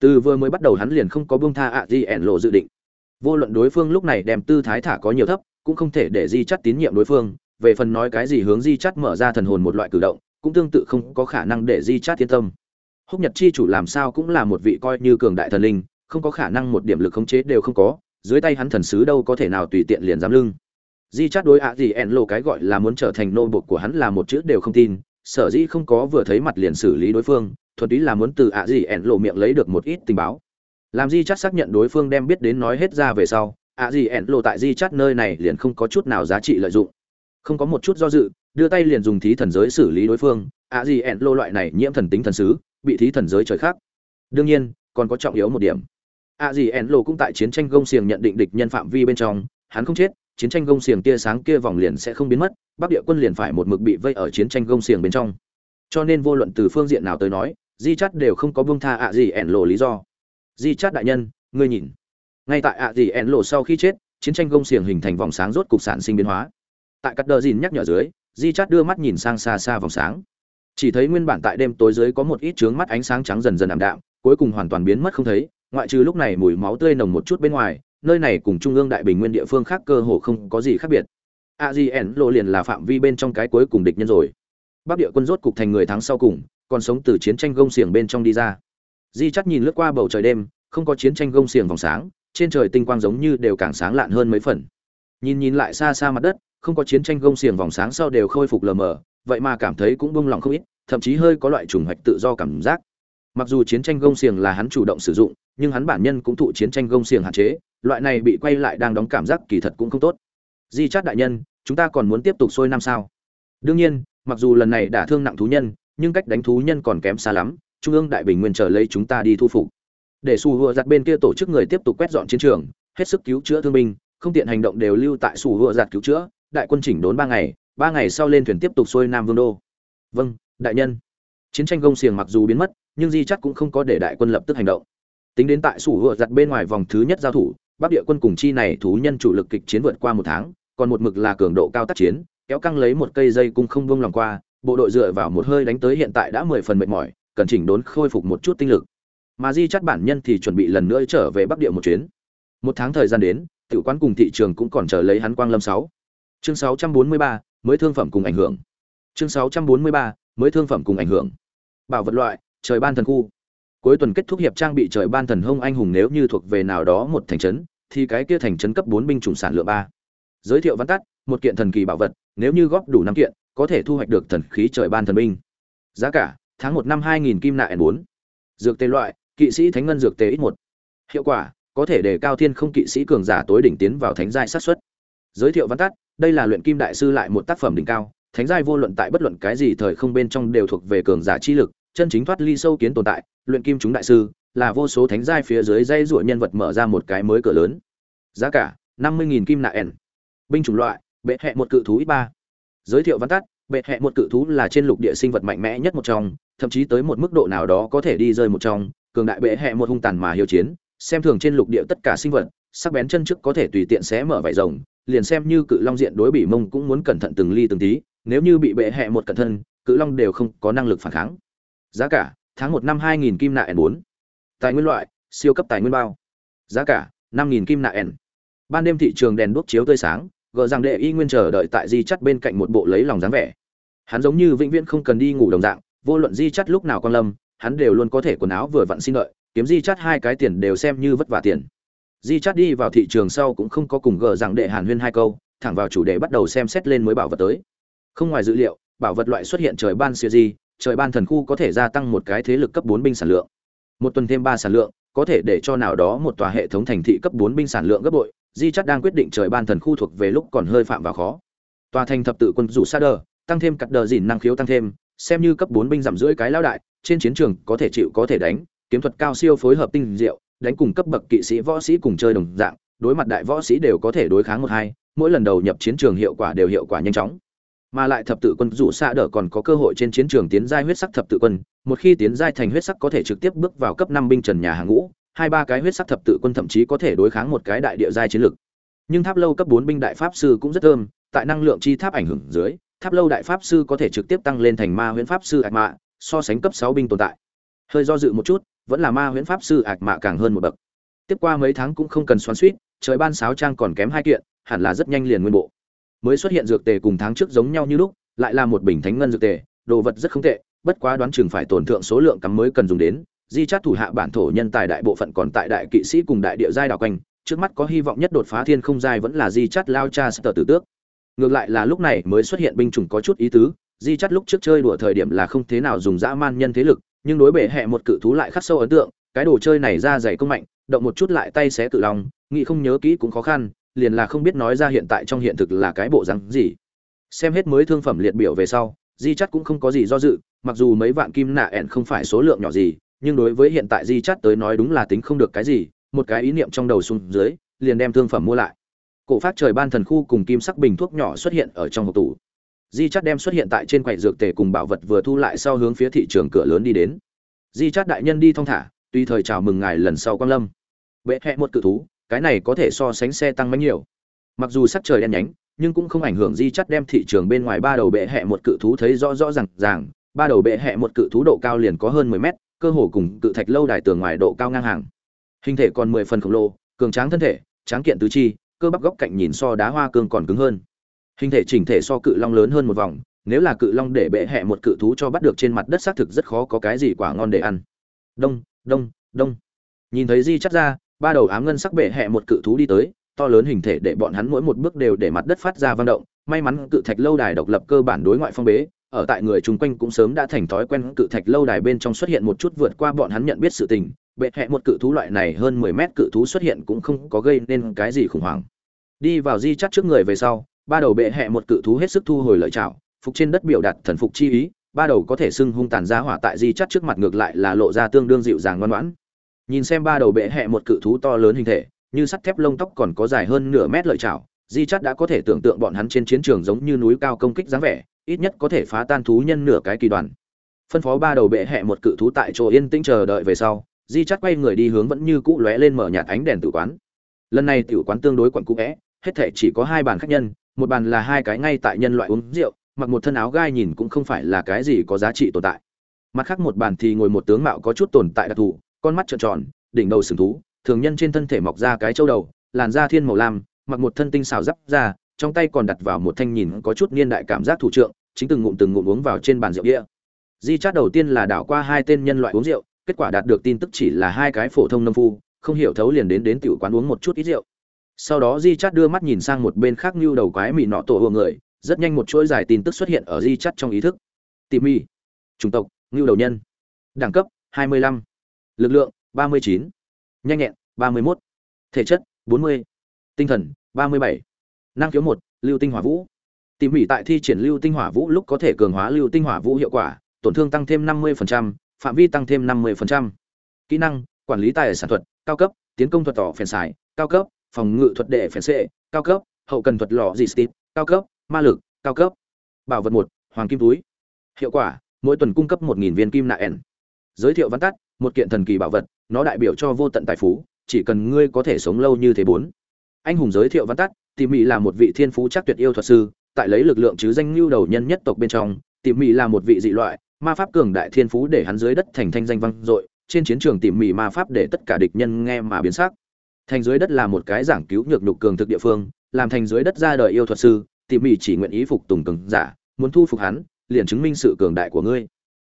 từ vừa mới bắt đầu hắn liền không có buông tha ạ di ẻn lộ dự định. Vô luận đối phương lúc này đem tư thái thả có nhiều thấp, cũng không thể để di chắt tín nhiệm đối phương. Về phần nói cái gì hướng di chắt mở ra thần hồn một loại cử động, cũng tương tự không có khả năng để di chắt yên tâm. Húc nhật chi chủ làm sao cũng là một vị coi như cường đại thần linh, không có khả năng một điểm lực khống chế đều không có, dưới tay hắn thần sứ đâu có thể nào tùy tiện liền dám lưng. Di chắt đối ạ gì ẹn lộ cái gọi là muốn trở thành nô bột của hắn là một chữ đều không tin, sở dĩ không có vừa thấy mặt liền xử lý đối phương thuần túy là muốn từ ạ gì ẻn lộ miệng lấy được một ít tình báo. Làm di chắt xác nhận đối phương đem biết đến nói hết ra về sau, ạ gì ẻn lộ tại di chắt nơi này liền không có chút nào giá trị lợi dụng. Không có một chút do dự, đưa tay liền dùng thí thần giới xử lý đối phương, ạ gì ẻn lộ loại này nhiễm thần tính thần sứ, bị thí thần giới trời khác. Đương nhiên, còn có trọng yếu một điểm. ạ gì ẻn lộ cũng tại chiến tranh gông xiềng nhận định địch nhân phạm vi bên trong, hắn không chết, chiến tranh gông xiềng tia sáng kia vòng liền sẽ không biến mất, bắc địa quân liền phải một mực bị vây ở chiến tranh gông xiềng bên trong. Cho nên vô luận từ phương diện nào tới nói di chắt đều không có buông tha ạ gì ẻn lộ lý do. Di chắt đại nhân, ngươi nhìn. Ngay tại ạ gì ẻn lộ sau khi chết, chiến tranh gông xiềng hình thành vòng sáng rốt cục sản sinh biến hóa. Tại cắt đờ dìn nhắc nhở dưới, di chắt đưa mắt nhìn sang xa xa vòng sáng. Chỉ thấy nguyên bản tại đêm tối dưới có một ít chướng mắt ánh sáng trắng dần dần ảm đạm, cuối cùng hoàn toàn biến mất không thấy, ngoại trừ lúc này mùi máu tươi nồng một chút bên ngoài, nơi này cùng trung ương đại bình nguyên địa phương khác cơ hồ không có gì khác biệt. A di ẻn lộ liền là phạm vi bên trong cái cuối cùng địch nhân rồi. Bắc địa quân rốt cục thành người thắng sau cùng còn sống từ chiến tranh gông xiềng bên trong đi ra. Di chắt nhìn lướt qua bầu trời đêm, không có chiến tranh gông xiềng vòng sáng, trên trời tinh quang giống như đều càng sáng lạn hơn mấy phần. Nhìn nhìn lại xa xa mặt đất, không có chiến tranh gông xiềng vòng sáng sau đều khôi phục lờ mờ, vậy mà cảm thấy cũng bông lòng không ít, thậm chí hơi có loại trùng hoạch tự do cảm giác. Mặc dù chiến tranh gông xiềng là hắn chủ động sử dụng, nhưng hắn bản nhân cũng thụ chiến tranh gông xiềng hạn chế, loại này bị quay lại đang đóng cảm giác kỳ thật cũng không tốt. Di chát đại nhân, chúng ta còn muốn tiếp tục sôi năm sao? Đương nhiên, mặc dù lần này đả thương nặng thú nhân nhưng cách đánh thú nhân còn kém xa lắm, trung ương đại bình nguyên chờ lấy chúng ta đi thu phục. Để xù hùa giặt bên kia tổ chức người tiếp tục quét dọn chiến trường, hết sức cứu chữa thương binh, không tiện hành động đều lưu tại xù hùa giặt cứu chữa, đại quân chỉnh đốn ba ngày ba ngày sau lên thuyền tiếp tục xuôi nam vương đô. Vâng đại nhân. Chiến tranh gông xiềng mặc dù biến mất, nhưng di chắc cũng không có để đại quân lập tức hành động. Tính đến tại sủ hựa giặt bên ngoài vòng thứ nhất giao thủ, bắc địa quân cùng chi này thú nhân chủ lực kịch chiến vượt qua một tháng, còn một mực là cường độ cao tác chiến, kéo căng lấy một cây dây cung không vương lòng qua bộ đội dựa vào một hơi đánh tới hiện tại đã mười phần mệt mỏi, cần chỉnh đốn khôi phục một chút tinh lực. Mà di chắt bản nhân thì chuẩn bị lần nữa trở về bắc địa một chuyến. Một tháng thời gian đến, Tiểu quán cùng thị trường cũng còn chờ lấy hắn quang lâm sáu. Chương sáu trăm bốn mươi ba, mới thương phẩm cùng ảnh hưởng. Chương sáu trăm bốn mươi ba, mới thương phẩm cùng ảnh hưởng. Bảo vật loại, trời ban thần khu. Cuối tuần kết thúc hiệp trang bị trời ban thần hông anh hùng nếu như thuộc về nào đó một thành trấn, thì cái kia thành trấn cấp bốn binh chủng sản lượng ba. Giới thiệu văn tắt, một kiện thần kỳ bảo vật, nếu như góp đủ năm kiện có thể thu hoạch được thần khí trời ban thần binh giá cả, tháng một năm hai nghìn kim nạ n bốn. Dược tê loại, kỵ sĩ thánh ngân dược tê ít một. Hiệu quả, có thể đề cao thiên không kỵ sĩ cường giả tối đỉnh tiến vào thánh giai sát xuất. Giới thiệu văn tắt, đây là luyện kim đại sư lại một tác phẩm đỉnh cao. Thánh giai vô luận tại bất luận cái gì thời không bên trong đều thuộc về cường giả chi lực, chân chính thoát ly sâu kiến tồn tại, luyện kim chúng đại sư, là vô số thánh giai phía dưới dây rủa nhân vật mở ra một cái mới cửa lớn. Giá cả, năm mươi kim nạ n. Binh chủng loại, bệ hẹ một cự thú ít ba. Giới thiệu văn tắt bệ hẹ một cự thú là trên lục địa sinh vật mạnh mẽ nhất một trong, thậm chí tới một mức độ nào đó có thể đi rơi một trong, cường đại bệ hẹ một hung tàn mà hiếu chiến, xem thường trên lục địa tất cả sinh vật, sắc bén chân trước có thể tùy tiện xé mở vải rồng, liền xem như cự long diện đối bị mông cũng muốn cẩn thận từng ly từng tí, nếu như bị bệ hẹ một cẩn thân, cự long đều không có năng lực phản kháng. Giá cả, tháng một năm hai nghìn kim nạ n bốn. Tài nguyên loại, siêu cấp tài nguyên bao. Giá cả, năm nghìn kim nạ n ban đêm thị trường đèn đuốc chiếu tươi sáng, gờ rằng đệ y nguyên chờ đợi tại di chắt bên cạnh một bộ lấy lòng dáng vẻ hắn giống như vĩnh viễn không cần đi ngủ đồng dạng, vô luận di chắt lúc nào quan lâm, hắn đều luôn có thể quần áo vừa vặn xin lợi, kiếm di chắt hai cái tiền đều xem như vất vả tiền. Di chắt đi vào thị trường sau cũng không có cùng gờ rằng đệ hàn huyên hai câu, thẳng vào chủ đề bắt đầu xem xét lên mới bảo vật tới. Không ngoài dữ liệu, bảo vật loại xuất hiện trời ban siêu di, trời ban thần khu có thể gia tăng một cái thế lực cấp bốn binh sản lượng. Một tuần thêm ba sản lượng, có thể để cho nào đó một tòa hệ thống thành thị cấp bốn binh sản lượng gấp bội, di chắt đang quyết định trời ban thần khu thuộc về lúc còn hơi phạm vào khó. Tòa thành thập tự quân rủ sa đờ tăng thêm cặt đờ dìn năng khiếu tăng thêm, xem như cấp bốn binh giảm rưỡi cái lao đại, trên chiến trường có thể chịu có thể đánh, kiếm thuật cao siêu phối hợp tinh diệu, đánh cùng cấp bậc kỵ sĩ võ sĩ cùng chơi đồng dạng, đối mặt đại võ sĩ đều có thể đối kháng một hai, mỗi lần đầu nhập chiến trường hiệu quả đều hiệu quả nhanh chóng. Mà lại thập tự quân rủ xa đỡ còn có cơ hội trên chiến trường tiến giai huyết sắc thập tự quân, một khi tiến giai thành huyết sắc có thể trực tiếp bước vào cấp năm binh trần nhà hàng ngũ, hai ba cái huyết sắc thập tự quân thậm chí có thể đối kháng một cái đại địa giai chiến lực nhưng tháp lâu cấp bốn binh đại pháp sư cũng rất thơm, tại năng lượng chi tháp ảnh hưởng dưới tháp lâu đại pháp sư có thể trực tiếp tăng lên thành ma huyễn pháp sư ạc mạ, so sánh cấp sáu binh tồn tại. Hơi do dự một chút, vẫn là ma huyễn pháp sư ạc mạ càng hơn một bậc. Tiếp qua mấy tháng cũng không cần xoắn suýt trời ban sáo trang còn kém hai kiện, hẳn là rất nhanh liền nguyên bộ. Mới xuất hiện dược tề cùng tháng trước giống nhau như lúc, lại là một bình thánh ngân dược tề, đồ vật rất không tệ, bất quá đoán chừng phải tổn thượng số lượng cắm mới cần dùng đến, di chát thủ hạ bản thổ nhân tài đại bộ phận còn tại đại kỵ sĩ cùng đại địa giai đảo quanh, trước mắt có hy vọng nhất đột phá thiên không giai vẫn là di chát lao cha sở tử tước ngược lại là lúc này mới xuất hiện binh chủng có chút ý tứ, di chắt lúc trước chơi đùa thời điểm là không thế nào dùng dã man nhân thế lực, nhưng đối bệ hẹ một cự thú lại khắc sâu ấn tượng, cái đồ chơi này ra dày công mạnh, động một chút lại tay xé cự lòng, nghĩ không nhớ kỹ cũng khó khăn, liền là không biết nói ra hiện tại trong hiện thực là cái bộ rắn gì. Xem hết mới thương phẩm liệt biểu về sau, di chắt cũng không có gì do dự, mặc dù mấy vạn kim nạ ẻn không phải số lượng nhỏ gì, nhưng đối với hiện tại di chắt tới nói đúng là tính không được cái gì, một cái ý niệm trong đầu xuống dưới, liền đem thương phẩm mua lại cổ phát trời ban thần khu cùng kim sắc bình thuốc nhỏ xuất hiện ở trong hộp tủ. Di chắt đem xuất hiện tại trên quầy dược tề cùng bảo vật vừa thu lại sau hướng phía thị trường cửa lớn đi đến. Di chắt đại nhân đi thong thả, tùy thời chào mừng ngài lần sau quang lâm. Bệ hẹ một cự thú, cái này có thể so sánh xe tăng bánh nhiều. Mặc dù sắc trời đen nhánh, nhưng cũng không ảnh hưởng di chắt đem thị trường bên ngoài ba đầu bệ hẹ một cự thú thấy rõ rõ ràng ràng. Ba đầu bệ hẹ một cự thú độ cao liền có hơn 10 mét, cơ hồ cùng cự thạch lâu đài tường ngoài độ cao ngang hàng. Hình thể còn 10 phần khổng lồ, cường tráng thân thể, tráng kiện tứ chi cơ bắp góc cạnh nhìn so đá hoa cương còn cứng hơn. Hình thể chỉnh thể so cự long lớn hơn một vòng, nếu là cự long để bệ hẹ một cự thú cho bắt được trên mặt đất xác thực rất khó có cái gì quả ngon để ăn. Đông đông đông. Nhìn thấy di chắt ra, ba đầu ám ngân sắc bệ hẹ một cự thú đi tới, to lớn hình thể để bọn hắn mỗi một bước đều để mặt đất phát ra vang động. May mắn cự thạch lâu đài độc lập cơ bản đối ngoại phong bế, ở tại người chung quanh cũng sớm đã thành thói quen cự thạch lâu đài bên trong xuất hiện một chút vượt qua bọn hắn nhận biết sự tình bệ hẹ một cự thú loại này hơn mười mét cự thú xuất hiện cũng không có gây nên cái gì khủng hoảng. Đi vào di chắt trước người về sau, ba đầu bệ hẹ một cự thú hết sức thu hồi lợi chảo phục trên đất biểu đạt thần phục chi ý, ba đầu có thể xưng hung tàn ra hỏa tại di chắt trước mặt ngược lại là lộ ra tương đương dịu dàng ngoan ngoãn. Nhìn xem ba đầu bệ hẹ một cự thú to lớn hình thể, như sắt thép lông tóc còn có dài hơn nửa mét lợi chảo di chắt đã có thể tưởng tượng bọn hắn trên chiến trường giống như núi cao công kích dáng vẻ, ít nhất có thể phá tan thú nhân nửa cái kỳ đoàn. Phân phó ba đầu bệ hẹ một cự thú tại chỗ yên tĩnh chờ đợi về sau di chắt quay người đi hướng vẫn như cũ lóe lên mở nhạt ánh đèn tử quán. Lần này tiểu quán tương đối quận cũ vẽ, hết thể chỉ có hai bàn khách nhân, một bàn là hai cái ngay tại nhân loại uống rượu, mặc một thân áo gai nhìn cũng không phải là cái gì có giá trị tồn tại. Mặt khác một bàn thì ngồi một tướng mạo có chút tồn tại đặc thù, con mắt trợn tròn, đỉnh đầu sừng thú, thường nhân trên thân thể mọc ra cái châu đầu, làn da thiên màu lam, mặc một thân tinh xào giáp ra trong tay còn đặt vào một thanh nhìn có chút niên đại cảm giác thủ trượng, chính từng ngụm từng ngụm uống vào trên bàn rượu đĩa di chát đầu tiên là đảo qua hai tên nhân loại uống rượu kết quả đạt được tin tức chỉ là hai cái phổ thông nông phu không hiểu thấu liền đến đến tiểu quán uống một chút ít rượu sau đó di chắt đưa mắt nhìn sang một bên khác như đầu quái mị nọ tổ hộ người rất nhanh một chuỗi dài tin tức xuất hiện ở di chắt trong ý thức Tỉ mỉ, chủng tộc ngưu đầu nhân đẳng cấp 25. lực lượng 39. nhanh nhẹn 31. thể chất 40. tinh thần 37. năng khiếu một lưu tinh hỏa vũ Tỉ mỉ tại thi triển lưu tinh hỏa vũ lúc có thể cường hóa lưu tinh hỏa vũ hiệu quả tổn thương tăng thêm 50%, phạm vi tăng thêm 50%. kỹ năng, quản lý tài sản thuật, cao cấp, tiến công thuật tỏ phèn xài, cao cấp, phòng ngự thuật đệ phèn xệ, cao cấp, hậu cần thuật lọ gì steve cao cấp, ma lực, cao cấp. Bảo vật một, hoàng kim túi. Hiệu quả, mỗi tuần cung cấp một nghìn viên kim nạ giới thiệu văn tắt, một kiện thần kỳ bảo vật, nó đại biểu cho vô tận tài phú, chỉ cần ngươi có thể sống lâu như thế bốn. Anh hùng giới thiệu văn tắt Tỷ Mị là một vị thiên phú chắc tuyệt yêu thuật sư, tại lấy lực lượng chứ danh lưu đầu nhân nhất tộc bên trong Tỷ Mị là một vị dị loại ma pháp cường đại thiên phú để hắn dưới đất thành thanh danh vang dội, trên chiến trường tìm mỹ ma pháp để tất cả địch nhân nghe mà biến sắc. Thành dưới đất là một cái giảng cứu nhược nhục cường thực địa phương, làm thành dưới đất ra đời yêu thuật sư tìm mỹ chỉ nguyện ý phục tùng cường giả, muốn thu phục hắn, liền chứng minh sự cường đại của ngươi.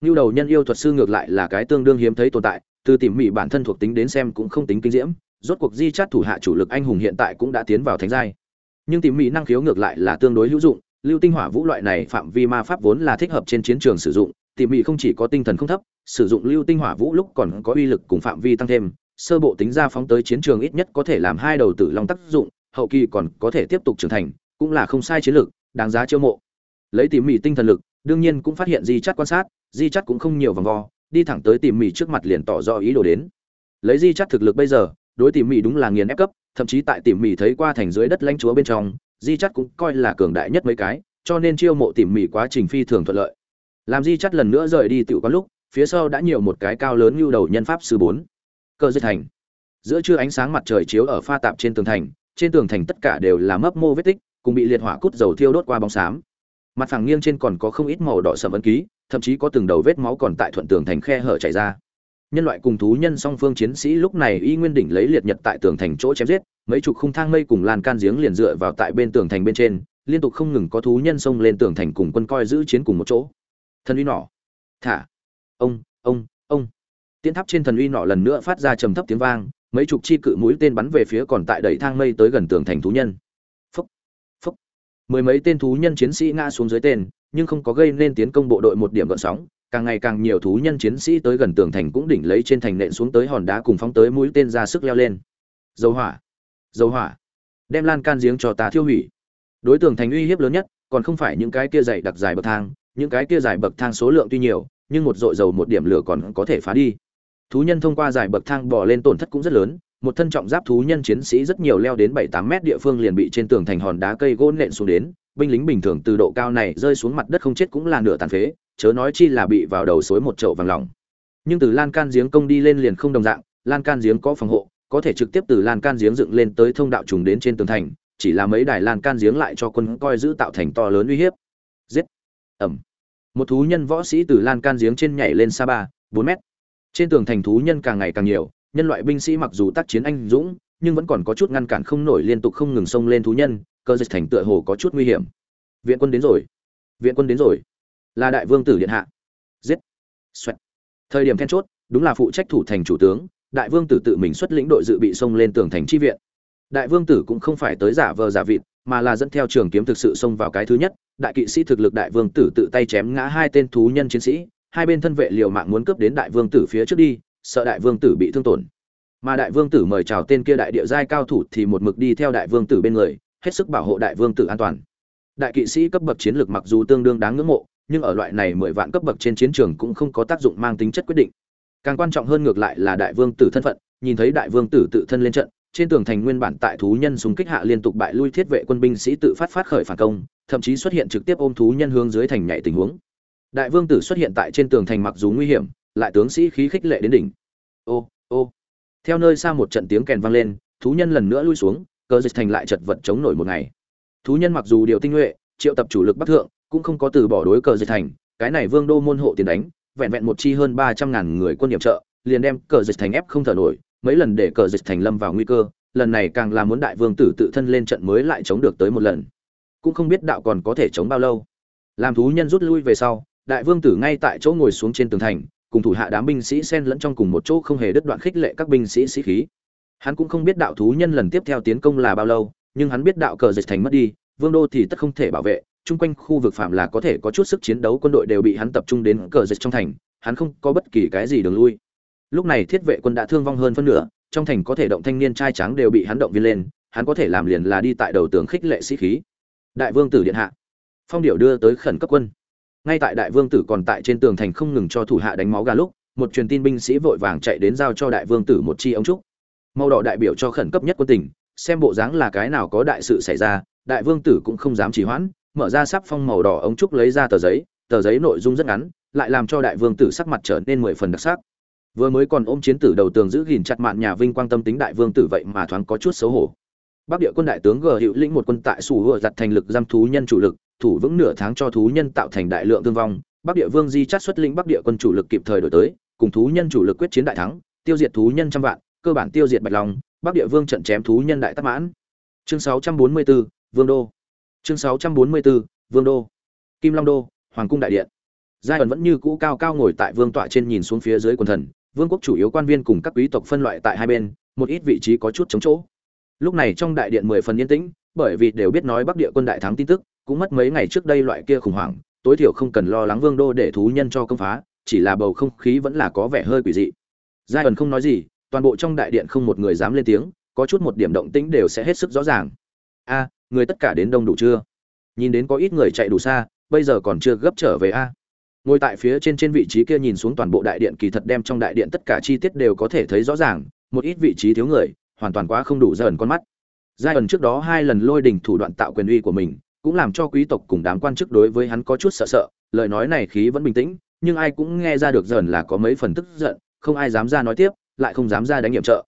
Như đầu nhân yêu thuật sư ngược lại là cái tương đương hiếm thấy tồn tại, từ tỉ mỉ bản thân thuộc tính đến xem cũng không tính kinh diễm, rốt cuộc di chát thủ hạ chủ lực anh hùng hiện tại cũng đã tiến vào thánh giai. Nhưng tỉ mỉ năng khiếu ngược lại là tương đối hữu dụng, lưu tinh hỏa vũ loại này phạm vi ma pháp vốn là thích hợp trên chiến trường sử dụng tỉ mỉ không chỉ có tinh thần không thấp, sử dụng lưu tinh hỏa vũ lúc còn có uy lực cùng phạm vi tăng thêm, sơ bộ tính ra phóng tới chiến trường ít nhất có thể làm hai đầu tử long tác dụng, hậu kỳ còn có thể tiếp tục trưởng thành, cũng là không sai chiến lược, đáng giá chiêu mộ. Lấy tỉ mỉ tinh thần lực, đương nhiên cũng phát hiện di chắt quan sát, di chắt cũng không nhiều vòng vo, đi thẳng tới tìm mỉ trước mặt liền tỏ rõ ý đồ đến. Lấy di chắt thực lực bây giờ, đối tìm mỉ đúng là nghiền ép cấp, thậm chí tại tìm mỉ thấy qua thành dưới đất lãnh chúa bên trong, di chắt cũng coi là cường đại nhất mấy cái, cho nên chiêu mộ tìm mỉ quá trình phi thường thuận lợi làm di chắt lần nữa rời đi tiểu quán lúc, phía sau đã nhiều một cái cao lớn như đầu nhân pháp sư bốn. Cơ dây thành. Giữa trưa ánh sáng mặt trời chiếu ở pha tạp trên tường thành, trên tường thành tất cả đều là mấp mô vết tích, cùng bị liệt hỏa cút dầu thiêu đốt qua bóng xám. Mặt phẳng nghiêng trên còn có không ít màu đỏ sầm ấn ký, thậm chí có từng đầu vết máu còn tại thuận tường thành khe hở chảy ra. Nhân loại cùng thú nhân song phương chiến sĩ lúc này y nguyên đỉnh lấy liệt nhật tại tường thành chỗ chém giết, mấy chục khung thang mây cùng lan can giếng liền dựa vào tại bên tường thành bên trên, liên tục không ngừng có thú nhân xông lên tường thành cùng quân coi giữ chiến cùng một chỗ thần uy nỏ thả. Ông ông ông. Tiến tháp trên thần uy nỏ lần nữa phát ra trầm thấp tiếng vang, mấy chục chi cự mũi tên bắn về phía còn tại đẩy thang mây tới gần tường thành thú nhân. Phúc phúc. Mười mấy tên thú nhân chiến sĩ ngã xuống dưới tên, nhưng không có gây nên tiến công bộ đội một điểm gợn sóng. Càng ngày càng nhiều thú nhân chiến sĩ tới gần tường thành cũng đỉnh lấy trên thành nện xuống tới hòn đá cùng phóng tới mũi tên ra sức leo lên. Dầu hỏa dầu hỏa. Đem lan can giếng cho ta thiêu hủy. Đối tượng thành uy hiếp lớn nhất, còn không phải những cái kia dày đặc dài bậc thang những cái kia giải bậc thang số lượng tuy nhiều, nhưng một dội dầu một điểm lửa còn có thể phá đi. Thú nhân thông qua giải bậc thang bỏ lên tổn thất cũng rất lớn, một thân trọng giáp thú nhân chiến sĩ rất nhiều leo đến bảy tám mét địa phương liền bị trên tường thành hòn đá cây gỗ nện xuống đến, binh lính bình thường từ độ cao này rơi xuống mặt đất không chết cũng là nửa tàn phế, chớ nói chi là bị vào đầu suối một chậu vàng lỏng. Nhưng từ lan can giếng công đi lên liền không đồng dạng, lan can giếng có phòng hộ, có thể trực tiếp từ lan can giếng dựng lên tới thông đạo trùng đến trên tường thành, chỉ là mấy đài lan can giếng lại cho quân coi giữ tạo thành to lớn uy hiếp. Giết. Ẩm một thú nhân võ sĩ từ lan can giếng trên nhảy lên xa ba, bốn mét. Trên tường thành thú nhân càng ngày càng nhiều, nhân loại binh sĩ mặc dù tác chiến anh dũng, nhưng vẫn còn có chút ngăn cản không nổi liên tục không ngừng xông lên thú nhân, cơ dịch thành tựa hồ có chút nguy hiểm. Viện quân đến rồi. Viện quân đến rồi. Là đại vương tử điện hạ. Giết. Xoẹt. thời điểm then chốt, đúng là phụ trách thủ thành chủ tướng, đại vương tử tự mình xuất lĩnh đội dự bị xông lên tường thành chi viện. Đại vương tử cũng không phải tới giả vờ giả vịt, mà là dẫn theo trường kiếm thực sự xông vào cái thứ nhất đại kỵ sĩ thực lực đại vương tử tự tay chém ngã hai tên thú nhân chiến sĩ, hai bên thân vệ liều mạng muốn cướp đến đại vương tử phía trước đi, sợ đại vương tử bị thương tổn. Mà đại vương tử mời chào tên kia đại địa giai cao thủ thì một mực đi theo đại vương tử bên người, hết sức bảo hộ đại vương tử an toàn. Đại kỵ sĩ cấp bậc chiến lược mặc dù tương đương đáng ngưỡng mộ, nhưng ở loại này mười vạn cấp bậc trên chiến trường cũng không có tác dụng mang tính chất quyết định. Càng quan trọng hơn ngược lại là đại vương tử thân phận, nhìn thấy đại vương tử tự thân lên trận trên tường thành nguyên bản tại thú nhân súng kích hạ liên tục bại lui thiết vệ quân binh sĩ tự phát phát khởi phản công, thậm chí xuất hiện trực tiếp ôm thú nhân hướng dưới thành nhảy tình huống. Đại vương tử xuất hiện tại trên tường thành mặc dù nguy hiểm, lại tướng sĩ khí khích lệ đến đỉnh. Ô ô. Theo nơi xa một trận tiếng kèn vang lên, thú nhân lần nữa lui xuống, cờ dịch thành lại chật vật chống nổi một ngày. Thú nhân mặc dù điều tinh nhuệ, triệu tập chủ lực bắc thượng, cũng không có từ bỏ đối cờ dịch thành, cái này vương đô môn hộ tiền đánh, vẹn vẹn một chi hơn ba trăm ngàn người quân nhiệm trợ, liền đem cờ dịch thành ép không thở nổi mấy lần để cờ dịch thành lâm vào nguy cơ, lần này càng là muốn đại vương tử tự thân lên trận mới lại chống được tới một lần. Cũng không biết đạo còn có thể chống bao lâu. Làm thú nhân rút lui về sau, đại vương tử ngay tại chỗ ngồi xuống trên tường thành, cùng thủ hạ đám binh sĩ xen lẫn trong cùng một chỗ không hề đứt đoạn khích lệ các binh sĩ sĩ khí. Hắn cũng không biết đạo thú nhân lần tiếp theo tiến công là bao lâu, nhưng hắn biết đạo cờ dịch thành mất đi, vương đô thì tất không thể bảo vệ, chung quanh khu vực phạm là có thể có chút sức chiến đấu quân đội đều bị hắn tập trung đến cờ dịch trong thành, hắn không có bất kỳ cái gì đường lui lúc này thiết vệ quân đã thương vong hơn phân nửa, trong thành có thể động thanh niên trai trắng đều bị hắn động viên lên, hắn có thể làm liền là đi tại đầu tường khích lệ sĩ khí. Đại vương tử điện hạ. Phong điệu đưa tới khẩn cấp quân. Ngay tại đại vương tử còn tại trên tường thành không ngừng cho thủ hạ đánh máu gà lúc, một truyền tin binh sĩ vội vàng chạy đến giao cho đại vương tử một chi ống trúc. Màu đỏ đại biểu cho khẩn cấp nhất quân tỉnh, xem bộ dáng là cái nào có đại sự xảy ra, đại vương tử cũng không dám trì hoãn, mở ra sắp phong màu đỏ ống trúc lấy ra tờ giấy tờ giấy nội dung rất ngắn, lại làm cho đại vương tử sắc mặt trở nên mười phần đặc sắc vừa mới còn ôm chiến tử đầu tường giữ gìn chặt mạn nhà vinh quang tâm tính đại vương tử vậy mà thoáng có chút xấu hổ. Bắc địa quân đại tướng g hữu lĩnh một quân tại sủ hựa giặt thành lực giam thú nhân chủ lực thủ vững nửa tháng cho thú nhân tạo thành đại lượng thương vong. Bắc địa vương di chắt xuất lĩnh bắc địa quân chủ lực kịp thời đổi tới cùng thú nhân chủ lực quyết chiến đại thắng tiêu diệt thú nhân trăm vạn cơ bản tiêu diệt bạch long. Bắc địa vương trận chém thú nhân đại tắc mãn. Chương 644, vương đô. Chương 644, vương đô. Kim long đô hoàng cung đại điện. Giai ẩn vẫn như cũ cao cao ngồi tại vương tọa trên nhìn xuống phía dưới quần thần vương quốc chủ yếu quan viên cùng các quý tộc phân loại tại hai bên, một ít vị trí có chút chống chỗ. Lúc này trong đại điện mười phần yên tĩnh, bởi vì đều biết nói bắc địa quân đại thắng tin tức, cũng mất mấy ngày trước đây loại kia khủng hoảng, tối thiểu không cần lo lắng vương đô để thú nhân cho công phá, chỉ là bầu không khí vẫn là có vẻ hơi quỷ dị. Giai ẩn không nói gì, toàn bộ trong đại điện không một người dám lên tiếng, có chút một điểm động tĩnh đều sẽ hết sức rõ ràng. A, người tất cả đến đông đủ chưa? Nhìn đến có ít người chạy đủ xa, bây giờ còn chưa gấp trở về a ngồi tại phía trên trên vị trí kia nhìn xuống toàn bộ đại điện kỳ thật đem trong đại điện tất cả chi tiết đều có thể thấy rõ ràng, một ít vị trí thiếu người, hoàn toàn quá không đủ dần con mắt. Giai ẩn trước đó hai lần lôi đình thủ đoạn tạo quyền uy của mình, cũng làm cho quý tộc cùng đám quan chức đối với hắn có chút sợ sợ, lời nói này khí vẫn bình tĩnh, nhưng ai cũng nghe ra được dần là có mấy phần tức giận, không ai dám ra nói tiếp, lại không dám ra đánh nhiệm trợ.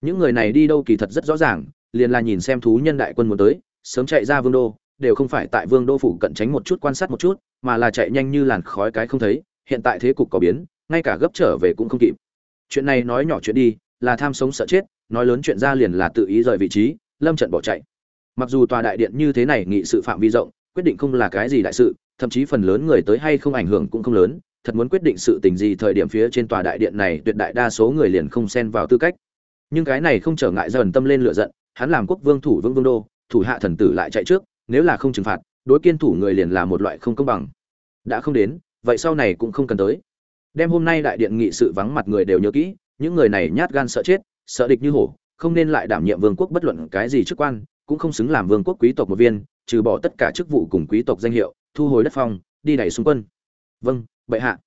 Những người này đi đâu kỳ thật rất rõ ràng, liền là nhìn xem thú nhân đại quân muốn tới, sớm chạy ra vương đô, đều không phải tại vương đô phủ cận tránh một chút quan sát một chút mà là chạy nhanh như làn khói cái không thấy, hiện tại thế cục có biến, ngay cả gấp trở về cũng không kịp. Chuyện này nói nhỏ chuyện đi, là tham sống sợ chết, nói lớn chuyện ra liền là tự ý rời vị trí, lâm trận bỏ chạy. Mặc dù tòa đại điện như thế này nghị sự phạm vi rộng, quyết định không là cái gì đại sự, thậm chí phần lớn người tới hay không ảnh hưởng cũng không lớn, thật muốn quyết định sự tình gì thời điểm phía trên tòa đại điện này tuyệt đại đa số người liền không xen vào tư cách. Nhưng cái này không trở ngại dần tâm lên lựa giận, hắn làm quốc vương thủ vương vương đô, thủ hạ thần tử lại chạy trước, nếu là không trừng phạt, đối kiên thủ người liền là một loại không công bằng đã không đến, vậy sau này cũng không cần tới. Đem hôm nay đại điện nghị sự vắng mặt người đều nhớ kỹ, những người này nhát gan sợ chết, sợ địch như hổ, không nên lại đảm nhiệm vương quốc bất luận cái gì chức quan, cũng không xứng làm vương quốc quý tộc một viên, trừ bỏ tất cả chức vụ cùng quý tộc danh hiệu, thu hồi đất phong, đi đẩy xung quân. Vâng bệ hạ.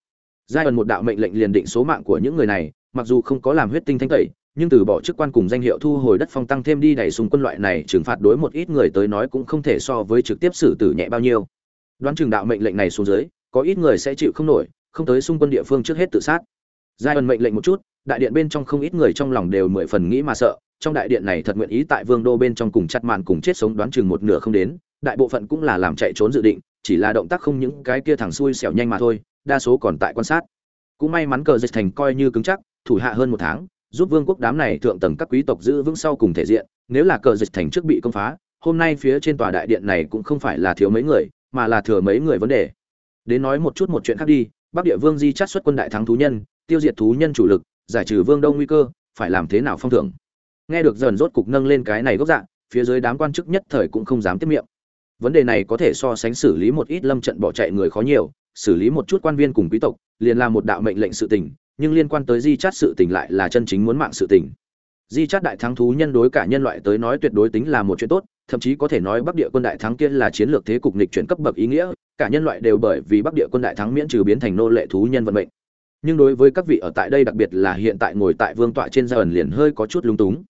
Giai ẩn một đạo mệnh lệnh liền định số mạng của những người này, mặc dù không có làm huyết tinh thanh tẩy, nhưng từ bỏ chức quan cùng danh hiệu thu hồi đất phong tăng thêm đi đẩy xung quân loại này trừng phạt đối một ít người tới nói cũng không thể so với trực tiếp xử tử nhẹ bao nhiêu đoán chừng đạo mệnh lệnh này xuống dưới, có ít người sẽ chịu không nổi, không tới xung quân địa phương trước hết tự sát. Giai ẩn mệnh lệnh một chút, đại điện bên trong không ít người trong lòng đều mười phần nghĩ mà sợ, trong đại điện này thật nguyện ý tại vương đô bên trong cùng chặt màn cùng chết sống đoán chừng một nửa không đến, đại bộ phận cũng là làm chạy trốn dự định, chỉ là động tác không những cái kia thẳng xuôi xẻo nhanh mà thôi, đa số còn tại quan sát. Cũng may mắn cờ dịch thành coi như cứng chắc, thủ hạ hơn một tháng, giúp vương quốc đám này thượng tầng các quý tộc giữ vững sau cùng thể diện, nếu là cờ dịch thành trước bị công phá, hôm nay phía trên tòa đại điện này cũng không phải là thiếu mấy người mà là thừa mấy người vấn đề. Đến nói một chút một chuyện khác đi, bắc địa vương di chắt xuất quân đại thắng thú nhân, tiêu diệt thú nhân chủ lực, giải trừ vương đông nguy cơ, phải làm thế nào phong thưởng? Nghe được dần rốt cục nâng lên cái này gốc dạng, phía dưới đám quan chức nhất thời cũng không dám tiếp miệng. Vấn đề này có thể so sánh xử lý một ít lâm trận bỏ chạy người khó nhiều, xử lý một chút quan viên cùng quý tộc, liền là một đạo mệnh lệnh sự tình, nhưng liên quan tới di chát sự tình lại là chân chính muốn mạng sự tình. Di chát đại thắng thú nhân đối cả nhân loại tới nói tuyệt đối tính là một chuyện tốt thậm chí có thể nói bắc địa quân đại thắng kia là chiến lược thế cục nghịch chuyển cấp bậc ý nghĩa, cả nhân loại đều bởi vì bắc địa quân đại thắng miễn trừ biến thành nô lệ thú nhân vận mệnh. Nhưng đối với các vị ở tại đây đặc biệt là hiện tại ngồi tại vương tọa trên gia ẩn liền hơi có chút lung túng.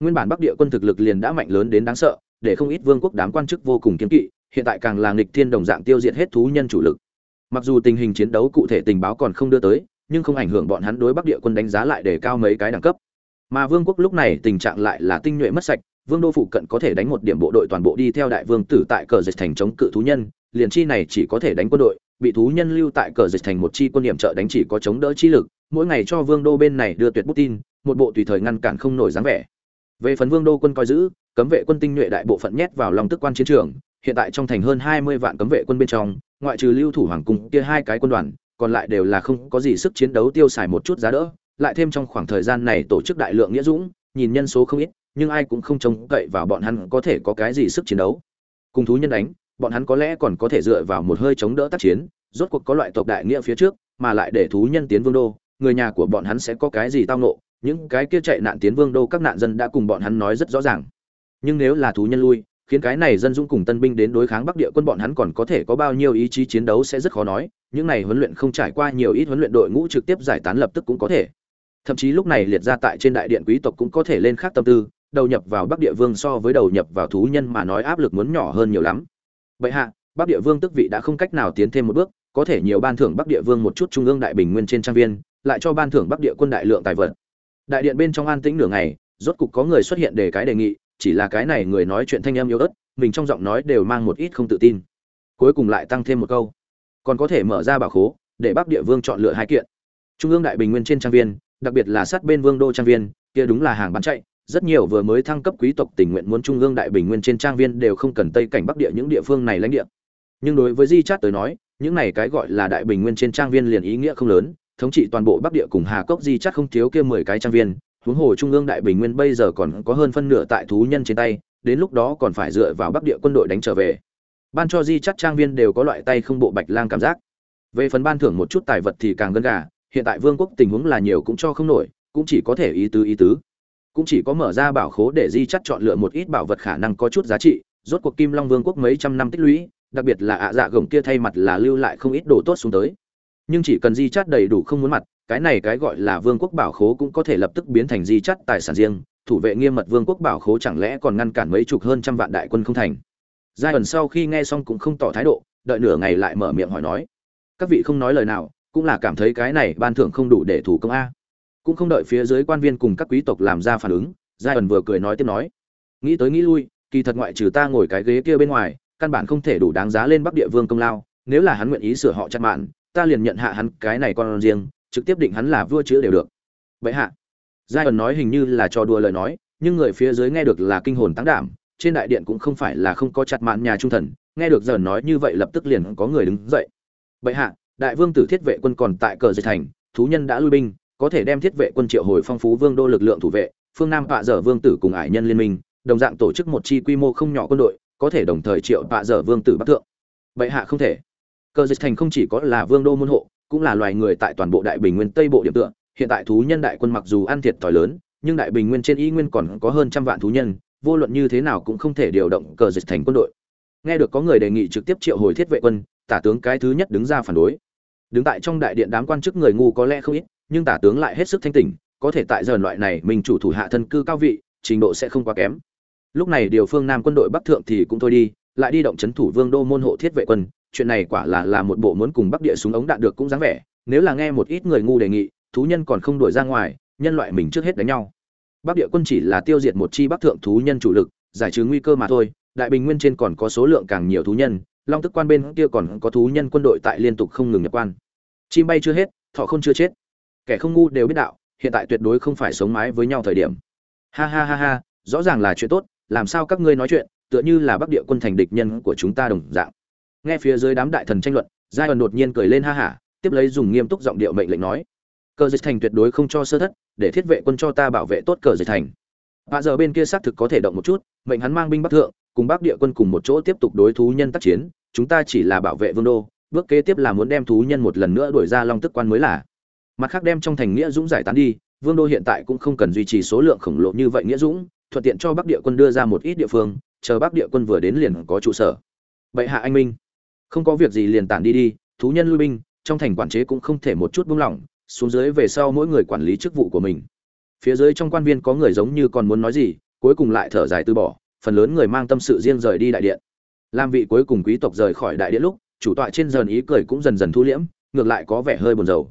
Nguyên bản bắc địa quân thực lực liền đã mạnh lớn đến đáng sợ, để không ít vương quốc đám quan chức vô cùng kiêng kỵ, hiện tại càng là nghịch thiên đồng dạng tiêu diệt hết thú nhân chủ lực. Mặc dù tình hình chiến đấu cụ thể tình báo còn không đưa tới, nhưng không ảnh hưởng bọn hắn đối bắc địa quân đánh giá lại để cao mấy cái đẳng cấp. Mà vương quốc lúc này tình trạng lại là tinh nhuệ mất sạch vương đô phụ cận có thể đánh một điểm bộ đội toàn bộ đi theo đại vương tử tại cờ dịch thành chống cự thú nhân, liền chi này chỉ có thể đánh quân đội, bị thú nhân lưu tại cờ dịch thành một chi quân điểm trợ đánh chỉ có chống đỡ chi lực, mỗi ngày cho vương đô bên này đưa tuyệt bút tin, một bộ tùy thời ngăn cản không nổi dáng vẻ. Về phần vương đô quân coi giữ, cấm vệ quân tinh nhuệ đại bộ phận nhét vào lòng tức quan chiến trường, hiện tại trong thành hơn hai mươi vạn cấm vệ quân bên trong, ngoại trừ lưu thủ hoàng cung kia hai cái quân đoàn, còn lại đều là không có gì sức chiến đấu tiêu xài một chút giá đỡ, lại thêm trong khoảng thời gian này tổ chức đại lượng nghĩa dũng, nhìn nhân số không ít nhưng ai cũng không trông cậy vào bọn hắn có thể có cái gì sức chiến đấu. Cùng thú nhân đánh, bọn hắn có lẽ còn có thể dựa vào một hơi chống đỡ tác chiến, rốt cuộc có loại tộc đại nghĩa phía trước, mà lại để thú nhân tiến vương đô, người nhà của bọn hắn sẽ có cái gì tao nộ những cái kia chạy nạn tiến vương đô các nạn dân đã cùng bọn hắn nói rất rõ ràng. Nhưng nếu là thú nhân lui, khiến cái này dân dũng cùng tân binh đến đối kháng bắc địa quân bọn hắn còn có thể có bao nhiêu ý chí chiến đấu sẽ rất khó nói, những này huấn luyện không trải qua nhiều ít huấn luyện đội ngũ trực tiếp giải tán lập tức cũng có thể. Thậm chí lúc này liệt ra tại trên đại điện quý tộc cũng có thể lên khác tâm tư đầu nhập vào bắc địa vương so với đầu nhập vào thú nhân mà nói áp lực muốn nhỏ hơn nhiều lắm. Bệ hạ, bắc địa vương tức vị đã không cách nào tiến thêm một bước, có thể nhiều ban thưởng bắc địa vương một chút trung ương đại bình nguyên trên trang viên, lại cho ban thưởng bắc địa quân đại lượng tài vật. Đại điện bên trong an tĩnh nửa ngày, rốt cục có người xuất hiện để cái đề nghị, chỉ là cái này người nói chuyện thanh âm yếu ớt, mình trong giọng nói đều mang một ít không tự tin. Cuối cùng lại tăng thêm một câu. Còn có thể mở ra bảo khố, để bắc địa vương chọn lựa hai kiện. Trung ương đại bình nguyên trên trang viên, đặc biệt là sát bên vương đô trang viên, kia đúng là hàng bán chạy rất nhiều vừa mới thăng cấp quý tộc tình nguyện muốn trung ương đại bình nguyên trên trang viên đều không cần tây cảnh bắc địa những địa phương này lãnh địa. Nhưng đối với di chát tới nói, những này cái gọi là đại bình nguyên trên trang viên liền ý nghĩa không lớn, thống trị toàn bộ bắc địa cùng hà cốc di chát không thiếu kia mười cái trang viên, huống hồ trung ương đại bình nguyên bây giờ còn có hơn phân nửa tại thú nhân trên tay, đến lúc đó còn phải dựa vào bắc địa quân đội đánh trở về. Ban cho di chắt trang viên đều có loại tay không bộ bạch lang cảm giác. Về phần ban thưởng một chút tài vật thì càng gân gà, hiện tại vương quốc tình huống là nhiều cũng cho không nổi, cũng chỉ có thể ý tứ ý tứ cũng chỉ có mở ra bảo khố để di chắt chọn lựa một ít bảo vật khả năng có chút giá trị, rốt cuộc kim long vương quốc mấy trăm năm tích lũy, đặc biệt là ạ dạ gồng kia thay mặt là lưu lại không ít đồ tốt xuống tới. Nhưng chỉ cần di chắt đầy đủ không muốn mặt, cái này cái gọi là vương quốc bảo khố cũng có thể lập tức biến thành di chắt tài sản riêng, thủ vệ nghiêm mật vương quốc bảo khố chẳng lẽ còn ngăn cản mấy chục hơn trăm vạn đại quân không thành? Giai ẩn sau khi nghe xong cũng không tỏ thái độ, đợi nửa ngày lại mở miệng hỏi nói, các vị không nói lời nào, cũng là cảm thấy cái này ban thưởng không đủ để thủ công a cũng không đợi phía dưới quan viên cùng các quý tộc làm ra phản ứng, giai ẩn vừa cười nói tiếp nói, nghĩ tới nghĩ lui, kỳ thật ngoại trừ ta ngồi cái ghế kia bên ngoài, căn bản không thể đủ đáng giá lên bắc địa vương công lao, nếu là hắn nguyện ý sửa họ chặt mạn, ta liền nhận hạ hắn cái này con riêng, trực tiếp định hắn là vua chữ đều được. Vậy hạ. Giai ẩn nói hình như là trò đùa lời nói, nhưng người phía dưới nghe được là kinh hồn tăng đảm, trên đại điện cũng không phải là không có chặt mạn nhà trung thần, nghe được dần nói như vậy lập tức liền có người đứng dậy. Bệ hạ, đại vương tử thiết vệ quân còn tại cờ dây thành, thú nhân đã lui binh có thể đem thiết vệ quân triệu hồi phong phú vương đô lực lượng thủ vệ, phương nam bạ dở vương tử cùng ải nhân liên minh, đồng dạng tổ chức một chi quy mô không nhỏ quân đội, có thể đồng thời triệu bạ dở vương tử bắc thượng. Vậy hạ không thể. Cờ dịch thành không chỉ có là vương đô môn hộ, cũng là loài người tại toàn bộ đại bình nguyên tây bộ điểm tựa. Hiện tại thú nhân đại quân mặc dù ăn thiệt thòi lớn, nhưng đại bình nguyên trên y nguyên còn có hơn trăm vạn thú nhân, vô luận như thế nào cũng không thể điều động cờ dịch thành quân đội. Nghe được có người đề nghị trực tiếp triệu hồi thiết vệ quân, tả tướng cái thứ nhất đứng ra phản đối. Đứng tại trong đại điện đám quan chức người ngu có lẽ không ít nhưng tả tướng lại hết sức thanh tỉnh, có thể tại giờ loại này mình chủ thủ hạ thân cư cao vị, trình độ sẽ không quá kém. Lúc này điều phương nam quân đội bắc thượng thì cũng thôi đi, lại đi động chấn thủ vương đô môn hộ thiết vệ quân, chuyện này quả là là một bộ muốn cùng bắc địa súng ống đạn được cũng dáng vẻ, nếu là nghe một ít người ngu đề nghị, thú nhân còn không đuổi ra ngoài, nhân loại mình trước hết đánh nhau. Bắc địa quân chỉ là tiêu diệt một chi bắc thượng thú nhân chủ lực, giải trừ nguy cơ mà thôi, đại bình nguyên trên còn có số lượng càng nhiều thú nhân, long tức quan bên kia còn có thú nhân quân đội tại liên tục không ngừng nhập quan. Chim bay chưa hết, thọ không chưa chết kẻ không ngu đều biết đạo, hiện tại tuyệt đối không phải sống mái với nhau thời điểm. Ha ha ha ha, rõ ràng là chuyện tốt, làm sao các ngươi nói chuyện, tựa như là bắc địa quân thành địch nhân của chúng ta đồng dạng. Nghe phía dưới đám đại thần tranh luận giai ẩn đột nhiên cười lên ha hả, tiếp lấy dùng nghiêm túc giọng điệu mệnh lệnh nói, cờ dịch thành tuyệt đối không cho sơ thất, để thiết vệ quân cho ta bảo vệ tốt cờ dịch thành. Hạ giờ bên kia xác thực có thể động một chút, mệnh hắn mang binh bắc thượng, cùng bắc địa quân cùng một chỗ tiếp tục đối thú nhân tác chiến, chúng ta chỉ là bảo vệ vương đô, bước kế tiếp là muốn đem thú nhân một lần nữa đuổi ra long tức quan mới là mặt khác đem trong thành nghĩa dũng giải tán đi, vương đô hiện tại cũng không cần duy trì số lượng khổng lồ như vậy nghĩa dũng, thuận tiện cho bắc địa quân đưa ra một ít địa phương, chờ bắc địa quân vừa đến liền có trụ sở. Bệ hạ anh minh, không có việc gì liền tản đi đi, thú nhân lui binh, trong thành quản chế cũng không thể một chút buông lỏng, xuống dưới về sau mỗi người quản lý chức vụ của mình. Phía dưới trong quan viên có người giống như còn muốn nói gì, cuối cùng lại thở dài từ bỏ, phần lớn người mang tâm sự riêng rời đi đại điện. Làm vị cuối cùng quý tộc rời khỏi đại điện lúc, chủ tọa trên dần ý cười cũng dần dần thu liễm, ngược lại có vẻ hơi buồn rầu.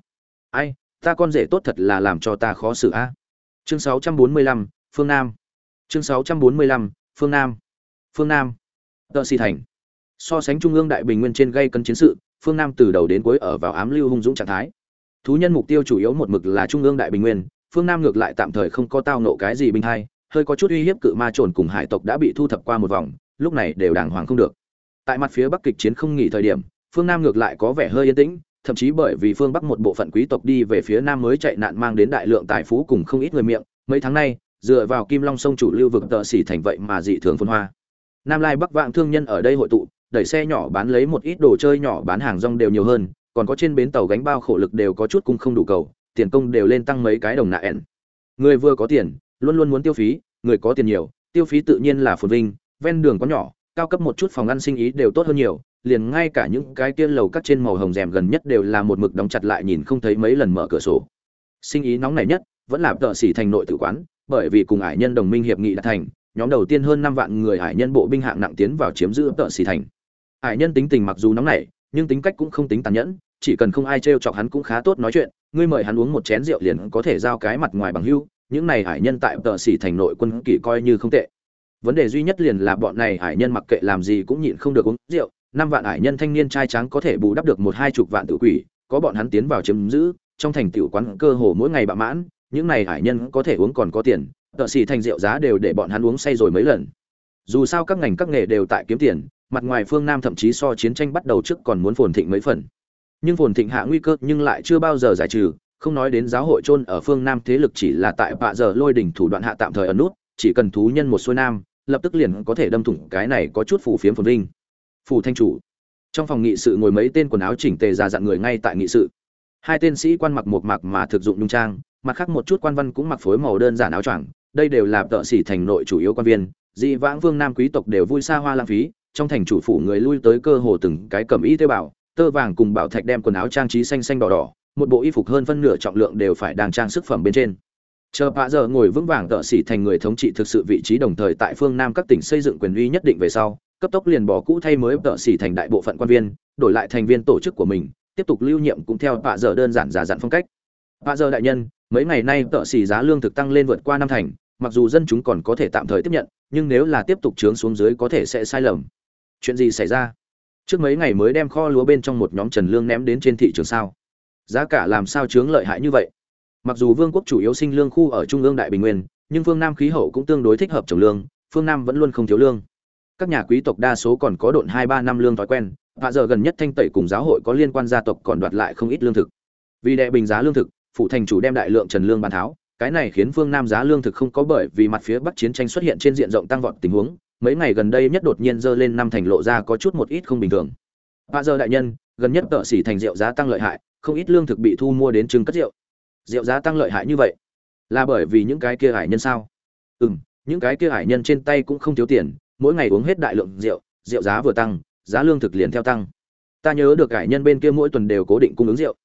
Ai ta con rể tốt thật là làm cho ta khó xử a. Chương 645, phương nam. Chương 645, phương nam. Phương nam. Tợ xì thành. So sánh trung ương đại bình nguyên trên gây cân chiến sự phương nam từ đầu đến cuối ở vào ám lưu hung dũng trạng thái. Thú nhân mục tiêu chủ yếu một mực là trung ương đại bình nguyên phương nam ngược lại tạm thời không có tao nộ cái gì binh hay hơi có chút uy hiếp cự ma trồn cùng hải tộc đã bị thu thập qua một vòng lúc này đều đàng hoàng không được. Tại mặt phía bắc kịch chiến không nghỉ thời điểm phương nam ngược lại có vẻ hơi yên tĩnh thậm chí bởi vì phương bắc một bộ phận quý tộc đi về phía nam mới chạy nạn mang đến đại lượng tài phú cùng không ít người miệng, mấy tháng nay, dựa vào kim long sông chủ lưu vực tợ xỉ thành vậy mà dị thường phân hoa. Nam lai bắc vạn thương nhân ở đây hội tụ, đẩy xe nhỏ bán lấy một ít đồ chơi nhỏ bán hàng rong đều nhiều hơn, còn có trên bến tàu gánh bao khổ lực đều có chút cung không đủ cầu, tiền công đều lên tăng mấy cái đồng nạ ẻn người vừa có tiền, luôn luôn muốn tiêu phí, người có tiền nhiều, tiêu phí tự nhiên là phồn vinh, ven đường có nhỏ, cao cấp một chút phòng ăn sinh ý đều tốt hơn nhiều liền ngay cả những cái kia lầu cắt trên màu hồng rèm gần nhất đều là một mực đóng chặt lại nhìn không thấy mấy lần mở cửa sổ. Sinh ý nóng này nhất, vẫn là tợ sĩ thành nội tử quán, bởi vì cùng ải nhân đồng minh hiệp nghị đã thành, nhóm đầu tiên hơn năm vạn người ải nhân bộ binh hạng nặng tiến vào chiếm giữ tợ sĩ thành. Ải nhân tính tình mặc dù nóng nảy, nhưng tính cách cũng không tính tàn nhẫn, chỉ cần không ai trêu chọc hắn cũng khá tốt nói chuyện, ngươi mời hắn uống một chén rượu liền có thể giao cái mặt ngoài bằng hưu, những này hải nhân tại tợ sĩ thành nội quân kỳ coi như không tệ. Vấn đề duy nhất liền là bọn này hải nhân mặc kệ làm gì cũng nhịn không được uống rượu năm vạn hải nhân thanh niên trai trắng có thể bù đắp được một hai chục vạn tự quỷ, có bọn hắn tiến vào chiếm giữ, trong thành tiểu quán cơ hồ mỗi ngày bạ mãn, những này hải nhân có thể uống còn có tiền, tợ xì thành rượu giá đều để bọn hắn uống say rồi mấy lần. Dù sao các ngành các nghề đều tại kiếm tiền, mặt ngoài phương nam thậm chí so chiến tranh bắt đầu trước còn muốn phồn thịnh mấy phần. Nhưng phồn thịnh hạ nguy cơ nhưng lại chưa bao giờ giải trừ, không nói đến giáo hội chôn ở phương nam thế lực chỉ là tại bạ giờ lôi đỉnh thủ đoạn hạ tạm thời ở nút, chỉ cần thú nhân một xuôi nam, lập tức liền có thể đâm thủng cái này có chút phủ phiếm phồn vinh phủ thanh chủ. Trong phòng nghị sự ngồi mấy tên quần áo chỉnh tề già dặn người ngay tại nghị sự. Hai tên sĩ quan mặc một mặc mà thực dụng nhung trang, mặt khác một chút quan văn cũng mặc phối màu đơn giản áo choàng. Đây đều là tợ sĩ thành nội chủ yếu quan viên. Dị vãng vương nam quý tộc đều vui xa hoa lãng phí. Trong thành chủ phủ người lui tới cơ hồ từng cái cẩm y tế bảo tơ vàng cùng bảo thạch đem quần áo trang trí xanh xanh đỏ đỏ. Một bộ y phục hơn phân nửa trọng lượng đều phải đang trang sức phẩm bên trên. Chờ bạ giờ ngồi vững vàng tợ sĩ thành người thống trị thực sự vị trí đồng thời tại phương nam các tỉnh xây dựng quyền uy nhất định về sau cấp tốc liền bỏ cũ thay mới tợ xỉ thành đại bộ phận quan viên, đổi lại thành viên tổ chức của mình, tiếp tục lưu nhiệm cũng theo bạ giờ đơn giản giả dặn phong cách. Bạ giờ đại nhân, mấy ngày nay tợ xỉ giá lương thực tăng lên vượt qua năm thành, mặc dù dân chúng còn có thể tạm thời tiếp nhận, nhưng nếu là tiếp tục trướng xuống dưới có thể sẽ sai lầm. Chuyện gì xảy ra? Trước mấy ngày mới đem kho lúa bên trong một nhóm trần lương ném đến trên thị trường sao? Giá cả làm sao chướng lợi hại như vậy? Mặc dù vương quốc chủ yếu sinh lương khu ở trung ương đại bình nguyên, nhưng phương nam khí hậu cũng tương đối thích hợp trồng lương, phương nam vẫn luôn không thiếu lương các nhà quý tộc đa số còn có độn hai ba năm lương thói quen và giờ gần nhất thanh tẩy cùng giáo hội có liên quan gia tộc còn đoạt lại không ít lương thực. Vì đệ bình giá lương thực phụ thành chủ đem đại lượng trần lương bán tháo cái này khiến phương nam giá lương thực không có bởi vì mặt phía bắc chiến tranh xuất hiện trên diện rộng tăng vọt tình huống mấy ngày gần đây nhất đột nhiên dơ lên năm thành lộ ra có chút một ít không bình thường. Và giờ đại nhân gần nhất tợ xỉ thành rượu giá tăng lợi hại không ít lương thực bị thu mua đến trưng cất rượu. Rượu giá tăng lợi hại như vậy là bởi vì những cái kia hải nhân sao? Ừm, những cái kia hải nhân trên tay cũng không thiếu tiền mỗi ngày uống hết đại lượng rượu rượu giá vừa tăng, giá lương thực liền theo tăng. Ta nhớ được hải nhân bên kia mỗi tuần đều cố định cung ứng rượu.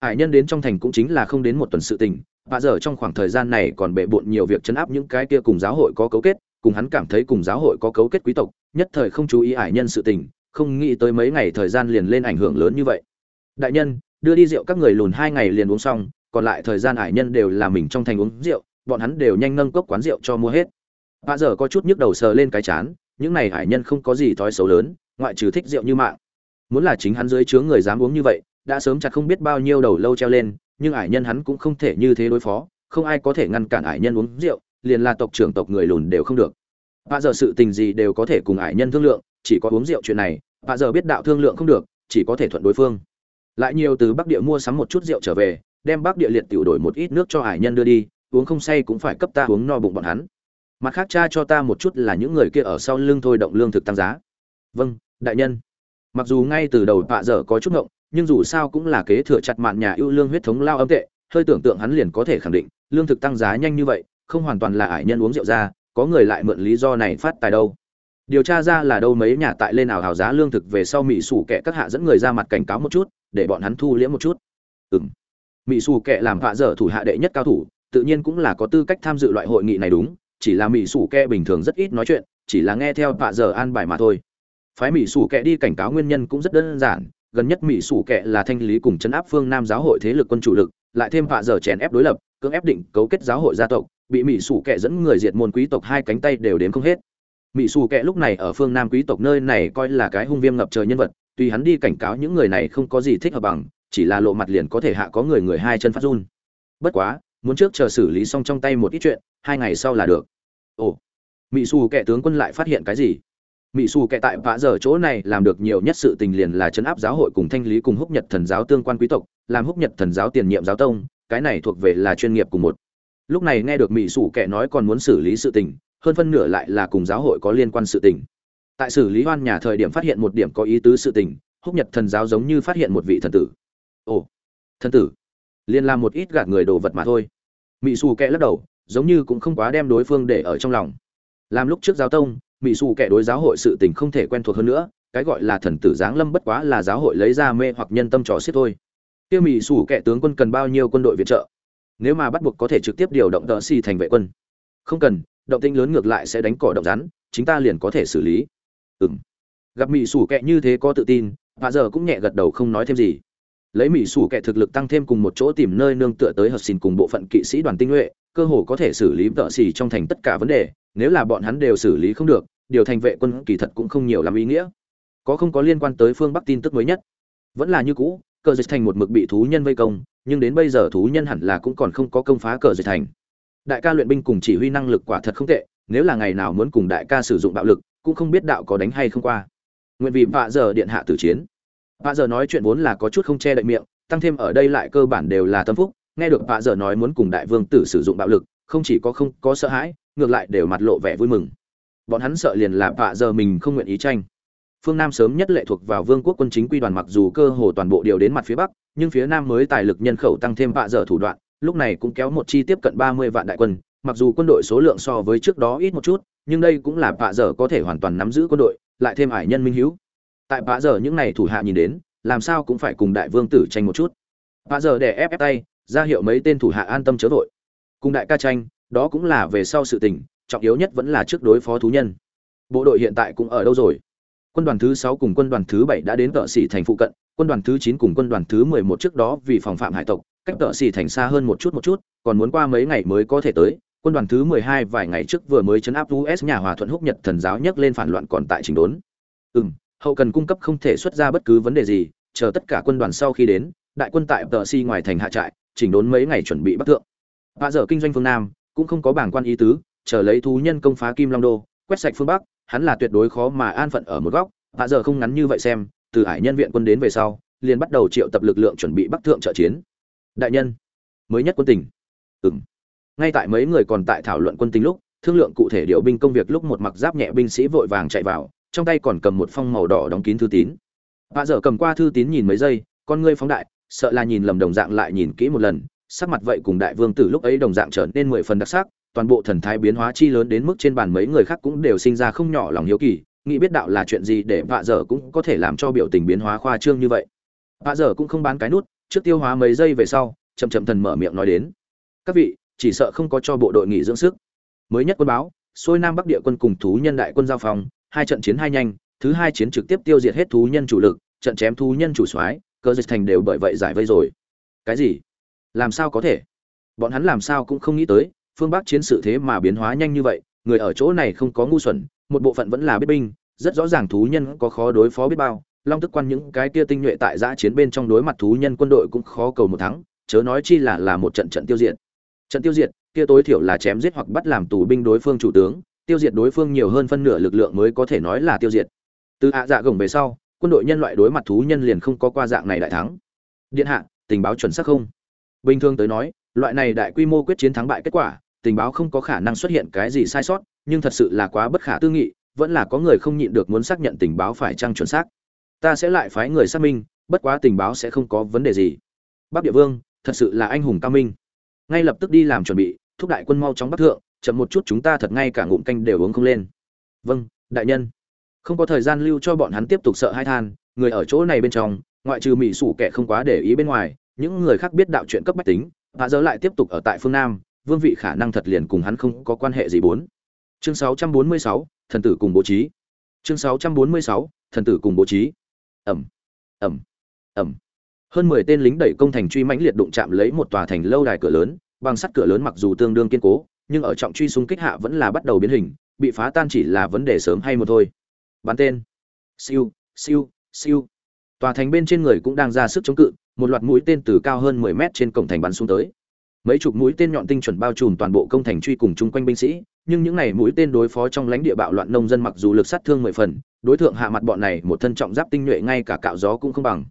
Hải nhân đến trong thành cũng chính là không đến một tuần sự tình, và giờ trong khoảng thời gian này còn bệ bộn nhiều việc chấn áp những cái kia cùng giáo hội có cấu kết, cùng hắn cảm thấy cùng giáo hội có cấu kết quý tộc, nhất thời không chú ý hải nhân sự tình, không nghĩ tới mấy ngày thời gian liền lên ảnh hưởng lớn như vậy. Đại nhân, đưa đi rượu các người lùn hai ngày liền uống xong, còn lại thời gian hải nhân đều là mình trong thành uống rượu, bọn hắn đều nhanh nâng cốc quán rượu cho mua hết. Và giờ có chút nhức đầu sờ lên cái chán những này hải nhân không có gì thói xấu lớn, ngoại trừ thích rượu như mạng. Muốn là chính hắn dưới chướng người dám uống như vậy, đã sớm chặt không biết bao nhiêu đầu lâu treo lên, nhưng ải nhân hắn cũng không thể như thế đối phó, không ai có thể ngăn cản ải nhân uống rượu, liền là tộc trưởng tộc người lùn đều không được. Bà giờ sự tình gì đều có thể cùng ải nhân thương lượng, chỉ có uống rượu chuyện này bà giờ biết đạo thương lượng không được, chỉ có thể thuận đối phương. Lại nhiều từ bắc địa mua sắm một chút rượu trở về, đem bắc địa liệt tiểu đổi một ít nước cho ải nhân đưa đi, uống không say cũng phải cấp ta uống no bụng bọn hắn mặt khác cha cho ta một chút là những người kia ở sau lưng thôi động lương thực tăng giá. Vâng đại nhân. Mặc dù ngay từ đầu vạ dở có chút ngộng, nhưng dù sao cũng là kế thừa chặt mạn nhà ưu lương huyết thống lao âm tệ, hơi tưởng tượng hắn liền có thể khẳng định, lương thực tăng giá nhanh như vậy, không hoàn toàn là ải nhân uống rượu ra, có người lại mượn lý do này phát tài đâu. Điều tra ra là đâu mấy nhà tại lên ảo hào giá lương thực về sau mỹ sủ kẻ các hạ dẫn người ra mặt cảnh cáo một chút, để bọn hắn thu liễm một chút. Ừng mỹ sủ kẻ làm vạ dở thủ hạ đệ nhất cao thủ, tự nhiên cũng là có tư cách tham dự loại hội nghị này đúng chỉ là mỹ sủ kẹ bình thường rất ít nói chuyện, chỉ là nghe theo vạ dở an bài mà thôi. Phái mỹ sủ kẹ đi cảnh cáo nguyên nhân cũng rất đơn giản, gần nhất mỹ sủ kẹ là thanh lý cùng chấn áp phương nam giáo hội thế lực quân chủ lực, lại thêm vạ giờ chèn ép đối lập, cưỡng ép định cấu kết giáo hội gia tộc, bị mỹ sủ kẹ dẫn người diệt môn quý tộc hai cánh tay đều đến không hết. Mỹ sủ kẹ lúc này ở phương nam quý tộc nơi này coi là cái hung viêm ngập trời nhân vật, tuy hắn đi cảnh cáo những người này không có gì thích hợp bằng, chỉ là lộ mặt liền có thể hạ có người người hai chân phát run. Bất quá, muốn trước chờ xử lý xong trong tay một ít chuyện, hai ngày sau là được ồ. Mỹ xù Kẻ tướng quân lại phát hiện cái gì? Mỹ xù Kẻ tại vạ giờ chỗ này làm được nhiều nhất sự tình liền là chấn áp giáo hội cùng thanh lý cùng húc nhật thần giáo tương quan quý tộc, làm húc nhật thần giáo tiền nhiệm giáo tông, cái này thuộc về là chuyên nghiệp cùng một. Lúc này nghe được mỹ xù Kẻ nói còn muốn xử lý sự tình, hơn phân nửa lại là cùng giáo hội có liên quan sự tình. Tại xử lý hoan nhà thời điểm phát hiện một điểm có ý tứ sự tình, húc nhật thần giáo giống như phát hiện một vị thần tử. Ồ, thần tử. Liên làm một ít gạt người đồ vật mà thôi. Mỹ xù Kẻ lắc đầu giống như cũng không quá đem đối phương để ở trong lòng. Làm lúc trước giáo tông mỹ xù kẻ đối giáo hội sự tình không thể quen thuộc hơn nữa, cái gọi là thần tử giáng lâm bất quá là giáo hội lấy ra mê hoặc nhân tâm trò xiết thôi. Kia mỹ xù kẻ tướng quân cần bao nhiêu quân đội viện trợ? Nếu mà bắt buộc có thể trực tiếp điều động tợ xì thành vệ quân. Không cần, động tinh lớn ngược lại sẽ đánh cỏ động rắn chúng ta liền có thể xử lý. Ừ m gặp mỹ xù kẹ như thế có tự tin và giờ cũng nhẹ gật đầu không nói thêm gì lấy mỹ sủ kẹ thực lực tăng thêm cùng một chỗ tìm nơi nương tựa tới hợp xin cùng bộ phận kỵ sĩ đoàn tinh nhuệ, cơ hồ có thể xử lý tợ xì trong thành tất cả vấn đề, nếu là bọn hắn đều xử lý không được, điều thành vệ quân kỳ thật cũng không nhiều làm ý nghĩa. Có không có liên quan tới phương bắc tin tức mới nhất. Vẫn là như cũ, cờ dịch thành một mực bị thú nhân vây công, nhưng đến bây giờ thú nhân hẳn là cũng còn không có công phá cờ dịch thành. Đại ca luyện binh cùng chỉ huy năng lực quả thật không tệ, nếu là ngày nào muốn cùng đại ca sử dụng bạo lực, cũng không biết đạo có đánh hay không qua. Nguyện vì vạ giờ điện hạ tử chiến vạ giờ nói chuyện vốn là có chút không che đậy miệng, tăng thêm ở đây lại cơ bản đều là tâm phúc, nghe được vạ giờ nói muốn cùng đại vương tử sử dụng bạo lực, không chỉ có không có sợ hãi, ngược lại đều mặt lộ vẻ vui mừng. Bọn hắn sợ liền là vạ giờ mình không nguyện ý tranh. Phương nam sớm nhất lệ thuộc vào vương quốc quân chính quy đoàn mặc dù cơ hồ toàn bộ điều đến mặt phía bắc, nhưng phía nam mới tài lực nhân khẩu tăng thêm vạ giờ thủ đoạn, lúc này cũng kéo một chi tiếp cận ba mươi vạn đại quân, mặc dù quân đội số lượng so với trước đó ít một chút, nhưng đây cũng là vạ giờ có thể hoàn toàn nắm giữ quân đội, lại thêm ải nhân minh hữu tại bạ giờ những này thủ hạ nhìn đến, làm sao cũng phải cùng đại vương tử tranh một chút. Bạ giờ để ép ép tay, ra hiệu mấy tên thủ hạ an tâm chớ vội. Cùng đại ca tranh, đó cũng là về sau sự tình, trọng yếu nhất vẫn là trước đối phó thú nhân. Bộ đội hiện tại cũng ở đâu rồi? Quân đoàn thứ sáu cùng quân đoàn thứ bảy đã đến tợ xỉ thành phụ cận, quân đoàn thứ chín cùng quân đoàn thứ mười một trước đó vì phòng phạm hải tộc, cách tợ xỉ thành xa hơn một chút một chút, còn muốn qua mấy ngày mới có thể tới. Quân đoàn thứ mười hai vài ngày trước vừa mới chấn áp us nhà hòa thuận húc nhật thần giáo nhấc lên phản loạn còn tại trình đốn. Ừ hậu cần cung cấp không thể xuất ra bất cứ vấn đề gì, chờ tất cả quân đoàn sau khi đến, đại quân tại tờ si ngoài thành hạ trại, chỉnh đốn mấy ngày chuẩn bị bắc thượng. Vạ dở kinh doanh phương nam, cũng không có bảng quan ý tứ, chờ lấy thú nhân công phá kim long đô, quét sạch phương bắc, hắn là tuyệt đối khó mà an phận ở một góc. Vạ dở không ngắn như vậy xem, từ hải nhân viện quân đến về sau, liền bắt đầu triệu tập lực lượng chuẩn bị bắc thượng trợ chiến. Đại nhân, mới nhất quân tình ừng ngay tại mấy người còn tại thảo luận quân tình lúc, thương lượng cụ thể điều binh công việc lúc một mặc giáp nhẹ binh sĩ vội vàng chạy vào trong tay còn cầm một phong màu đỏ đóng kín thư tín. Bạ dở cầm qua thư tín nhìn mấy giây, con ngươi phóng đại, sợ là nhìn lầm đồng dạng lại nhìn kỹ một lần, sắc mặt vậy cùng đại vương tử lúc ấy đồng dạng trở nên mười phần đặc sắc, toàn bộ thần thái biến hóa chi lớn đến mức trên bàn mấy người khác cũng đều sinh ra không nhỏ lòng hiếu kỳ, nghĩ biết đạo là chuyện gì để vạ dở cũng có thể làm cho biểu tình biến hóa khoa trương như vậy. Vạ dở cũng không bán cái nút, trước tiêu hóa mấy giây về sau, chậm chậm thần mở miệng nói đến. Các vị, chỉ sợ không có cho bộ đội nghỉ dưỡng sức. Mới nhất quân báo xôi nam bắc địa quân cùng thú nhân đại quân giao phòng hai trận chiến hai nhanh, thứ hai chiến trực tiếp tiêu diệt hết thú nhân chủ lực, trận chém thú nhân chủ soái, cơ dịch thành đều bởi vậy giải vây rồi. Cái gì? Làm sao có thể? Bọn hắn làm sao cũng không nghĩ tới, phương bắc chiến sự thế mà biến hóa nhanh như vậy, người ở chỗ này không có ngu xuẩn, một bộ phận vẫn là biết binh, rất rõ ràng thú nhân có khó đối phó biết bao, long tức quan những cái kia tinh nhuệ tại giã chiến bên trong đối mặt thú nhân quân đội cũng khó cầu một thắng, chớ nói chi là là một trận trận tiêu diệt. Trận tiêu diệt, kia tối thiểu là chém giết hoặc bắt làm tù binh đối phương chủ tướng tiêu diệt đối phương nhiều hơn phân nửa lực lượng mới có thể nói là tiêu diệt. Từ hạ dạ gồng về sau, quân đội nhân loại đối mặt thú nhân liền không có qua dạng này đại thắng. Điện hạ, tình báo chuẩn xác không? Bình thường tới nói, loại này đại quy mô quyết chiến thắng bại kết quả, tình báo không có khả năng xuất hiện cái gì sai sót, nhưng thật sự là quá bất khả tư nghị, vẫn là có người không nhịn được muốn xác nhận tình báo phải chăng chuẩn xác. Ta sẽ lại phái người xác minh, bất quá tình báo sẽ không có vấn đề gì. Bắc địa vương, thật sự là anh hùng cao minh. Ngay lập tức đi làm chuẩn bị, thúc đại quân mau chóng bắc thượng chậm một chút chúng ta thật ngay cả ngụm canh đều uống không lên. Vâng đại nhân. Không có thời gian lưu cho bọn hắn tiếp tục sợ hai than người ở chỗ này bên trong ngoại trừ mỹ sủ kẻ không quá để ý bên ngoài những người khác biết đạo chuyện cấp bách tính và giờ lại tiếp tục ở tại phương nam vương vị khả năng thật liền cùng hắn không có quan hệ gì bốn. Chương 646, thần tử cùng bố trí. Chương 646, thần tử cùng bố trí. Ẩm ẩm ẩm. Hơn mười tên lính đẩy công thành truy mãnh liệt đụng chạm lấy một tòa thành lâu đài cửa lớn bằng sắt cửa lớn mặc dù tương đương kiên cố nhưng ở trọng truy xung kích hạ vẫn là bắt đầu biến hình, bị phá tan chỉ là vấn đề sớm hay một thôi. Bắn tên. Siêu siêu siêu. Tòa thành bên trên người cũng đang ra sức chống cự, một loạt mũi tên từ cao hơn mười mét trên cổng thành bắn xuống tới. Mấy chục mũi tên nhọn tinh chuẩn bao trùm toàn bộ công thành truy cùng chung quanh binh sĩ, nhưng những này mũi tên đối phó trong lãnh địa bạo loạn nông dân mặc dù lực sát thương mười phần, đối tượng hạ mặt bọn này một thân trọng giáp tinh nhuệ ngay cả cạo gió cũng không bằng.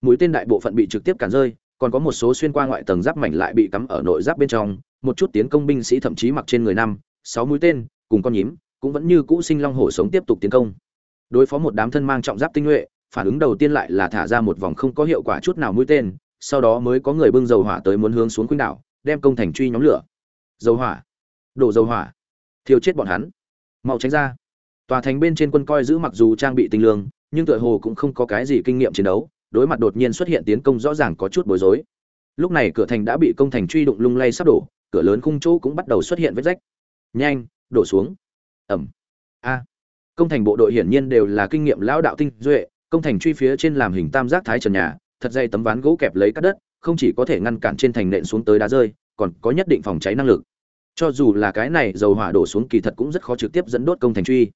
Mũi tên đại bộ phận bị trực tiếp cản rơi, còn có một số xuyên qua ngoại tầng giáp mảnh lại bị cắm ở nội giáp bên trong một chút tiến công binh sĩ thậm chí mặc trên người năm, sáu mũi tên, cùng con nhím, cũng vẫn như cũ sinh long hổ sống tiếp tục tiến công. Đối phó một đám thân mang trọng giáp tinh nhuệ, phản ứng đầu tiên lại là thả ra một vòng không có hiệu quả chút nào mũi tên, sau đó mới có người bưng dầu hỏa tới muốn hướng xuống khuynh đảo, đem công thành truy nhóm lửa. Dầu hỏa. Đổ dầu hỏa. Thiêu chết bọn hắn. Mau tránh ra. Tòa thành bên trên quân coi giữ mặc dù trang bị tinh lương, nhưng tựa hồ cũng không có cái gì kinh nghiệm chiến đấu, đối mặt đột nhiên xuất hiện tiến công rõ ràng có chút bối rối. Lúc này cửa thành đã bị công thành truy đụng lung lay sắp đổ cửa lớn khung chỗ cũng bắt đầu xuất hiện vết rách. Nhanh, đổ xuống. Ẩm. A. Công thành bộ đội hiển nhiên đều là kinh nghiệm lão đạo tinh duệ, công thành truy phía trên làm hình tam giác thái trần nhà, thật dây tấm ván gỗ kẹp lấy các đất, không chỉ có thể ngăn cản trên thành nện xuống tới đá rơi, còn có nhất định phòng cháy năng lực. Cho dù là cái này dầu hỏa đổ xuống kỳ thật cũng rất khó trực tiếp dẫn đốt công thành truy.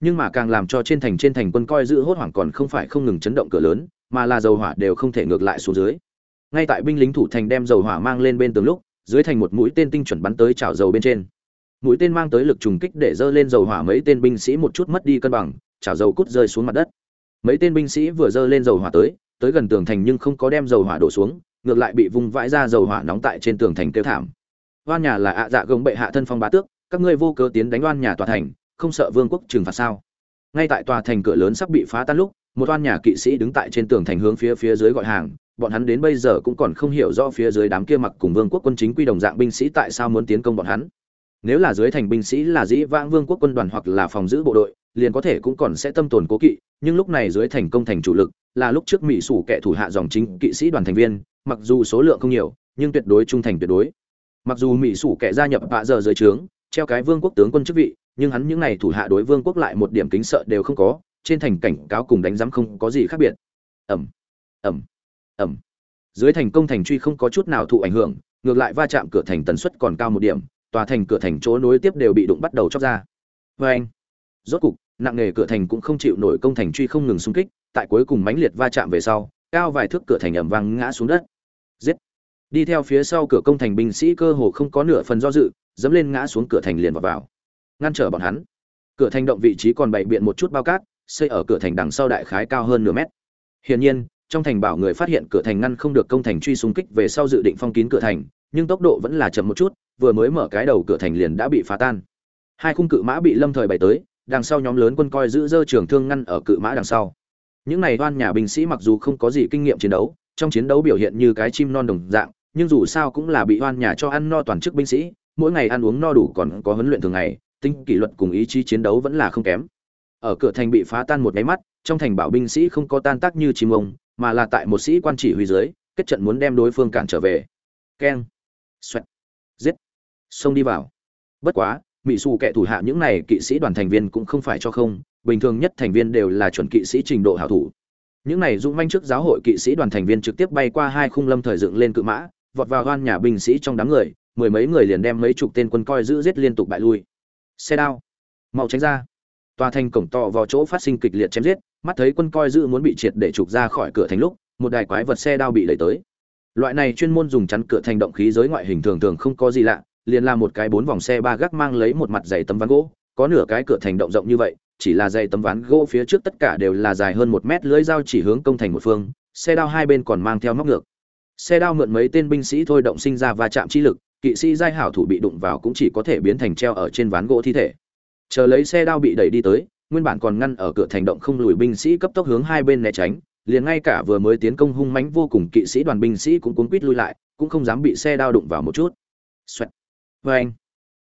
Nhưng mà càng làm cho trên thành trên thành quân coi giữ hốt hoảng còn không phải không ngừng chấn động cửa lớn, mà là dầu hỏa đều không thể ngược lại xuống dưới. Ngay tại binh lính thủ thành đem dầu hỏa mang lên bên tường lúc dưới thành một mũi tên tinh chuẩn bắn tới chảo dầu bên trên. Mũi tên mang tới lực trùng kích để dơ lên dầu hỏa mấy tên binh sĩ một chút mất đi cân bằng, chảo dầu cút rơi xuống mặt đất. Mấy tên binh sĩ vừa dơ lên dầu hỏa tới tới gần tường thành nhưng không có đem dầu hỏa đổ xuống, ngược lại bị vung vãi ra dầu hỏa nóng tại trên tường thành kêu thảm. Oan nhà là ạ dạ gồng bệ hạ thân phong bá tước, các ngươi vô cớ tiến đánh oan nhà tòa thành, không sợ vương quốc trừng phạt sao? Ngay tại tòa thành cửa lớn sắp bị phá tan lúc một oan nhà kỵ sĩ đứng tại trên tường thành hướng phía phía dưới gọi hàng, bọn hắn đến bây giờ cũng còn không hiểu rõ phía dưới đám kia mặc cùng vương quốc quân chính quy đồng dạng binh sĩ tại sao muốn tiến công bọn hắn. Nếu là dưới thành binh sĩ là dĩ vãng vương quốc quân đoàn hoặc là phòng giữ bộ đội, liền có thể cũng còn sẽ tâm tồn cố kỵ, nhưng lúc này dưới thành công thành chủ lực, là lúc trước mỹ sủ kẻ thủ hạ dòng chính kỵ sĩ đoàn thành viên, mặc dù số lượng không nhiều, nhưng tuyệt đối trung thành tuyệt đối. Mặc dù mỹ sủ kẻ gia nhập hạ giờ dưới trướng, treo cái vương quốc tướng quân chức vị, nhưng hắn những n à y thủ hạ đối vương quốc lại một điểm kính sợ đều không có trên thành cảnh cáo cùng đánh giám không có gì khác biệt. Ẩm ẩm ẩm dưới thành công thành truy không có chút nào thụ ảnh hưởng ngược lại va chạm cửa thành tần suất còn cao một điểm tòa thành cửa thành chỗ nối tiếp đều bị đụng bắt đầu chóc ra. Vê anh. Rốt cục nặng nghề cửa thành cũng không chịu nổi công thành truy không ngừng xung kích tại cuối cùng mãnh liệt va chạm về sau cao vài thước cửa thành ẩm vang ngã xuống đất. Giết. Đi theo phía sau cửa công thành binh sĩ cơ hồ không có nửa phần do dự dẫm lên ngã xuống cửa thành liền vào, vào. Ngăn trở bọn hắn. Cửa thành động vị trí còn bày biện một chút bao cát xây ở cửa thành đằng sau đại khái cao hơn nửa mét. Hiển nhiên, trong thành bảo người phát hiện cửa thành ngăn không được công thành truy xung kích về sau dự định phong kín cửa thành, nhưng tốc độ vẫn là chậm một chút, vừa mới mở cái đầu cửa thành liền đã bị phá tan. Hai khung cự mã bị lâm thời bày tới, đằng sau nhóm lớn quân coi giữ dơ trường thương ngăn ở cự mã đằng sau. Những này đoan nhà binh sĩ mặc dù không có gì kinh nghiệm chiến đấu, trong chiến đấu biểu hiện như cái chim non đồng dạng, nhưng dù sao cũng là bị oan nhà cho ăn no toàn chức binh sĩ, mỗi ngày ăn uống no đủ còn có huấn luyện thường ngày tinh kỷ luật cùng ý chí chiến đấu vẫn là không kém ở cửa thành bị phá tan một cái mắt, trong thành bảo binh sĩ không có tan tác như chim ông, mà là tại một sĩ quan chỉ huy dưới, kết trận muốn đem đối phương cản trở về. Keng. Xoẹt. Giết. Xông đi vào. Bất quá mỹ xù kẻ thủ hạ những này kỵ sĩ đoàn thành viên cũng không phải cho không, bình thường nhất thành viên đều là chuẩn kỵ sĩ trình độ hảo thủ. Những này dũng manh trước giáo hội kỵ sĩ đoàn thành viên trực tiếp bay qua hai khung lâm thời dựng lên cự mã, vọt vào gan nhà binh sĩ trong đám người, mười mấy người liền đem mấy chục tên quân coi giữ giết liên tục bại lui. Xe đao. Mau tránh ra tòa thành cổng to vào chỗ phát sinh kịch liệt chém giết, mắt thấy quân coi giữ muốn bị triệt để trục ra khỏi cửa thành lúc, một đài quái vật xe đao bị đẩy tới. Loại này chuyên môn dùng chắn cửa thành động khí giới ngoại hình thường thường không có gì lạ, liền là một cái bốn vòng xe ba gác mang lấy một mặt dày tấm ván gỗ, có nửa cái cửa thành động rộng như vậy, chỉ là dày tấm ván gỗ phía trước tất cả đều là dài hơn một mét lưới dao chỉ hướng công thành một phương, xe đao hai bên còn mang theo móc ngược. Xe đao mượn mấy tên binh sĩ thôi động sinh ra va chạm chi lực, kỵ sĩ giai hảo thủ bị đụng vào cũng chỉ có thể biến thành treo ở trên ván gỗ thi thể chờ lấy xe đao bị đẩy đi tới, nguyên bản còn ngăn ở cửa thành động không lùi binh sĩ cấp tốc hướng hai bên né tránh, liền ngay cả vừa mới tiến công hung mãnh vô cùng kỵ sĩ đoàn binh sĩ cũng cuốn quýt lui lại, cũng không dám bị xe đao đụng vào một chút Xoẹt. Và anh.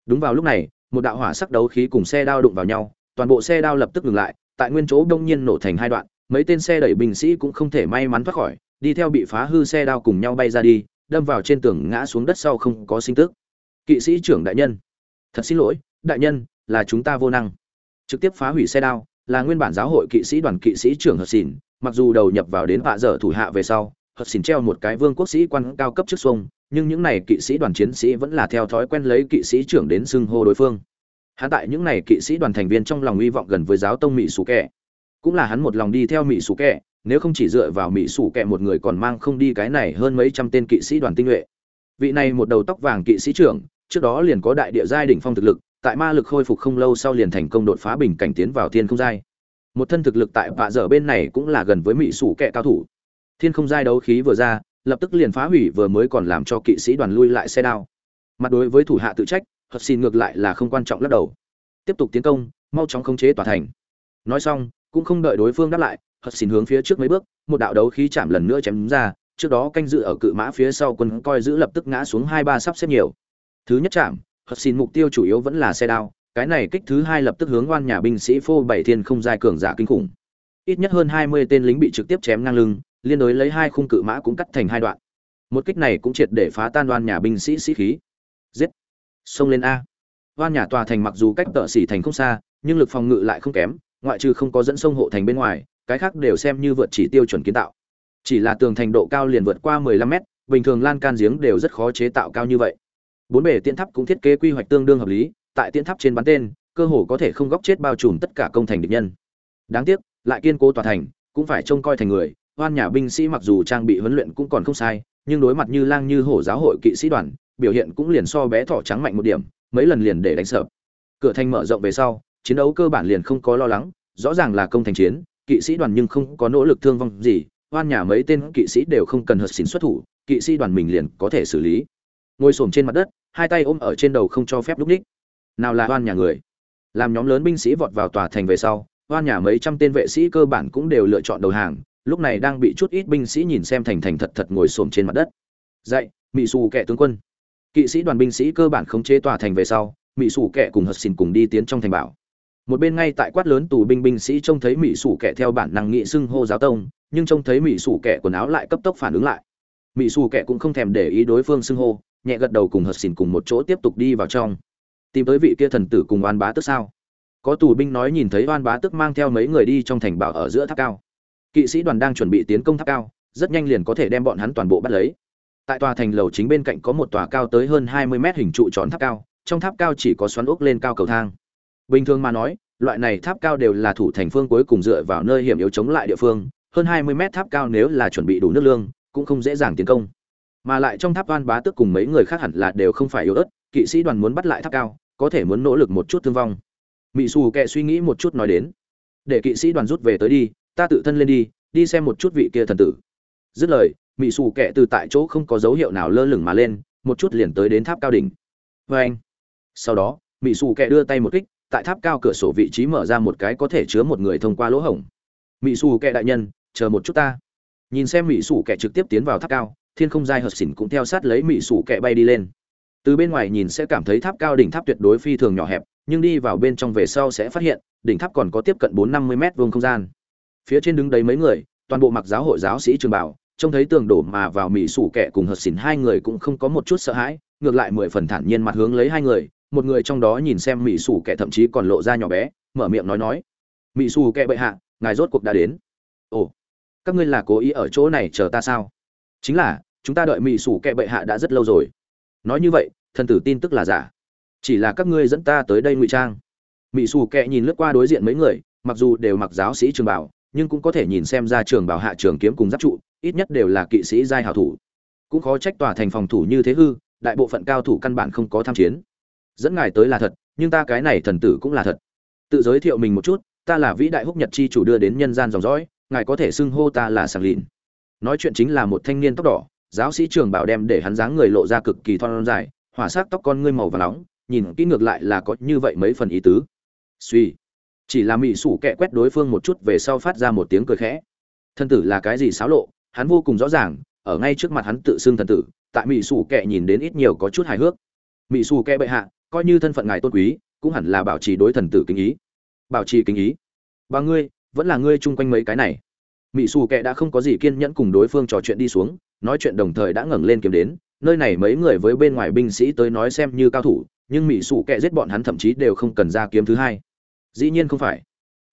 đúng vào lúc này, một đạo hỏa sắc đấu khí cùng xe đao đụng vào nhau, toàn bộ xe đao lập tức ngừng lại, tại nguyên chỗ đông nhiên nổ thành hai đoạn, mấy tên xe đẩy binh sĩ cũng không thể may mắn thoát khỏi, đi theo bị phá hư xe đao cùng nhau bay ra đi, đâm vào trên tường ngã xuống đất sau không có sinh tức kỵ sĩ trưởng đại nhân thật xin lỗi, đại nhân là chúng ta vô năng. Trực tiếp phá hủy xe đao, là nguyên bản giáo hội kỵ sĩ đoàn kỵ sĩ trưởng hợp xỉn mặc dù đầu nhập vào đến vạ dở thủ hạ về sau, hợp xỉn treo một cái vương quốc sĩ quan cao cấp trước xuông, nhưng những này kỵ sĩ đoàn chiến sĩ vẫn là theo thói quen lấy kỵ sĩ trưởng đến xưng hô đối phương. Hắn tại những này kỵ sĩ đoàn thành viên trong lòng hy vọng gần với giáo tông mỹ sủ kẹ cũng là hắn một lòng đi theo mỹ sủ kẹ nếu không chỉ dựa vào mỹ sủ kẹ một người còn mang không đi cái này hơn mấy trăm tên kỵ sĩ đoàn tinh nhuệ. Vị này một đầu tóc vàng kỵ sĩ trưởng, trước đó liền có đại địa giai đỉnh phong thực lực tại ma lực khôi phục không lâu sau liền thành công đột phá bình cảnh tiến vào thiên không giai. Một thân thực lực tại vạ dở bên này cũng là gần với mỹ sủ kẹ cao thủ. Thiên không giai đấu khí vừa ra, lập tức liền phá hủy vừa mới còn làm cho kỵ sĩ đoàn lui lại xe đao. Mặt đối với thủ hạ tự trách, hợp xin ngược lại là không quan trọng lắc đầu. Tiếp tục tiến công, mau chóng khống chế tòa thành. Nói xong, cũng không đợi đối phương đáp lại, hợp xin hướng phía trước mấy bước, một đạo đấu khí chạm lần nữa chém ra, trước đó canh dự ở cự mã phía sau quân coi giữ lập tức ngã xuống hai ba sắp xếp nhiều. Thứ nhất chạm hợp xin mục tiêu chủ yếu vẫn là xe đao, cái này kích thứ hai lập tức hướng oan nhà binh sĩ phô bảy thiên không giai cường giả kinh khủng. Ít nhất hơn hai mươi tên lính bị trực tiếp chém ngang lưng, liên đối lấy hai khung cự mã cũng cắt thành hai đoạn. Một kích này cũng triệt để phá tan oan nhà binh sĩ sĩ khí. Giết! Xông lên a. Oan nhà tòa thành mặc dù cách tợ xỉ thành không xa, nhưng lực phòng ngự lại không kém, ngoại trừ không có dẫn sông hộ thành bên ngoài, cái khác đều xem như vượt chỉ tiêu chuẩn kiến tạo. Chỉ là tường thành độ cao liền vượt qua 15 mét, bình thường lan can giếng đều rất khó chế tạo cao như vậy bốn bể tiễn tháp cũng thiết kế quy hoạch tương đương hợp lý, tại tiễn tháp trên bắn tên, cơ hồ có thể không góc chết bao trùm tất cả công thành địch nhân. Đáng tiếc, lại kiên cố tòa thành, cũng phải trông coi thành người. Hoan nhà binh sĩ mặc dù trang bị huấn luyện cũng còn không sai, nhưng đối mặt như lang như hổ giáo hội kỵ sĩ đoàn, biểu hiện cũng liền so bé thỏ trắng mạnh một điểm, mấy lần liền để đánh sợ. Cửa thành mở rộng về sau, chiến đấu cơ bản liền không có lo lắng, rõ ràng là công thành chiến, kỵ sĩ đoàn nhưng không có nỗ lực thương vong gì, hoan nhà mấy tên kỵ sĩ đều không cần hợp xỉn xuất thủ, kỵ sĩ đoàn mình liền có thể xử lý. Ngồi xổm trên mặt đất hai tay ôm ở trên đầu không cho phép lúc ních. Nào là oan nhà người. Làm nhóm lớn binh sĩ vọt vào tòa thành về sau, oan nhà mấy trăm tên vệ sĩ cơ bản cũng đều lựa chọn đầu hàng, lúc này đang bị chút ít binh sĩ nhìn xem thành thành thật thật ngồi xổm trên mặt đất. Dạy mỹ xù kẻ tướng quân. Kỵ sĩ đoàn binh sĩ cơ bản khống chế tòa thành về sau mỹ xù kẻ cùng hật xin cùng đi tiến trong thành bảo. Một bên ngay tại quát lớn tù binh binh sĩ trông thấy mỹ xù kẻ theo bản năng nghị xưng hô giáo tông, nhưng trông thấy mỹ xù kẻ quần áo lại cấp tốc phản ứng lại mỹ xù kẻ cũng không thèm để ý đối phương xưng hô, nhẹ gật đầu cùng hật xỉn cùng một chỗ tiếp tục đi vào trong. Tìm tới vị kia thần tử cùng oan bá tức sao? Có tù binh nói nhìn thấy oan bá tức mang theo mấy người đi trong thành bảo ở giữa tháp cao. Kỵ sĩ đoàn đang chuẩn bị tiến công tháp cao, rất nhanh liền có thể đem bọn hắn toàn bộ bắt lấy. Tại tòa thành lầu chính bên cạnh có một tòa cao tới hơn hai mươi mét hình trụ tròn tháp cao, trong tháp cao chỉ có xoắn ốc lên cao cầu thang. Bình thường mà nói, loại này tháp cao đều là thủ thành phương cuối cùng dựa vào nơi hiểm yếu chống lại địa phương, hơn hai mươi mét tháp cao nếu là chuẩn bị đủ nước lương cũng không dễ dàng tiến công. Mà lại trong tháp van bá tước cùng mấy người khác hẳn là đều không phải yếu ớt, kỵ sĩ đoàn muốn bắt lại tháp cao, có thể muốn nỗ lực một chút thương vong. Mỹ xù kệ suy nghĩ một chút nói đến, để kỵ sĩ đoàn rút về tới đi, ta tự thân lên đi đi xem một chút vị kia thần tử. Dứt lời mỹ xù kệ từ tại chỗ không có dấu hiệu nào lơ lửng mà lên, một chút liền tới đến tháp cao đỉnh. Vê anh, sau đó mỹ xù kệ đưa tay một kích, tại tháp cao cửa sổ vị trí mở ra một cái có thể chứa một người thông qua lỗ hổng. Mỹ xù kệ đại nhân, chờ một chút ta nhìn xem mỹ sủ kệ trực tiếp tiến vào tháp cao, thiên không giai hợp xỉn cũng theo sát lấy mỹ sủ kệ bay đi lên. Từ bên ngoài nhìn sẽ cảm thấy tháp cao đỉnh tháp tuyệt đối phi thường nhỏ hẹp, nhưng đi vào bên trong về sau sẽ phát hiện, đỉnh tháp còn có tiếp cận bốn năm mươi m vuông không gian. Phía trên đứng đấy mấy người, toàn bộ mặc giáo hội giáo sĩ trường bảo, trông thấy tường đổ mà vào mỹ sủ kẻ cùng hợp xỉn hai người cũng không có một chút sợ hãi, ngược lại mười phần thản nhiên mặt hướng lấy hai người, một người trong đó nhìn xem mỹ sủ kẻ thậm chí còn lộ ra nhỏ bé, mở miệng nói nói, mỹ sủ kẻ bệ hạ, ngài rốt cuộc đã đến. Ồ các ngươi là cố ý ở chỗ này chờ ta sao? Chính là, chúng ta đợi mỹ sủ kệ bệ hạ đã rất lâu rồi. Nói như vậy, thần tử tin tức là giả. Chỉ là các ngươi dẫn ta tới đây ngụy trang. Mỹ sủ kệ nhìn lướt qua đối diện mấy người, mặc dù đều mặc giáo sĩ trường bảo, nhưng cũng có thể nhìn xem ra trường bảo hạ trường kiếm cùng giáp trụ, ít nhất đều là kỵ sĩ giai hảo thủ. Cũng khó trách tòa thành phòng thủ như thế hư, đại bộ phận cao thủ căn bản không có tham chiến. Dẫn ngài tới là thật, nhưng ta cái này thần tử cũng là thật. Tự giới thiệu mình một chút, ta là vĩ đại húc nhật chi chủ đưa đến nhân gian dòng dõi ngài có thể xưng hô ta là sàng lìn nói chuyện chính là một thanh niên tóc đỏ, giáo sĩ trường bảo đem để hắn dáng người lộ ra cực kỳ thon dài, hỏa sắc tóc con ngươi màu và nóng, nhìn kỹ ngược lại là có như vậy mấy phần ý tứ. Suy. Chỉ là mỹ sủ kẹ quét đối phương một chút về sau phát ra một tiếng cười khẽ. Thân tử là cái gì xáo lộ? Hắn vô cùng rõ ràng, ở ngay trước mặt hắn tự xưng thần tử, tại mỹ sủ kẹ nhìn đến ít nhiều có chút hài hước. Mỹ sủ kẹ bệ hạ, coi như thân phận ngài tôn quý, cũng hẳn là bảo trì đối thần tử kính ý. Bảo trì kính ý. Và ngươi vẫn là ngươi chung quanh mấy cái này. Mỹ xù kệ đã không có gì kiên nhẫn cùng đối phương trò chuyện đi xuống, nói chuyện đồng thời đã ngẩng lên kiếm đến, nơi này mấy người với bên ngoài binh sĩ tới nói xem như cao thủ, nhưng mỹ xù kệ giết bọn hắn thậm chí đều không cần ra kiếm thứ hai. Dĩ nhiên không phải.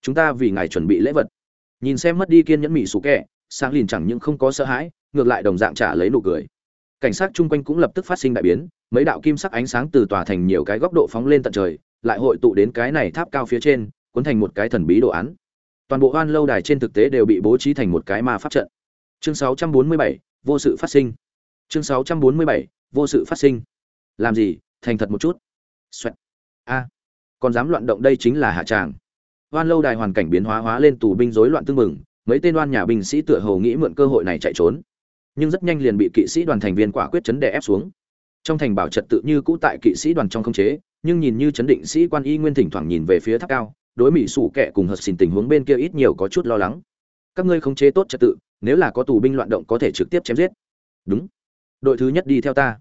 Chúng ta vì ngài chuẩn bị lễ vật. Nhìn xem mất đi kiên nhẫn mỹ xù kệ sáng lìn chẳng những không có sợ hãi, ngược lại đồng dạng trả lấy nụ cười. Cảnh sát chung quanh cũng lập tức phát sinh đại biến, mấy đạo kim sắc ánh sáng từ tòa thành nhiều cái góc độ phóng lên tận trời, lại hội tụ đến cái này tháp cao phía trên, cuốn thành một cái thần bí đồ án toàn bộ hoan lâu đài trên thực tế đều bị bố trí thành một cái ma pháp trận. Chương 647, vô sự phát sinh. Chương 647, vô sự phát sinh. Làm gì? Thành thật một chút. Xoẹt. a. Còn dám loạn động đây chính là hạ tràng. Hoan lâu đài hoàn cảnh biến hóa hóa lên tù binh rối loạn tương mừng mấy tên oan nhà binh sĩ tựa hồ nghĩ mượn cơ hội này chạy trốn. Nhưng rất nhanh liền bị kỵ sĩ đoàn thành viên quả quyết chấn đè ép xuống. Trong thành bảo trật tự như cũ tại kỵ sĩ đoàn trong không chế nhưng nhìn như chấn định sĩ quan y nguyên thỉnh thoảng nhìn về phía tháp cao đối mỹ sủ kệ cùng hợp xin tình huống bên kia ít nhiều có chút lo lắng. Các ngươi không chế tốt trật tự, nếu là có tù binh loạn động có thể trực tiếp chém giết. Đúng. Đội thứ nhất đi theo ta.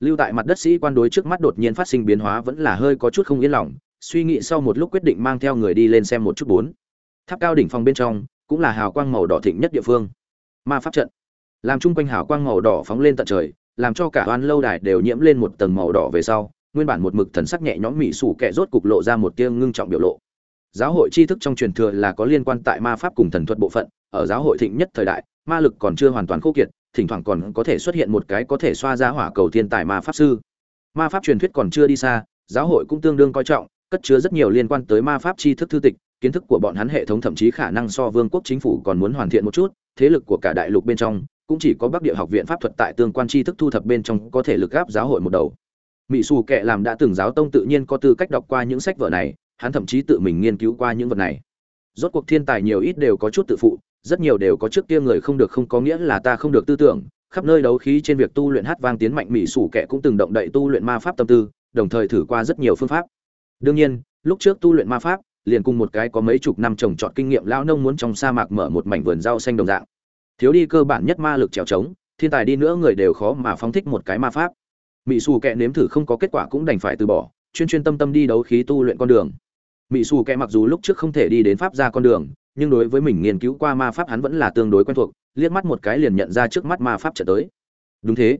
Lưu tại mặt đất sĩ quan đối trước mắt đột nhiên phát sinh biến hóa vẫn là hơi có chút không yên lòng, suy nghĩ sau một lúc quyết định mang theo người đi lên xem một chút bốn. Tháp cao đỉnh phòng bên trong, cũng là hào quang màu đỏ thịnh nhất địa phương. Ma pháp trận. Làm chung quanh hào quang màu đỏ phóng lên tận trời, làm cho cả oan lâu đài đều nhiễm lên một tầng màu đỏ về sau, nguyên bản một mực thần sắc nhẹ nhõm mỹ sủ kẻ rốt cục lộ ra một tia ngưng trọng biểu lộ giáo hội tri thức trong truyền thừa là có liên quan tại ma pháp cùng thần thuật bộ phận, ở giáo hội thịnh nhất thời đại, ma lực còn chưa hoàn toàn khô kiệt, thỉnh thoảng còn có thể xuất hiện một cái có thể xoa ra hỏa cầu thiên tài ma pháp sư. Ma pháp truyền thuyết còn chưa đi xa, giáo hội cũng tương đương coi trọng, cất chứa rất nhiều liên quan tới ma pháp tri thức thư tịch, kiến thức của bọn hắn hệ thống thậm chí khả năng so vương quốc chính phủ còn muốn hoàn thiện một chút, thế lực của cả đại lục bên trong, cũng chỉ có bắc địa học viện pháp thuật tại tương quan tri thức thu thập bên trong có thể lực gáp giáo hội một đầu. Mỹ xù kệ làm đã từng giáo tông tự nhiên có tư cách đọc qua những sách vở này hắn thậm chí tự mình nghiên cứu qua những vật này. Rốt cuộc thiên tài nhiều ít đều có chút tự phụ, rất nhiều đều có trước kia người không được không có nghĩa là ta không được tư tưởng. Khắp nơi đấu khí trên việc tu luyện hát vang tiến mạnh mỹ sủ kệ cũng từng động đậy tu luyện ma pháp tâm tư, đồng thời thử qua rất nhiều phương pháp. Đương nhiên, lúc trước tu luyện ma pháp, liền cùng một cái có mấy chục năm trồng trọt kinh nghiệm lao nông muốn trong sa mạc mở một mảnh vườn rau xanh đồng dạng. Thiếu đi cơ bản nhất ma lực trèo trống, thiên tài đi nữa người đều khó mà phóng thích một cái ma pháp. Mỹ xù kệ nếm thử không có kết quả cũng đành phải từ bỏ, chuyên chuyên tâm tâm đi đấu khí tu luyện con đường mỹ xù kẻ mặc dù lúc trước không thể đi đến pháp ra con đường, nhưng đối với mình nghiên cứu qua ma pháp hắn vẫn là tương đối quen thuộc, liếc mắt một cái liền nhận ra trước mắt ma pháp trận tới. Đúng thế.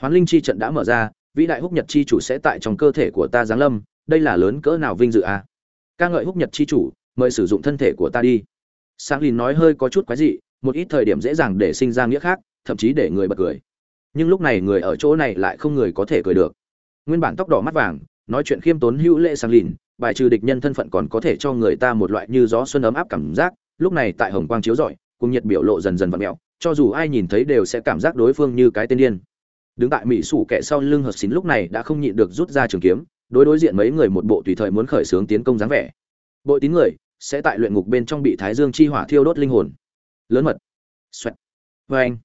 Hoán linh chi trận đã mở ra, vĩ đại húc nhật chi chủ sẽ tại trong cơ thể của ta giáng lâm, đây là lớn cỡ nào vinh dự à? ca ngợi húc nhật chi chủ, mời sử dụng thân thể của ta đi. Sang lìn nói hơi có chút quái dị, một ít thời điểm dễ dàng để sinh ra nghĩa khác, thậm chí để người bật cười. Nhưng lúc này người ở chỗ này lại không người có thể cười được. Nguyên bản tóc đỏ mắt vàng nói chuyện khiêm tốn hữu lệ sang lìn, bài trừ địch nhân thân phận còn có thể cho người ta một loại như gió xuân ấm áp cảm giác, lúc này tại hồng quang chiếu rọi, cùng nhiệt biểu lộ dần dần vặn mẹo, cho dù ai nhìn thấy đều sẽ cảm giác đối phương như cái tên điên. Đứng tại mỹ sủ kẻ sau lưng hợp xín lúc này đã không nhịn được rút ra trường kiếm, đối đối diện mấy người một bộ tùy thời muốn khởi xướng tiến công dáng vẻ. Bội tín người sẽ tại luyện ngục bên trong bị thái dương chi hỏa thiêu đốt linh hồn. Lớn mật. Xoẹt. Vê anh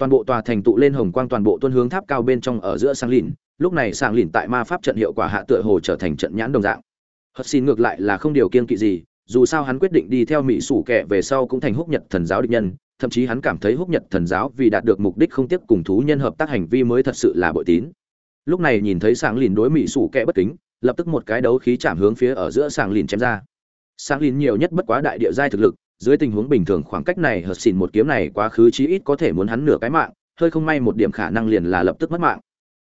toàn bộ tòa thành tụ lên hồng quang toàn bộ tuân hướng tháp cao bên trong ở giữa sang lìn lúc này sàng lìn tại ma pháp trận hiệu quả hạ tựa hồ trở thành trận nhãn đồng dạng. Hất xin ngược lại là không điều kiên kỵ gì, dù sao hắn quyết định đi theo mỹ sủ kẹ về sau cũng thành húc nhật thần giáo địch nhân, thậm chí hắn cảm thấy húc nhật thần giáo vì đạt được mục đích không tiếp cùng thú nhân hợp tác hành vi mới thật sự là bội tín. Lúc này nhìn thấy sàng lìn đối mỹ sủ kẹ bất kính, lập tức một cái đấu khí chạm hướng phía ở giữa sàng lìn chém ra. Sàng lìn nhiều nhất bất quá đại địa giai thực lực, dưới tình huống bình thường khoảng cách này hất xỉn một kiếm này quá khứ chí ít có thể muốn hắn nửa cái mạng, hơi không may một điểm khả năng liền là lập tức mất mạng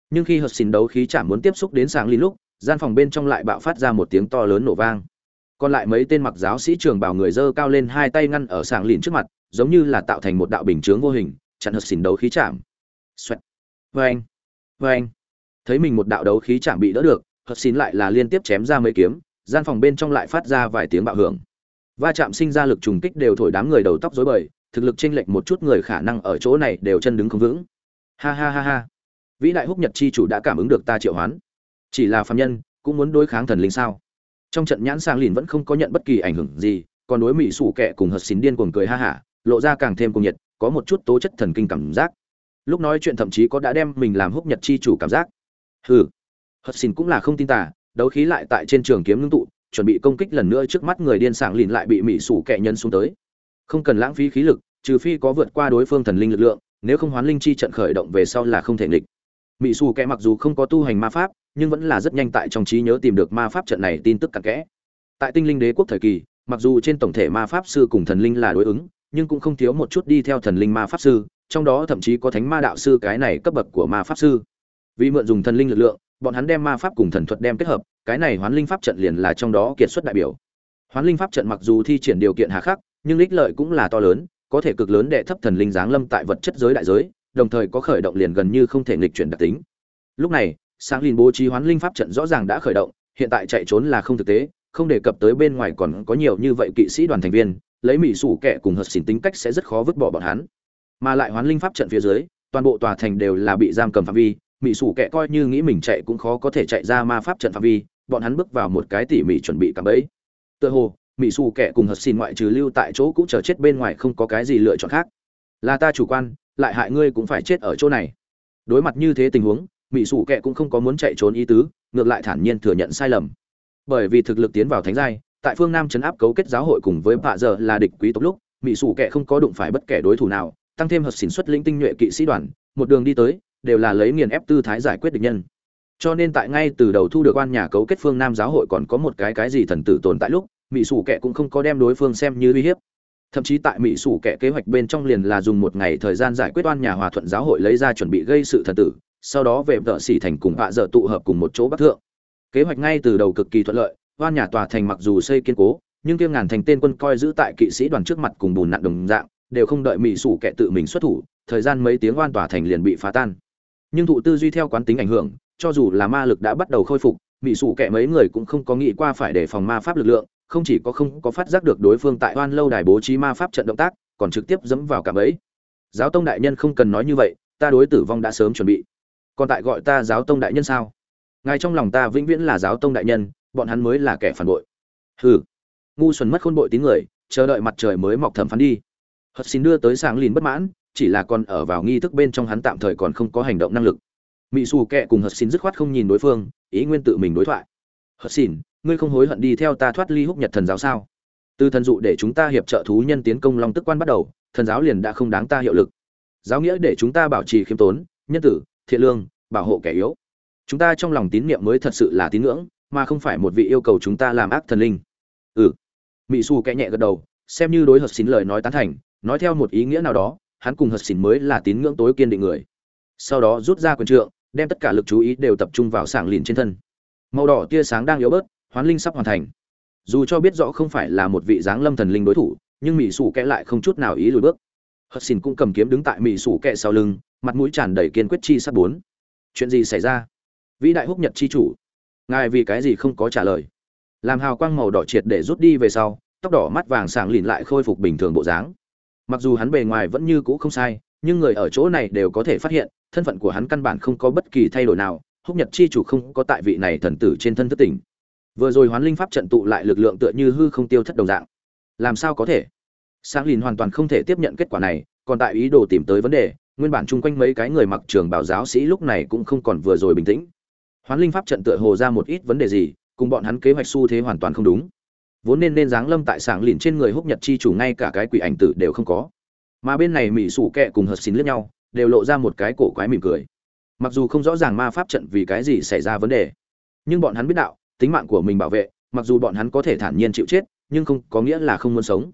nhưng khi hợt xin đấu khí chạm muốn tiếp xúc đến sàng lìn lúc, gian phòng bên trong lại bạo phát ra một tiếng to lớn nổ vang. Còn lại mấy tên mặc giáo sĩ trường bảo người dơ cao lên hai tay ngăn ở sàng lìn trước mặt, giống như là tạo thành một đạo bình chướng vô hình, chặn hợt xỉn đấu khí chạm. Xoẹt. Vê anh vê anh thấy mình một đạo đấu khí chạm bị đỡ được hất xin lại là liên tiếp chém ra mấy kiếm, gian phòng bên trong lại phát ra vài tiếng bạo hưởng. Va chạm sinh ra lực trùng kích đều thổi đám người đầu tóc rối bời, thực lực chênh lệch một chút người khả năng ở chỗ này đều chân đứng không vững. Ha ha ha ha vĩ đại húc nhật chi chủ đã cảm ứng được ta triệu hoán. Chỉ là phạm nhân, cũng muốn đối kháng thần linh sao? Trong trận nhãn sang lìn vẫn không có nhận bất kỳ ảnh hưởng gì, còn đối mỹ sủ kẹ cùng hật xín điên cuồng cười ha hả, lộ ra càng thêm cuồng nhiệt, có một chút tố chất thần kinh cảm giác. Lúc nói chuyện thậm chí có đã đem mình làm húc nhật chi chủ cảm giác. Hừ hật xín cũng là không tin tả đấu khí lại tại trên trường kiếm ngưng tụ, chuẩn bị công kích lần nữa trước mắt người điên sảng lìn lại bị mỹ sủ kẹ nhân xuống tới. Không cần lãng phí khí lực, trừ phi có vượt qua đối phương thần linh lực lượng, nếu không hoán linh chi trận khởi động về sau là không thể nghịch mỹ xù kẻ mặc dù không có tu hành ma pháp, nhưng vẫn là rất nhanh tại trong trí nhớ tìm được ma pháp trận này tin tức cặn kẽ. Tại tinh linh đế quốc thời kỳ, mặc dù trên tổng thể ma pháp sư cùng thần linh là đối ứng, nhưng cũng không thiếu một chút đi theo thần linh ma pháp sư, trong đó thậm chí có thánh ma đạo sư cái này cấp bậc của ma pháp sư. Vì mượn dùng thần linh lực lượng, bọn hắn đem ma pháp cùng thần thuật đem kết hợp, cái này hoán linh pháp trận liền là trong đó kiệt xuất đại biểu. Hoán linh pháp trận mặc dù thi triển điều kiện hà khắc, nhưng ích lợi cũng là to lớn, có thể cực lớn đệ thấp thần linh giáng lâm tại vật chất giới đại giới đồng thời có khởi động liền gần như không thể nghịch chuyển đặc tính. Lúc này, sáng linh bố trí hoán linh pháp trận rõ ràng đã khởi động, hiện tại chạy trốn là không thực tế, không đề cập tới bên ngoài còn có nhiều như vậy kỵ sĩ đoàn thành viên, lấy mỹ sủ kẻ cùng hợp xỉn tính cách sẽ rất khó vứt bỏ bọn hắn. Mà lại hoán linh pháp trận phía dưới, toàn bộ tòa thành đều là bị giam cầm phạm vi mỹ sủ kẻ coi như nghĩ mình chạy cũng khó có thể chạy ra ma pháp trận phạm vi, bọn hắn bước vào một cái tỉ mỉ chuẩn bị cả bẫy. Tựa hồ mỹ sủ kẻ cùng hợp xin ngoại trừ lưu tại chỗ cũng chờ chết bên ngoài không có cái gì lựa chọn khác. Là ta chủ quan lại hại ngươi cũng phải chết ở chỗ này. Đối mặt như thế tình huống mỹ sủ kệ cũng không có muốn chạy trốn ý tứ, ngược lại thản nhiên thừa nhận sai lầm. Bởi vì thực lực tiến vào thánh giai, tại phương nam chấn áp cấu kết giáo hội cùng với bạ giờ là địch quý tộc lúc mỹ sủ kệ không có đụng phải bất kể đối thủ nào, tăng thêm hợp xỉn xuất linh tinh nhuệ kỵ sĩ đoàn, một đường đi tới, đều là lấy nghiền ép tư thái giải quyết địch nhân. Cho nên tại ngay từ đầu thu được quan nhà cấu kết phương nam giáo hội còn có một cái cái gì thần tử tồn tại lúc mỹ sủ kệ cũng không có đem đối phương xem như uy hiếp thậm chí tại mỹ sủ kệ kế hoạch bên trong liền là dùng một ngày thời gian giải quyết oan nhà hòa thuận giáo hội lấy ra chuẩn bị gây sự thần tử, sau đó về vợ xỉ thành cùng hạ dở tụ hợp cùng một chỗ bắc thượng. Kế hoạch ngay từ đầu cực kỳ thuận lợi, oan nhà tòa thành mặc dù xây kiên cố, nhưng kiêm ngàn thành tên quân coi giữ tại kỵ sĩ đoàn trước mặt cùng bùn nặng đồng dạng, đều không đợi mỹ sủ kệ tự mình xuất thủ, thời gian mấy tiếng oan tòa thành liền bị phá tan. Nhưng thụ tư duy theo quán tính ảnh hưởng, cho dù là ma lực đã bắt đầu khôi phục, mỹ sủ kẻ mấy người cũng không có nghĩ qua phải đề phòng ma pháp lực lượng không chỉ có không có phát giác được đối phương tại hoan lâu đài bố trí ma pháp trận động tác, còn trực tiếp dẫm vào cả bẫy. Giáo tông đại nhân không cần nói như vậy, ta đối tử vong đã sớm chuẩn bị. Còn tại gọi ta giáo tông đại nhân sao? Ngài trong lòng ta vĩnh viễn là giáo tông đại nhân, bọn hắn mới là kẻ phản bội. Hừ. Ngu xuẩn mất khôn bội tín người, chờ đợi mặt trời mới mọc thẩm phán đi. Hất xin đưa tới sáng lìn bất mãn, chỉ là còn ở vào nghi thức bên trong hắn tạm thời còn không có hành động năng lực. Mỹ xù kệ cùng hật xin dứt khoát không nhìn đối phương, ý nguyên tự mình đối thoại. Hật xin ngươi không hối hận đi theo ta thoát ly húc nhật thần giáo sao? Từ thần dụ để chúng ta hiệp trợ thú nhân tiến công long tức quan bắt đầu, thần giáo liền đã không đáng ta hiệu lực. Giáo nghĩa để chúng ta bảo trì khiêm tốn, nhân tử, thiện lương, bảo hộ kẻ yếu. Chúng ta trong lòng tín niệm mới thật sự là tín ngưỡng, mà không phải một vị yêu cầu chúng ta làm ác thần linh. Ừ. Mỹ xù kẽ nhẹ gật đầu, xem như đối hợp xin lời nói tán thành, nói theo một ý nghĩa nào đó, hắn cùng hợp xin mới là tín ngưỡng tối kiên định người. Sau đó rút ra quyền trượng, đem tất cả lực chú ý đều tập trung vào sảng lìn trên thân. Màu đỏ tia sáng đang yếu bớt hoán linh sắp hoàn thành. Dù cho biết rõ không phải là một vị dáng lâm thần linh đối thủ, nhưng mỹ sủ kẽ lại không chút nào ý lùi bước. Hất xin cũng cầm kiếm đứng tại mỹ sủ kẽ sau lưng, mặt mũi tràn đầy kiên quyết chi sắp bốn. Chuyện gì xảy ra? Vĩ đại húc nhật chi chủ. Ngài vì cái gì không có trả lời? Làm hào quang màu đỏ triệt để rút đi về sau, tóc đỏ mắt vàng sàng lìn lại khôi phục bình thường bộ dáng. Mặc dù hắn bề ngoài vẫn như cũ không sai, nhưng người ở chỗ này đều có thể phát hiện, thân phận của hắn căn bản không có bất kỳ thay đổi nào, húc nhật chi chủ không có tại vị này thần tử trên thân thất tỉnh vừa rồi hoán linh pháp trận tụ lại lực lượng tựa như hư không tiêu thất đồng dạng. Làm sao có thể? Sáng lìn hoàn toàn không thể tiếp nhận kết quả này, còn tại ý đồ tìm tới vấn đề, nguyên bản chung quanh mấy cái người mặc trường bảo giáo sĩ lúc này cũng không còn vừa rồi bình tĩnh. Hoán linh pháp trận tựa hồ ra một ít vấn đề gì, cùng bọn hắn kế hoạch xu thế hoàn toàn không đúng. Vốn nên nên giáng lâm tại sảng lìn trên người húc nhật chi chủ ngay cả cái quỷ ảnh tử đều không có. Mà bên này mỹ sủ kẹ cùng hợp xin lướt nhau, đều lộ ra một cái cổ quái mỉm cười. Mặc dù không rõ ràng ma pháp trận vì cái gì xảy ra vấn đề, nhưng bọn hắn biết đạo tính mạng của mình bảo vệ mặc dù bọn hắn có thể thản nhiên chịu chết nhưng không có nghĩa là không muốn sống.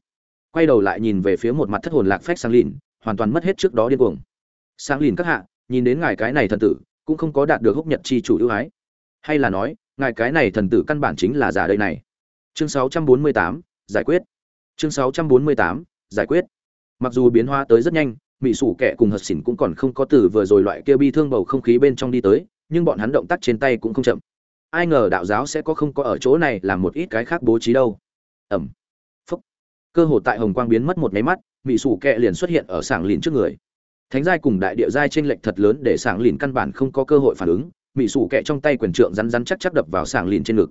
Quay đầu lại nhìn về phía một mặt thất hồn lạc phách sang lìn hoàn toàn mất hết trước đó điên cuồng. Sang lìn các hạ nhìn đến ngài cái này thần tử cũng không có đạt được húc nhật chi chủ ưu ái. Hay là nói ngài cái này thần tử căn bản chính là giả đây này. Chương 648, giải quyết. Chương 648, giải quyết. Mặc dù biến hóa tới rất nhanh mỹ sủ kẻ cùng hật xỉn cũng còn không có từ vừa rồi loại kia bi thương bầu không khí bên trong đi tới nhưng bọn hắn động tác trên tay cũng không chậm ai ngờ đạo giáo sẽ có không có ở chỗ này làm một ít cái khác bố trí đâu. Ẩm. Phúc. Cơ hội tại hồng quang biến mất một máy mắt mỹ sủ kẹ liền xuất hiện ở sảng lìn trước người. Thánh giai cùng đại địa giai t r ê n lệch thật lớn để sảng lìn căn bản không có cơ hội phản ứng mỹ sủ kẹ trong tay quyền trượng rắn rắn chắc chắc đập vào sảng lìn trên ngực.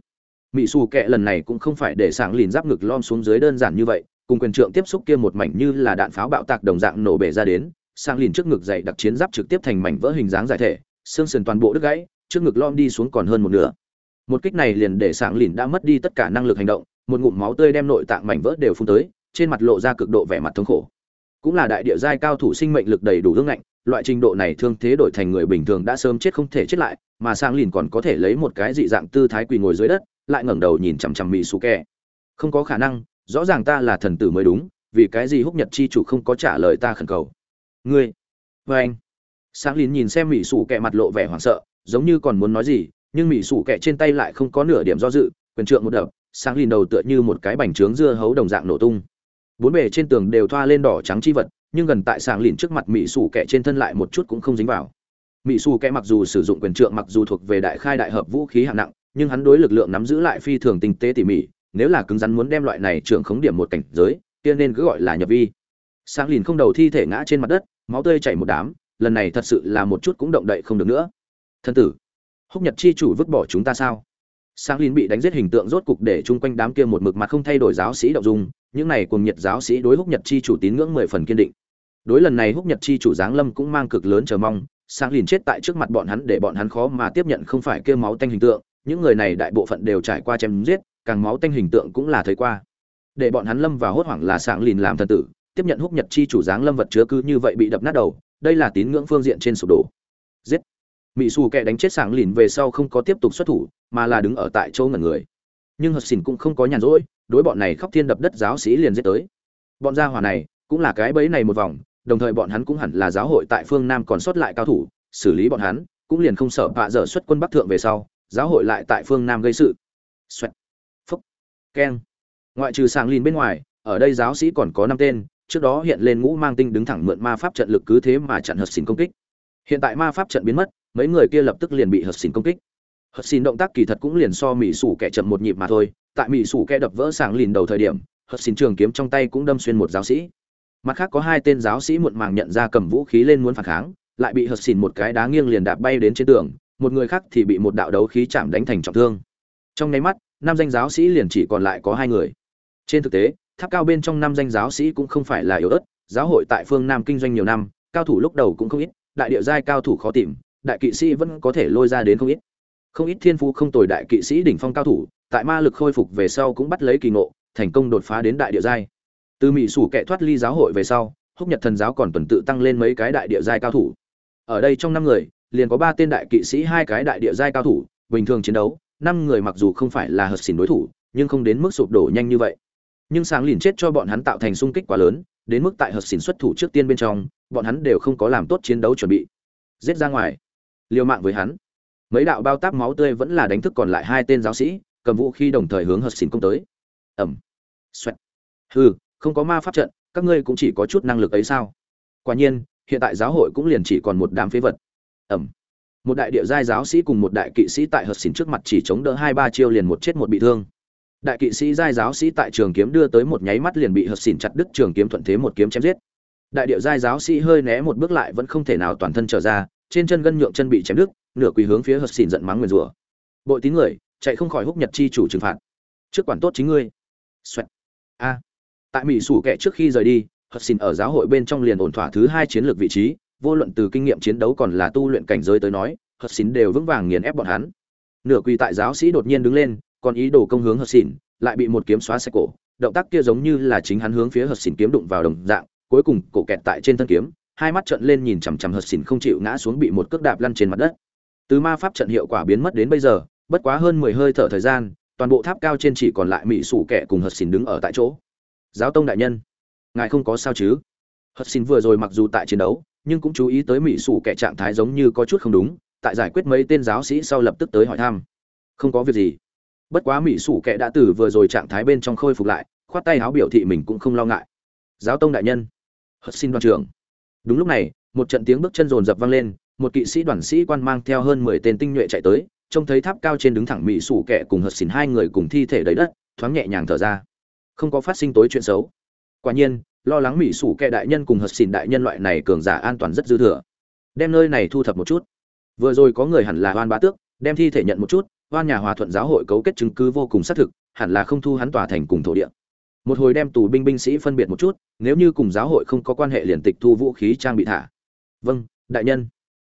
Mỹ sủ kẹ lần này cũng không phải để sảng lìn giáp ngực lom xuống dưới đơn giản như vậy, cùng quyền trượng tiếp xúc kia một mảnh như là đạn pháo bạo tạc đồng dạng nổ bể ra đến, sảng lìn trước ngực dày đặc chiến giáp trực tiếp thành mảnh vỡ hình dáng giải thể, xương sườn toàn bộ đứt gãy, trước ngực lom đi xuống còn hơn một nửa một kích này liền để sảng lìn đã mất đi tất cả năng lực hành động, một ngụm máu tươi đem nội tạng mảnh vỡ đều phun tới, trên mặt lộ ra cực độ vẻ mặt thống khổ. Cũng là đại địa giai cao thủ sinh mệnh lực đầy đủ hương ngạnh, loại trình độ này thương thế đổi thành người bình thường đã sớm chết không thể chết lại, mà sang lìn còn có thể lấy một cái dị dạng tư thái quỳ ngồi dưới đất, lại ngẩng đầu nhìn chằm chằm mỹ su kẹ không có khả năng, rõ ràng ta là thần tử mới đúng, vì cái gì húc nhật chi chủ không có trả lời ta khẩn cầu? Ngươi vê anh sang lìn nhìn xem mỹ su kẹ mặt lộ vẻ hoảng sợ, giống như còn muốn nói gì nhưng mỹ sủ kẹ trên tay lại không có nửa điểm do dự, quyền trượng một đập, sáng lìn đầu tựa như một cái bành trướng dưa hấu đồng dạng nổ tung. Bốn bề trên tường đều thoa lên đỏ trắng chi vật, nhưng gần tại sáng lìn trước mặt mỹ sủ kẹ trên thân lại một chút cũng không dính vào. Mỹ sủ kẹ mặc dù sử dụng quyền trượng mặc dù thuộc về đại khai đại hợp vũ khí hạng nặng, nhưng hắn đối lực lượng nắm giữ lại phi thường tinh tế tỉ mỉ, nếu là cứng rắn muốn đem loại này trưởng khống điểm một cảnh giới, kia nên cứ gọi là nhập vi. Sáng lìn không đầu thi thể ngã trên mặt đất, máu tươi chảy một đám, lần này thật sự là một chút cũng động đậy không được nữa. Thân tử húc nhật chi chủ vứt bỏ chúng ta sao? Sang lin bị đánh giết hình tượng rốt cục để chung quanh đám kia một mực mặt không thay đổi giáo sĩ động dung, những này cùng nhật giáo sĩ đối húc nhật chi chủ tín ngưỡng mười phần kiên định. Đối lần này húc nhật chi chủ giáng lâm cũng mang cực lớn chờ mong sang lin chết tại trước mặt bọn hắn để bọn hắn khó mà tiếp nhận không phải kêu máu tanh hình tượng, những người này đại bộ phận đều trải qua chém giết, càng máu tanh hình tượng cũng là thấy qua. Để bọn hắn lâm và hốt hoảng là sang lin làm thần tử, tiếp nhận húc nhật chi chủ giáng lâm vật chứa cứ như vậy bị đập nát đầu, đây là tín ngưỡng phương diện trên sụp đổ. Giết! Mỹ xù kẻ đánh chết sảng lìn về sau không có tiếp tục xuất thủ, mà là đứng ở tại chỗ ngẩn người. Nhưng hật xỉn cũng không có nhàn rỗi, đối bọn này khóc thiên đập đất giáo sĩ liền giết tới. Bọn gia hỏa này cũng là cái bẫy này một vòng, đồng thời bọn hắn cũng hẳn là giáo hội tại phương nam còn sót lại cao thủ, xử lý bọn hắn, cũng liền không sợ vạ dở xuất quân bắc thượng về sau, giáo hội lại tại phương nam gây sự. Xoẹt. Phúc. Keng. Ngoại trừ sàng lìn bên ngoài, ở đây giáo sĩ còn có năm tên, trước đó hiện lên ngũ mang tinh đứng thẳng mượn ma pháp trận lực cứ thế mà chặn hật xỉn công kích. Hiện tại ma pháp trận biến mất mấy người kia lập tức liền bị hật xin công kích. Hật xin động tác kỳ thật cũng liền so mỹ sủ kẻ chậm một nhịp mà thôi. Tại mỹ sủ kẻ đập vỡ sàng lìn đầu thời điểm, hật xin trường kiếm trong tay cũng đâm xuyên một giáo sĩ. Mặt khác có hai tên giáo sĩ muộn màng nhận ra cầm vũ khí lên muốn phản kháng, lại bị hật xỉn một cái đá nghiêng liền đạp bay đến trên tường, một người khác thì bị một đạo đấu khí chạm đánh thành trọng thương. Trong nháy mắt, năm danh giáo sĩ liền chỉ còn lại có hai người. Trên thực tế, tháp cao bên trong năm danh giáo sĩ cũng không phải là yếu ớt, giáo hội tại phương nam kinh doanh nhiều năm, cao thủ lúc đầu cũng không ít, đại địa giai cao thủ khó tìm đại kỵ sĩ vẫn có thể lôi ra đến không ít. Không ít thiên phú không tồi đại kỵ sĩ đỉnh phong cao thủ, tại ma lực khôi phục về sau cũng bắt lấy kỳ ngộ, thành công đột phá đến đại địa giai. Từ mỹ sủ kệ thoát ly giáo hội về sau, húc nhật thần giáo còn tuần tự tăng lên mấy cái đại địa giai cao thủ. Ở đây trong năm người, liền có ba tên đại kỵ sĩ, hai cái đại địa giai cao thủ, bình thường chiến đấu, năm người mặc dù không phải là hợp xỉn đối thủ, nhưng không đến mức sụp đổ nhanh như vậy. Nhưng sáng liền chết cho bọn hắn tạo thành sung kích quá lớn, đến mức tại hợp xỉn xuất thủ trước tiên bên trong, bọn hắn đều không có làm tốt chiến đấu chuẩn bị. Giết ra ngoài liều mạng với hắn. Mấy đạo bao táp máu tươi vẫn là đánh thức còn lại hai tên giáo sĩ, cầm vũ khí đồng thời hướng hờ xỉn công tới. Ẩm xoẹt. Hừ, không có ma pháp trận, các ngươi cũng chỉ có chút năng lực ấy sao? Quả nhiên, hiện tại giáo hội cũng liền chỉ còn một đám phế vật. Ẩm một đại địa giai giáo sĩ cùng một đại kỵ sĩ tại hờ xỉn trước mặt chỉ chống đỡ hai ba chiêu liền một chết một bị thương. Đại kỵ sĩ giai giáo sĩ tại trường kiếm đưa tới một nháy mắt liền bị hờ xỉn chặt đứt trường kiếm thuận thế một kiếm chém giết. Đại địa giai giáo sĩ hơi né một bước lại vẫn không thể nào toàn thân trở ra trên chân gân nhượng chân bị chém đứt, nửa quỳ hướng phía hất xỉn giận mắng nguyền rủa. Bội tín người, chạy không khỏi húc nhật chi chủ trừng phạt. Trước quản tốt chính ngươi. Xoẹt. a. Tại mỹ sủ kẻ trước khi rời đi hất xỉn ở giáo hội bên trong liền ổn thỏa thứ hai chiến lược vị trí, vô luận từ kinh nghiệm chiến đấu còn là tu luyện cảnh giới tới nói hất xỉn đều vững vàng nghiền ép bọn hắn. Nửa quỳ tại giáo sĩ đột nhiên đứng lên, còn ý đồ công hướng hất xỉn, lại bị một kiếm xóa xe cổ. Động tác kia giống như là chính hắn hướng phía hất xỉn kiếm đụng vào đồng dạng, cuối cùng cổ kẹt tại trên thân kiếm hai mắt trợn lên nhìn chằm chằm hất xỉn không chịu ngã xuống bị một cước đạp lăn trên mặt đất. Từ ma pháp trận hiệu quả biến mất đến bây giờ, bất quá hơn mười hơi thở thời gian, toàn bộ tháp cao trên chỉ còn lại mỹ sủ kẻ cùng hất xỉn đứng ở tại chỗ. Giáo tông đại nhân, ngài không có sao chứ? Hất xỉn vừa rồi mặc dù tại chiến đấu, nhưng cũng chú ý tới mỹ sủ kẻ trạng thái giống như có chút không đúng, tại giải quyết mấy tên giáo sĩ sau lập tức tới hỏi thăm. Không có việc gì. Bất quá mỹ sủ kẻ đã từ vừa rồi trạng thái bên trong khôi phục lại, khoát tay áo biểu thị mình cũng không lo ngại. Giáo tông đại nhân hất xin đoàn trưởng đúng lúc này, một trận tiếng bước chân rồn rập vang lên, một kỵ sĩ đoàn sĩ quan mang theo hơn mười tên tinh nhuệ chạy tới, trông thấy tháp cao trên đứng thẳng mỹ sủ kẻ cùng hất xỉn hai người cùng thi thể đầy đất, thoáng nhẹ nhàng thở ra. Không có phát sinh tối chuyện xấu. Quả nhiên, lo lắng mỹ sủ kẻ đại nhân cùng hất xỉn đại nhân loại này cường giả an toàn rất dư thừa. Đem nơi này thu thập một chút. Vừa rồi có người hẳn là hoan bá tước, đem thi thể nhận một chút, hoan nhà hòa thuận giáo hội cấu kết chứng cứ vô cùng xác thực, hẳn là không thu hắn tòa thành cùng thổ địa một hồi đem tù binh binh sĩ phân biệt một chút, nếu như cùng giáo hội không có quan hệ liền tịch thu vũ khí trang bị thả. Vâng đại nhân.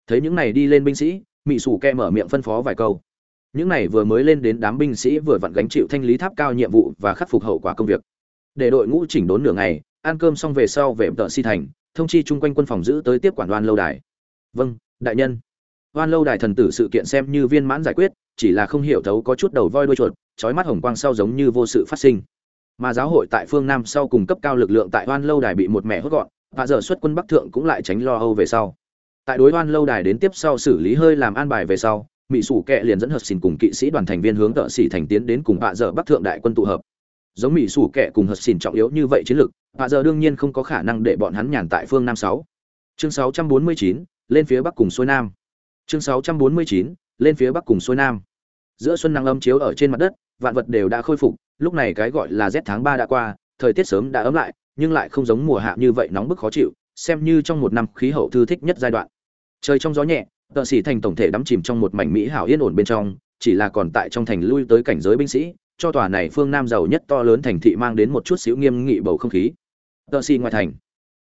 Thấy những này đi lên binh sĩ mỹ sủ ke mở miệng phân phó vài câu. Những này vừa mới lên đến đám binh sĩ vừa vặn gánh chịu thanh lý tháp cao nhiệm vụ và khắc phục hậu quả công việc. Để đội ngũ chỉnh đốn nửa ngày, ăn cơm xong về sau về tợ si thành, thông chi chung quanh quân phòng giữ tới tiếp quản đoan lâu đài. Vâng đại nhân. Đoan lâu đài thần tử sự kiện xem như viên mãn giải quyết, chỉ là không hiểu thấu có chút đầu voi đuôi chuột trói mắt hồng quang sau giống như vô sự phát sinh mà giáo hội tại phương nam sau cùng cấp cao lực lượng tại oan lâu đài bị một mẹ hốt gọn và giờ xuất quân bắc thượng cũng lại tránh lo âu về sau. Tại đối oan lâu đài đến tiếp sau xử lý hơi làm an bài về sau mỹ sủ kệ liền dẫn hợp xin cùng kỵ sĩ đoàn thành viên hướng tợ xỉ thành tiến đến cùng vạ dở bắc thượng đại quân tụ hợp. Giống mỹ sủ kệ cùng hợp xin trọng yếu như vậy chiến lược vạ dở đương nhiên không có khả năng để bọn hắn nhàn tại phương nam sáu. Chương 649, lên phía bắc cùng xuôi nam. Chương 649, lên phía bắc cùng xuôi nam. Giữa xuân nắng âm chiếu ở trên mặt đất vạn vật đều đã khôi phục lúc này cái gọi là rét tháng ba đã qua, thời tiết sớm đã ấm lại, nhưng lại không giống mùa hạ như vậy nóng bức khó chịu, xem như trong một năm khí hậu thư thích nhất giai đoạn. Trời trong gió nhẹ, tợ sĩ thành tổng thể đắm chìm trong một mảnh mỹ hảo yên ổn bên trong, chỉ là còn tại trong thành lui tới cảnh giới binh sĩ, cho tòa này phương nam giàu nhất to lớn thành thị mang đến một chút xíu nghiêm nghị bầu không khí. Tợ sĩ ngoài thành,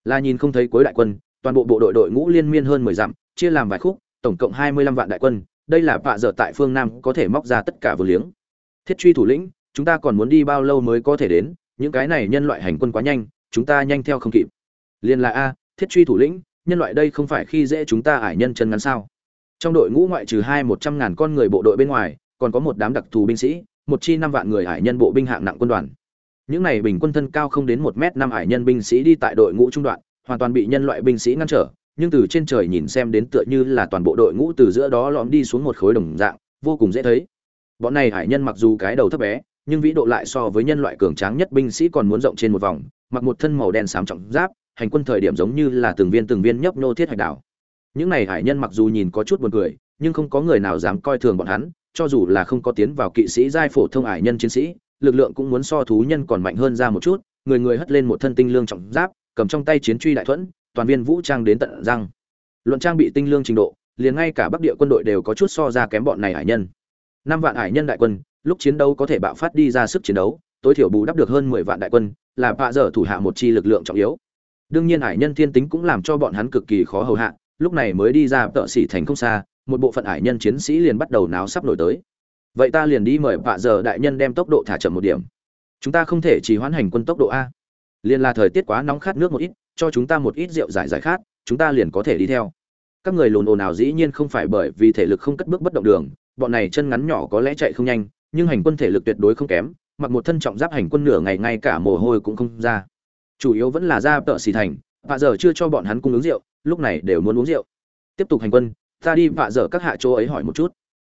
là nhìn không thấy cuối đại quân, toàn bộ bộ đội đội ngũ liên miên hơn mười dặm, chia làm vài khúc, tổng cộng hai mươi lăm vạn đại quân, đây là vạ dở tại phương nam có thể móc ra tất cả vừa liếng. Thiết truy thủ lĩnh chúng ta còn muốn đi bao lâu mới có thể đến? Những cái này nhân loại hành quân quá nhanh, chúng ta nhanh theo không kịp. Liên là a, thiết truy thủ lĩnh, nhân loại đây không phải khi dễ chúng ta ải nhân chân ngắn sao? Trong đội ngũ ngoại trừ hai một trăm ngàn con người bộ đội bên ngoài, còn có một đám đặc thù binh sĩ, một chi năm vạn người ải nhân bộ binh hạng nặng quân đoàn. Những này bình quân thân cao không đến một m năm ải nhân binh sĩ đi tại đội ngũ trung đoạn, hoàn toàn bị nhân loại binh sĩ ngăn trở, nhưng từ trên trời nhìn xem đến tựa như là toàn bộ đội ngũ từ giữa đó lõm đi xuống một khối đồng dạng, vô cùng dễ thấy. Bọn này hải nhân mặc dù cái đầu thấp bé nhưng vĩ độ lại so với nhân loại cường tráng nhất binh sĩ còn muốn rộng trên một vòng, mặc một thân màu đen xám trọng giáp, hành quân thời điểm giống như là từng viên từng viên nhấp nô thiết hạch đảo. Những này hải nhân mặc dù nhìn có chút buồn cười, nhưng không có người nào dám coi thường bọn hắn, cho dù là không có tiến vào kỵ sĩ giai phổ thông hải nhân chiến sĩ, lực lượng cũng muốn so thú nhân còn mạnh hơn ra một chút, người người hất lên một thân tinh lương trọng giáp, cầm trong tay chiến truy đại thuẫn, toàn viên vũ trang đến tận răng. Luận trang bị tinh lương trình độ, liền ngay cả bắc địa quân đội đều có chút so ra kém bọn này hải nhân. Năm vạn hải nhân đại quân lúc chiến đấu có thể bạo phát đi ra sức chiến đấu, tối thiểu bù đắp được hơn mười vạn đại quân, là bạ dở thủ hạ một chi lực lượng trọng yếu. Đương nhiên hải nhân thiên tính cũng làm cho bọn hắn cực kỳ khó hầu hạ, lúc này mới đi ra tợ xỉ thành không xa, một bộ phận hải nhân chiến sĩ liền bắt đầu náo sắp nổi tới. Vậy ta liền đi mời bạ dở đại nhân đem tốc độ thả chậm một điểm. Chúng ta không thể chỉ hoãn hành quân tốc độ a. Liền là thời tiết quá nóng khát nước một ít, cho chúng ta một ít rượu giải giải khát, chúng ta liền có thể đi theo. Các người lùn ồn nào dĩ nhiên không phải bởi vì thể lực không cất bước bất động đường, bọn này chân ngắn nhỏ có lẽ chạy không nhanh nhưng hành quân thể lực tuyệt đối không kém, mặc một thân trọng giáp hành quân nửa ngày ngay cả mồ hôi cũng không ra. Chủ yếu vẫn là ra tợ xì thành, vạ giờ chưa cho bọn hắn cung ứng rượu, lúc này đều muốn uống rượu. Tiếp tục hành quân, ta đi vạ giờ các hạ chỗ ấy hỏi một chút.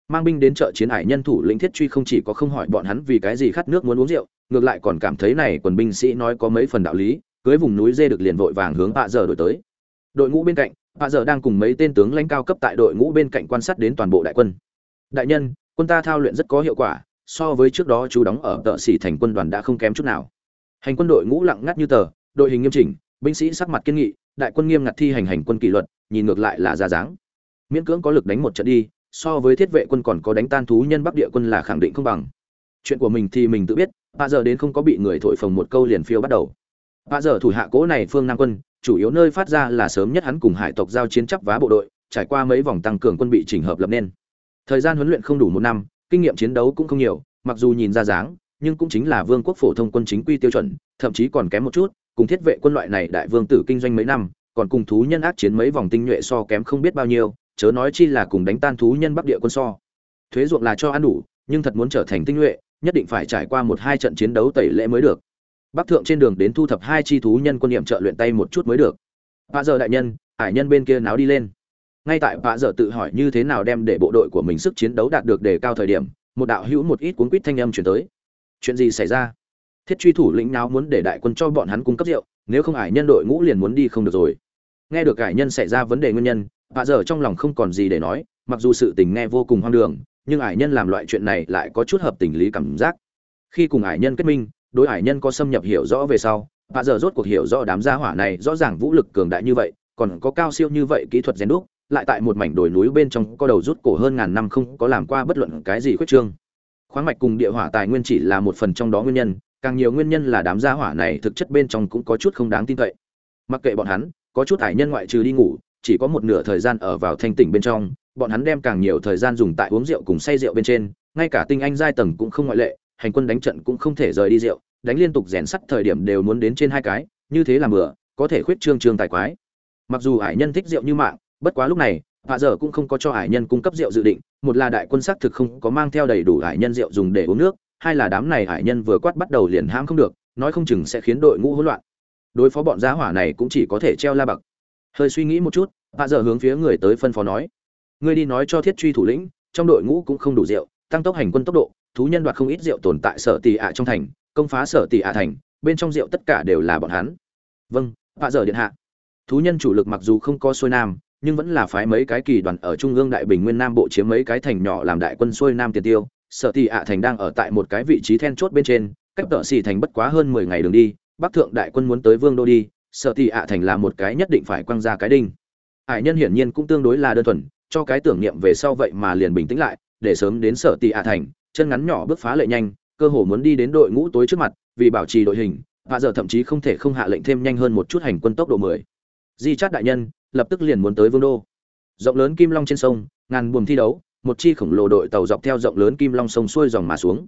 Mang binh đến chợ chiến hải nhân thủ lĩnh thiết truy không chỉ có không hỏi bọn hắn vì cái gì khát nước muốn uống rượu, ngược lại còn cảm thấy này quần binh sĩ nói có mấy phần đạo lý, cưới vùng núi dê được liền vội vàng hướng vạ giờ đổi tới. Đội ngũ bên cạnh, vạ giờ đang cùng mấy tên tướng lãnh cao cấp tại đội ngũ bên cạnh quan sát đến toàn bộ đại quân. Đại nhân quân ta thao luyện rất có hiệu quả, so với trước đó chú đóng ở tợ xỉ thành quân đoàn đã không kém chút nào. Hành quân đội ngũ lặng ngắt như tờ, đội hình nghiêm chỉnh, binh sĩ sắc mặt kiên nghị, đại quân nghiêm ngặt thi hành hành quân kỷ luật, nhìn ngược lại là ra dáng. Miễn cưỡng có lực đánh một trận đi, so với thiết vệ quân còn có đánh tan thú nhân bắc địa quân là khẳng định không bằng. Chuyện của mình thì mình tự biết bà giờ đến không có bị người thổi phồng một câu liền phiêu bắt đầu. Bà giờ thủ hạ cố này phương nam quân, chủ yếu nơi phát ra là sớm nhất hắn cùng hải tộc giao chiến chấp vá bộ đội, trải qua mấy vòng tăng cường quân bị chỉnh hợp lập nên thời gian huấn luyện không đủ một năm, kinh nghiệm chiến đấu cũng không nhiều, mặc dù nhìn ra dáng, nhưng cũng chính là vương quốc phổ thông quân chính quy tiêu chuẩn, thậm chí còn kém một chút, cùng thiết vệ quân loại này đại vương tử kinh doanh mấy năm, còn cùng thú nhân ác chiến mấy vòng tinh nhuệ so kém không biết bao nhiêu, chớ nói chi là cùng đánh tan thú nhân bắc địa quân so. Thuế ruộng là cho ăn đủ, nhưng thật muốn trở thành tinh nhuệ, nhất định phải trải qua một hai trận chiến đấu tẩy lễ mới được. Bắc thượng trên đường đến thu thập hai chi thú nhân quân niệm trợ luyện tay một chút mới được. Ba giờ đại nhân, hải nhân bên kia náo đi lên ngay tại vạ dở tự hỏi như thế nào đem để bộ đội của mình sức chiến đấu đạt được đề cao thời điểm, một đạo hữu một ít cuốn quýt thanh âm chuyển tới. Chuyện gì xảy ra? Thiết truy thủ lĩnh nào muốn để đại quân cho bọn hắn cung cấp rượu, nếu không hải nhân đội ngũ liền muốn đi không được rồi. Nghe được hải nhân xảy ra vấn đề nguyên nhân vạ dở trong lòng không còn gì để nói, mặc dù sự tình nghe vô cùng hoang đường, nhưng hải nhân làm loại chuyện này lại có chút hợp tình lý cảm giác. Khi cùng hải nhân kết minh, đối hải nhân có xâm nhập hiểu rõ về sau vạ dở rốt cuộc hiểu rõ đám gia hỏa này rõ ràng vũ lực cường đại như vậy, còn có cao siêu như vậy kỹ thuật rèn đúc lại tại một mảnh đồi núi bên trong có đầu rút cổ hơn ngàn năm không có làm qua bất luận cái gì khuyết trương. Khoáng mạch cùng địa hỏa tài nguyên chỉ là một phần trong đó nguyên nhân, càng nhiều nguyên nhân là đám gia hỏa này thực chất bên trong cũng có chút không đáng tin cậy. Mặc kệ bọn hắn, có chút hải nhân ngoại trừ đi ngủ, chỉ có một nửa thời gian ở vào thanh tỉnh bên trong, bọn hắn đem càng nhiều thời gian dùng tại uống rượu cùng say rượu bên trên, ngay cả tinh anh giai tầng cũng không ngoại lệ, hành quân đánh trận cũng không thể rời đi rượu, đánh liên tục rèn sắt thời điểm đều muốn đến trên hai cái, như thế là bừa có thể khuyết trương trương tài quái. Mặc dù hải nhân thích rượu như mạng bất quá lúc này hạ dở cũng không có cho hải nhân cung cấp rượu dự định, một là đại quân xác thực không có mang theo đầy đủ hải nhân rượu dùng để uống nước, hai là đám này hải nhân vừa quát bắt đầu liền hãm không được, nói không chừng sẽ khiến đội ngũ hỗn loạn. Đối phó bọn giá hỏa này cũng chỉ có thể treo la bậc. Hơi suy nghĩ một chút hạ dở hướng phía người tới phân phó nói, ngươi đi nói cho thiết truy thủ lĩnh, trong đội ngũ cũng không đủ rượu, tăng tốc hành quân tốc độ, thú nhân đoạt không ít rượu tồn tại sở tỷ ạ trong thành, công phá sở tỷ ạ thành, bên trong rượu tất cả đều là bọn hắn. Vâng hạ dở điện hạ. Thú nhân chủ lực mặc dù không có xuôi nam nhưng vẫn là phái mấy cái kỳ đoàn ở trung ương đại bình nguyên nam bộ chiếm mấy cái thành nhỏ làm đại quân xuôi nam tiền tiêu. Sở thị ạ thành đang ở tại một cái vị trí then chốt bên trên, cách tợ xì thành bất quá hơn mười ngày đường đi, bắc thượng đại quân muốn tới vương đô đi, sở thị ạ thành là một cái nhất định phải quăng ra cái đinh. Hải nhân hiển nhiên cũng tương đối là đơn thuần, cho cái tưởng niệm về sau vậy mà liền bình tĩnh lại, để sớm đến sở thị ạ thành, chân ngắn nhỏ bước phá lệ nhanh, cơ hồ muốn đi đến đội ngũ tối trước mặt, vì bảo trì đội hình, và giờ thậm chí không thể không hạ lệnh thêm nhanh hơn một chút hành quân tốc độ mười. Di chát đại nhân lập tức liền muốn tới vương đô. Rộng lớn kim long trên sông, ngàn buồm thi đấu, một chi khổng lồ đội tàu dọc theo rộng lớn kim long sông xuôi dòng mà xuống.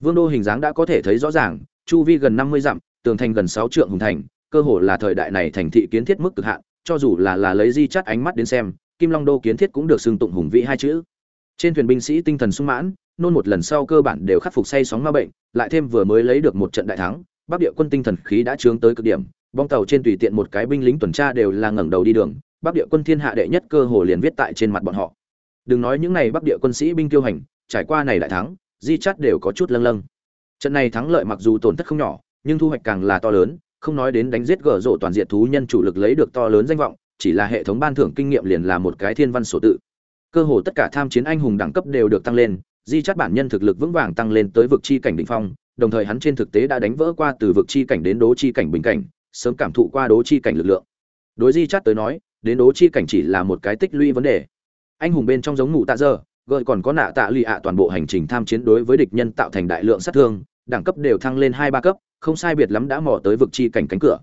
Vương đô hình dáng đã có thể thấy rõ ràng, chu vi gần năm mươi dặm, tường thành gần sáu trượng hùng thành, cơ hồ là thời đại này thành thị kiến thiết mức cực hạn, cho dù là là lấy di chắt ánh mắt đến xem, kim long đô kiến thiết cũng được xưng tụng hùng vĩ hai chữ. Trên thuyền binh sĩ tinh thần sung mãn, nôn một lần sau cơ bản đều khắc phục say sóng ma bệnh, lại thêm vừa mới lấy được một trận đại thắng, bắc địa quân tinh thần khí đã trướng tới cực điểm bong tàu trên tùy tiện một cái binh lính tuần tra đều là ngẩng đầu đi đường, bắc địa quân thiên hạ đệ nhất cơ hồ liền viết tại trên mặt bọn họ. Đừng nói những này bắc địa quân sĩ binh tiêu hành, trải qua này đại thắng, di chắt đều có chút lâng lâng. Trận này thắng lợi mặc dù tổn thất không nhỏ, nhưng thu hoạch càng là to lớn, không nói đến đánh giết gở rộ toàn diện thú nhân chủ lực lấy được to lớn danh vọng, chỉ là hệ thống ban thưởng kinh nghiệm liền là một cái thiên văn sổ tự. Cơ hồ tất cả tham chiến anh hùng đẳng cấp đều được tăng lên, di chắt bản nhân thực lực vững vàng tăng lên tới vực chi cảnh đỉnh phong, đồng thời hắn trên thực tế đã đánh vỡ qua từ vực chi cảnh đến đố chi cảnh bình cảnh sớm cảm thụ qua đố chi cảnh lực lượng. Đối di chắt tới nói, đến đố chi cảnh chỉ là một cái tích lũy vấn đề. Anh hùng bên trong giống ngủ tạ dơ, gợi còn có nạ tạ lụy ạ toàn bộ hành trình tham chiến đối với địch nhân tạo thành đại lượng sát thương, đẳng cấp đều thăng lên hai ba cấp, không sai biệt lắm đã mò tới vực chi cảnh cánh cửa.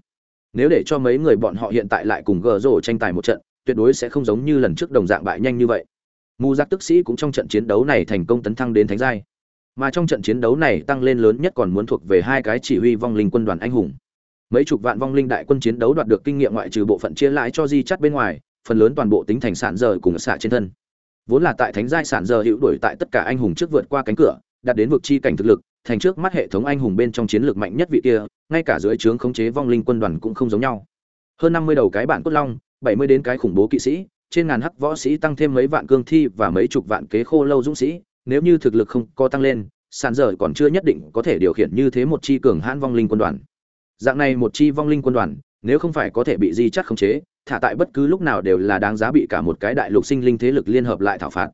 Nếu để cho mấy người bọn họ hiện tại lại cùng gờ rổ tranh tài một trận, tuyệt đối sẽ không giống như lần trước đồng dạng bại nhanh như vậy. Mù giác tức sĩ cũng trong trận chiến đấu này thành công tấn thăng đến thánh giai. Mà trong trận chiến đấu này tăng lên lớn nhất còn muốn thuộc về hai cái chỉ huy vong linh quân đoàn anh hùng mấy chục vạn vong linh đại quân chiến đấu đoạt được kinh nghiệm ngoại trừ bộ phận chia lãi cho di chắt bên ngoài, phần lớn toàn bộ tính thành sản giờ cùng xạ trên thân. Vốn là tại thánh giai sản giờ hữu đuổi tại tất cả anh hùng trước vượt qua cánh cửa, đạt đến vực chi cảnh thực lực, thành trước mắt hệ thống anh hùng bên trong chiến lược mạnh nhất vị kia, ngay cả dưới trướng khống chế vong linh quân đoàn cũng không giống nhau. Hơn năm mươi đầu cái bản cốt long, bảy mươi đến cái khủng bố kỵ sĩ, trên ngàn hắc võ sĩ tăng thêm mấy vạn cương thi và mấy chục vạn kế khô lâu dũng sĩ, nếu như thực lực không có tăng lên sàn dở còn chưa nhất định có thể điều khiển như thế một chi cường hãn vong linh quân đoàn dạng này một chi vong linh quân đoàn, nếu không phải có thể bị di chắc khống chế, thả tại bất cứ lúc nào đều là đáng giá bị cả một cái đại lục sinh linh thế lực liên hợp lại thảo phạt.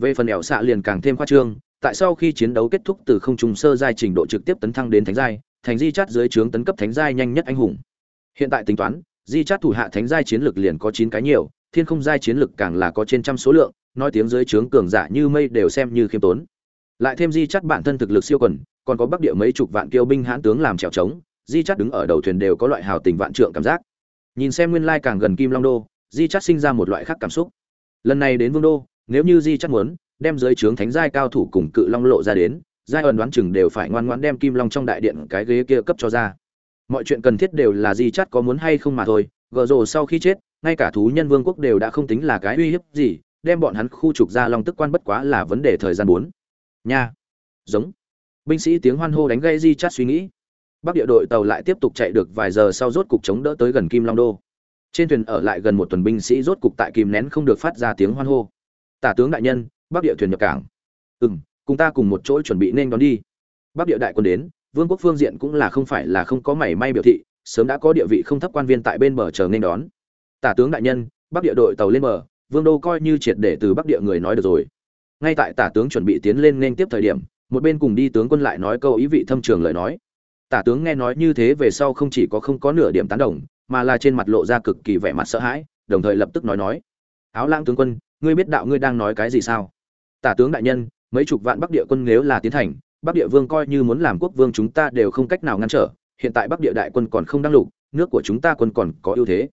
Về phần ẻo xạ liền càng thêm khoa trương, tại sau khi chiến đấu kết thúc từ không trung sơ giai trình độ trực tiếp tấn thăng đến thánh giai, thành di chắt dưới trướng tấn cấp thánh giai nhanh nhất anh hùng. Hiện tại tính toán, di chát thủ hạ thánh giai chiến lực liền có chín cái nhiều, thiên không giai chiến lực càng là có trên trăm số lượng, nói tiếng dưới trướng cường giả như mây đều xem như khiêm tốn. Lại thêm di chát bản thân thực lực siêu quần, còn có bắc địa mấy chục vạn kiêu binh hãn tướng làm trèo trống di chắt đứng ở đầu thuyền đều có loại hào tình vạn trượng cảm giác. Nhìn xem nguyên lai càng gần kim long đô, di chắt sinh ra một loại khác cảm xúc. Lần này đến vương đô, nếu như di chắt muốn đem dưới trướng thánh giai cao thủ cùng cự long lộ ra đến, giai ẩn đoán chừng đều phải ngoan ngoãn đem kim long trong đại điện cái ghế kia cấp cho ra. Mọi chuyện cần thiết đều là di chắt có muốn hay không mà thôi gờ rồ sau khi chết, ngay cả thú nhân vương quốc đều đã không tính là cái uy hiếp gì, đem bọn hắn khu trục ra long tức quan bất quá là vấn đề thời gian bốn. Nha. Giống. Binh sĩ tiếng hoan hô đánh gây di chắt suy nghĩ bắc địa đội tàu lại tiếp tục chạy được vài giờ sau rốt cục chống đỡ tới gần kim long đô. Trên thuyền ở lại gần một tuần binh sĩ rốt cục tại kim nén không được phát ra tiếng hoan hô. Tả tướng đại nhân, bắc địa thuyền nhập cảng. Ừ m cùng ta cùng một chỗ chuẩn bị nên đón đi. Bắc địa đại quân đến, vương quốc phương diện cũng là không phải là không có mảy may biểu thị, sớm đã có địa vị không thấp quan viên tại bên bờ chờ nên đón. Tả tướng đại nhân, bắc địa đội tàu lên bờ, vương đô coi như triệt để từ bắc địa người nói được rồi. Ngay tại tả tướng chuẩn bị tiến lên nên tiếp thời điểm, một bên cùng đi tướng quân lại nói câu ý vị thâm trường lời nói tả tướng nghe nói như thế về sau không chỉ có không có nửa điểm tán đồng, mà là trên mặt lộ ra cực kỳ vẻ mặt sợ hãi, đồng thời lập tức nói nói. Áo lang tướng quân, ngươi biết đạo ngươi đang nói cái gì sao? Tả tướng đại nhân, mấy chục vạn bắc địa quân nếu là tiến thành, bắc địa vương coi như muốn làm quốc vương chúng ta đều không cách nào ngăn trở, hiện tại bắc địa đại quân còn không đăng lục, nước của chúng ta quân còn có ưu thế.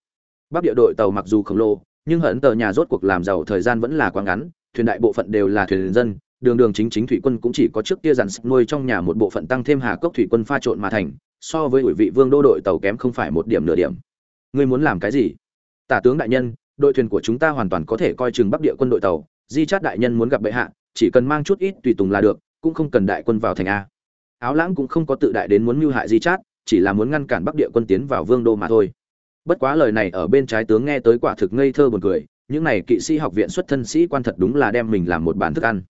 Bắc địa đội tàu mặc dù khổng lồ, nhưng hận tờ nhà rốt cuộc làm giàu thời gian vẫn là quá ngắn, thuyền đại bộ phận đều là thuyền dân đường đường chính chính thủy quân cũng chỉ có trước kia dàn nuôi trong nhà một bộ phận tăng thêm hà cốc thủy quân pha trộn mà thành, so với ủy vị vương đô đội tàu kém không phải một điểm nửa điểm. Ngươi muốn làm cái gì? Tả tướng đại nhân, đội thuyền của chúng ta hoàn toàn có thể coi chừng bắc địa quân đội tàu, di chát đại nhân muốn gặp bệ hạ, chỉ cần mang chút ít tùy tùng là được, cũng không cần đại quân vào thành a. Áo lãng cũng không có tự đại đến muốn mưu hại di chát, chỉ là muốn ngăn cản bắc địa quân tiến vào vương đô mà thôi. Bất quá lời này ở bên trái tướng nghe tới quả thực ngây thơ buồn cười, những này kỵ sĩ học viện xuất thân sĩ quan thật đúng là đem mình làm một bản thức ăn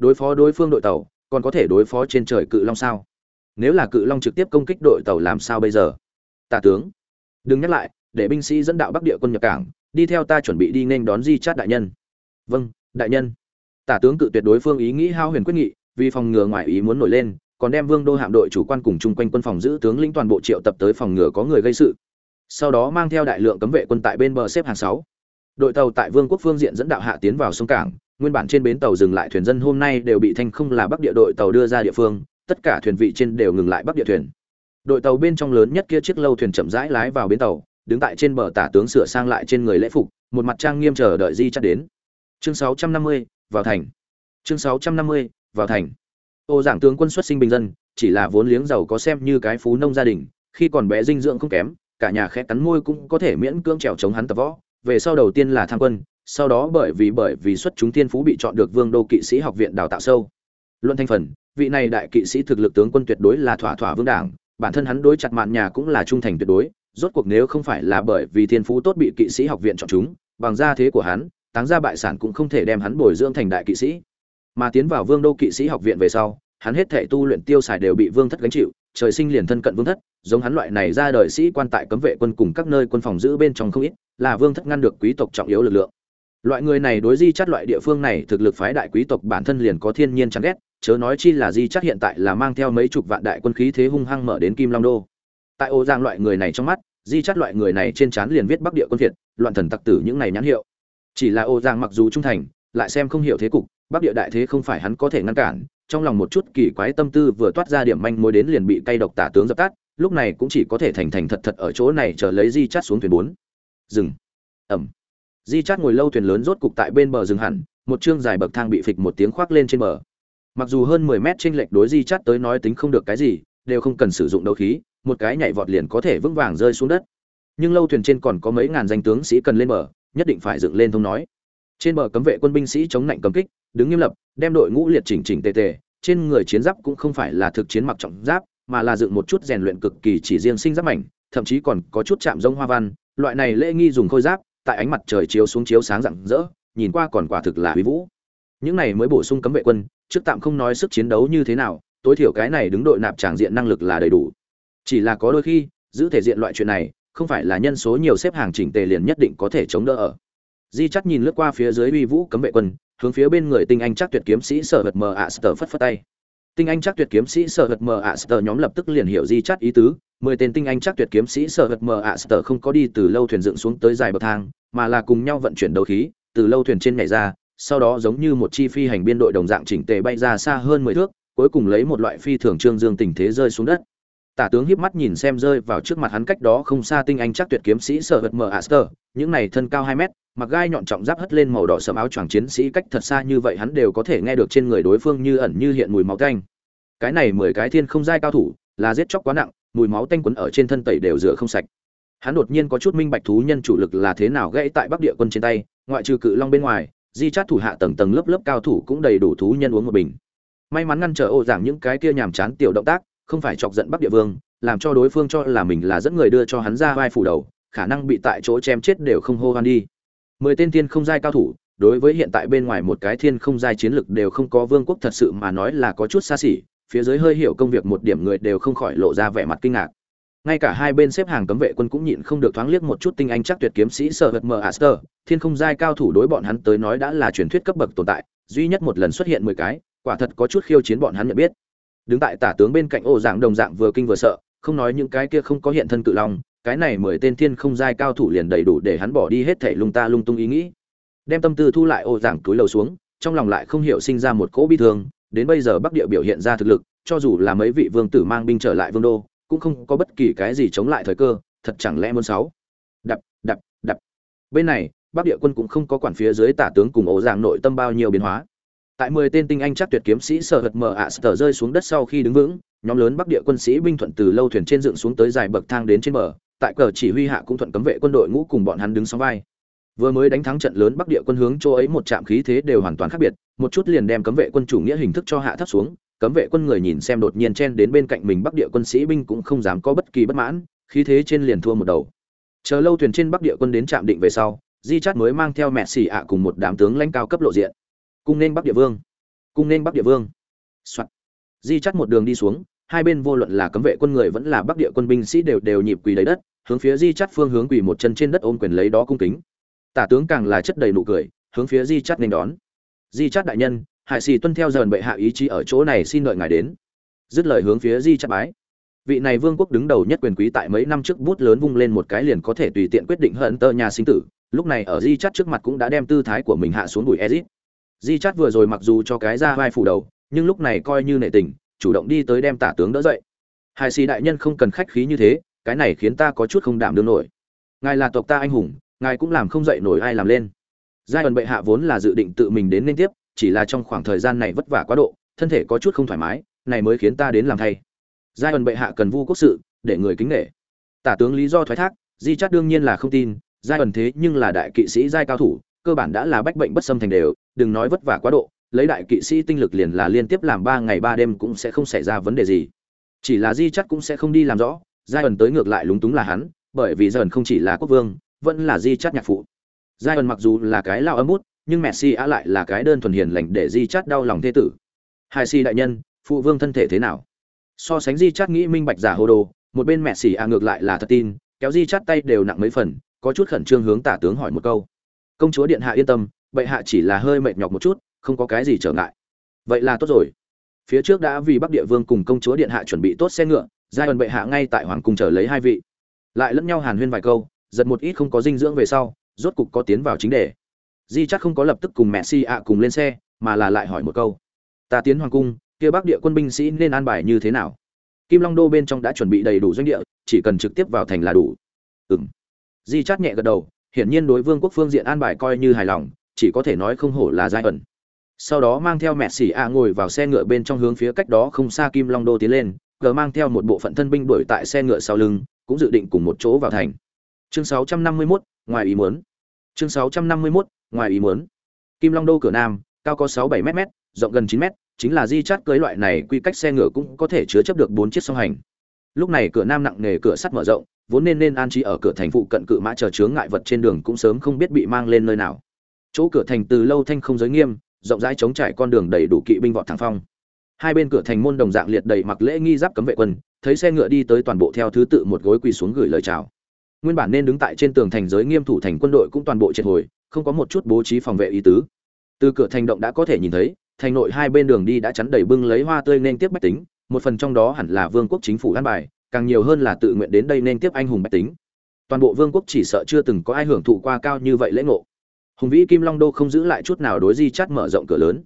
đối phó đối phương đội tàu, còn có thể đối phó trên trời cự long sao? Nếu là cự long trực tiếp công kích đội tàu làm sao bây giờ? Tả tướng, đừng nhắc lại, để binh sĩ dẫn đạo bắc địa quân nhập cảng, đi theo ta chuẩn bị đi nên đón di chát đại nhân. Vâng đại nhân. Tả tướng cự tuyệt đối phương ý nghĩ hao huyền quyết nghị, vì phòng ngừa ngoại ý muốn nổi lên, còn đem vương đô hạm đội chủ quan cùng chung quanh quân phòng giữ tướng lĩnh toàn bộ triệu tập tới phòng ngừa có người gây sự. Sau đó mang theo đại lượng cấm vệ quân tại bên bờ xếp hàng sáu. Đội tàu tại vương quốc phương diện dẫn đạo hạ tiến vào sông cảng nguyên bản trên bến tàu dừng lại thuyền dân hôm nay đều bị thanh không là bắc địa đội tàu đưa ra địa phương tất cả thuyền vị trên đều ngừng lại bắc địa thuyền. Đội tàu bên trong lớn nhất kia chiếc lâu thuyền chậm rãi lái vào bến tàu đứng tại trên bờ tả tướng sửa sang lại trên người lễ phục một mặt trang nghiêm chờ đợi di chắc đến. Chương 650, vào thành. Chương 650, vào thành. Ô giảng tướng quân xuất sinh bình dân chỉ là vốn liếng giàu có xem như cái phú nông gia đình khi còn bé dinh dưỡng không kém cả nhà khẽ cắn môi cũng có thể miễn cưỡng trèo chống hắn tập võ về sau đầu tiên là tham quân sau đó bởi vì bởi vì xuất chúng tiên phú bị chọn được vương đô kỵ sĩ học viện đào tạo sâu. Luận thanh phần, vị này đại kỵ sĩ thực lực tướng quân tuyệt đối là thỏa thỏa vương đảng, bản thân hắn đối chặt mạn nhà cũng là trung thành tuyệt đối, rốt cuộc nếu không phải là bởi vì thiên phú tốt bị kỵ sĩ học viện chọn chúng, bằng gia thế của hắn, táng gia bại sản cũng không thể đem hắn bồi dưỡng thành đại kỵ sĩ. Mà tiến vào vương đô kỵ sĩ học viện về sau, hắn hết thể tu luyện tiêu xài đều bị vương thất gánh chịu, trời sinh liền thân cận vương thất, giống hắn loại này ra đời sĩ quan tại cấm vệ quân cùng các nơi quân phòng giữ bên trong không ít, là vương thất ngăn được quý tộc trọng yếu lực lượng loại người này đối di chắt loại địa phương này thực lực phái đại quý tộc bản thân liền có thiên nhiên chán ghét, chớ nói chi là di chắt hiện tại là mang theo mấy chục vạn đại quân khí thế hung hăng mở đến kim long đô. Tại ô giang loại người này trong mắt, di chắt loại người này trên trán liền viết bắc địa quân việt loạn thần tặc tử những này nhãn hiệu. Chỉ là ô giang mặc dù trung thành, lại xem không hiểu thế cục, bắc địa đại thế không phải hắn có thể ngăn cản, trong lòng một chút kỳ quái tâm tư vừa toát ra điểm manh mối đến liền bị cay độc tả tướng dập tắt, lúc này cũng chỉ có thể thành thành thật thật ở chỗ này chờ lấy di chắt xuống thuyền bốn. Dừng. Ẩm di chát ngồi lâu thuyền lớn rốt cục tại bên bờ dừng hẳn, một chương dài bậc thang bị phịch một tiếng khoác lên trên bờ. Mặc dù hơn mười mét trên lệch đối di chát tới nói tính không được cái gì, đều không cần sử dụng đấu khí, một cái nhảy vọt liền có thể vững vàng rơi xuống đất. Nhưng lâu thuyền trên còn có mấy ngàn danh tướng sĩ cần lên bờ, nhất định phải dựng lên thông nói. Trên bờ cấm vệ quân binh sĩ chống lạnh cầm kích, đứng nghiêm lập, đem đội ngũ liệt chỉnh chỉnh tề tề, trên người chiến giáp cũng không phải là thực chiến mặc trọng giáp, mà là dựng một chút rèn luyện cực kỳ chỉ riêng sinh giáp mảnh, thậm chí còn có chút chạm rông hoa văn, loại này lễ nghi dùng khôi giáp tại ánh mặt trời chiếu xuống chiếu sáng rạng rỡ, nhìn qua còn quả thực là uy vũ. Những này mới bổ sung cấm vệ quân, trước tạm không nói sức chiến đấu như thế nào, tối thiểu cái này đứng đội nạp tràng diện năng lực là đầy đủ. Chỉ là có đôi khi, giữ thể diện loại chuyện này, không phải là nhân số nhiều xếp hàng chỉnh tề liền nhất định có thể chống đỡ ở. Di chắc nhìn lướt qua phía dưới uy vũ cấm vệ quân, hướng phía bên người tinh anh chắc tuyệt kiếm sĩ sở vật mờ ạ sờ phất phất tay tinh anh chắc tuyệt kiếm sĩ sở vật mờ ạ sờ nhóm lập tức liền hiểu di chắt ý tứ. Mười tên tinh anh chắc tuyệt kiếm sĩ sở vật mờ ạ sờ không có đi từ lâu thuyền dựng xuống tới dài bậc thang, mà là cùng nhau vận chuyển đầu khí, từ lâu thuyền trên nhảy ra, sau đó giống như một chi phi hành biên đội đồng dạng chỉnh tề bay ra xa hơn mười thước, cuối cùng lấy một loại phi thường trương dương tình thế rơi xuống đất. Tả tướng hiếp mắt nhìn xem rơi vào trước mặt hắn cách đó không xa tinh anh chắc tuyệt kiếm sĩ sở vật mờ aster những này thân cao hai mét mặc gai nhọn trọng giáp hất lên màu đỏ sẫm áo choàng chiến sĩ cách thật xa như vậy hắn đều có thể nghe được trên người đối phương như ẩn như hiện mùi máu tanh. Cái này mười cái thiên không giai cao thủ, là giết chóc quá nặng, mùi máu tanh quấn ở trên thân tẩy đều rửa không sạch. Hắn đột nhiên có chút minh bạch thú nhân chủ lực là thế nào gãy tại bắc địa quân trên tay, ngoại trừ cự long bên ngoài, di chát thủ hạ tầng tầng lớp lớp cao thủ cũng đầy đủ thú nhân uống một bình. May mắn ngăn trở ô giảm những cái kia nhàm chán tiểu động tác, không phải chọc giận bắc địa vương, làm cho đối phương cho là mình là dẫn người đưa cho hắn ra vai phủ đầu, khả năng bị tại chỗ chém chết đều không hô hoan đi mười tên thiên không giai cao thủ, đối với hiện tại bên ngoài một cái thiên không giai chiến lực đều không có vương quốc thật sự mà nói là có chút xa xỉ, phía dưới hơi hiểu công việc một điểm người đều không khỏi lộ ra vẻ mặt kinh ngạc. Ngay cả hai bên xếp hàng cấm vệ quân cũng nhịn không được thoáng liếc một chút tinh anh chắc tuyệt kiếm sĩ sợ vật mờ aster thiên không giai cao thủ đối bọn hắn tới nói đã là truyền thuyết cấp bậc tồn tại, duy nhất một lần xuất hiện mười cái, quả thật có chút khiêu chiến bọn hắn nhận biết. Đứng tại tả tướng bên cạnh ô dạng đồng dạng vừa kinh vừa sợ, không nói những cái kia không có hiện thân cự long cái này mười tên thiên không giai cao thủ liền đầy đủ để hắn bỏ đi hết thể lung ta lung tung ý nghĩ. Đem tâm tư thu lại ô giảng túi lầu xuống, trong lòng lại không hiểu sinh ra một cỗ bi thương, đến bây giờ bắc địa biểu hiện ra thực lực, cho dù là mấy vị vương tử mang binh trở lại vương đô, cũng không có bất kỳ cái gì chống lại thời cơ, thật chẳng lẽ muốn sáu? Đập đập đập. Bên này, bắc địa quân cũng không có quản phía dưới tả tướng cùng ổ giảng nội tâm bao nhiêu biến hóa. Tại mười tên tinh anh chắc tuyệt kiếm sĩ sở hật mờ ạ sở rơi xuống đất sau khi đứng vững, nhóm lớn bắc địa quân sĩ binh thuận từ lâu thuyền trên dựng xuống tới dài bậc thang đến trên bờ tại cờ chỉ huy hạ cũng thuận cấm vệ quân đội ngũ cùng bọn hắn đứng sóng vai. Vừa mới đánh thắng trận lớn bắc địa quân hướng chỗ ấy một trạm khí thế đều hoàn toàn khác biệt, một chút liền đem cấm vệ quân chủ nghĩa hình thức cho hạ thấp xuống, cấm vệ quân người nhìn xem đột nhiên chen đến bên cạnh mình bắc địa quân sĩ binh cũng không dám có bất kỳ bất mãn, khí thế trên liền thua một đầu. Chờ lâu thuyền trên bắc địa quân đến trạm định về sau, di chát mới mang theo mẹ xì ạ cùng một đám tướng lãnh cao cấp lộ diện. Cung nên bắc địa vương. Cung nên bắc địa vương、Soạn. di chắt một đường đi xuống hai bên vô luận là cấm vệ quân người vẫn là bắc địa quân binh sĩ đều đều nhịp quỳ lấy đất, hướng phía di chắt phương hướng quỳ một chân trên đất ôm quyền lấy đó cung kính. Tả tướng càng là chất đầy nụ cười, hướng phía di chắt nên đón. Di chắt đại nhân, hải sĩ tuân theo dần bệ hạ ý chí ở chỗ này xin đợi ngài đến. Dứt lời hướng phía di chắt bái. Vị này vương quốc đứng đầu nhất quyền quý tại mấy năm trước bút lớn vung lên một cái liền có thể tùy tiện quyết định hận tơ nhà sinh tử, lúc này ở di chắt trước mặt cũng đã đem tư thái của mình hạ xuống bụi ezit. Di chắt vừa rồi mặc dù cho cái ra vai phủ đầu, nhưng lúc này coi như nệ tình chủ động đi tới đem tả tướng đỡ dậy. Hải sĩ đại nhân không cần khách khí như thế, cái này khiến ta có chút không đảm đương nổi. Ngài là tộc ta anh hùng, ngài cũng làm không dậy nổi ai làm lên. Giai ẩn bệ hạ vốn là dự định tự mình đến liên tiếp, chỉ là trong khoảng thời gian này vất vả quá độ, thân thể có chút không thoải mái, này mới khiến ta đến làm thay. Giai ẩn bệ hạ cần vu quốc sự, để người kính nể. Tả tướng lý do thoái thác, di chắt đương nhiên là không tin, giai ẩn thế nhưng là đại kỵ sĩ giai cao thủ, cơ bản đã là bách bệnh bất xâm thành đều, đừng nói vất vả quá độ lấy đại kỵ sĩ tinh lực liền là liên tiếp làm ba ngày ba đêm cũng sẽ không xảy ra vấn đề gì. Chỉ là di chắc cũng sẽ không đi làm rõ giai ẩn tới ngược lại lúng túng là hắn, bởi vì giai ẩn không chỉ là quốc vương, vẫn là di chắc nhạc phụ. Giai ẩn mặc dù là cái lao âm mút nhưng messi á lại là cái đơn thuần hiền lành để di chát đau lòng thế tử. Hai si đại nhân, phụ vương thân thể thế nào? So sánh di chát nghĩ minh bạch giả hồ đồ, một bên messi á ngược lại là thật tin, kéo di chát tay đều nặng mấy phần, có chút khẩn trương hướng tả tướng hỏi một câu. Công chúa điện hạ yên tâm, bệ hạ chỉ là hơi mệt nhọc một chút không có cái gì trở ngại. Vậy là tốt rồi. Phía trước đã vì bắc địa vương cùng công chúa điện hạ chuẩn bị tốt xe ngựa, giai ẩn bệ hạ ngay tại hoàng cung chờ lấy hai vị. Lại lẫn nhau hàn huyên vài câu, giật một ít không có dinh dưỡng về sau, rốt cục có tiến vào chính đề. Di chắc không có lập tức cùng mẹ si ạ cùng lên xe, mà là lại hỏi một câu. Ta tiến hoàng cung, kia bắc địa quân binh sĩ nên an bài như thế nào? Kim long đô bên trong đã chuẩn bị đầy đủ doanh địa, chỉ cần trực tiếp vào thành là đủ. Ừng di chát nhẹ gật đầu, hiển nhiên đối vương quốc phương diện an bài coi như hài lòng, chỉ có thể nói không hổ là giai ẩn sau đó mang theo mẹ xỉ ạ ngồi vào xe ngựa bên trong hướng phía cách đó không xa kim long đô tiến lên gờ mang theo một bộ phận thân binh đuổi tại xe ngựa sau lưng cũng dự định cùng một chỗ vào thành. Chương 651, ngoài ý muốn. Chương 651, ngoài ý muốn. Kim long đô cửa nam cao có 6-7 m rộng gần 9 m chính là di chát cưới loại này quy cách xe ngựa cũng có thể chứa chấp được bốn chiếc song hành. Lúc này cửa nam nặng nề cửa sắt mở rộng vốn nên nên an trí ở cửa thành phụ cận cự mã chờ chướng ngại vật trên đường cũng sớm không biết bị mang lên nơi nào. Chỗ cửa thành từ lâu thanh không giới nghiêm rộng rãi chống trải con đường đầy đủ kỵ binh vọt thẳng phong. Hai bên cửa thành môn đồng dạng liệt đầy mặc lễ nghi giáp cấm vệ quân, thấy xe ngựa đi tới toàn bộ theo thứ tự một gối quỳ xuống gửi lời chào. Nguyên bản nên đứng tại trên tường thành giới nghiêm thủ thành quân đội cũng toàn bộ triệt hồi, không có một chút bố trí phòng vệ ý tứ. Từ cửa thành động đã có thể nhìn thấy, thành nội hai bên đường đi đã chắn đầy bưng lấy hoa tươi nên tiếp bách tính, một phần trong đó hẳn là vương quốc chính phủ an bài, càng nhiều hơn là tự nguyện đến đây nên tiếp anh hùng bách tính. Toàn bộ vương quốc chỉ sợ chưa từng có ai hưởng thụ qua cao như vậy lễ ngộ hùng vĩ kim long đô không giữ lại chút nào đối di chát mở rộng cửa lớn.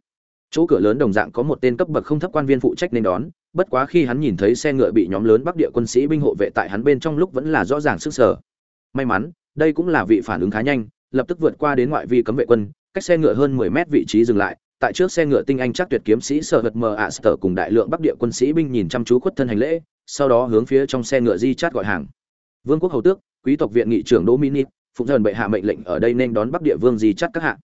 Chỗ cửa lớn đồng dạng có một tên cấp bậc không thấp quan viên phụ trách nên đón, bất quá khi hắn nhìn thấy xe ngựa bị nhóm lớn bắc địa quân sĩ binh hộ vệ tại hắn bên trong lúc vẫn là rõ ràng sức sở. May mắn, đây cũng là vị phản ứng khá nhanh, lập tức vượt qua đến ngoại vi cấm vệ quân, cách xe ngựa hơn 10 mét vị trí dừng lại, tại trước xe ngựa tinh anh chắc tuyệt kiếm sĩ sở vật mờ ạ sở cùng đại lượng bắc địa quân sĩ binh nhìn chăm chú khuất thân hành lễ, sau đó hướng phía trong xe ngựa di chát gọi hàng. Vương quốc hầu tước, quý tộc viện nghị trưởng đỗ mini phụng dần bệ hạ mệnh lệnh ở đây nên đón bắc địa vương di chắt các hạ.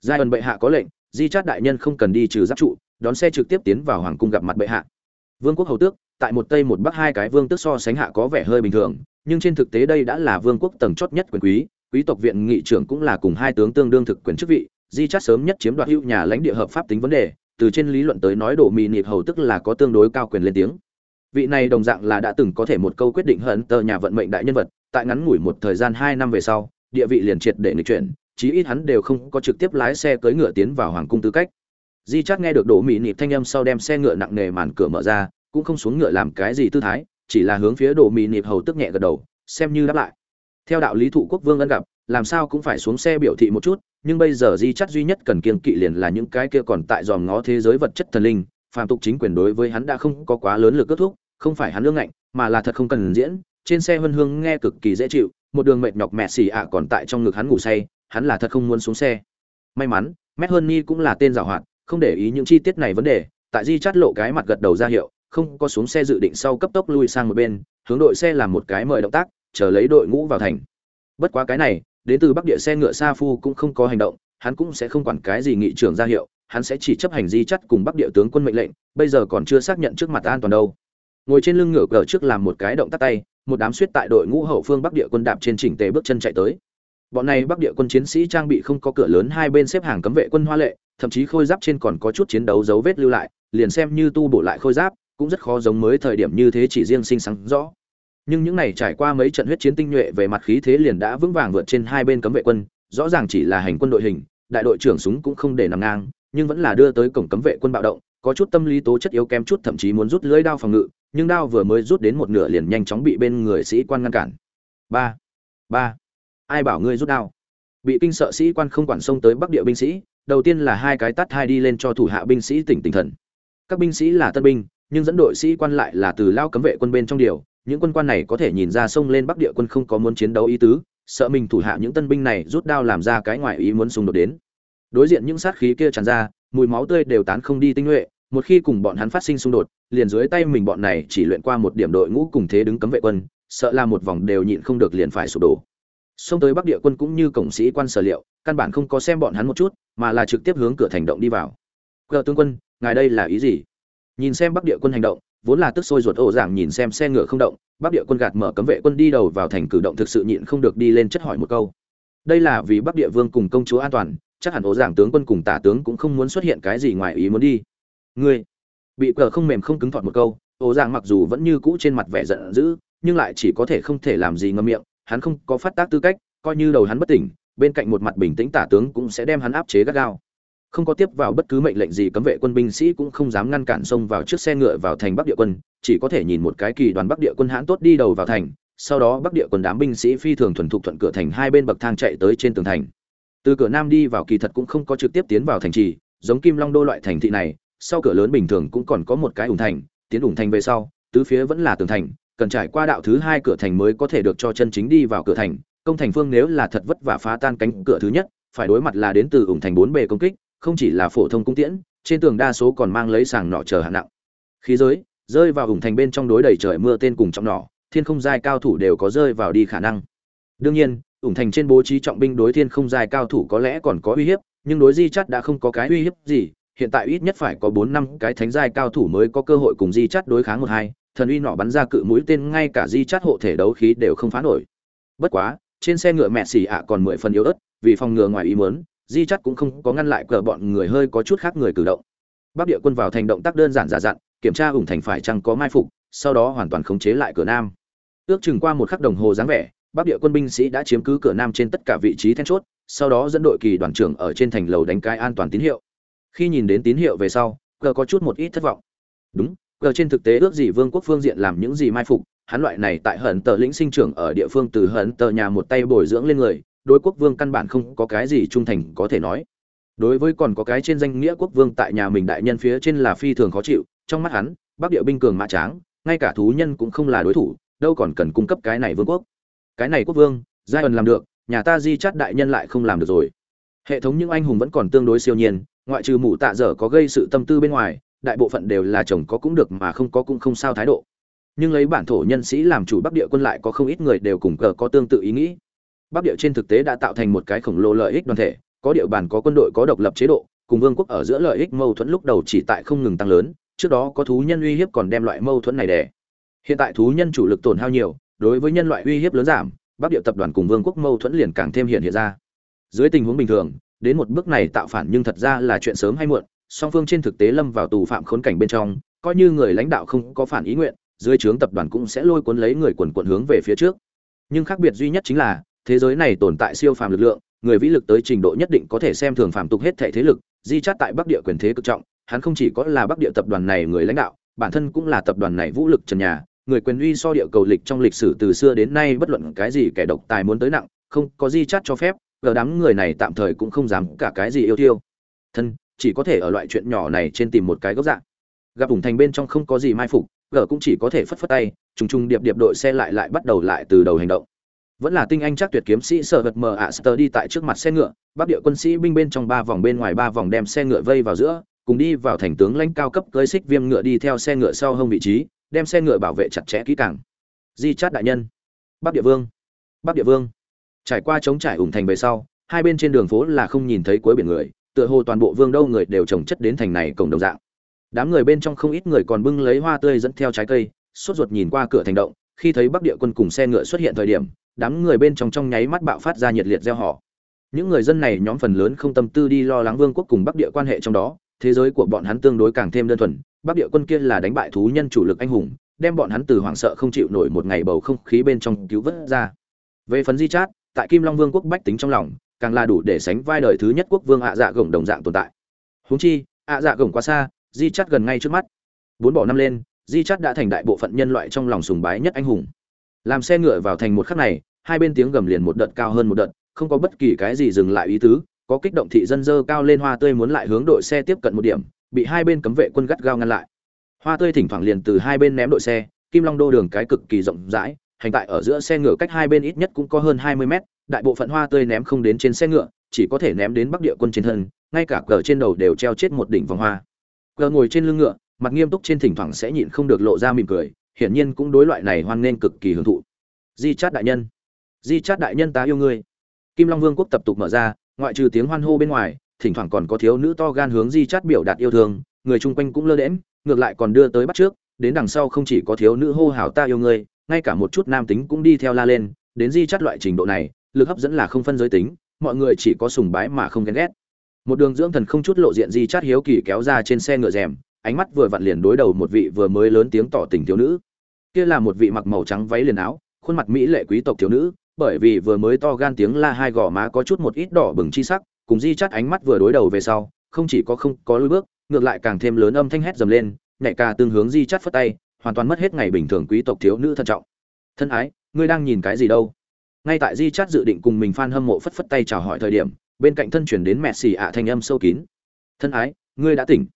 Giai ẩn bệ hạ có lệnh, di chắt đại nhân không cần đi trừ giáp trụ, đón xe trực tiếp tiến vào hoàng cung gặp mặt bệ hạ. Vương quốc hầu tước, tại một tây một bắc hai cái vương tước so sánh hạ có vẻ hơi bình thường, nhưng trên thực tế đây đã là vương quốc tầng chót nhất quyền quý quý tộc viện nghị trưởng cũng là cùng hai tướng tương đương thực quyền chức vị, di chắt sớm nhất chiếm đoạt hữu nhà lãnh địa hợp pháp tính vấn đề, từ trên lý luận tới nói độ mì nịp hầu tức là có tương đối cao quyền lên tiếng. Vị này đồng dạng là đã từng có thể một câu quyết định hận tờ nhà vận mệnh đại nhân vật tại ngắn ngủi một thời gian hai năm về sau, địa vị liền triệt để nghịch chuyển, chí ít hắn đều không có trực tiếp lái xe cưỡi ngựa tiến vào hoàng cung tư cách. Di chát nghe được đỗ mị nịp thanh âm sau đem xe ngựa nặng nề màn cửa mở ra, cũng không xuống ngựa làm cái gì tư thái, chỉ là hướng phía đỗ mị nịp hầu tức nhẹ gật đầu, xem như đáp lại. Theo đạo lý thụ quốc vương ân gặp, làm sao cũng phải xuống xe biểu thị một chút, nhưng bây giờ di chắt duy nhất cần kiêng kỵ liền là những cái kia còn tại dòm ngó thế giới vật chất thần linh, phàm tục chính quyền đối với hắn đã không có quá lớn lực kết thúc, không phải hắn lương ngạnh, mà là thật không cần diễn trên xe vân hương nghe cực kỳ dễ chịu, một đường mệt nhọc mẹ xì ạ còn tại trong ngực hắn ngủ say, hắn là thật không muốn xuống xe. May mắn mét hơn ni cũng là tên giảo hoạt không để ý những chi tiết này vấn đề, tại di chắt lộ cái mặt gật đầu ra hiệu, không có xuống xe dự định sau cấp tốc lui sang một bên, hướng đội xe làm một cái mời động tác, chờ lấy đội ngũ vào thành. Bất quá cái này, đến từ bắc địa xe ngựa sa phu cũng không có hành động, hắn cũng sẽ không quản cái gì nghị trưởng ra hiệu, hắn sẽ chỉ chấp hành di chắt cùng bắc địa tướng quân mệnh lệnh, bây giờ còn chưa xác nhận trước mặt an toàn đâu. Ngồi trên lưng ngựa cờ trước làm một cái động tác tay một đám suýt tại đội ngũ hậu phương bắc địa quân đạp trên chỉnh tề bước chân chạy tới. Bọn này bắc địa quân chiến sĩ trang bị không có cửa lớn, hai bên xếp hàng cấm vệ quân hoa lệ, thậm chí khôi giáp trên còn có chút chiến đấu dấu vết lưu lại, liền xem như tu bổ lại khôi giáp, cũng rất khó giống mới thời điểm như thế chỉ riêng sinh sáng rõ. Nhưng những này trải qua mấy trận huyết chiến tinh nhuệ về mặt khí thế liền đã vững vàng vượt trên hai bên cấm vệ quân, rõ ràng chỉ là hành quân đội hình, đại đội trưởng súng cũng không để nằm ngang, nhưng vẫn là đưa tới cổng cấm vệ quân bạo động, có chút tâm lý tố chất yếu kém chút, thậm chí muốn rút lưỡi đao phòng ngự nhưng đao vừa mới rút đến một nửa liền nhanh chóng bị bên người sĩ quan ngăn cản. Ba ba. Ai bảo ngươi rút đao? Bị kinh sợ sĩ quan không quản xông tới bắc địa binh sĩ, đầu tiên là hai cái tát hai đi lên cho thủ hạ binh sĩ tỉnh tinh thần. Các binh sĩ là tân binh, nhưng dẫn đội sĩ quan lại là từ lao cấm vệ quân bên trong điều. Những quân quan này có thể nhìn ra sông lên bắc địa quân không có muốn chiến đấu ý tứ, sợ mình thủ hạ những tân binh này rút đao làm ra cái ngoại ý muốn xung đột đến. Đối diện những sát khí kia tràn ra, mùi máu tươi đều tán không đi tinh nhuệ một khi cùng bọn hắn phát sinh xung đột, liền dưới tay mình bọn này chỉ luyện qua một điểm đội ngũ cùng thế đứng cấm vệ quân, sợ là một vòng đều nhịn không được liền phải sụp đổ. Xông tới bắc địa quân cũng như cổng sĩ quan sở liệu, căn bản không có xem bọn hắn một chút, mà là trực tiếp hướng cửa thành động đi vào. Cờ tướng quân, ngài đây là ý gì? Nhìn xem bắc địa quân hành động, vốn là tức sôi ruột ổ giảng nhìn xem xe ngựa không động, bắc địa quân gạt mở cấm vệ quân đi đầu vào thành cử động thực sự nhịn không được đi lên chất hỏi một câu. Đây là vì bắc địa vương cùng công chúa an toàn, chắc hẳn ổ giảng tướng quân cùng tả tướng cũng không muốn xuất hiện cái gì ngoài ý muốn đi ngươi. Bị cờ không mềm không cứng thọt một câu ổ dạng mặc dù vẫn như cũ trên mặt vẻ giận dữ, nhưng lại chỉ có thể không thể làm gì ngâm miệng, hắn không có phát tác tư cách, coi như đầu hắn bất tỉnh, bên cạnh một mặt bình tĩnh tả tướng cũng sẽ đem hắn áp chế gắt gao. Không có tiếp vào bất cứ mệnh lệnh gì, cấm vệ quân binh sĩ cũng không dám ngăn cản xông vào trước xe ngựa vào thành bắc địa quân, chỉ có thể nhìn một cái kỳ đoàn bắc địa quân hãn tốt đi đầu vào thành, sau đó bắc địa quân đám binh sĩ phi thường thuần thục thuận cửa thành hai bên bậc thang chạy tới trên tường thành. Từ cửa nam đi vào kỳ thật cũng không có trực tiếp tiến vào thành trì, giống kim long đô loại thành thị này sau cửa lớn bình thường cũng còn có một cái ủng thành, tiến ủng thành về sau, tứ phía vẫn là tường thành, cần trải qua đạo thứ hai cửa thành mới có thể được cho chân chính đi vào cửa thành. Công thành phương nếu là thật vất vả phá tan cánh cửa thứ nhất, phải đối mặt là đến từ ủng thành bốn bề công kích, không chỉ là phổ thông cung tiễn, trên tường đa số còn mang lấy sàng nọ chờ hạng nặng. Khí giới, rơi vào ủng thành bên trong đối đầy trời mưa tên cùng trọng nỏ, thiên không giai cao thủ đều có rơi vào đi khả năng. Đương nhiên, ủng thành trên bố trí trọng binh đối thiên không giai cao thủ có lẽ còn có uy hiếp, nhưng đối di chắt đã không có cái uy hiếp gì hiện tại ít nhất phải có bốn năm cái thánh giai cao thủ mới có cơ hội cùng di chát đối kháng một hai, thần uy nọ bắn ra cự mũi tên ngay cả di chát hộ thể đấu khí đều không phá nổi. Bất quá, trên xe ngựa mẹ xỉ ạ còn mười phần yếu ớt, vì phòng ngừa ngoài ý muốn, di chắt cũng không có ngăn lại cờ bọn người hơi có chút khác người cử động. Bắc địa quân vào thành động tác đơn giản giả dặn, kiểm tra ủng thành phải chăng có mai phục, sau đó hoàn toàn khống chế lại cửa nam. Ước chừng qua một khắc đồng hồ dáng vẻ, bắc địa quân binh sĩ đã chiếm cứ cửa nam trên tất cả vị trí then chốt, sau đó dẫn đội kỳ đoàn trưởng ở trên thành lầu đánh cái an toàn tín hiệu khi nhìn đến tín hiệu về sau cờ có chút một ít thất vọng. Đúng cờ trên thực tế ước gì vương quốc phương diện làm những gì mai phục, hắn loại này tại hận tờ lĩnh sinh trưởng ở địa phương từ hận tờ nhà một tay bồi dưỡng lên người, đối quốc vương căn bản không có cái gì trung thành có thể nói. Đối với còn có cái trên danh nghĩa quốc vương tại nhà mình đại nhân phía trên là phi thường khó chịu, trong mắt hắn, bắc địa binh cường mã tráng, ngay cả thú nhân cũng không là đối thủ, đâu còn cần cung cấp cái này vương quốc. Cái này quốc vương giai ẩn làm được, nhà ta di chát đại nhân lại không làm được rồi. Hệ thống những anh hùng vẫn còn tương đối siêu nhiên ngoại trừ mụ tạ dở có gây sự tâm tư bên ngoài, đại bộ phận đều là chồng có cũng được mà không có cũng không sao thái độ. Nhưng lấy bản thổ nhân sĩ làm chủ bắc địa quân lại có không ít người đều cùng cờ có tương tự ý nghĩ. Bắc địa trên thực tế đã tạo thành một cái khổng lồ lợi ích đoàn thể, có địa bàn, có quân đội, có độc lập chế độ, cùng vương quốc ở giữa lợi ích mâu thuẫn lúc đầu chỉ tại không ngừng tăng lớn, trước đó có thú nhân uy hiếp còn đem loại mâu thuẫn này đẻ hiện tại thú nhân chủ lực tổn hao nhiều, đối với nhân loại uy hiếp lớn giảm, bắc địa tập đoàn cùng vương quốc mâu thuẫn liền càng thêm hiện hiện ra. Dưới tình huống bình thường đến một bước này tạo phản nhưng thật ra là chuyện sớm hay muộn, song phương trên thực tế lâm vào tù phạm khốn cảnh bên trong, coi như người lãnh đạo không có phản ý nguyện, dưới trướng tập đoàn cũng sẽ lôi cuốn lấy người quần quận hướng về phía trước. Nhưng khác biệt duy nhất chính là, thế giới này tồn tại siêu phàm lực lượng, người vĩ lực tới trình độ nhất định có thể xem thường phàm tục hết thể thế lực, di chát tại bắc địa quyền thế cực trọng, hắn không chỉ có là bắc địa tập đoàn này người lãnh đạo, bản thân cũng là tập đoàn này vũ lực trần nhà, người quyền uy so địa cầu lịch trong lịch sử từ xưa đến nay bất luận cái gì kẻ độc tài muốn tới nặng, không có di chát cho phép gờ đám người này tạm thời cũng không dám cả cái gì yêu thiêu. Thân, chỉ có thể ở loại chuyện nhỏ này trên tìm một cái gốc dạng. Gặp ủng thành bên trong không có gì mai phục, gờ cũng chỉ có thể phất phất tay, trùng trùng điệp điệp đội xe lại lại bắt đầu lại từ đầu hành động. Vẫn là tinh anh chắc tuyệt kiếm sĩ sở vật mờ ạ sơ đi tại trước mặt xe ngựa, bắc địa quân sĩ binh bên trong ba vòng bên ngoài ba vòng đem xe ngựa vây vào giữa, cùng đi vào thành tướng lãnh cao cấp cưới xích viêm ngựa đi theo xe ngựa sau hông vị trí, đem xe ngựa bảo vệ chặt chẽ kỹ càng. Di chát đại nhân. Bắc địa vương. Bắc địa vương trải qua chống trải ủng thành về sau, hai bên trên đường phố là không nhìn thấy cuối biển người, tựa hồ toàn bộ vương đâu người đều trồng chất đến thành này cổng đồng dạng. Đám người bên trong không ít người còn bưng lấy hoa tươi dẫn theo trái cây, sốt ruột nhìn qua cửa thành động, khi thấy bắc địa quân cùng xe ngựa xuất hiện thời điểm, đám người bên trong trong nháy mắt bạo phát ra nhiệt liệt gieo họ. Những người dân này nhóm phần lớn không tâm tư đi lo lắng vương quốc cùng bắc địa quan hệ trong đó, thế giới của bọn hắn tương đối càng thêm đơn thuần, bắc địa quân kia là đánh bại thú nhân chủ lực anh hùng, đem bọn hắn từ hoảng sợ không chịu nổi một ngày bầu không khí bên trong cứu vớt ra. Về phần di chát tại kim long vương quốc bách tính trong lòng, càng là đủ để sánh vai đời thứ nhất quốc vương ạ dạ gồng đồng dạng tồn tại. Huống chi, ạ dạ gồng quá xa, di chát gần ngay trước mắt. Bốn bỏ năm lên, di chát đã thành đại bộ phận nhân loại trong lòng sùng bái nhất anh hùng. Làm xe ngựa vào thành một khắc này, hai bên tiếng gầm liền một đợt cao hơn một đợt, không có bất kỳ cái gì dừng lại ý tứ, có kích động thị dân dơ cao lên hoa tươi muốn lại hướng đội xe tiếp cận một điểm, bị hai bên cấm vệ quân gắt gao ngăn lại. Hoa tươi thỉnh thoảng liền từ hai bên ném đội xe, kim long đô đường cái cực kỳ rộng rãi hành tại ở giữa xe ngựa cách hai bên ít nhất cũng có hơn hai mươi mét đại bộ phận hoa tươi ném không đến trên xe ngựa chỉ có thể ném đến bắc địa quân trên thân ngay cả cờ trên đầu đều treo chết một đỉnh vòng hoa. Cờ ngồi trên lưng ngựa mặt nghiêm túc trên thỉnh thoảng sẽ nhịn không được lộ ra mỉm cười hiển nhiên cũng đối loại này hoan nên cực kỳ hưởng thụ. Di chát đại nhân. Di chát đại nhân ta yêu ngươi. Kim long vương quốc tập tục mở ra ngoại trừ tiếng hoan hô bên ngoài thỉnh thoảng còn có thiếu nữ to gan hướng di chát biểu đạt yêu thương người chung quanh cũng lơ đễnh, ngược lại còn đưa tới bắt trước đến đằng sau không chỉ có thiếu nữ hô hào ta yêu ngươi ngay cả một chút nam tính cũng đi theo la lên, đến di chắt loại trình độ này, lực hấp dẫn là không phân giới tính, mọi người chỉ có sùng bái mà không ghen ghét. Một đường dưỡng thần không chút lộ diện di chắt hiếu kỳ kéo ra trên xe ngựa rèm, ánh mắt vừa vặn liền đối đầu một vị vừa mới lớn tiếng tỏ tình thiếu nữ. Kia là một vị mặc màu trắng váy liền áo, khuôn mặt mỹ lệ quý tộc thiếu nữ, bởi vì vừa mới to gan tiếng la hai gò má có chút một ít đỏ bừng chi sắc, cùng di chắt ánh mắt vừa đối đầu về sau, không chỉ có không có lối bước, ngược lại càng thêm lớn âm thanh hét dầm lên nhạy ca tương hướng di chắt phất tay hoàn toàn mất hết ngày bình thường quý tộc thiếu nữ thận trọng. Thân ái, ngươi đang nhìn cái gì đâu? Ngay tại di chát dự định cùng mình phan hâm mộ phất phất tay chào hỏi thời điểm, bên cạnh thân chuyển đến mẹ xì ạ thanh âm sâu kín. Thân ái, ngươi đã tỉnh.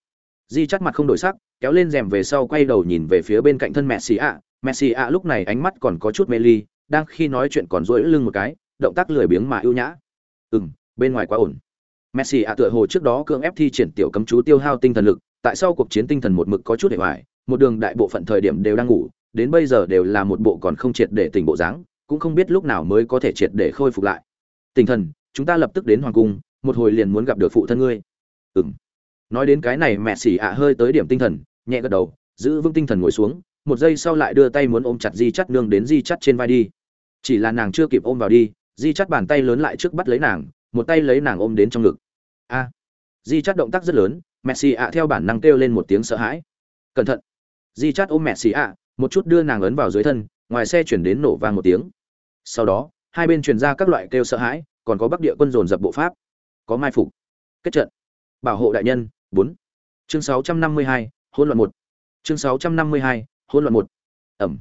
Di chát mặt không đổi sắc, kéo lên rèm về sau quay đầu nhìn về phía bên cạnh thân mẹ xì ạ. Mẹ xì ạ lúc này ánh mắt còn có chút mê ly, đang khi nói chuyện còn rỗi lưng một cái, động tác lười biếng mà ưu nhã. Ừ m bên ngoài quá ổn. Messi ạ tựa hồ trước đó cưỡng ép thi triển tiểu cấm chú tiêu hao tinh thần lực, tại sau cuộc chiến tinh thần một mực có chút hệ hoài một đường đại bộ phận thời điểm đều đang ngủ, đến bây giờ đều là một bộ còn không triệt để tỉnh bộ dáng, cũng không biết lúc nào mới có thể triệt để khôi phục lại. Tinh thần, chúng ta lập tức đến hoàng cung, một hồi liền muốn gặp được phụ thân ngươi. Ừ m nói đến cái này mẹ xỉ ạ hơi tới điểm tinh thần, nhẹ gật đầu, giữ vững tinh thần ngồi xuống, một giây sau lại đưa tay muốn ôm chặt di chắt nương đến di chắt trên vai đi. Chỉ là nàng chưa kịp ôm vào đi, di chắt bàn tay lớn lại trước bắt lấy nàng, một tay lấy nàng ôm đến trong ngực. A. Di chắt động tác rất lớn, mẹ xì ạ theo bản năng kêu lên một tiếng sợ hãi. Cẩn thận di chát ôm mẹ xì ạ, một chút đưa nàng ấn vào dưới thân, ngoài xe chuyển đến nổ vang một tiếng. Sau đó, hai bên truyền ra các loại kêu sợ hãi, còn có bắc địa quân dồn dập bộ pháp. Có mai phục. Kết trận. Bảo hộ đại nhân, bốn. Chương sáu trăm năm mươi hai, hỗn loạn một. Chương sáu trăm năm mươi hai, hỗn loạn một. Ẩm.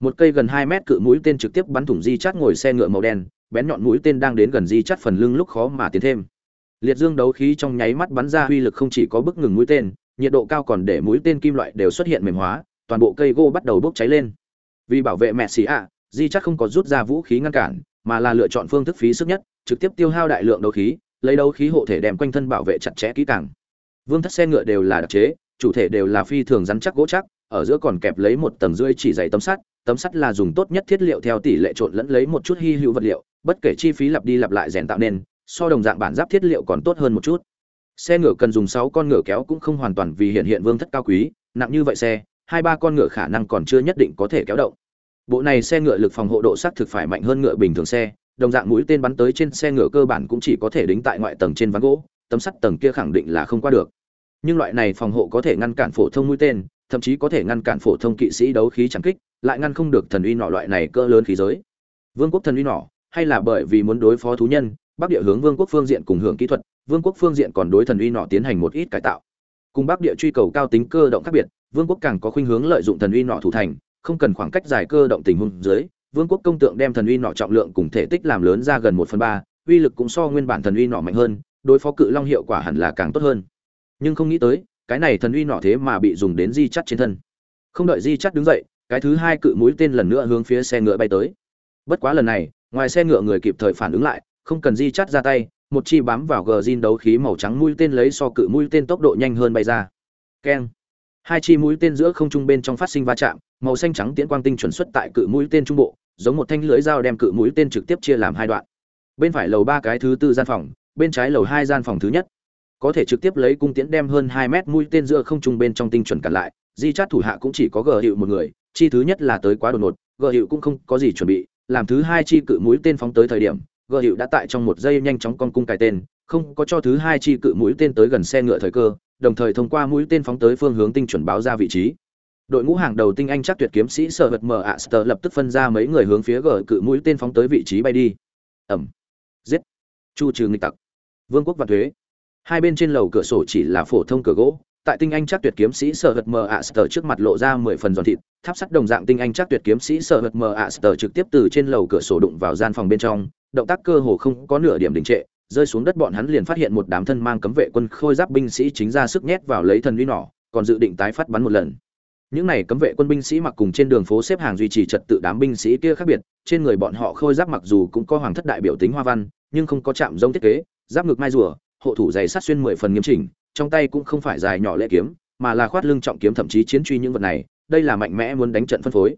Một cây gần hai mét cự mũi tên trực tiếp bắn thủng di chát ngồi xe ngựa màu đen, bén nhọn mũi tên đang đến gần di chát phần lưng lúc khó mà tiến thêm. Liệt dương đấu khí trong nháy mắt bắn ra uy lực không chỉ có bức ngừng mũi tên nhiệt độ cao còn để mũi tên kim loại đều xuất hiện mềm hóa, toàn bộ cây gỗ bắt đầu bốc cháy lên. Vì bảo vệ mẹ xì ạ, di chắc không có rút ra vũ khí ngăn cản, mà là lựa chọn phương thức phí sức nhất, trực tiếp tiêu hao đại lượng đấu khí, lấy đấu khí hộ thể đem quanh thân bảo vệ chặt chẽ kỹ càng. Vương thất xe ngựa đều là đặc chế, chủ thể đều là phi thường rắn chắc gỗ chắc, ở giữa còn kẹp lấy một tầng rưỡi chỉ dày tấm sắt tấm sắt là dùng tốt nhất thiết liệu theo tỷ lệ trộn lẫn lấy một chút hy hữu vật liệu, bất kể chi phí lặp đi lặp lại rèn tạo nên, so đồng dạng bản giáp thiết liệu còn tốt hơn một chút xe ngựa cần dùng sáu con ngựa kéo cũng không hoàn toàn vì hiện hiện vương thất cao quý, nặng như vậy xe, hai ba con ngựa khả năng còn chưa nhất định có thể kéo động. Bộ này xe ngựa lực phòng hộ độ xác thực phải mạnh hơn ngựa bình thường xe, đồng dạng mũi tên bắn tới trên xe ngựa cơ bản cũng chỉ có thể đính tại ngoại tầng trên ván gỗ, tấm sắt tầng kia khẳng định là không qua được. Nhưng loại này phòng hộ có thể ngăn cản phổ thông mũi tên, thậm chí có thể ngăn cản phổ thông kỵ sĩ đấu khí chẳng kích, lại ngăn không được thần uy nỏ loại này cỡ lớn khí giới. Vương quốc thần uy nỏ hay là bởi vì muốn đối phó thú nhân, bắc địa hướng vương quốc phương diện cùng hưởng kỹ thuật vương quốc phương diện còn đối thần uy nọ tiến hành một ít cải tạo. Cùng bắc địa truy cầu cao tính cơ động khác biệt, vương quốc càng có khuynh hướng lợi dụng thần uy nọ thủ thành, không cần khoảng cách dài cơ động tình huống dưới, vương quốc công tượng đem thần uy nọ trọng lượng cùng thể tích làm lớn ra gần một phần ba, uy lực cũng so nguyên bản thần uy nọ mạnh hơn, đối phó cự long hiệu quả hẳn là càng tốt hơn. Nhưng không nghĩ tới, cái này thần uy nọ thế mà bị dùng đến di chắt trên thân. Không đợi di chắt đứng dậy, cái thứ hai cự mũi tên lần nữa hướng phía xe ngựa bay tới. Bất quá lần này, ngoài xe ngựa người kịp thời phản ứng lại, không cần di chắt ra tay một chi bám vào gờ zin đấu khí màu trắng mũi tên lấy so cự mũi tên tốc độ nhanh hơn bay ra. Keng. Hai chi mũi tên giữa không trung bên trong phát sinh va chạm, màu xanh trắng tiễn quang tinh chuẩn xuất tại cự mũi tên trung bộ, giống một thanh lưỡi dao đem cự mũi tên trực tiếp chia làm hai đoạn. Bên phải lầu ba cái thứ tư gian phòng, bên trái lầu hai gian phòng thứ nhất. Có thể trực tiếp lấy cung tiễn đem hơn hai mét mũi tên giữa không trung bên trong tinh chuẩn cản lại, di chát thủ hạ cũng chỉ có gờ hiệu một người, chi thứ nhất là tới quá đột ngột, gờ hiệu cũng không có gì chuẩn bị, làm thứ hai chi cự mũi tên phóng tới thời điểm gờ hiệu đã tại trong một giây nhanh chóng con cung cài tên, không có cho thứ hai chi cự mũi tên tới gần xe ngựa thời cơ, đồng thời thông qua mũi tên phóng tới phương hướng tinh chuẩn báo ra vị trí. Đội ngũ hàng đầu tinh anh chắc tuyệt kiếm sĩ sở vật mờ ạ sờ lập tức phân ra mấy người hướng phía gờ cự mũi tên phóng tới vị trí bay đi. Ẩm. Giết. Chu trừ nghịch tặc. Vương quốc và thuế. Hai bên trên lầu cửa sổ chỉ là phổ thông cửa gỗ, tại tinh anh chắc tuyệt kiếm sĩ sở vật mờ ạ sờ trước mặt lộ ra mười phần giòn thịt, tháp sắt đồng dạng tinh anh chắc tuyệt kiếm sĩ sở vật mờ ạ sờ trực tiếp từ trên lầu cửa sổ đụng vào gian phòng bên trong động tác cơ hồ không có nửa điểm đình trệ, rơi xuống đất bọn hắn liền phát hiện một đám thân mang cấm vệ quân khôi giáp binh sĩ chính ra sức nhét vào lấy thần uy nỏ, còn dự định tái phát bắn một lần. Những này cấm vệ quân binh sĩ mặc cùng trên đường phố xếp hàng duy trì trật tự đám binh sĩ kia khác biệt, trên người bọn họ khôi giáp mặc dù cũng có hoàng thất đại biểu tính hoa văn, nhưng không có chạm rông thiết kế, giáp ngực mai rùa, hộ thủ dày sát xuyên mười phần nghiêm chỉnh, trong tay cũng không phải dài nhỏ lễ kiếm, mà là khoát lưng trọng kiếm thậm chí chiến truy những vật này, đây là mạnh mẽ muốn đánh trận phân phối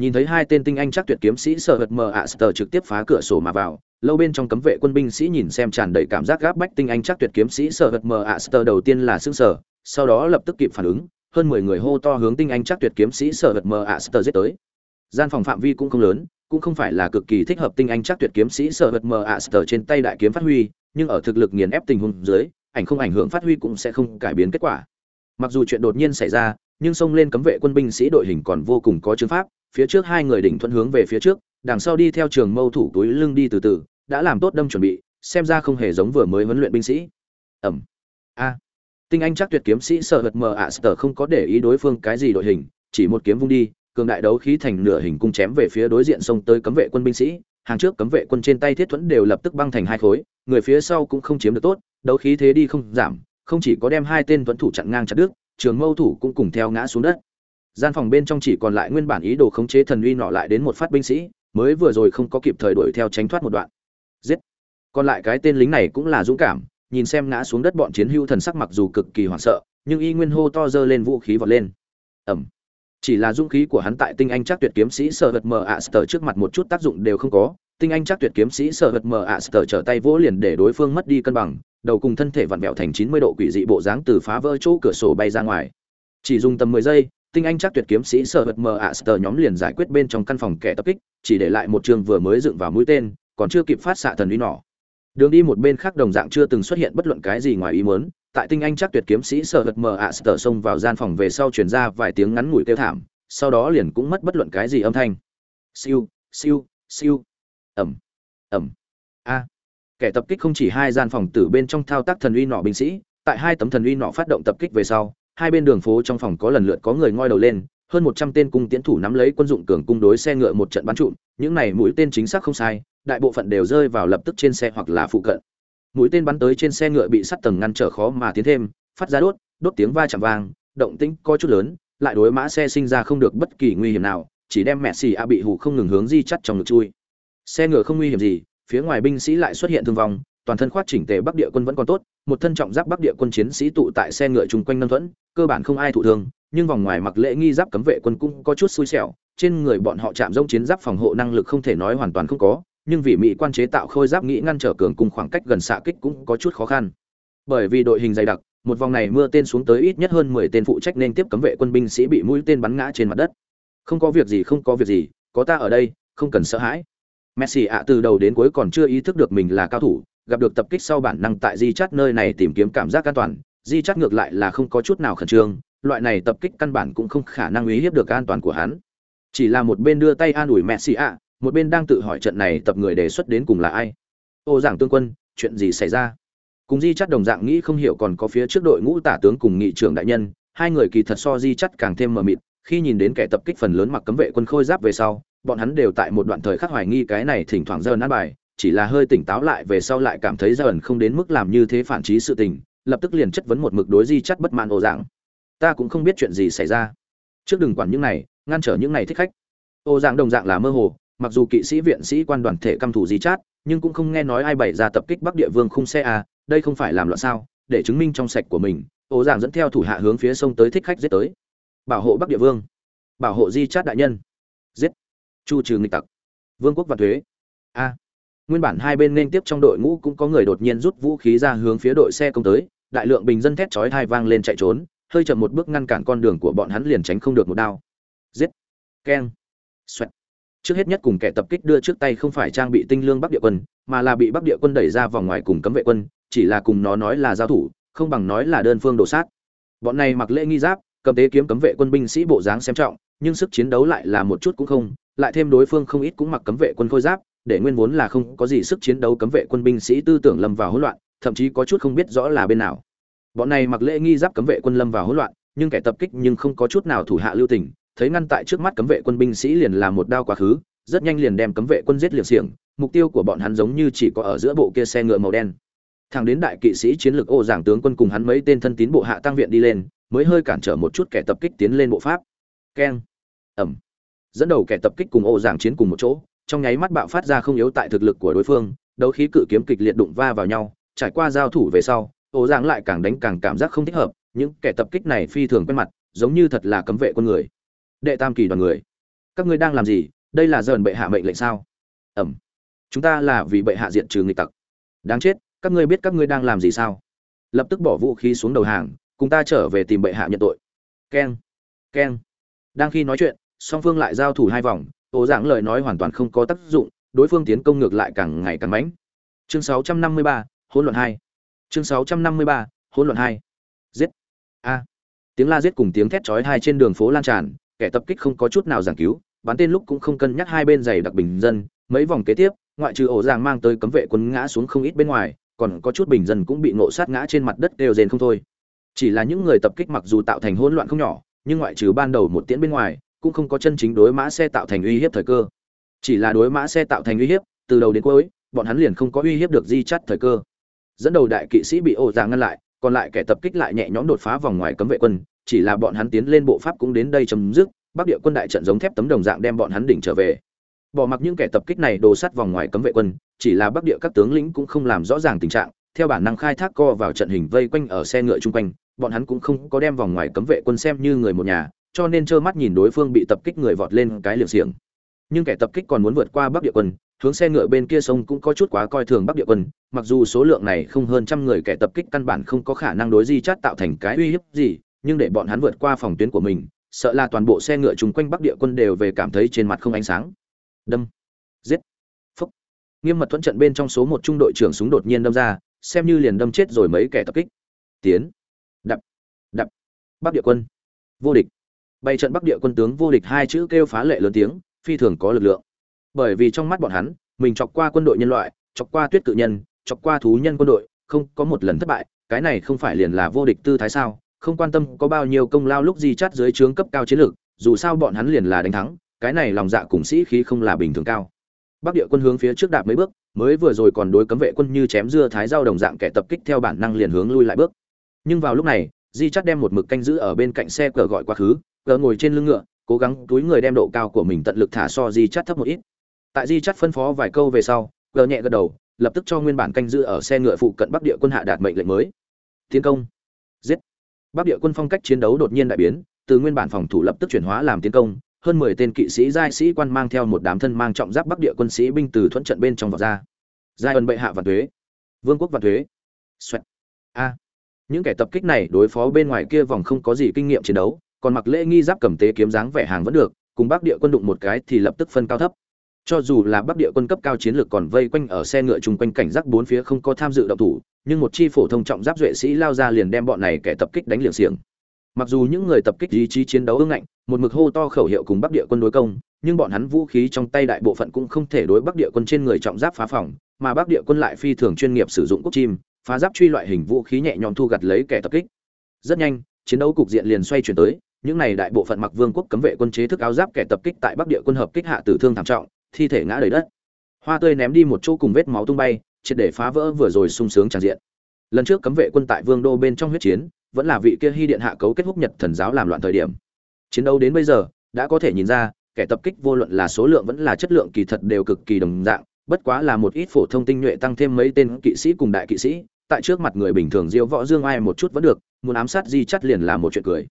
nhìn thấy hai tên tinh anh chắc tuyệt kiếm sĩ sợ hật mờ ạ sờ trực tiếp phá cửa sổ mà vào, lâu bên trong cấm vệ quân binh sĩ nhìn xem tràn đầy cảm giác gáp bách tinh anh chắc tuyệt kiếm sĩ sợ hật mờ ạ sờ đầu tiên là xương sở sau đó lập tức kịp phản ứng, hơn mười người hô to hướng tinh anh chắc tuyệt kiếm sĩ sở vật mờ ạ sờ giết tới. Gian phòng phạm vi cũng không lớn, cũng không phải là cực kỳ thích hợp tinh anh chắc tuyệt kiếm sĩ sở vật mờ ạ sờ trên tay đại kiếm phát huy, nhưng ở thực lực nghiền ép tình huống dưới, ảnh không ảnh hưởng phát huy cũng sẽ không cải biến kết quả. Mặc dù chuyện đột nhiên xảy ra, nhưng xông lên cấm vệ quân binh sĩ đội hình còn vô cùng có chứng pháp phía trước hai người đỉnh thuận hướng về phía trước, đằng sau đi theo trường mâu thủ túi lưng đi từ từ, đã làm tốt đâm chuẩn bị, xem ra không hề giống vừa mới huấn luyện binh sĩ. Ẩm. A. Tinh anh chắc tuyệt kiếm sĩ sợ hật mờ ạ sờ không có để ý đối phương cái gì đội hình, chỉ một kiếm vung đi, cường đại đấu khí thành nửa hình cung chém về phía đối diện sông tới cấm vệ quân binh sĩ, hàng trước cấm vệ quân trên tay thiết thuẫn đều lập tức băng thành hai khối, người phía sau cũng không chiếm được tốt, đấu khí thế đi không giảm, không chỉ có đem hai tên thuẫn thủ chặn ngang chặt đứt, trường mâu thủ cũng cùng theo ngã xuống đất gian phòng bên trong chỉ còn lại nguyên bản ý đồ khống chế thần uy nọ lại đến một phát binh sĩ, mới vừa rồi không có kịp thời đuổi theo tránh thoát một đoạn. Giết! Còn lại cái tên lính này cũng là dũng cảm, nhìn xem ngã xuống đất bọn chiến hưu thần sắc mặc dù cực kỳ hoảng sợ, nhưng y nguyên hô to dơ lên vũ khí vọt lên. Ẩm! Chỉ là dũng khí của hắn tại tinh anh chắc tuyệt kiếm sĩ sợ vật mờ ạ sờ trước mặt một chút tác dụng đều không có, tinh anh chắc tuyệt kiếm sĩ sợ vật mờ ạ sờ trở tay vỗ liền để đối phương mất đi cân bằng, đầu cùng thân thể vặn vẹo thành chín mươi độ quỷ dị bộ dáng từ phá vỡ chỗ cửa sổ bay ra ngoài. Chỉ dùng tầm mười giây tinh anh chắc tuyệt kiếm sĩ sở hật mờ ạ sờ nhóm liền giải quyết bên trong căn phòng kẻ tập kích, chỉ để lại một trường vừa mới dựng vào mũi tên, còn chưa kịp phát xạ thần uy nỏ đường đi một bên khác đồng dạng chưa từng xuất hiện bất luận cái gì ngoài ý muốn, tại tinh anh chắc tuyệt kiếm sĩ sở hật mờ ạ sờ xông vào gian phòng về sau truyền ra vài tiếng ngắn ngủi kêu thảm, sau đó liền cũng mất bất luận cái gì âm thanh. Siêu siêu siêu. Ẩm ẩm. A. Kẻ tập kích không chỉ hai gian phòng tử bên trong thao tác thần uy nỏ binh sĩ, tại hai tấm thần uy nọ phát động tập kích về sau hai bên đường phố trong phòng có lần lượt có người ngoi đầu lên, hơn một trăm tên cung tiến thủ nắm lấy quân dụng cường cung đối xe ngựa một trận bắn trụm, những này mũi tên chính xác không sai, đại bộ phận đều rơi vào lập tức trên xe hoặc là phụ cận. Mũi tên bắn tới trên xe ngựa bị sắt tầng ngăn trở khó mà tiến thêm, phát ra đốt đốt tiếng va chạm vang, động tĩnh có chút lớn, lại đối mã xe sinh ra không được bất kỳ nguy hiểm nào, chỉ đem mẹ xì a bị hụ không ngừng hướng di chắt trong ngực chui. Xe ngựa không nguy hiểm gì, phía ngoài binh sĩ lại xuất hiện thương vong toàn thân khoát chỉnh tề bắc địa quân vẫn còn tốt, một thân trọng giáp bắc địa quân chiến sĩ tụ tại xe ngựa chung quanh nâng thuẫn, cơ bản không ai thụ thương, nhưng vòng ngoài mặc lễ nghi giáp cấm vệ quân cũng có chút xui xẻo, trên người bọn họ chạm rông chiến giáp phòng hộ năng lực không thể nói hoàn toàn không có, nhưng vì mỹ quan chế tạo khôi giáp nghĩ ngăn trở cường cùng khoảng cách gần xạ kích cũng có chút khó khăn. Bởi vì đội hình dày đặc, một vòng này mưa tên xuống tới ít nhất hơn mười tên phụ trách nên tiếp cấm vệ quân binh sĩ bị mũi tên bắn ngã trên mặt đất. Không có việc gì, không có việc gì, có ta ở đây, không cần sợ hãi. Messi ạ, từ đầu đến cuối còn chưa ý thức được mình là cao thủ gặp được tập kích sau bản năng tại di chát nơi này tìm kiếm cảm giác an toàn, di chát ngược lại là không có chút nào khẩn trương, loại này tập kích căn bản cũng không khả năng uy hiếp được an toàn của hắn. Chỉ là một bên đưa tay an ủi messi ạ, một bên đang tự hỏi trận này tập người đề xuất đến cùng là ai. Ô giảng tương quân, chuyện gì xảy ra? Cùng di chắt đồng dạng nghĩ không hiểu còn có phía trước đội ngũ tả tướng cùng nghị trưởng đại nhân, hai người kỳ thật so di chắt càng thêm mờ mịt, khi nhìn đến kẻ tập kích phần lớn mặc cấm vệ quân khôi giáp về sau, bọn hắn đều tại một đoạn thời khắc hoài nghi cái này thỉnh thoảng dơ nát bài chỉ là hơi tỉnh táo lại về sau lại cảm thấy dần không đến mức làm như thế phản trí sự tình, lập tức liền chất vấn một mực đối di chắt bất mãn ồ dạng. Ta cũng không biết chuyện gì xảy ra. Trước đừng quản những này, ngăn trở những này thích khách. Ô dạng đồng dạng là mơ hồ, mặc dù kỵ sĩ viện sĩ quan đoàn thể căm thủ di chát, nhưng cũng không nghe nói ai bày ra tập kích bắc địa vương khung xe à đây không phải làm loạn sao, để chứng minh trong sạch của mình ô dạng dẫn theo thủ hạ hướng phía sông tới thích khách giết tới. Bảo hộ bắc địa vương. Bảo hộ di chát đại nhân. Giết. Chu trừ nghịch tặc. Vương quốc và thuế. A nguyên bản hai bên nên tiếp trong đội ngũ cũng có người đột nhiên rút vũ khí ra hướng phía đội xe công tới, đại lượng bình dân thét chói thai vang lên chạy trốn, hơi chậm một bước ngăn cản con đường của bọn hắn liền tránh không được một đao. Giết. Keng. Xoẹt. Trước hết nhất cùng kẻ tập kích đưa trước tay không phải trang bị tinh lương bắc địa quân, mà là bị bắc địa quân đẩy ra vòng ngoài cùng cấm vệ quân, chỉ là cùng nó nói là giao thủ, không bằng nói là đơn phương đổ sát. Bọn này mặc lễ nghi giáp, cầm tế kiếm cấm vệ quân binh sĩ bộ dáng xem trọng, nhưng sức chiến đấu lại là một chút cũng không, lại thêm đối phương không ít cũng mặc cấm vệ quân khôi giáp để nguyên vốn là không có gì sức chiến đấu cấm vệ quân binh sĩ tư tưởng lâm vào hỗn loạn, thậm chí có chút không biết rõ là bên nào. Bọn này mặc lễ nghi giáp cấm vệ quân lâm vào hỗn loạn, nhưng kẻ tập kích nhưng không có chút nào thủ hạ lưu tình, thấy ngăn tại trước mắt cấm vệ quân binh sĩ liền là một đao quá khứ, rất nhanh liền đem cấm vệ quân giết liều xiềng, mục tiêu của bọn hắn giống như chỉ có ở giữa bộ kia xe ngựa màu đen. Thẳng đến đại kỵ sĩ chiến lược ô giảng tướng quân cùng hắn mấy tên thân tín bộ hạ tăng viện đi lên, mới hơi cản trở một chút kẻ tập kích tiến lên bộ pháp. Keng. Ầm dẫn đầu kẻ tập kích cùng ô giảng chiến cùng một chỗ trong nháy mắt bạo phát ra không yếu tại thực lực của đối phương, đấu khí cự kiếm kịch liệt đụng va vào nhau, trải qua giao thủ về sau ổ giảng lại càng đánh càng cảm giác không thích hợp, những kẻ tập kích này phi thường quen mặt, giống như thật là cấm vệ quân người. Đệ tam kỳ đoàn người, các ngươi đang làm gì? Đây là dần bệ hạ mệnh lệnh sao? Ẩm. Chúng ta là vì bệ hạ diện trừ nghịch tặc. Đáng chết, các ngươi biết các ngươi đang làm gì sao? Lập tức bỏ vũ khí xuống đầu hàng, cùng ta trở về tìm bệ hạ nhận tội. Keng keng. Đang khi nói chuyện, song phương lại giao thủ hai vòng ô dạng lời nói hoàn toàn không có tác dụng đối phương tiến công ngược lại càng ngày càng mãnh. Chương 653, hỗn loạn hai. Chương 653, hỗn loạn hai. Giết. A. Tiếng la giết cùng tiếng thét chói hai trên đường phố lan tràn kẻ tập kích không có chút nào giảng cứu bắn tên lúc cũng không cân nhắc hai bên giày đặc bình dân mấy vòng kế tiếp ngoại trừ ổ giang mang tới cấm vệ quân ngã xuống không ít bên ngoài còn có chút bình dân cũng bị nộ sát ngã trên mặt đất đều rền không thôi. Chỉ là những người tập kích mặc dù tạo thành hỗn loạn không nhỏ nhưng ngoại trừ ban đầu một tiễn bên ngoài cũng không có chân chính đối mã xe tạo thành uy hiếp thời cơ. Chỉ là đối mã xe tạo thành uy hiếp, từ đầu đến cuối, bọn hắn liền không có uy hiếp được di chắt thời cơ. Dẫn đầu đại kỵ sĩ bị ổ già ngăn lại, còn lại kẻ tập kích lại nhẹ nhõm đột phá vòng ngoài cấm vệ quân, chỉ là bọn hắn tiến lên bộ pháp cũng đến đây chấm dứt, bắc địa quân đại trận giống thép tấm đồng dạng đem bọn hắn đỉnh trở về. Bỏ mặc những kẻ tập kích này đồ sắt vòng ngoài cấm vệ quân, chỉ là bắc địa các tướng lĩnh cũng không làm rõ ràng tình trạng, theo bản năng khai thác co vào trận hình vây quanh ở xe ngựa chung quanh, bọn hắn cũng không có đem vòng ngoài cấm vệ quân xem như người một nhà cho nên trơ mắt nhìn đối phương bị tập kích người vọt lên cái liều xiềng. Nhưng kẻ tập kích còn muốn vượt qua bắc địa quân, hướng xe ngựa bên kia sông cũng có chút quá coi thường bắc địa quân, mặc dù số lượng này không hơn trăm người kẻ tập kích căn bản không có khả năng đối di chát tạo thành cái uy hiếp gì, nhưng để bọn hắn vượt qua phòng tuyến của mình, sợ là toàn bộ xe ngựa chung quanh bắc địa quân đều về cảm thấy trên mặt không ánh sáng. Đâm. Giết. Phúc. Nghiêm mật thuẫn trận bên trong số một trung đội trưởng súng đột nhiên đâm ra, xem như liền đâm chết rồi mấy kẻ tập kích. Tiến. Đập. Đập. Bắc địa quân. Vô địch bày trận bắc địa quân tướng vô địch hai chữ kêu phá lệ lớn tiếng, phi thường có lực lượng. Bởi vì trong mắt bọn hắn, mình chọc qua quân đội nhân loại, chọc qua tuyết cự nhân, chọc qua thú nhân quân đội, không có một lần thất bại, cái này không phải liền là vô địch tư thái sao? Không quan tâm có bao nhiêu công lao lúc gì chát dưới trướng cấp cao chiến lược, dù sao bọn hắn liền là đánh thắng, cái này lòng dạ cùng sĩ khí không là bình thường cao. Bắc địa quân hướng phía trước đạp mấy bước, mới vừa rồi còn đối cấm vệ quân như chém dưa thái dao đồng dạng kẻ tập kích theo bản năng liền hướng lui lại bước. Nhưng vào lúc này, di chắt đem một mực canh giữ ở bên cạnh xe cờ gọi quá khứ gờ ngồi trên lưng ngựa, cố gắng túi người đem độ cao của mình tận lực thả so di chắt thấp một ít. Tại di chắt phân phó vài câu về sau gờ nhẹ gật đầu, lập tức cho nguyên bản canh giữ ở xe ngựa phụ cận bắc địa quân hạ đạt mệnh lệnh mới. Tiến công. Giết. Bắc địa quân phong cách chiến đấu đột nhiên đại biến, từ nguyên bản phòng thủ lập tức chuyển hóa làm tiến công, hơn mười tên kỵ sĩ, giai sĩ quan mang theo một đám thân mang trọng giáp bắc địa quân sĩ binh từ thuận trận bên trong vọt ra. Giai ân bệ hạ và thuế. Vương quốc và thuế. Xoẹt. A. Những kẻ tập kích này đối phó bên ngoài kia vòng không có gì kinh nghiệm chiến đấu còn mặc lễ nghi giáp cầm tế kiếm dáng vẻ hàng vẫn được, cùng bắc địa quân đụng một cái thì lập tức phân cao thấp. Cho dù là bắc địa quân cấp cao chiến lược còn vây quanh ở xe ngựa chung quanh cảnh giác bốn phía không có tham dự động thủ, nhưng một chi phổ thông trọng giáp duệ sĩ lao ra liền đem bọn này kẻ tập kích đánh liều xiềng. Mặc dù những người tập kích ý chí chiến đấu ương ngạnh, một mực hô to khẩu hiệu cùng bắc địa quân đối công, nhưng bọn hắn vũ khí trong tay đại bộ phận cũng không thể đối bắc địa quân trên người trọng giáp phá phòng, mà bắc địa quân lại phi thường chuyên nghiệp sử dụng cốc chim, phá giáp truy loại hình vũ khí nhẹ nhõm thu gặt lấy kẻ tập kích. Rất nhanh, chiến đấu cục diện liền xoay chuyển tới những này đại bộ phận mặc vương quốc cấm vệ quân chế thức áo giáp kẻ tập kích tại bắc địa quân hợp kích hạ tử thương thảm trọng, thi thể ngã đầy đất. Hoa tươi ném đi một chỗ cùng vết máu tung bay, triệt để phá vỡ vừa rồi sung sướng tràn diện. Lần trước cấm vệ quân tại vương đô bên trong huyết chiến, vẫn là vị kia hy điện hạ cấu kết húc nhật thần giáo làm loạn thời điểm. Chiến đấu đến bây giờ, đã có thể nhìn ra, kẻ tập kích vô luận là số lượng vẫn là chất lượng kỳ thật đều cực kỳ đồng dạng, bất quá là một ít phổ thông tinh nhuệ tăng thêm mấy tên kỵ sĩ cùng đại kỵ sĩ, tại trước mặt người bình thường diêu võ dương ai một chút vẫn được, muốn ám sát di chắt liền là một chuyện cười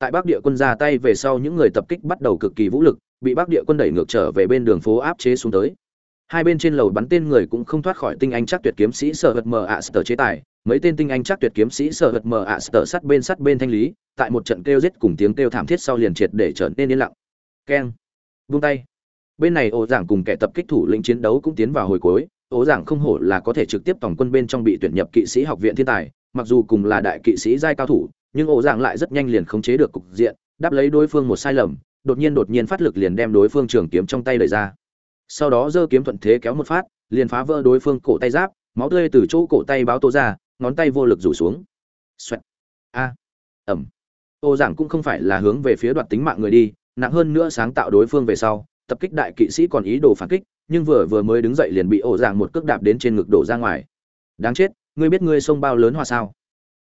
tại bắc địa quân ra tay về sau những người tập kích bắt đầu cực kỳ vũ lực, bị bắc địa quân đẩy ngược trở về bên đường phố áp chế xuống tới. Hai bên trên lầu bắn tên người cũng không thoát khỏi tinh anh chắc tuyệt kiếm sĩ sở hật mờ ạ sở chế tài. Mấy tên tinh anh chắc tuyệt kiếm sĩ sở hật mờ ạ sở sắt bên sắt bên thanh lý, tại một trận kêu giết cùng tiếng kêu thảm thiết sau liền triệt để trở nên yên lặng. Keng. Buông tay. Bên này ổ giảng cùng kẻ tập kích thủ lĩnh chiến đấu cũng tiến vào hồi cuối. Ổ giảng không hổ là có thể trực tiếp tổng quân bên trong bị tuyển nhập kỵ sĩ học viện thiên tài, mặc dù cùng là đại kỵ sĩ giai cao thủ nhưng ổ dạng lại rất nhanh liền khống chế được cục diện, đáp lấy đối phương một sai lầm, đột nhiên đột nhiên phát lực liền đem đối phương trường kiếm trong tay đẩy ra. Sau đó giơ kiếm thuận thế kéo một phát, liền phá vỡ đối phương cổ tay giáp, máu tươi từ chỗ cổ tay báo tố ra, ngón tay vô lực rủ xuống. Xoẹt. A. Ẩm. Ô giảng cũng không phải là hướng về phía đoạt tính mạng người đi, nặng hơn nữa sáng tạo đối phương về sau, tập kích đại kỵ sĩ còn ý đồ phản kích, nhưng vừa vừa mới đứng dậy liền bị ổ giảng một cước đạp đến trên ngực đổ ra ngoài. Đáng chết, ngươi biết ngươi sông bao lớn hoa sao?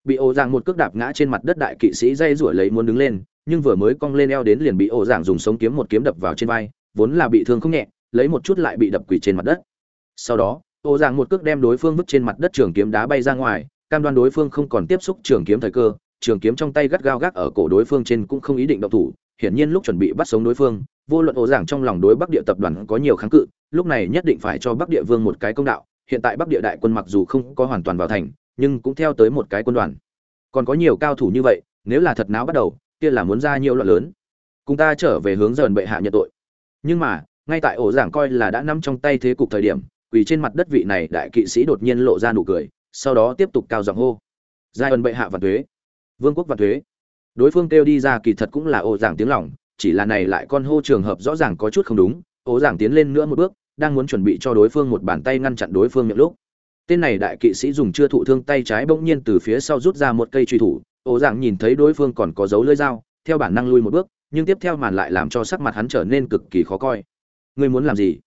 Bị ổ dạng một cước đạp ngã trên mặt đất đại kỵ sĩ dây rủi lấy muốn đứng lên, nhưng vừa mới cong lên eo đến liền bị ổ dạng dùng sống kiếm một kiếm đập vào trên vai, vốn là bị thương không nhẹ, lấy một chút lại bị đập quỳ trên mặt đất. Sau đó, ổ dạng một cước đem đối phương vứt trên mặt đất trường kiếm đá bay ra ngoài, cam đoan đối phương không còn tiếp xúc trường kiếm thời cơ, trường kiếm trong tay gắt gao gác ở cổ đối phương trên cũng không ý định động thủ, hiển nhiên lúc chuẩn bị bắt sống đối phương, vô luận ổ giảng trong lòng đối bắc địa tập đoàn có nhiều kháng cự, lúc này nhất định phải cho bắc địa vương một cái công đạo, hiện tại bắc địa đại quân mặc dù không có hoàn toàn vào thành nhưng cũng theo tới một cái quân đoàn. Còn có nhiều cao thủ như vậy, nếu là thật náo bắt đầu, kia là muốn ra nhiều loạn lớn. Cùng ta trở về hướng dần bệ hạ nhận tội. Nhưng mà, ngay tại ổ giảng coi là đã nắm trong tay thế cục thời điểm, quỳ trên mặt đất vị này đại kỵ sĩ đột nhiên lộ ra nụ cười, sau đó tiếp tục cao giọng hô. Giai ân bệ hạ và thuế. Vương quốc và thuế. Đối phương kêu đi ra kỳ thật cũng là ổ giảng tiếng lòng, chỉ là này lại con hô trường hợp rõ ràng có chút không đúng, ổ giảng tiến lên nữa một bước, đang muốn chuẩn bị cho đối phương một bàn tay ngăn chặn đối phương miệng lúc tên này đại kỵ sĩ dùng chưa thụ thương tay trái bỗng nhiên từ phía sau rút ra một cây truy thủ, ổ dạng nhìn thấy đối phương còn có dấu lưỡi dao, theo bản năng lui một bước, nhưng tiếp theo màn lại làm cho sắc mặt hắn trở nên cực kỳ khó coi. Ngươi muốn làm gì?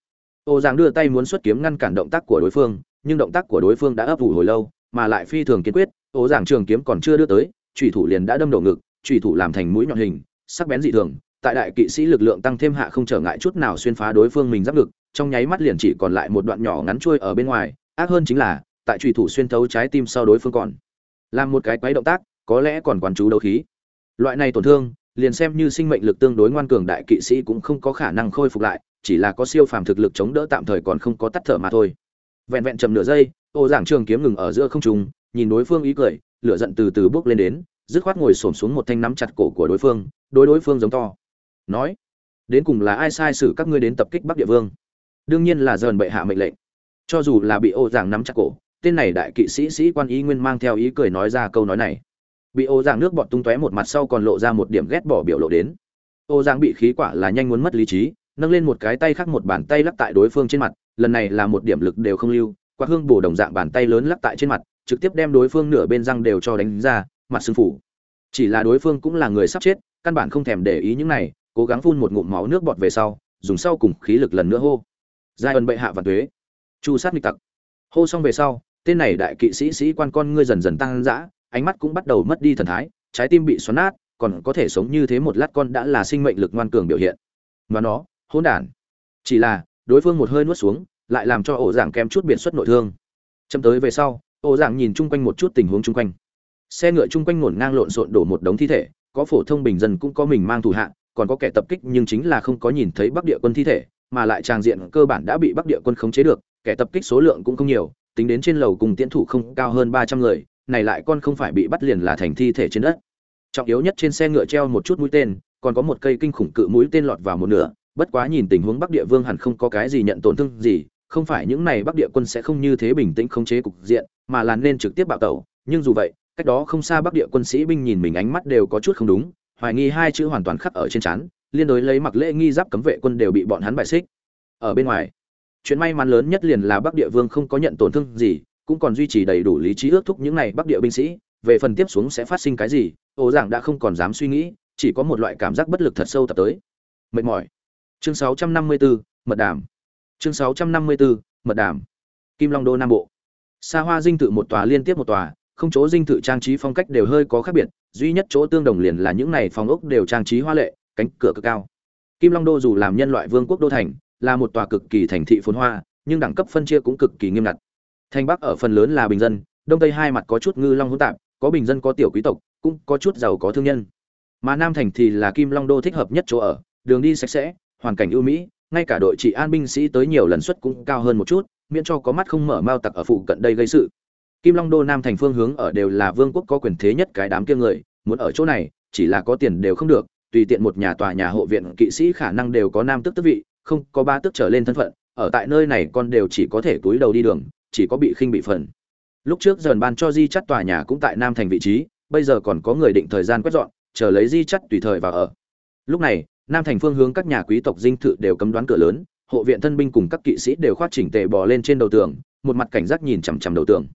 Ổ dạng đưa tay muốn xuất kiếm ngăn cản động tác của đối phương, nhưng động tác của đối phương đã ấp ủ hồi lâu, mà lại phi thường kiên quyết, ổ dạng trường kiếm còn chưa đưa tới trùy thủ liền đã đâm đầu ngực trùy thủ làm thành mũi nhọn hình, sắc bén dị thường, tại đại kỵ sĩ lực lượng tăng thêm hạ không trở ngại chút nào xuyên phá đối phương mình giáp ngực, trong nháy mắt liền chỉ còn lại một đoạn nhỏ ngắn trôi ở bên ngoài ác hơn chính là, tại trùy thủ xuyên thấu trái tim sau đối phương còn. Làm một cái quấy động tác, có lẽ còn quán chú đấu khí. Loại này tổn thương, liền xem như sinh mệnh lực tương đối ngoan cường đại kỵ sĩ cũng không có khả năng khôi phục lại, chỉ là có siêu phàm thực lực chống đỡ tạm thời còn không có tắt thở mà thôi. Vẹn vẹn chầm nửa giây, ô giảng trường kiếm ngừng ở giữa không trung, nhìn đối phương ý cười, lửa giận từ từ bước lên đến, dứt khoát ngồi xổm xuống một thanh nắm chặt cổ của đối phương, đối đối phương giống to. Nói, đến cùng là ai sai sử các ngươi đến tập kích bắc địa vương? Đương nhiên là dần bệ hạ mệnh lệnh cho dù là bị ô giảng nắm chặt cổ, tên này đại kỵ sĩ sĩ quan ý nguyên mang theo ý cười nói ra câu nói này. Bị ô giảng nước bọt tung tóe một mặt sau còn lộ ra một điểm ghét bỏ biểu lộ đến. Ô giảng bị khí quả là nhanh muốn mất lý trí, nâng lên một cái tay khác một bàn tay lắc tại đối phương trên mặt, lần này là một điểm lực đều không lưu, quạt hương bổ đồng dạng bàn tay lớn lắc tại trên mặt, trực tiếp đem đối phương nửa bên răng đều cho đánh ra, mặt sưng phủ chỉ là đối phương cũng là người sắp chết, căn bản không thèm để ý những này, cố gắng phun một ngụm máu nước bọt về sau, dùng sau cùng khí lực lần nữa hô. Giai ân bệ hạ và thuế chu sát nghịch tặc. Hô xong về sau, tên này đại kỵ sĩ sĩ quan con ngươi dần dần tăng dã, ánh mắt cũng bắt đầu mất đi thần thái, trái tim bị xoắn nát, còn có thể sống như thế một lát con đã là sinh mệnh lực ngoan cường biểu hiện. Mà nó, hỗn đản. Chỉ là, đối phương một hơi nuốt xuống, lại làm cho ổ giảng kém chút biệt xuất nội thương. Chấm tới về sau, ổ giảng nhìn chung quanh một chút tình huống chung quanh. Xe ngựa chung quanh ngổn ngang lộn xộn đổ một đống thi thể, có phổ thông bình dân cũng có mình mang thủ hạ, còn có kẻ tập kích nhưng chính là không có nhìn thấy bắc địa quân thi thể, mà lại tràng diện cơ bản đã bị bắc địa quân khống chế được kẻ tập kích số lượng cũng không nhiều, tính đến trên lầu cùng tiến thủ không cao hơn ba trăm người, này lại con không phải bị bắt liền là thành thi thể trên đất. Trọng yếu nhất trên xe ngựa treo một chút mũi tên, còn có một cây kinh khủng cự mũi tên lọt vào một nửa, bất quá nhìn tình huống bắc địa vương hẳn không có cái gì nhận tổn thương gì, không phải những này bắc địa quân sẽ không như thế bình tĩnh khống chế cục diện, mà là nên trực tiếp bạo tẩu, nhưng dù vậy, cách đó không xa bắc địa quân sĩ binh nhìn mình ánh mắt đều có chút không đúng, hoài nghi hai chữ hoàn toàn khắc ở trên trán, liên đối lấy mặc lễ nghi giáp cấm vệ quân đều bị bọn hắn bài xích. Ở bên ngoài chuyện may mắn lớn nhất liền là bắc địa vương không có nhận tổn thương gì cũng còn duy trì đầy đủ lý trí ước thúc những này bắc địa binh sĩ. Về phần tiếp xuống sẽ phát sinh cái gì ô giảng đã không còn dám suy nghĩ chỉ có một loại cảm giác bất lực thật sâu tập tới. Mệt mỏi. Chương 654, mật đàm. Chương 654, mật đàm. Kim long đô nam bộ. Xa hoa dinh thự một tòa liên tiếp một tòa không chỗ dinh thự trang trí phong cách đều hơi có khác biệt duy nhất chỗ tương đồng liền là những này phòng ốc đều trang trí hoa lệ cánh cửa cực cao. Kim long đô dù làm nhân loại vương quốc đô thành là một tòa cực kỳ thành thị phồn hoa, nhưng đẳng cấp phân chia cũng cực kỳ nghiêm ngặt. Thành bắc ở phần lớn là bình dân, đông tây hai mặt có chút ngư long hỗn tạp, có bình dân có tiểu quý tộc, cũng có chút giàu có thương nhân. Mà nam thành thì là kim long đô thích hợp nhất chỗ ở, đường đi sạch sẽ, hoàn cảnh ưu mỹ, ngay cả đội trị an binh sĩ tới nhiều lần suất cũng cao hơn một chút, miễn cho có mắt không mở mao tặc ở phụ cận đây gây sự. Kim long đô nam thành phương hướng ở đều là vương quốc có quyền thế nhất cái đám kia người, muốn ở chỗ này, chỉ là có tiền đều không được, tùy tiện một nhà tòa nhà hộ viện kỵ sĩ khả năng đều có nam tước tước vị không có ba tước trở lên thân phận, ở tại nơi này con đều chỉ có thể túi đầu đi đường, chỉ có bị khinh bị phần. Lúc trước dần ban cho di chắt tòa nhà cũng tại nam thành vị trí, bây giờ còn có người định thời gian quét dọn, chờ lấy di chắt tùy thời vào ở. Lúc này, nam thành phương hướng các nhà quý tộc dinh thự đều cấm đoán cửa lớn, hộ viện thân binh cùng các kỵ sĩ đều khoát chỉnh tề bò lên trên đầu tường, một mặt cảnh giác nhìn chằm chằm đầu tường.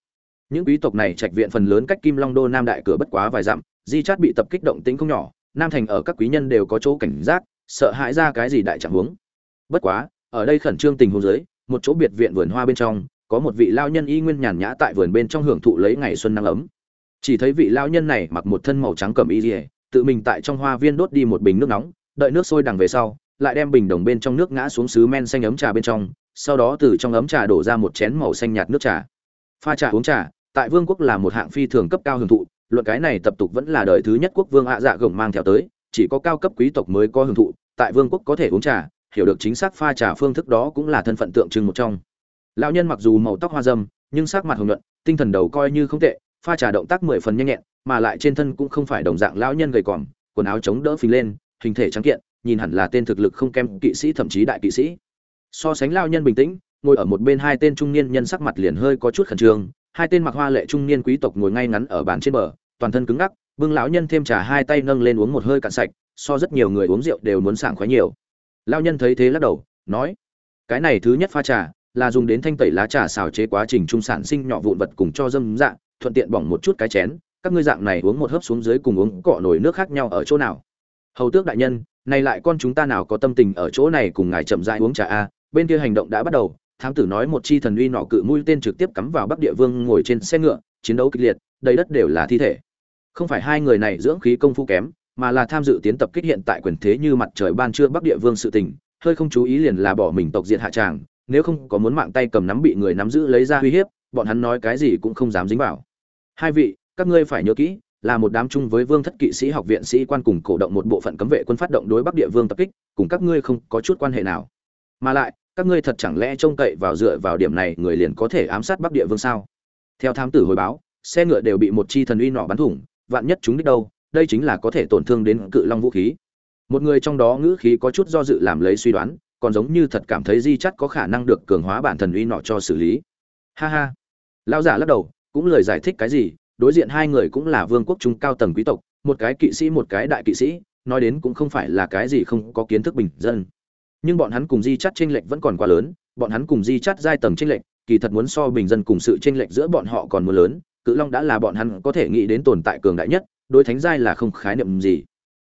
Những quý tộc này trạch viện phần lớn cách kim long đô nam đại cửa bất quá vài dặm, di chát bị tập kích động tính không nhỏ, nam thành ở các quý nhân đều có chỗ cảnh giác, sợ hãi ra cái gì đại trạng huống bất quá, ở đây khẩn trương tình huống dưới, một chỗ biệt viện vườn hoa bên trong, có một vị lao nhân y nguyên nhàn nhã tại vườn bên trong hưởng thụ lấy ngày xuân nắng ấm. Chỉ thấy vị lao nhân này mặc một thân màu trắng cẩm y dỉa tự mình tại trong hoa viên đốt đi một bình nước nóng, đợi nước sôi đằng về sau, lại đem bình đồng bên trong nước ngã xuống xứ men xanh ấm trà bên trong, sau đó từ trong ấm trà đổ ra một chén màu xanh nhạt nước trà. Pha trà uống trà, tại vương quốc là một hạng phi thường cấp cao hưởng thụ, luận cái này tập tục vẫn là đời thứ nhất quốc vương ạ dạ gồng mang theo tới, chỉ có cao cấp quý tộc mới có hưởng thụ, tại vương quốc có thể uống trà hiểu được chính xác pha trà phương thức đó cũng là thân phận tượng trưng một trong. Lão nhân mặc dù màu tóc hoa dâm, nhưng sắc mặt hồng nhuận, tinh thần đầu coi như không tệ, pha trà động tác mười phần nhanh nhẹn, mà lại trên thân cũng không phải đồng dạng lão nhân gầy còm, quần áo chống đỡ phình lên, hình thể trắng kiện, nhìn hẳn là tên thực lực không kém kỵ sĩ thậm chí đại kỵ sĩ. So sánh lão nhân bình tĩnh, ngồi ở một bên hai tên trung niên nhân sắc mặt liền hơi có chút khẩn trương, hai tên mặc hoa lệ trung niên quý tộc ngồi ngay ngắn ở bàn trên bờ, toàn thân cứng ngắc, bưng lão nhân thêm trà hai tay nâng lên uống một hơi cạn sạch, so rất nhiều người uống rượu đều muốn sảng khoái nhiều lão nhân thấy thế lắc đầu, nói, cái này thứ nhất pha trà là dùng đến thanh tẩy lá trà xào chế quá trình trung sản sinh nhỏ vụn vật cùng cho dâm dạ thuận tiện bỏng một chút cái chén, các ngươi dạng này uống một hớp xuống dưới cùng uống cọ nồi nước khác nhau ở chỗ nào? Hầu tước đại nhân, này lại con chúng ta nào có tâm tình ở chỗ này cùng ngài chậm rãi uống trà a, bên kia hành động đã bắt đầu, thám tử nói một chi thần uy nọ cự mũi tên trực tiếp cắm vào bắc địa vương ngồi trên xe ngựa, chiến đấu kịch liệt, đầy đất đều là thi thể. Không phải hai người này dưỡng khí công phu kém mà là tham dự tiến tập kích hiện tại quyền thế như mặt trời ban trưa bắc địa vương sự tình, hơi không chú ý liền là bỏ mình tộc diện hạ tràng, nếu không có muốn mạng tay cầm nắm bị người nắm giữ lấy ra uy hiếp, bọn hắn nói cái gì cũng không dám dính vào. Hai vị, các ngươi phải nhớ kỹ, là một đám chung với vương thất kỵ sĩ học viện sĩ quan cùng cổ động một bộ phận cấm vệ quân phát động đối bắc địa vương tập kích, cùng các ngươi không có chút quan hệ nào. Mà lại, các ngươi thật chẳng lẽ trông cậy vào dựa vào điểm này người liền có thể ám sát bắc địa vương sao? Theo thám tử hồi báo, xe ngựa đều bị một chi thần uy nọ bắn thủng, vạn nhất chúng đích đâu đây chính là có thể tổn thương đến cự long vũ khí. Một người trong đó ngữ khí có chút do dự làm lấy suy đoán, còn giống như thật cảm thấy di chắt có khả năng được cường hóa bản thần uy nọ cho xử lý. Ha ha. Lão giả lắc đầu, cũng lời giải thích cái gì, đối diện hai người cũng là vương quốc trung cao tầng quý tộc, một cái kỵ sĩ, một cái đại kỵ sĩ, nói đến cũng không phải là cái gì không có kiến thức bình dân. Nhưng bọn hắn cùng di chắt tranh lệch vẫn còn quá lớn, bọn hắn cùng di chắt giai tầng tranh lệch, kỳ thật muốn so bình dân cùng sự tranh lệch giữa bọn họ còn mưa lớn, cự long đã là bọn hắn có thể nghĩ đến tồn tại cường đại nhất đối thánh giai là không khái niệm gì.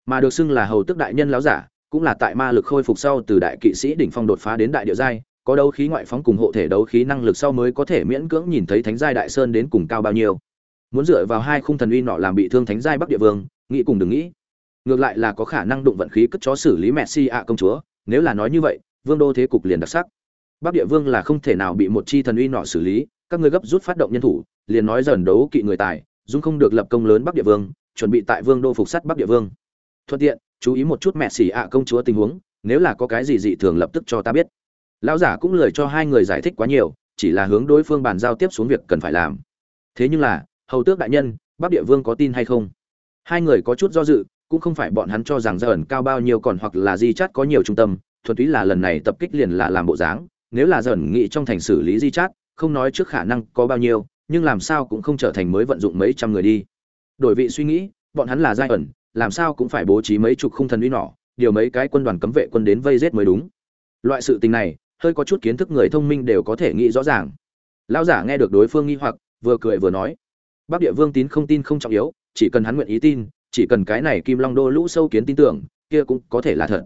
Mà được xưng là hầu tức đại nhân láo giả, cũng là tại ma lực khôi phục sau từ đại kỵ sĩ đỉnh phong đột phá đến đại địa giai, có đấu khí ngoại phóng cùng hộ thể đấu khí năng lực sau mới có thể miễn cưỡng nhìn thấy thánh giai đại sơn đến cùng cao bao nhiêu. Muốn dựa vào hai khung thần uy nọ làm bị thương thánh giai bắc địa vương, nghĩ cùng đừng nghĩ. Ngược lại là có khả năng đụng vận khí cất chó xử lý messi ạ công chúa, nếu là nói như vậy, vương đô thế cục liền đặc sắc. Bắc địa vương là không thể nào bị một chi thần uy nọ xử lý, các ngươi gấp rút phát động nhân thủ, liền nói dần đấu kỵ người tài, dung không được lập công lớn bắc địa vương chuẩn bị tại vương đô phục sắt bắc địa vương. Thuận tiện, chú ý một chút mẹ xỉ ạ công chúa tình huống, nếu là có cái gì dị thường lập tức cho ta biết. Lão giả cũng lời cho hai người giải thích quá nhiều, chỉ là hướng đối phương bàn giao tiếp xuống việc cần phải làm. Thế nhưng là, hầu tước đại nhân, bắc địa vương có tin hay không? Hai người có chút do dự, cũng không phải bọn hắn cho rằng gia ẩn cao bao nhiêu còn hoặc là di chát có nhiều trung tâm, thuần túy là lần này tập kích liền là làm bộ dáng. Nếu là dần nghị trong thành xử lý di chát, không nói trước khả năng có bao nhiêu, nhưng làm sao cũng không trở thành mới vận dụng mấy trăm người đi đổi vị suy nghĩ, bọn hắn là giai ẩn, làm sao cũng phải bố trí mấy chục khung thần uy nỏ điều mấy cái quân đoàn cấm vệ quân đến vây giết mới đúng. Loại sự tình này, hơi có chút kiến thức người thông minh đều có thể nghĩ rõ ràng. Lão giả nghe được đối phương nghi hoặc, vừa cười vừa nói, bắc địa vương tín không tin không trọng yếu, chỉ cần hắn nguyện ý tin, chỉ cần cái này kim long đô lũ sâu kiến tin tưởng, kia cũng có thể là thật.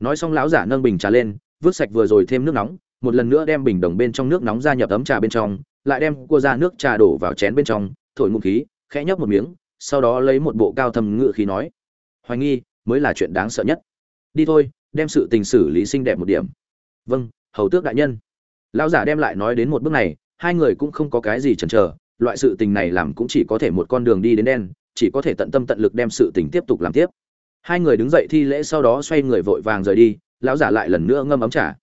Nói xong lão giả nâng bình trà lên, vứt sạch vừa rồi thêm nước nóng, một lần nữa đem bình đồng bên trong nước nóng ra nhập ấm trà bên trong, lại đem cua ra nước trà đổ vào chén bên trong, thổi ngụm khí, khẽ nhấp một miếng sau đó lấy một bộ cao thầm ngự khí nói, hoài nghi, mới là chuyện đáng sợ nhất. Đi thôi, đem sự tình xử lý xinh đẹp một điểm. Vâng hầu tước đại nhân. Lão giả đem lại nói đến một bước này, hai người cũng không có cái gì chần chờ, loại sự tình này làm cũng chỉ có thể một con đường đi đến đen, chỉ có thể tận tâm tận lực đem sự tình tiếp tục làm tiếp. Hai người đứng dậy thi lễ sau đó xoay người vội vàng rời đi, lão giả lại lần nữa ngâm ấm trà.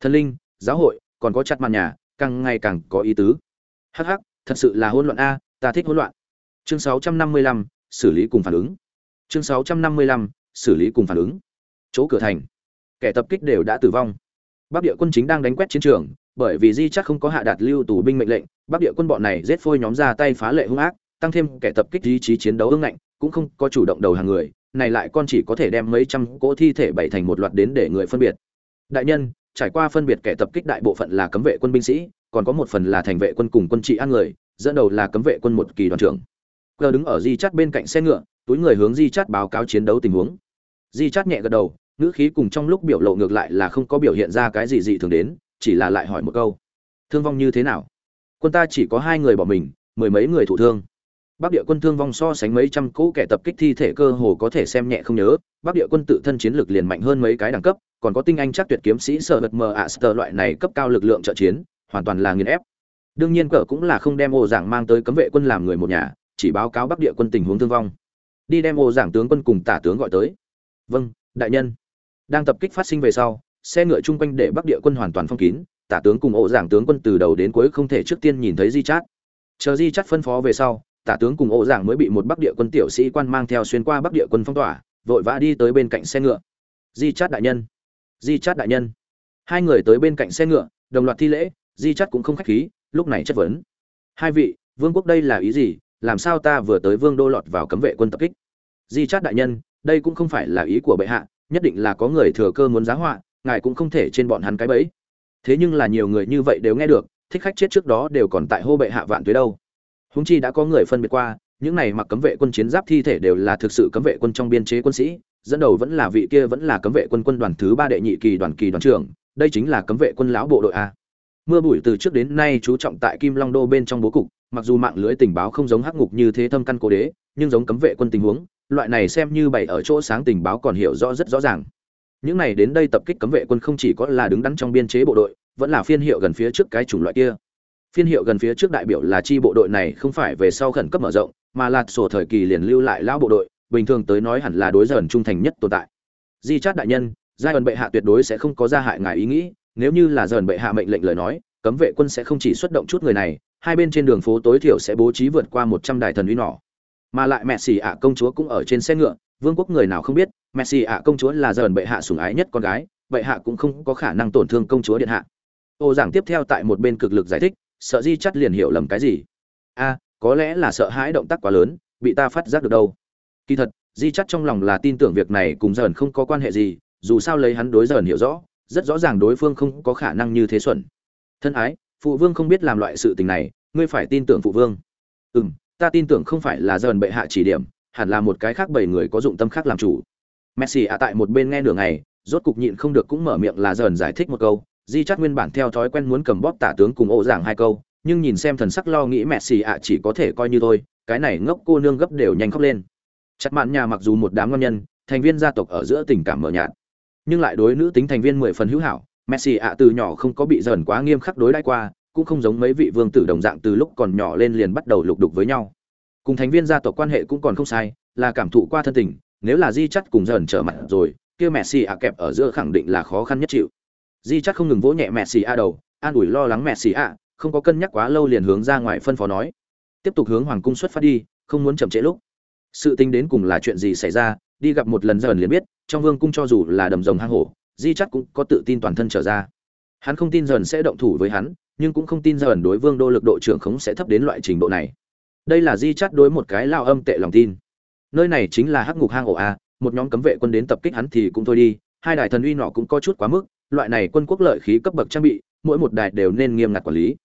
Thần linh, giáo hội, còn có chặt màn nhà, càng ngày càng có ý tứ. Hh thật sự là hỗn loạn a, ta thích hỗn loạn chương 655, xử lý cùng phản ứng. Chương 655, xử lý cùng phản ứng. Chỗ cửa thành. Kẻ tập kích đều đã tử vong. Bắc địa quân chính đang đánh quét chiến trường bởi vì di chắc không có hạ đạt lưu tù binh mệnh lệnh bắc địa quân bọn này giết phôi nhóm ra tay phá lệ hung ác tăng thêm kẻ tập kích ý chí chiến đấu ương ngạnh cũng không có chủ động đầu hàng người này lại con chỉ có thể đem mấy trăm cỗ thi thể bảy thành một loạt đến để người phân biệt. Đại nhân trải qua phân biệt kẻ tập kích đại bộ phận là cấm vệ quân binh sĩ còn có một phần là thành vệ quân cùng quân trị an người dẫn đầu là cấm vệ quân một kỳ đoàn trưởng. Gờ đứng ở di chắt bên cạnh xe ngựa, túi người hướng di chắt báo cáo chiến đấu tình huống. Di chắt nhẹ gật đầu, ngữ khí cùng trong lúc biểu lộ ngược lại là không có biểu hiện ra cái gì dị thường đến, chỉ là lại hỏi một câu. Thương vong như thế nào? Quân ta chỉ có hai người bỏ mình, mười mấy người thụ thương. Bắc địa quân thương vong so sánh mấy trăm cỗ kẻ tập kích thi thể cơ hồ có thể xem nhẹ không nhớ, bắc địa quân tự thân chiến lược liền mạnh hơn mấy cái đẳng cấp, còn có tinh anh chắc tuyệt kiếm sĩ sở vật mờ ạ loại này cấp cao lực lượng trợ chiến, hoàn toàn là nghiền ép. Đương nhiên cỡ cũng là không đem ô giảng mang tới cấm vệ quân làm người một nhà chỉ báo cáo bắc địa quân tình huống thương vong. Đi đem ô giảng tướng quân cùng tả tướng gọi tới. Vâng đại nhân. Đang tập kích phát sinh về sau, xe ngựa chung quanh để bắc địa quân hoàn toàn phong kín, tả tướng cùng ổ giảng tướng quân từ đầu đến cuối không thể trước tiên nhìn thấy di chát. Chờ di chát phân phó về sau, tả tướng cùng ổ giảng mới bị một bắc địa quân tiểu sĩ quan mang theo xuyên qua bắc địa quân phong tỏa, vội vã đi tới bên cạnh xe ngựa. Di chát đại nhân. Di chát đại nhân. Hai người tới bên cạnh xe ngựa, đồng loạt thi lễ, di chát cũng không khách khí, lúc này chất vấn. Hai vị, vương quốc đây là ý gì? Làm sao ta vừa tới vương đô lọt vào cấm vệ quân tập kích? Di chát đại nhân, đây cũng không phải là ý của bệ hạ, nhất định là có người thừa cơ muốn giá họa, ngài cũng không thể trên bọn hắn cái bẫy. Thế nhưng là nhiều người như vậy đều nghe được, thích khách chết trước đó đều còn tại hô bệ hạ vạn tuế đâu. Húng chi đã có người phân biệt qua, những này mặc cấm vệ quân chiến giáp thi thể đều là thực sự cấm vệ quân trong biên chế quân sĩ, dẫn đầu vẫn là vị kia vẫn là cấm vệ quân quân đoàn thứ ba đệ nhị kỳ đoàn kỳ đoàn trưởng, đây chính là cấm vệ quân lão bộ đội a. Mưa bụi từ trước đến nay chú trọng tại kim long đô bên trong bố cục mặc dù mạng lưới tình báo không giống hắc ngục như thế thâm căn cố đế, nhưng giống cấm vệ quân tình huống, loại này xem như bày ở chỗ sáng tình báo còn hiểu rõ rất rõ ràng. Những này đến đây tập kích cấm vệ quân không chỉ có là đứng đắn trong biên chế bộ đội, vẫn là phiên hiệu gần phía trước cái chủng loại kia. Phiên hiệu gần phía trước đại biểu là chi bộ đội này không phải về sau khẩn cấp mở rộng, mà là sổ thời kỳ liền lưu lại lão bộ đội, bình thường tới nói hẳn là đối dần trung thành nhất tồn tại. Di chát đại nhân, giai ẩn bệ hạ tuyệt đối sẽ không có gia hại ngài ý nghĩ, nếu như là dần bệ hạ mệnh lệnh lời nói, cấm vệ quân sẽ không chỉ xuất động chút người này hai bên trên đường phố tối thiểu sẽ bố trí vượt qua một trăm đài thần uy nỏ mà lại mẹ xì ạ công chúa cũng ở trên xe ngựa, vương quốc người nào không biết, mẹ xì ạ công chúa là dần bệ hạ sủng ái nhất con gái bệ hạ cũng không có khả năng tổn thương công chúa điện hạ. Ô giảng tiếp theo tại một bên cực lực giải thích, sợ di chắt liền hiểu lầm cái gì. A, có lẽ là sợ hãi động tác quá lớn, bị ta phát giác được đâu. Kỳ thật, di chắt trong lòng là tin tưởng việc này cùng dần không có quan hệ gì, dù sao lấy hắn đối dần hiểu rõ, rất rõ ràng đối phương không có khả năng như thế xuẩn. Thân ái phụ vương không biết làm loại sự tình này, ngươi phải tin tưởng phụ vương. Ừ m ta tin tưởng không phải là dần bệ hạ chỉ điểm, hẳn là một cái khác bảy người có dụng tâm khác làm chủ. Messi ạ tại một bên nghe nửa ngày, rốt cục nhịn không được cũng mở miệng là dần giải thích một câu. Di chắt nguyên bản theo thói quen muốn cầm bóp tả tướng cùng ô giảng hai câu, nhưng nhìn xem thần sắc lo nghĩ mẹ xì ạ chỉ có thể coi như thôi, cái này ngốc cô nương gấp đều nhanh khóc lên. Chặt mạn nhà mặc dù một đám ngon nhân, thành viên gia tộc ở giữa tình cảm mờ nhạt, nhưng lại đối nữ tính thành viên mười phần hữu hảo messi ạ từ nhỏ không có bị dần quá nghiêm khắc đối đãi qua, cũng không giống mấy vị vương tử đồng dạng từ lúc còn nhỏ lên liền bắt đầu lục đục với nhau. Cùng thành viên gia tộc quan hệ cũng còn không sai, là cảm thụ qua thân tình, nếu là di chắt cùng dần trở mặt rồi, kia messi ạ kẹp ở giữa khẳng định là khó khăn nhất chịu. Di chắt không ngừng vỗ nhẹ messi ạ đầu, an ủi lo lắng messi ạ, không có cân nhắc quá lâu liền hướng ra ngoài phân phó nói. Tiếp tục hướng hoàng cung xuất phát đi, không muốn chậm trễ lúc. Sự tình đến cùng là chuyện gì xảy ra, đi gặp một lần dần liền biết, trong vương cung cho dù là đầm rồng hang hổ di chắc cũng có tự tin toàn thân trở ra. Hắn không tin dần sẽ động thủ với hắn, nhưng cũng không tin dần đối vương đô lực độ trưởng khống sẽ thấp đến loại trình độ này. Đây là di chắc đối một cái lao âm tệ lòng tin. Nơi này chính là hắc ngục hang ổ a, một nhóm cấm vệ quân đến tập kích hắn thì cũng thôi đi, hai đại thần uy nọ cũng có chút quá mức, loại này quân quốc lợi khí cấp bậc trang bị, mỗi một đài đều nên nghiêm ngặt quản lý.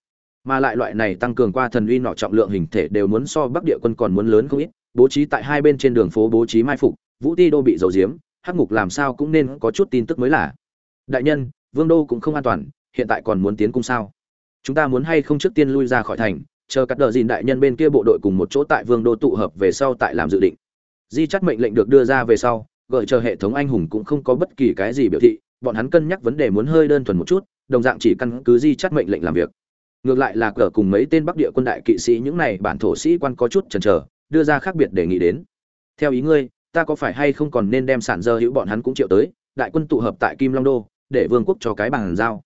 Mà lại loại này tăng cường qua thần uy nọ trọng lượng hình thể đều muốn so bắc địa quân còn muốn lớn không ít, bố trí tại hai bên trên đường phố bố trí mai phục, vũ ti đô bị dầu diếm hắc ngục làm sao cũng nên có chút tin tức mới là. Đại nhân, vương đô cũng không an toàn, hiện tại còn muốn tiến cung sao? Chúng ta muốn hay không trước tiên lui ra khỏi thành, chờ cắt đờ dìn đại nhân bên kia bộ đội cùng một chỗ tại vương đô tụ hợp về sau tại làm dự định. Di chắt mệnh lệnh được đưa ra về sau, gợi chờ hệ thống anh hùng cũng không có bất kỳ cái gì biểu thị, bọn hắn cân nhắc vấn đề muốn hơi đơn thuần một chút, đồng dạng chỉ căn cứ di chắt mệnh lệnh làm việc. Ngược lại là cờ cùng mấy tên bắc địa quân đại kỵ sĩ những này bản thổ sĩ quan có chút chần chờ, đưa ra khác biệt đề nghị đến. Theo ý ngươi ta có phải hay không còn nên đem sản dơ hữu bọn hắn cũng triệu tới, đại quân tụ hợp tại kim long đô, để vương quốc cho cái bàn giao.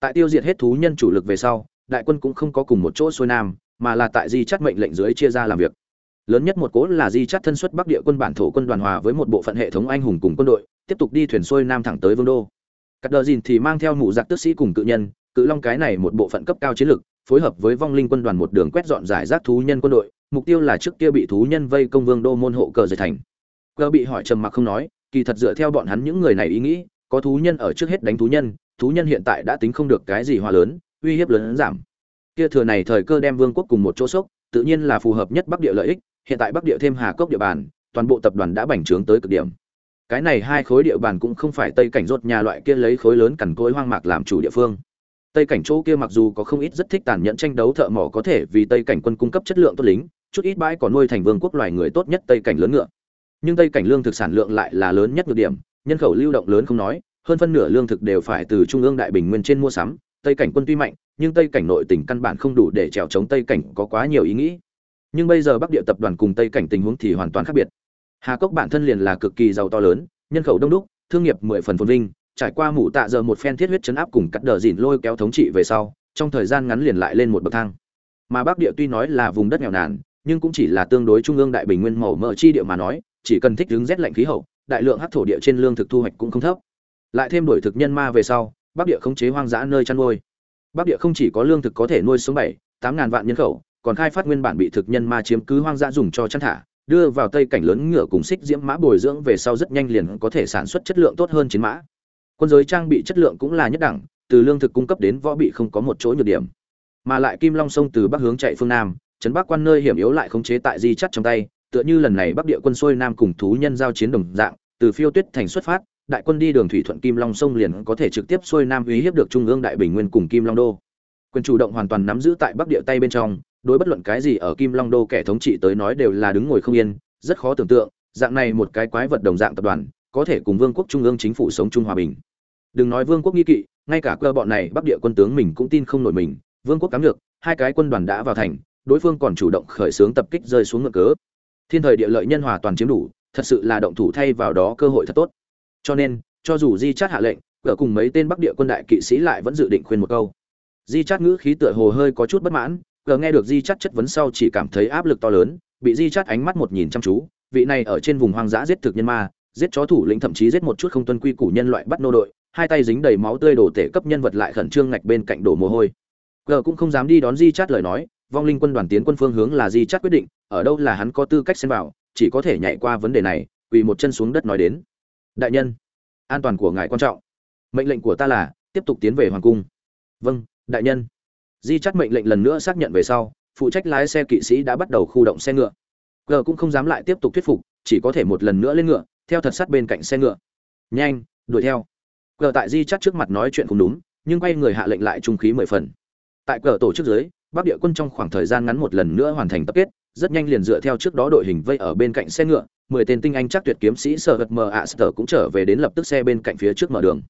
Tại tiêu diệt hết thú nhân chủ lực về sau, đại quân cũng không có cùng một chỗ xuôi nam, mà là tại di chắt mệnh lệnh dưới chia ra làm việc. Lớn nhất một cố là di chắt thân xuất bắc địa quân bản thổ quân đoàn hòa với một bộ phận hệ thống anh hùng cùng quân đội, tiếp tục đi thuyền xuôi nam thẳng tới vương đô. Cắt đờ dìn thì mang theo mụ giặc tước sĩ cùng cự nhân, cự long cái này một bộ phận cấp cao chiến lực, phối hợp với vong linh quân đoàn một đường quét dọn giải rác thú nhân quân đội, mục tiêu là trước kia bị thú nhân vây công vương đô môn hộ cờ dệt thành cờ bị hỏi trầm mặc không nói, kỳ thật dựa theo bọn hắn những người này ý nghĩ, có thú nhân ở trước hết đánh thú nhân thú nhân hiện tại đã tính không được cái gì hòa lớn, uy hiếp lớn giảm. Kia thừa này thời cơ đem vương quốc cùng một chỗ sốc, tự nhiên là phù hợp nhất bắc địa lợi ích, hiện tại bắc địa thêm hà cốc địa bàn, toàn bộ tập đoàn đã bành trướng tới cực điểm. Cái này hai khối địa bàn cũng không phải tây cảnh rốt nhà loại kia lấy khối lớn cằn cối hoang mạc làm chủ địa phương. Tây cảnh chỗ kia mặc dù có không ít rất thích tàn nhẫn tranh đấu thợ mỏ có thể vì tây cảnh quân cung cấp chất lượng tốt lính, chút ít bãi còn nuôi thành vương quốc loài người tốt nhất tây cảnh lớn ngựa nhưng tây cảnh lương thực sản lượng lại là lớn nhất nhược điểm, nhân khẩu lưu động lớn không nói, hơn phân nửa lương thực đều phải từ trung ương đại bình nguyên trên mua sắm, tây cảnh quân tuy mạnh, nhưng tây cảnh nội tỉnh căn bản không đủ để trèo chống tây cảnh có quá nhiều ý nghĩ. Nhưng bây giờ bắc địa tập đoàn cùng tây cảnh tình huống thì hoàn toàn khác biệt. Hà cốc bản thân liền là cực kỳ giàu to lớn, nhân khẩu đông đúc, thương nghiệp mười phần phồn vinh, trải qua mụ tạ giờ một phen thiết huyết chấn áp cùng cắt đờ dìn lôi kéo thống trị về sau, trong thời gian ngắn liền lại lên một bậc thang. Mà bắc địa tuy nói là vùng đất nghèo nàn, nhưng cũng chỉ là tương đối trung ương đại bình nguyên màu mỡ chi địa mà nói chỉ cần thích ứng rét lạnh khí hậu, đại lượng hắc thổ địa trên lương thực thu hoạch cũng không thấp. Lại thêm đổi thực nhân ma về sau, bắc địa không chế hoang dã nơi chăn nuôi. Bắc địa không chỉ có lương thực có thể nuôi sống bảy, tám ngàn vạn nhân khẩu, còn khai phát nguyên bản bị thực nhân ma chiếm cứ hoang dã dùng cho chăn thả, đưa vào tây cảnh lớn ngựa cùng xích diễm mã bồi dưỡng về sau rất nhanh liền có thể sản xuất chất lượng tốt hơn chiến mã. Quân giới trang bị chất lượng cũng là nhất đẳng, từ lương thực cung cấp đến võ bị không có một chỗ nhược điểm. Mà lại kim long sông từ bắc hướng chạy phương nam, trấn bắc quan nơi hiểm yếu lại khống chế tại di chắt trong tay tựa như lần này bắc địa quân xuôi nam cùng thú nhân giao chiến đồng dạng, từ phiêu tuyết thành xuất phát, đại quân đi đường thủy thuận kim long sông liền có thể trực tiếp xuôi nam uy hiếp được trung ương đại bình nguyên cùng kim long đô. Quyền chủ động hoàn toàn nắm giữ tại bắc địa tay bên trong, đối bất luận cái gì ở kim long đô kẻ thống trị tới nói đều là đứng ngồi không yên, rất khó tưởng tượng, dạng này một cái quái vật đồng dạng tập đoàn, có thể cùng vương quốc trung ương chính phủ sống chung hòa bình. Đừng nói vương quốc nghi kỵ, ngay cả cơ bọn này bắc địa quân tướng mình cũng tin không nổi mình, vương quốc cắm được hai cái quân đoàn đã vào thành, đối phương còn chủ động khởi xướng tập kích rơi xuống ngựa cớ thiên thời địa lợi nhân hòa toàn chiếm đủ, thật sự là động thủ thay vào đó cơ hội thật tốt. Cho nên, cho dù di chát hạ lệnh cờ cùng mấy tên bắc địa quân đại kỵ sĩ lại vẫn dự định khuyên một câu. Di chát ngữ khí tựa hồ hơi có chút bất mãn cờ nghe được di chát chất vấn sau chỉ cảm thấy áp lực to lớn, bị di chát ánh mắt một nhìn chăm chú, vị này ở trên vùng hoang dã giết thực nhân ma, giết chó thủ lĩnh thậm chí giết một chút không tuân quy củ nhân loại bắt nô đội, hai tay dính đầy máu tươi đổ tể cấp nhân vật lại khẩn trương ngạch bên cạnh đổ mồ hôi. Cờ cũng không dám đi đón di chát lời nói vong linh quân đoàn tiến quân phương hướng là di chắc quyết định, ở đâu là hắn có tư cách xem vào, chỉ có thể nhảy qua vấn đề này, quỳ một chân xuống đất nói đến. Đại nhân, an toàn của ngài quan trọng. Mệnh lệnh của ta là, tiếp tục tiến về hoàng cung. Vâng đại nhân. Di chắc mệnh lệnh lần nữa xác nhận về sau, phụ trách lái xe kỵ sĩ đã bắt đầu khu động xe ngựa. Cờ cũng không dám lại tiếp tục thuyết phục, chỉ có thể một lần nữa lên ngựa, theo thật sát bên cạnh xe ngựa. Nhanh, đuổi theo. Cờ tại di chắc trước mặt nói chuyện không đúng, nhưng quay người hạ lệnh lại trung khí mười phần. Tại cờ tổ chức dưới bắc địa quân trong khoảng thời gian ngắn một lần nữa hoàn thành tập kết, rất nhanh liền dựa theo trước đó đội hình vây ở bên cạnh xe ngựa, mười tên tinh anh chắc tuyệt kiếm sĩ sợ vật mờ ạ sở cũng trở về đến lập tức xe bên cạnh phía trước mở đường.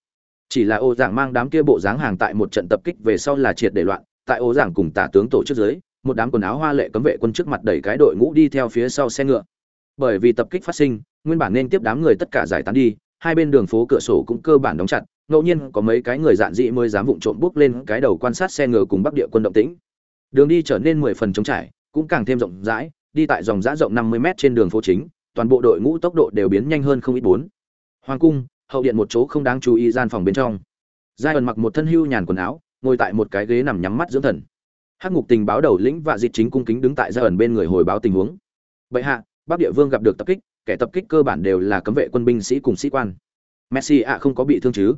Chỉ là ô giảng mang đám kia bộ dáng hàng tại một trận tập kích về sau là triệt để loạn, tại ô giảng cùng tả tướng tổ chức dưới, một đám quần áo hoa lệ cấm vệ quân trước mặt đẩy cái đội ngũ đi theo phía sau xe ngựa. Bởi vì tập kích phát sinh, nguyên bản nên tiếp đám người tất cả giải tán đi, hai bên đường phố cửa sổ cũng cơ bản đóng chặt, ngẫu nhiên có mấy cái người dạn dị mới dám vụng trộm bước lên cái đầu quan sát xe ngựa cùng bắc địa quân động tĩnh đường đi trở nên mười phần trống trải, cũng càng thêm rộng rãi, đi tại dòng dã rộng năm mươi m trên đường phố chính, toàn bộ đội ngũ tốc độ đều biến nhanh hơn không ít bốn. Hoàng cung, hậu điện một chỗ không đáng chú ý gian phòng bên trong. Giai ẩn mặc một thân hưu nhàn quần áo, ngồi tại một cái ghế nằm nhắm mắt dưỡng thần. Hắc ngục tình báo đầu lĩnh và dịch chính cung kính đứng tại giai ẩn bên người hồi báo tình huống. Bệ hạ, bắc địa vương gặp được tập kích, kẻ tập kích cơ bản đều là cấm vệ quân binh sĩ cùng sĩ quan. Messi ạ, không có bị thương chứ?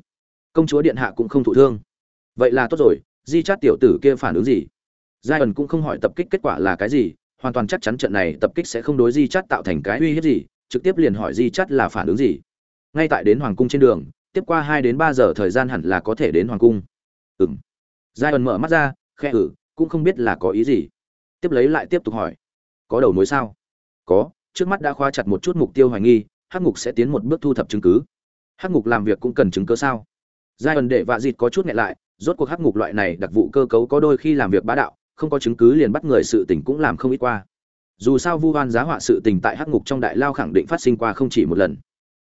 Công chúa điện hạ cũng không thụ thương. Vậy là tốt rồi, di chát tiểu tử kia phản ứng gì? Giai ẩn cũng không hỏi tập kích kết quả là cái gì, hoàn toàn chắc chắn trận này tập kích sẽ không đối di chát tạo thành cái uy hiếp gì, trực tiếp liền hỏi di chát là phản ứng gì. Ngay tại đến hoàng cung trên đường, tiếp qua hai đến ba giờ thời gian hẳn là có thể đến hoàng cung. Ừng giai ẩn mở mắt ra khe ử ừ, cũng không biết là có ý gì. Tiếp lấy lại tiếp tục hỏi. Có đầu mối sao? Có, trước mắt đã khóa chặt một chút mục tiêu hoài nghi, hắc ngục sẽ tiến một bước thu thập chứng cứ. Hắc ngục làm việc cũng cần chứng cứ sao? Giai ẩn để vạ dịt có chút nghẹn lại, rốt cuộc hắc ngục loại này đặc vụ cơ cấu có đôi khi làm việc bá đạo không có chứng cứ liền bắt người sự tình cũng làm không ít qua. Dù sao vu oan giá họa sự tình tại hắc ngục trong đại lao khẳng định phát sinh qua không chỉ một lần.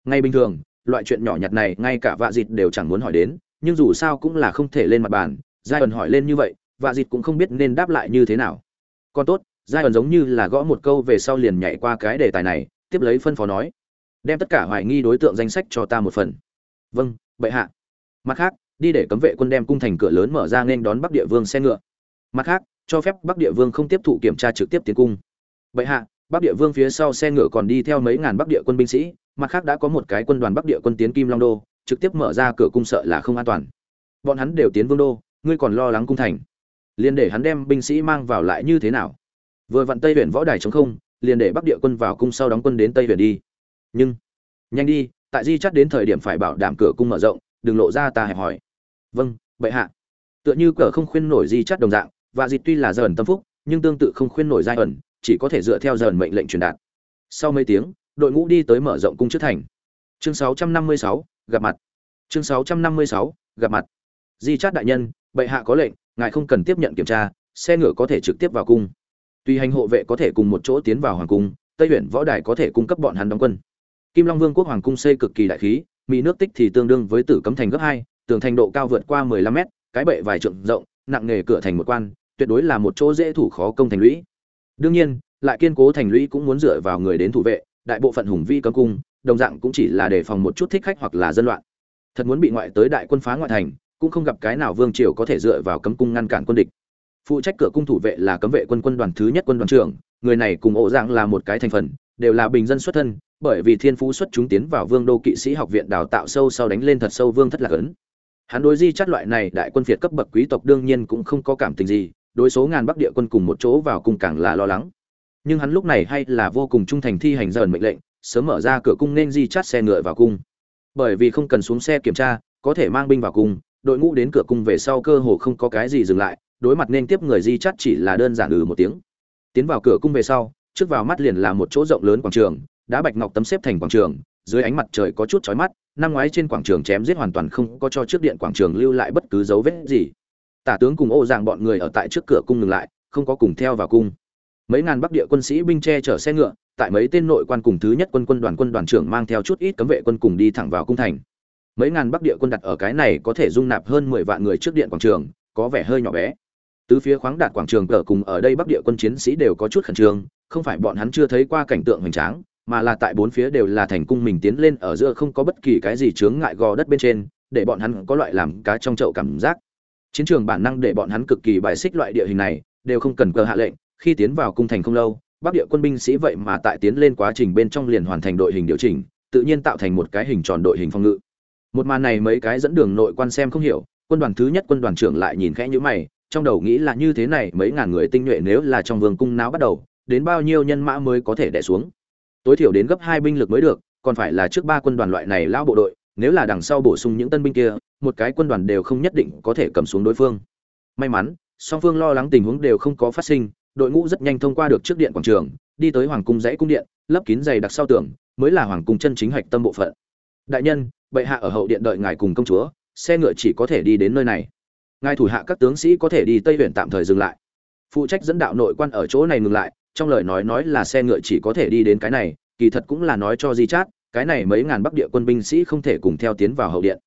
Ngay bình thường, loại chuyện nhỏ nhặt này ngay cả vạ dịt đều chẳng muốn hỏi đến, nhưng dù sao cũng là không thể lên mặt bàn. Giai ẩn hỏi lên như vậy, vạ dịt cũng không biết nên đáp lại như thế nào. Còn tốt, giai ẩn giống như là gõ một câu về sau liền nhảy qua cái đề tài này, tiếp lấy phân phó nói, đem tất cả hoài nghi đối tượng danh sách cho ta một phần. Vâng bệ hạ. Mặt khác, đi để cấm vệ quân đem cung thành cửa lớn mở ra nên đón bắc địa vương xe ngựa. Mặt khác cho phép bắc địa vương không tiếp thụ kiểm tra trực tiếp tiến cung. Bệ hạ, bắc địa vương phía sau xe ngựa còn đi theo mấy ngàn bắc địa quân binh sĩ, mặt khác đã có một cái quân đoàn bắc địa quân tiến kim long đô, trực tiếp mở ra cửa cung sợ là không an toàn. Bọn hắn đều tiến vương đô, ngươi còn lo lắng cung thành. Liền để hắn đem binh sĩ mang vào lại như thế nào? Vừa vặn tây huyện võ đài chống không, liền để bắc địa quân vào cung sau đóng quân đến tây huyện đi. Nhưng, nhanh đi, tại di chắt đến thời điểm phải bảo đảm cửa cung mở rộng, đừng lộ ra ta hẹp hỏi. Vâng bệ hạ. Tựa như cờ không khuyên nổi di chắt đồng dạng và dịt tuy là dần tâm phúc nhưng tương tự không khuyên nổi giai ẩn chỉ có thể dựa theo dần mệnh lệnh truyền đạt. Sau mấy tiếng đội ngũ đi tới mở rộng cung trước thành. Chương 656, gặp mặt. Chương 656, gặp mặt. Di chát đại nhân bệ hạ có lệnh ngài không cần tiếp nhận kiểm tra xe ngựa có thể trực tiếp vào cung. Tuy hành hộ vệ có thể cùng một chỗ tiến vào hoàng cung tây huyện võ đài có thể cung cấp bọn hắn đóng quân. Kim long vương quốc hoàng cung xây cực kỳ đại khí mỹ nước tích thì tương đương với tử cấm thành gấp hai tường thành độ cao vượt qua 15 mét cái bệ vài trượng rộng nặng nghề cửa thành một quan tuyệt đối là một chỗ dễ thủ khó công thành lũy. Đương nhiên, lại kiên cố thành lũy cũng muốn dựa vào người đến thủ vệ, đại bộ phận hùng vi cấm cung, đồng dạng cũng chỉ là để phòng một chút thích khách hoặc là dân loạn. Thật muốn bị ngoại tới đại quân phá ngoại thành, cũng không gặp cái nào vương triều có thể dựa vào cấm cung ngăn cản quân địch. Phụ trách cửa cung thủ vệ là cấm vệ quân quân đoàn thứ nhất quân đoàn trưởng, người này cùng ổ dạng là một cái thành phần, đều là bình dân xuất thân, bởi vì thiên phú xuất chúng tiến vào vương đô kỵ sĩ học viện đào tạo sâu sau đánh lên thật sâu vương thất lạc ấn. Hắn đối di chắt loại này đại quân phiệt cấp bậc quý tộc đương nhiên cũng không có cảm tình gì đối số ngàn bắc địa quân cùng một chỗ vào cùng càng là lo lắng. Nhưng hắn lúc này hay là vô cùng trung thành thi hành dần mệnh lệnh, sớm mở ra cửa cung nên di chát xe ngựa vào cung. Bởi vì không cần xuống xe kiểm tra, có thể mang binh vào cung, đội ngũ đến cửa cung về sau cơ hồ không có cái gì dừng lại, đối mặt nên tiếp người di chát chỉ là đơn giản ừ một tiếng. Tiến vào cửa cung về sau, trước vào mắt liền là một chỗ rộng lớn quảng trường, đá bạch ngọc tấm xếp thành quảng trường, dưới ánh mặt trời có chút chói mắt, năm ngoái trên quảng trường chém giết hoàn toàn không có cho trước điện quảng trường lưu lại bất cứ dấu vết gì tả tướng cùng ô dạng bọn người ở tại trước cửa cung ngừng lại, không có cùng theo vào cung. Mấy ngàn bắc địa quân sĩ binh che chở xe ngựa, tại mấy tên nội quan cùng thứ nhất quân quân đoàn quân đoàn trưởng mang theo chút ít cấm vệ quân cùng đi thẳng vào cung thành. Mấy ngàn bắc địa quân đặt ở cái này có thể dung nạp hơn mười vạn người trước điện quảng trường, có vẻ hơi nhỏ bé. Tứ phía khoáng đạt quảng trường cờ cùng ở đây bắc địa quân chiến sĩ đều có chút khẩn trương, không phải bọn hắn chưa thấy qua cảnh tượng hoành tráng, mà là tại bốn phía đều là thành cung mình tiến lên ở giữa không có bất kỳ cái gì chướng ngại gò đất bên trên, để bọn hắn có loại làm cá trong chậu cảm giác chiến trường bản năng để bọn hắn cực kỳ bài xích loại địa hình này, đều không cần cờ hạ lệnh, khi tiến vào cung thành không lâu, bắc địa quân binh sĩ vậy mà tại tiến lên quá trình bên trong liền hoàn thành đội hình điều chỉnh, tự nhiên tạo thành một cái hình tròn đội hình phòng ngự. Một màn này mấy cái dẫn đường nội quan xem không hiểu, quân đoàn thứ nhất quân đoàn trưởng lại nhìn khẽ nhữ mày, trong đầu nghĩ là như thế này, mấy ngàn người tinh nhuệ nếu là trong vương cung náo bắt đầu, đến bao nhiêu nhân mã mới có thể đẻ xuống. Tối thiểu đến gấp hai binh lực mới được, còn phải là trước ba quân đoàn loại này lao bộ đội nếu là đằng sau bổ sung những tân binh kia, một cái quân đoàn đều không nhất định có thể cầm xuống đối phương. May mắn, song phương lo lắng tình huống đều không có phát sinh, đội ngũ rất nhanh thông qua được trước điện quảng trường, đi tới hoàng cung dãy cung điện, lấp kín dày đặc sau tường, mới là hoàng cung chân chính hạch tâm bộ phận. Đại nhân, bệ hạ ở hậu điện đợi ngài cùng công chúa, xe ngựa chỉ có thể đi đến nơi này. Ngài thủ hạ các tướng sĩ có thể đi tây huyện tạm thời dừng lại. Phụ trách dẫn đạo nội quan ở chỗ này ngừng lại, trong lời nói nói là xe ngựa chỉ có thể đi đến cái này, kỳ thật cũng là nói cho di chát cái này mấy ngàn bắc địa quân binh sĩ không thể cùng theo tiến vào hậu điện.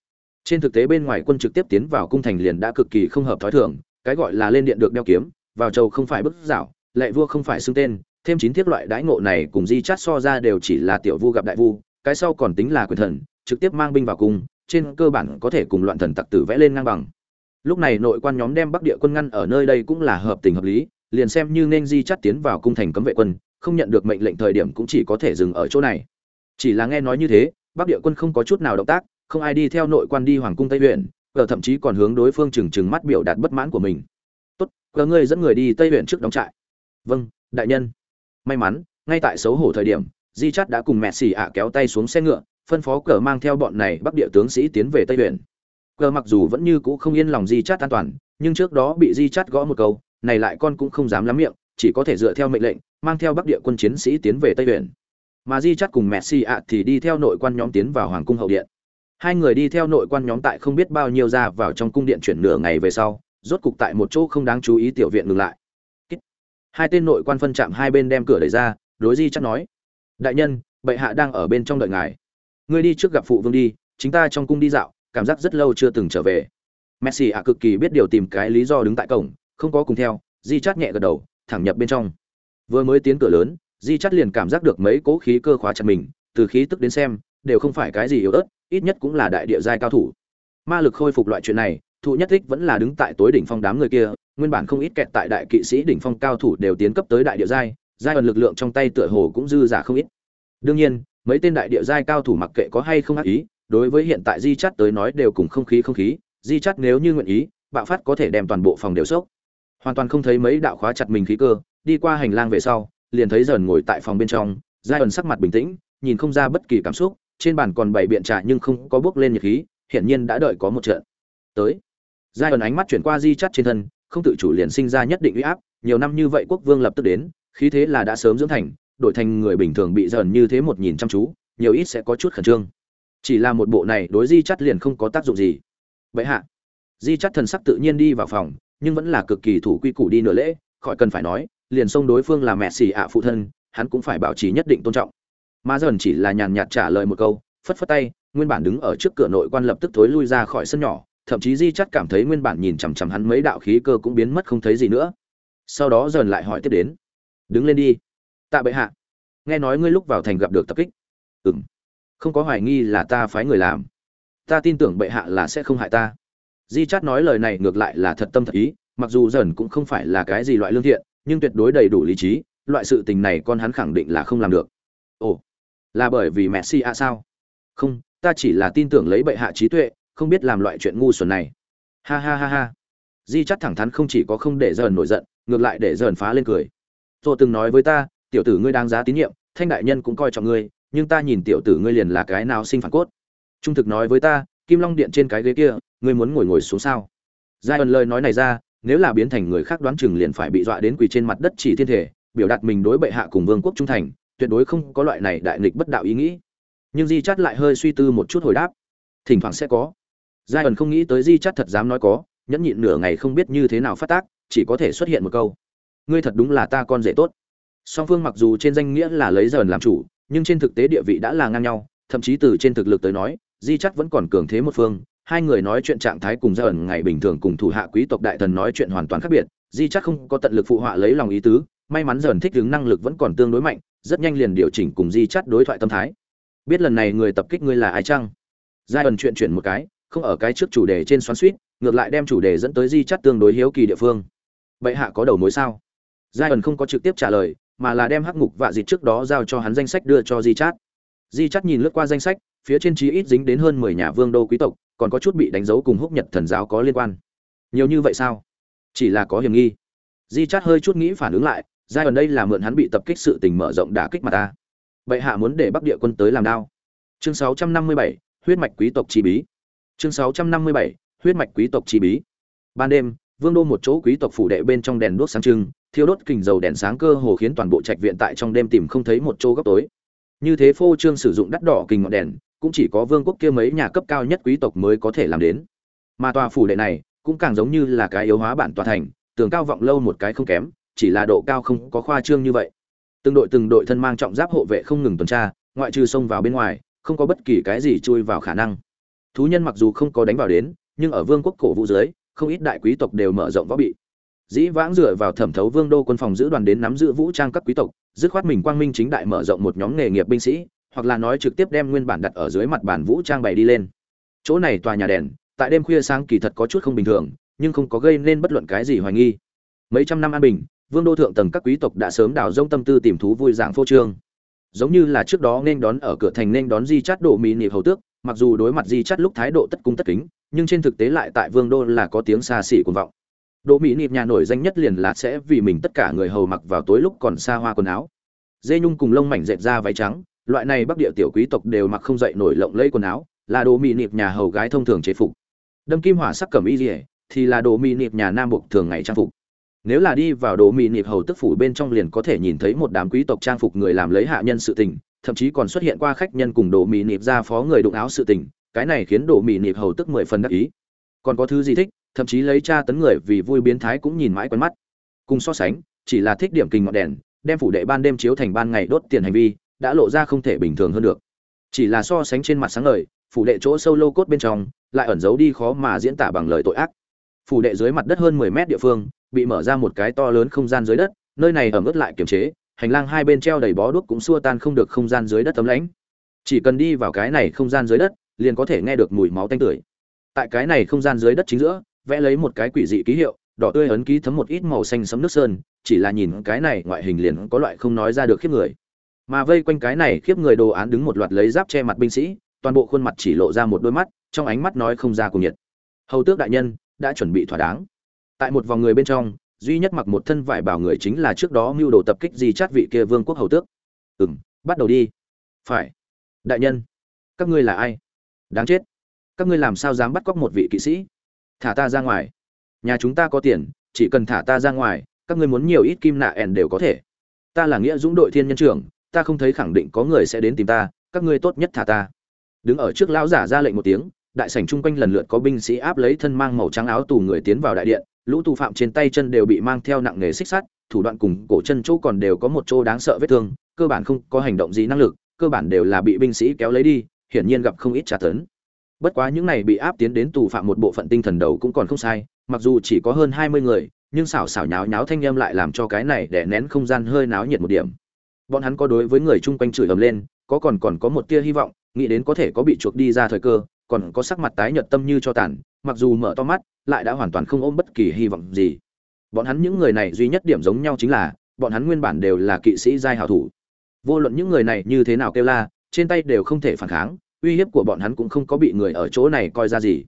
Trên thực tế bên ngoài quân trực tiếp tiến vào cung thành liền đã cực kỳ không hợp thói thường, cái gọi là lên điện được đeo kiếm, vào châu không phải bức dạo lệ vua không phải xưng tên, thêm chín thiết loại đãi ngộ này cùng di chát so ra đều chỉ là tiểu vu gặp đại vu, cái sau còn tính là quyền thần, trực tiếp mang binh vào cung, trên cơ bản có thể cùng loạn thần tặc tử vẽ lên ngang bằng. Lúc này nội quan nhóm đem bắc địa quân ngăn ở nơi đây cũng là hợp tình hợp lý, liền xem như nên di chắt tiến vào cung thành cấm vệ quân, không nhận được mệnh lệnh thời điểm cũng chỉ có thể dừng ở chỗ này chỉ là nghe nói như thế, bắc địa quân không có chút nào động tác, không ai đi theo nội quan đi hoàng cung tây huyện, cờ thậm chí còn hướng đối phương trừng trừng mắt biểu đạt bất mãn của mình. Tốt, cờ ngươi dẫn người đi tây huyện trước đóng trại. Vâng đại nhân. May mắn, ngay tại xấu hổ thời điểm, di chắt đã cùng mẹ xì ạ kéo tay xuống xe ngựa, phân phó cờ mang theo bọn này bắc địa tướng sĩ tiến về tây huyện. Cờ mặc dù vẫn như cũ không yên lòng di chắt an toàn, nhưng trước đó bị di chắt gõ một câu, này lại con cũng không dám lắm miệng, chỉ có thể dựa theo mệnh lệnh, mang theo bắc địa quân chiến sĩ tiến về tây huyện mà di chắt cùng messi ạ thì đi theo nội quan nhóm tiến vào hoàng cung hậu điện. Hai người đi theo nội quan nhóm tại không biết bao nhiêu ra vào trong cung điện chuyển nửa ngày về sau, rốt cục tại một chỗ không đáng chú ý tiểu viện ngừng lại. Hai tên nội quan phân chạm hai bên đem cửa đẩy ra, đối di chắt nói, đại nhân, bệ hạ đang ở bên trong đợi ngài. Ngươi đi trước gặp phụ vương đi, chính ta trong cung đi dạo, cảm giác rất lâu chưa từng trở về. Messi ạ cực kỳ biết điều tìm cái lý do đứng tại cổng, không có cùng theo, di chát nhẹ gật đầu, thẳng nhập bên trong. Vừa mới tiến cửa lớn di chắt liền cảm giác được mấy cố khí cơ khóa chặt mình, từ khí tức đến xem, đều không phải cái gì yếu ớt, ít nhất cũng là đại địa giai cao thủ. Ma lực khôi phục loại chuyện này, thụ nhất thích vẫn là đứng tại tối đỉnh phong đám người kia, nguyên bản không ít kẹt tại đại kỵ sĩ đỉnh phong cao thủ đều tiến cấp tới đại địa giai giai ẩn lực lượng trong tay tựa hồ cũng dư giả không ít. Đương nhiên, mấy tên đại địa giai cao thủ mặc kệ có hay không ác ý, đối với hiện tại di chắt tới nói đều cùng không khí không khí, di chắt nếu như nguyện ý, bạo phát có thể đem toàn bộ phòng đều sốc. Hoàn toàn không thấy mấy đạo khóa chặt mình khí cơ, đi qua hành lang về sau liền thấy dần ngồi tại phòng bên trong, giai ẩn sắc mặt bình tĩnh, nhìn không ra bất kỳ cảm xúc, trên bàn còn bảy biện trà nhưng không có bước lên nhiệt khí, hiển nhiên đã đợi có một trận. Tới, giai ẩn ánh mắt chuyển qua di chắt trên thân, không tự chủ liền sinh ra nhất định uy áp, nhiều năm như vậy quốc vương lập tức đến, khí thế là đã sớm dưỡng thành, đổi thành người bình thường bị dần như thế một nhìn chăm chú, nhiều ít sẽ có chút khẩn trương. Chỉ là một bộ này đối di chắt liền không có tác dụng gì. Vậy hạ, di chắt thần sắc tự nhiên đi vào phòng, nhưng vẫn là cực kỳ thủ quy củ đi nửa lễ, khỏi cần phải nói liền xông đối phương là mẹ xì ạ phụ thân hắn cũng phải bảo trì nhất định tôn trọng. Mà dần chỉ là nhàn nhạt trả lời một câu phất phất tay nguyên bản đứng ở trước cửa nội quan lập tức thối lui ra khỏi sân nhỏ thậm chí di chắt cảm thấy nguyên bản nhìn chằm chằm hắn mấy đạo khí cơ cũng biến mất không thấy gì nữa. Sau đó dần lại hỏi tiếp đến đứng lên đi. Tạ bệ hạ. Nghe nói ngươi lúc vào thành gặp được tập kích. Ừm, không có hoài nghi là ta phái người làm. Ta tin tưởng bệ hạ là sẽ không hại ta. Di chát nói lời này ngược lại là thật tâm thật ý mặc dù dần cũng không phải là cái gì loại lương thiện nhưng tuyệt đối đầy đủ lý trí, loại sự tình này con hắn khẳng định là không làm được. Ồ, là bởi vì mẹ si a sao? Không, ta chỉ là tin tưởng lấy bệ hạ trí tuệ, không biết làm loại chuyện ngu xuẩn này. Ha ha ha ha. Di chắc thẳng thắn không chỉ có không để dờn nổi giận, ngược lại để dờn phá lên cười. Tôi từng nói với ta, tiểu tử ngươi đáng giá tín nhiệm, thanh đại nhân cũng coi trọng ngươi, nhưng ta nhìn tiểu tử ngươi liền là cái nào sinh phản cốt. Trung thực nói với ta, kim long điện trên cái ghế kia, ngươi muốn ngồi ngồi xuống sao? Giai ẩn lời nói này ra nếu là biến thành người khác đoán chừng liền phải bị dọa đến quỳ trên mặt đất chỉ thiên thể, biểu đạt mình đối bệ hạ cùng vương quốc trung thành, tuyệt đối không có loại này đại nghịch bất đạo ý nghĩ. Nhưng di chắt lại hơi suy tư một chút hồi đáp. Thỉnh thoảng sẽ có. Giai ẩn không nghĩ tới di chắt thật dám nói có, nhẫn nhịn nửa ngày không biết như thế nào phát tác, chỉ có thể xuất hiện một câu. Ngươi thật đúng là ta con rể tốt. Song phương mặc dù trên danh nghĩa là lấy dần làm chủ, nhưng trên thực tế địa vị đã là ngang nhau, thậm chí từ trên thực lực tới nói, di chắc vẫn còn cường thế một phương hai người nói chuyện trạng thái cùng ra ẩn ngày bình thường cùng thủ hạ quý tộc đại thần nói chuyện hoàn toàn khác biệt, di chắc không có tận lực phụ họa lấy lòng ý tứ, may mắn dần thích ứng năng lực vẫn còn tương đối mạnh, rất nhanh liền điều chỉnh cùng di chắc đối thoại tâm thái. Biết lần này người tập kích ngươi là ai chăng? Giai ẩn chuyện chuyển một cái, không ở cái trước chủ đề trên xoắn suýt ngược lại đem chủ đề dẫn tới di chắc tương đối hiếu kỳ địa phương. Bệ hạ có đầu mối sao? Giai ẩn không có trực tiếp trả lời, mà là đem hắc ngục vạ dịch trước đó giao cho hắn danh sách đưa cho di chát di chát nhìn lướt qua danh sách, phía trên chí ít dính đến hơn mười nhà vương đô quý tộc còn có chút bị đánh dấu cùng húc nhật thần giáo có liên quan. Nhiều như vậy sao? Chỉ là có hiểm nghi. Di chát hơi chút nghĩ phản ứng lại giai đoạn đây là mượn hắn bị tập kích sự tình mở rộng đả kích mà ta. Vậy hạ muốn để bắc địa quân tới làm đao. Chương sáu trăm năm mươi bảy huyết mạch quý tộc chi bí. Chương 657, huyết mạch quý tộc chi bí. Ban đêm vương đô một chỗ quý tộc phủ đệ bên trong đèn đuốc sáng trưng thiêu đốt kình dầu đèn sáng cơ hồ khiến toàn bộ trạch viện tại trong đêm tìm không thấy một chỗ góc tối. Như thế phô trương sử dụng đắt đỏ kình ngọn đèn cũng chỉ có vương quốc kia mấy nhà cấp cao nhất quý tộc mới có thể làm đến. Mà tòa phủ đệ này cũng càng giống như là cái yếu hóa bản tòa thành, tường cao vọng lâu một cái không kém, chỉ là độ cao không có khoa trương như vậy. Từng đội từng đội thân mang trọng giáp hộ vệ không ngừng tuần tra, ngoại trừ xông vào bên ngoài, không có bất kỳ cái gì chui vào khả năng. Thú nhân mặc dù không có đánh vào đến, nhưng ở vương quốc cổ vũ dưới, không ít đại quý tộc đều mở rộng võ bị. Dĩ vãng dựa vào thẩm thấu vương đô quân phòng giữ đoàn đến nắm giữ vũ trang các quý tộc, dứt khoát mình quang minh chính đại mở rộng một nhóm nghề nghiệp binh sĩ hoặc là nói trực tiếp đem nguyên bản đặt ở dưới mặt bàn vũ trang bày đi lên. Chỗ này tòa nhà đèn, tại đêm khuya sáng kỳ thật có chút không bình thường, nhưng không có gây nên bất luận cái gì hoài nghi. Mấy trăm năm an bình, vương đô thượng tầng các quý tộc đã sớm đào rông tâm tư tìm thú vui dạng phô trương. Giống như là trước đó nên đón ở cửa thành nên đón di chát độ mỹ nịp hầu tước, mặc dù đối mặt di chát lúc thái độ tất cung tất kính, nhưng trên thực tế lại tại vương đô là có tiếng xa xỉ cuồng vọng. Độ mỹ nịp nhà nổi danh nhất liền là sẽ vì mình tất cả người hầu mặc vào tối lúc còn xa hoa quần áo. Dê nhung cùng lông mảnh dệt ra váy trắng loại này bắc địa tiểu quý tộc đều mặc không dậy nổi lộng lẫy quần áo, là đồ mỹ nịp nhà hầu gái thông thường chế phục. Đâm kim hỏa sắc cẩm y dỉa thì là đồ mỹ nịp nhà nam buộc thường ngày trang phục. Nếu là đi vào đồ mỹ nịp hầu tức phủ bên trong liền có thể nhìn thấy một đám quý tộc trang phục người làm lấy hạ nhân sự tình, thậm chí còn xuất hiện qua khách nhân cùng đồ mỹ nịp ra phó người đụng áo sự tình, cái này khiến đồ mỹ nịp hầu tức mười phần đắc ý. Còn có thứ gì thích, thậm chí lấy cha tấn người vì vui biến thái cũng nhìn mãi quen mắt. Cùng so sánh, chỉ là thích điểm kinh ngọn đèn, đem phủ đệ ban đêm chiếu thành ban ngày đốt tiền hành vi đã lộ ra không thể bình thường hơn được. Chỉ là so sánh trên mặt sáng ngời, phủ đệ chỗ sâu lô cốt bên trong, lại ẩn giấu đi khó mà diễn tả bằng lời tội ác. Phủ đệ dưới mặt đất hơn 10 mét địa phương, bị mở ra một cái to lớn không gian dưới đất, nơi này ẩm ướt lại kiềm chế, hành lang hai bên treo đầy bó đuốc cũng xua tan không được không gian dưới đất tấm lãnh. Chỉ cần đi vào cái này không gian dưới đất, liền có thể nghe được mùi máu tanh tưởi. Tại cái này không gian dưới đất chính giữa, vẽ lấy một cái quỷ dị ký hiệu, đỏ tươi ấn ký thấm một ít màu xanh sấm nước sơn, chỉ là nhìn cái này ngoại hình liền có loại không nói ra được khiếp người mà vây quanh cái này khiếp người đồ án đứng một loạt lấy giáp che mặt binh sĩ, toàn bộ khuôn mặt chỉ lộ ra một đôi mắt, trong ánh mắt nói không ra cùng nhiệt. Hầu tước đại nhân, đã chuẩn bị thỏa đáng. Tại một vòng người bên trong, duy nhất mặc một thân vải bảo người chính là trước đó mưu đồ tập kích gì chát vị kia vương quốc hầu tước. Ừ m bắt đầu đi. Phải. Đại nhân, các ngươi là ai? Đáng chết. Các ngươi làm sao dám bắt cóc một vị kỵ sĩ? Thả ta ra ngoài. Nhà chúng ta có tiền, chỉ cần thả ta ra ngoài, các ngươi muốn nhiều ít kim nạ ẻn đều có thể. Ta là nghĩa dũng đội thiên nhân trưởng ta không thấy khẳng định có người sẽ đến tìm ta, các ngươi tốt nhất thả ta. Đứng ở trước lão giả ra lệnh một tiếng, đại sảnh chung quanh lần lượt có binh sĩ áp lấy thân mang màu trắng áo tù người tiến vào đại điện, lũ tù phạm trên tay chân đều bị mang theo nặng nghề xích sắt, thủ đoạn cùng cổ chân chỗ còn đều có một chỗ đáng sợ vết thương, cơ bản không có hành động gì năng lực, cơ bản đều là bị binh sĩ kéo lấy đi, hiển nhiên gặp không ít trả tấn. Bất quá những này bị áp tiến đến tù phạm một bộ phận tinh thần đầu cũng còn không sai, mặc dù chỉ có hơn hai mươi người, nhưng xảo xảo nháo nháo thanh âm lại làm cho cái này để nén không gian hơi náo nhiệt một điểm bọn hắn có đối với người chung quanh chửi ầm lên, có còn còn có một tia hy vọng, nghĩ đến có thể có bị chuộc đi ra thời cơ, còn có sắc mặt tái nhợt tâm như cho tàn, mặc dù mở to mắt, lại đã hoàn toàn không ôm bất kỳ hy vọng gì. Bọn hắn những người này duy nhất điểm giống nhau chính là, bọn hắn nguyên bản đều là kỵ sĩ giai hảo thủ. Vô luận những người này như thế nào kêu la, trên tay đều không thể phản kháng, uy hiếp của bọn hắn cũng không có bị người ở chỗ này coi ra gì.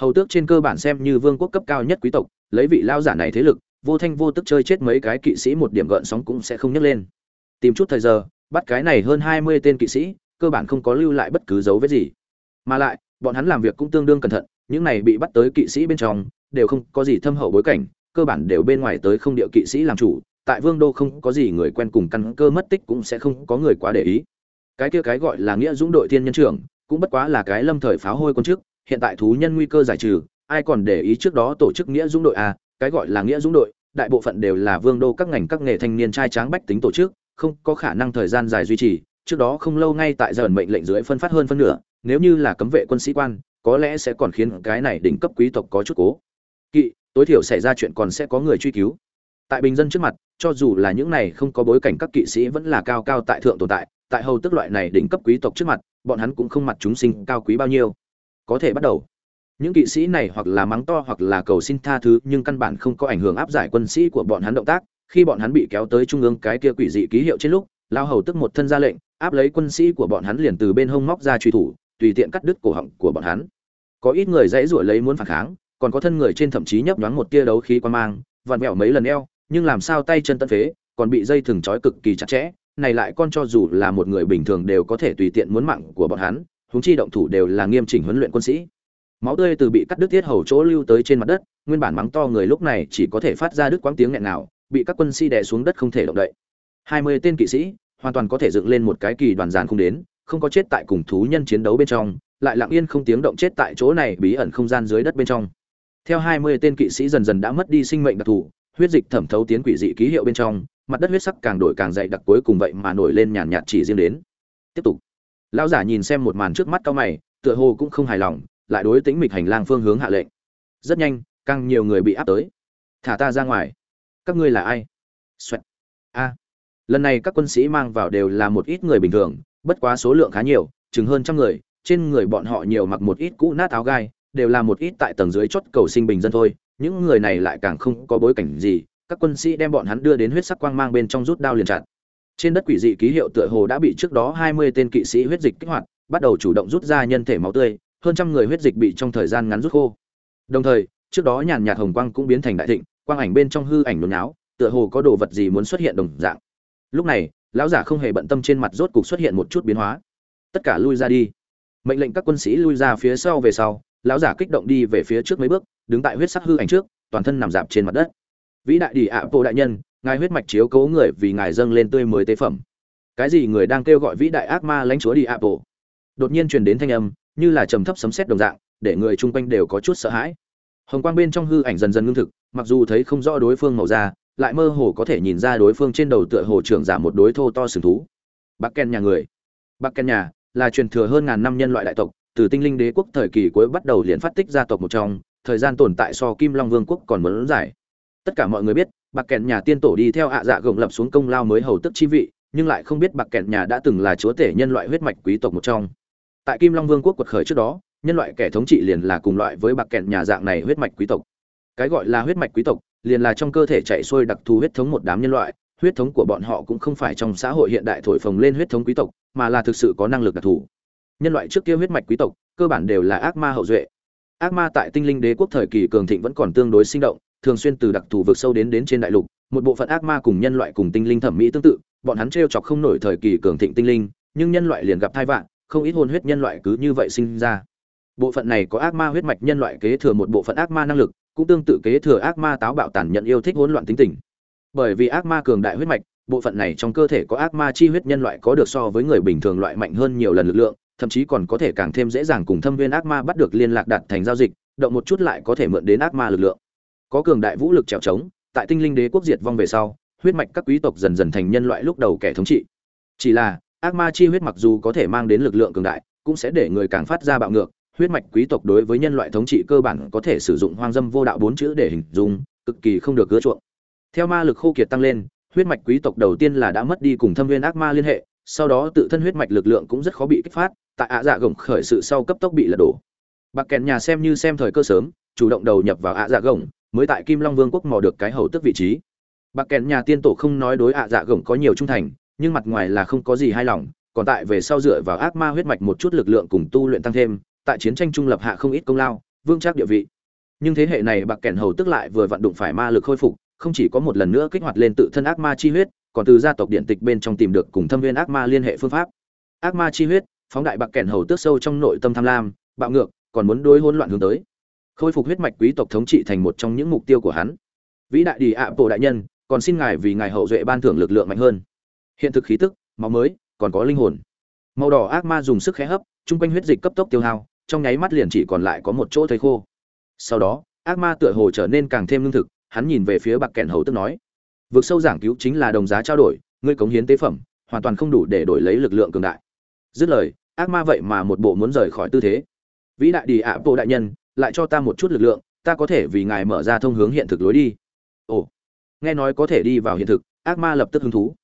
Hầu tước trên cơ bản xem như vương quốc cấp cao nhất quý tộc, lấy vị lao giả này thế lực, vô thanh vô tức chơi chết mấy cái kỵ sĩ một điểm gợn sóng cũng sẽ không nhấc lên tìm chút thời giờ, bắt cái này hơn hai mươi tên kỵ sĩ, cơ bản không có lưu lại bất cứ dấu vết gì. Mà lại, bọn hắn làm việc cũng tương đương cẩn thận, những này bị bắt tới kỵ sĩ bên trong, đều không có gì thâm hậu bối cảnh, cơ bản đều bên ngoài tới không địa kỵ sĩ làm chủ, tại vương đô không có gì người quen cùng căn cơ mất tích cũng sẽ không có người quá để ý. Cái kia cái gọi là nghĩa dũng đội thiên nhân trưởng, cũng bất quá là cái lâm thời pháo hôi quân trước, hiện tại thú nhân nguy cơ giải trừ, ai còn để ý trước đó tổ chức nghĩa dũng đội à cái gọi là nghĩa dũng đội, đại bộ phận đều là vương đô các ngành các nghề thanh niên trai tráng bách tính tổ chức không có khả năng thời gian dài duy trì, trước đó không lâu ngay tại giờ mệnh lệnh dưới phân phát hơn phân nửa, nếu như là cấm vệ quân sĩ quan, có lẽ sẽ còn khiến cái này đỉnh cấp quý tộc có chút cố. Kỵ, tối thiểu xảy ra chuyện còn sẽ có người truy cứu. Tại bình dân trước mặt, cho dù là những này không có bối cảnh các kỵ sĩ vẫn là cao cao tại thượng tồn tại tại hầu tức loại này đỉnh cấp quý tộc trước mặt, bọn hắn cũng không mặt chúng sinh cao quý bao nhiêu. Có thể bắt đầu. Những kỵ sĩ này hoặc là mắng to hoặc là cầu xin tha thứ, nhưng căn bản không có ảnh hưởng áp giải quân sĩ của bọn hắn động tác khi bọn hắn bị kéo tới trung ương cái kia quỷ dị ký hiệu trên lúc, lao hầu tức một thân ra lệnh, áp lấy quân sĩ của bọn hắn liền từ bên hông móc ra truy thủ, tùy tiện cắt đứt cổ họng của bọn hắn. Có ít người dãy ruổi lấy muốn phản kháng, còn có thân người trên thậm chí nhấp nhoáng một tia đấu khí quan mang, vặn vẹo mấy lần eo, nhưng làm sao tay chân tân phế, còn bị dây thừng trói cực kỳ chặt chẽ, này lại con cho dù là một người bình thường đều có thể tùy tiện muốn mạng của bọn hắn, huống chi động thủ đều là nghiêm chỉnh huấn luyện quân sĩ. Máu tươi từ bị cắt đứt tiết hầu chỗ lưu tới trên mặt đất, nguyên bản mắng to người lúc này chỉ có thể phát ra đứt quãng tiếng nghẹn nào bị các quân sĩ đè xuống đất không thể động đậy. Hai mươi tên kỵ sĩ hoàn toàn có thể dựng lên một cái kỳ đoàn giàn không đến, không có chết tại cùng thú nhân chiến đấu bên trong, lại lặng yên không tiếng động chết tại chỗ này bí ẩn không gian dưới đất bên trong. Theo hai mươi tên kỵ sĩ dần dần đã mất đi sinh mệnh đặc thù, huyết dịch thẩm thấu tiến quỷ dị ký hiệu bên trong, mặt đất huyết sắc càng đổi càng dày đặc cuối cùng vậy mà nổi lên nhàn nhạt chỉ riêng đến. Tiếp tục. Lão giả nhìn xem một màn trước mắt cao mày, tựa hồ cũng không hài lòng, lại đối tĩnh mịch hành lang phương hướng hạ lệnh. Rất nhanh, càng nhiều người bị áp tới. Thả ta ra ngoài các ngươi là ai Xoẹt. a lần này các quân sĩ mang vào đều là một ít người bình thường, bất quá số lượng khá nhiều, chừng hơn trăm người, trên người bọn họ nhiều mặc một ít cũ nát áo gai, đều là một ít tại tầng dưới chốt cầu sinh bình dân thôi những người này lại càng không có bối cảnh gì, các quân sĩ đem bọn hắn đưa đến huyết sắc quang mang bên trong rút đao liền chặt. trên đất quỷ dị ký hiệu tựa hồ đã bị trước đó hai mươi tên kỵ sĩ huyết dịch kích hoạt, bắt đầu chủ động rút ra nhân thể máu tươi, hơn trăm người huyết dịch bị trong thời gian ngắn rút khô đồng thời, trước đó nhàn nhạt hồng quang cũng biến thành đại thịnh quang ảnh bên trong hư ảnh nôn áo tựa hồ có đồ vật gì muốn xuất hiện đồng dạng. Lúc này, lão giả không hề bận tâm trên mặt rốt cục xuất hiện một chút biến hóa. Tất cả lui ra đi. Mệnh lệnh các quân sĩ lui ra phía sau về sau, lão giả kích động đi về phía trước mấy bước, đứng tại huyết sắc hư ảnh trước, toàn thân nằm dạp trên mặt đất. Vĩ đại đi ạ bộ đại nhân, ngài huyết mạch chiếu cố người vì ngài dâng lên tươi mới tế phẩm. Cái gì người đang kêu gọi vĩ đại ác ma lãnh chúa đi ạ bộ đột nhiên truyền đến thanh âm, như là trầm thấp sấm sét đồng dạng, để người chung quanh đều có chút sợ hãi. Hồng quang bên trong hư ảnh dần dần ngưng thực mặc dù thấy không rõ đối phương màu da, lại mơ hồ có thể nhìn ra đối phương trên đầu tựa hồ trưởng giả một đối thô to sừng thú. Bắc ken nhà người. Bắc ken nhà là truyền thừa hơn ngàn năm nhân loại đại tộc, từ tinh linh đế quốc thời kỳ cuối bắt đầu liền phát tích gia tộc một trong, thời gian tồn tại so kim long vương quốc còn muốn dài. Tất cả mọi người biết bạc kẹn nhà tiên tổ đi theo ạ dạ gồng lập xuống công lao mới hầu tức chi vị, nhưng lại không biết bạc kẹn nhà đã từng là chúa tể nhân loại huyết mạch quý tộc một trong. Tại kim long vương quốc quật khởi trước đó, nhân loại kẻ thống trị liền là cùng loại với bạc kẹn nhà dạng này huyết mạch quý tộc cái gọi là huyết mạch quý tộc, liền là trong cơ thể chạy xuôi đặc thù huyết thống một đám nhân loại, huyết thống của bọn họ cũng không phải trong xã hội hiện đại thổi phồng lên huyết thống quý tộc, mà là thực sự có năng lực đặc thù. Nhân loại trước kia huyết mạch quý tộc, cơ bản đều là ác ma hậu duệ. Ác ma tại tinh linh đế quốc thời kỳ cường thịnh vẫn còn tương đối sinh động, thường xuyên từ đặc thù vực sâu đến đến trên đại lục, một bộ phận ác ma cùng nhân loại cùng tinh linh thẩm mỹ tương tự, bọn hắn t chọc không nổi thời kỳ cường thịnh tinh linh, nhưng nhân loại liền gặp thai vạn không ít hôn huyết nhân loại cứ như vậy sinh ra. Bộ phận này có ác ma huyết mạch nhân loại kế thừa một bộ phận ác ma năng lực cũng tương tự kế thừa ác ma táo bạo tàn nhận yêu thích hỗn loạn tính tình. Bởi vì ác ma cường đại huyết mạch, bộ phận này trong cơ thể có ác ma chi huyết nhân loại có được so với người bình thường loại mạnh hơn nhiều lần lực lượng, thậm chí còn có thể càng thêm dễ dàng cùng thâm viên ác ma bắt được liên lạc đặt thành giao dịch, động một chút lại có thể mượn đến ác ma lực lượng. Có cường đại vũ lực trèo trống, tại tinh linh đế quốc diệt vong về sau, huyết mạch các quý tộc dần dần thành nhân loại lúc đầu kẻ thống trị. Chỉ là, ác ma chi huyết mặc dù có thể mang đến lực lượng cường đại, cũng sẽ để người càng phát ra bạo ngược huyết mạch quý tộc đối với nhân loại thống trị cơ bản có thể sử dụng hoang dâm vô đạo bốn chữ để hình dung, cực kỳ không được gỡ chuộng. Theo ma lực khô kiệt tăng lên, huyết mạch quý tộc đầu tiên là đã mất đi cùng thâm viên ác ma liên hệ, sau đó tự thân huyết mạch lực lượng cũng rất khó bị kích phát, tại ạ dạ gồng khởi sự sau cấp tốc bị lật đổ. Bạc kèn nhà xem như xem thời cơ sớm, chủ động đầu nhập vào ạ dạ gồng, mới tại kim long vương quốc mò được cái hầu tức vị trí. Bạc kèn nhà tiên tổ không nói đối ạ dạ gồng có nhiều trung thành, nhưng mặt ngoài là không có gì hài lòng, còn tại về sau dựa vào ác ma huyết mạch một chút lực lượng cùng tu luyện tăng thêm tại chiến tranh trung lập hạ không ít công lao vương trác địa vị. Nhưng thế hệ này bạc kèn hầu tức lại vừa vận đụng phải ma lực khôi phục, không chỉ có một lần nữa kích hoạt lên tự thân ác ma chi huyết, còn từ gia tộc điện tịch bên trong tìm được cùng thâm viên ác ma liên hệ phương pháp. Ác ma chi huyết, phóng đại bạc kèn hầu tước sâu trong nội tâm tham lam, bạo ngược, còn muốn đối hỗn loạn hướng tới. Khôi phục huyết mạch quý tộc thống trị thành một trong những mục tiêu của hắn. Vĩ đại đi ạ bộ đại nhân, còn xin ngài vì ngài hậu duệ ban thưởng lực lượng mạnh hơn. Hiện thực khí tức, máu mới, còn có linh hồn. Màu đỏ ác ma dùng sức khẽ hấp, chung quanh huyết dịch cấp tốc tiêu hao trong nháy mắt liền chỉ còn lại có một chỗ thấy khô. Sau đó, ác ma tựa hồ trở nên càng thêm lương thực, hắn nhìn về phía bạc kèn hầu tức nói, vực sâu giảng cứu chính là đồng giá trao đổi, ngươi cống hiến tế phẩm, hoàn toàn không đủ để đổi lấy lực lượng cường đại. Dứt lời, ác ma vậy mà một bộ muốn rời khỏi tư thế. Vĩ đại đi ạ à, bộ đại nhân, lại cho ta một chút lực lượng, ta có thể vì ngài mở ra thông hướng hiện thực lối đi. Ồ, nghe nói có thể đi vào hiện thực, ác ma lập tức hứng thú.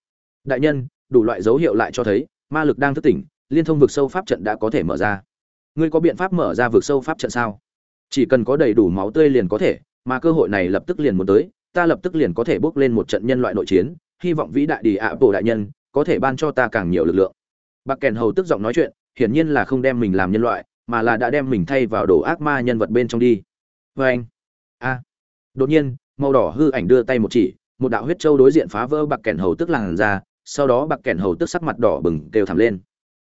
Đại nhân, đủ loại dấu hiệu lại cho thấy, ma lực đang thức tỉnh, liên thông vực sâu pháp trận đã có thể mở ra ngươi có biện pháp mở ra vực sâu pháp trận sao? Chỉ cần có đầy đủ máu tươi liền có thể, mà cơ hội này lập tức liền muốn tới, ta lập tức liền có thể bước lên một trận nhân loại nội chiến, hy vọng vĩ đại đi ạ, bộ đại nhân, có thể ban cho ta càng nhiều lực lượng. Bạc kèn hầu tức giọng nói chuyện, hiển nhiên là không đem mình làm nhân loại, mà là đã đem mình thay vào đồ ác ma nhân vật bên trong đi. Vê anh, a, đột nhiên, màu đỏ hư ảnh đưa tay một chỉ, một đạo huyết châu đối diện phá vỡ bạc kèn hầu tức làn ra sau đó bạc kèn hầu tức sắc mặt đỏ bừng kêu thảm lên.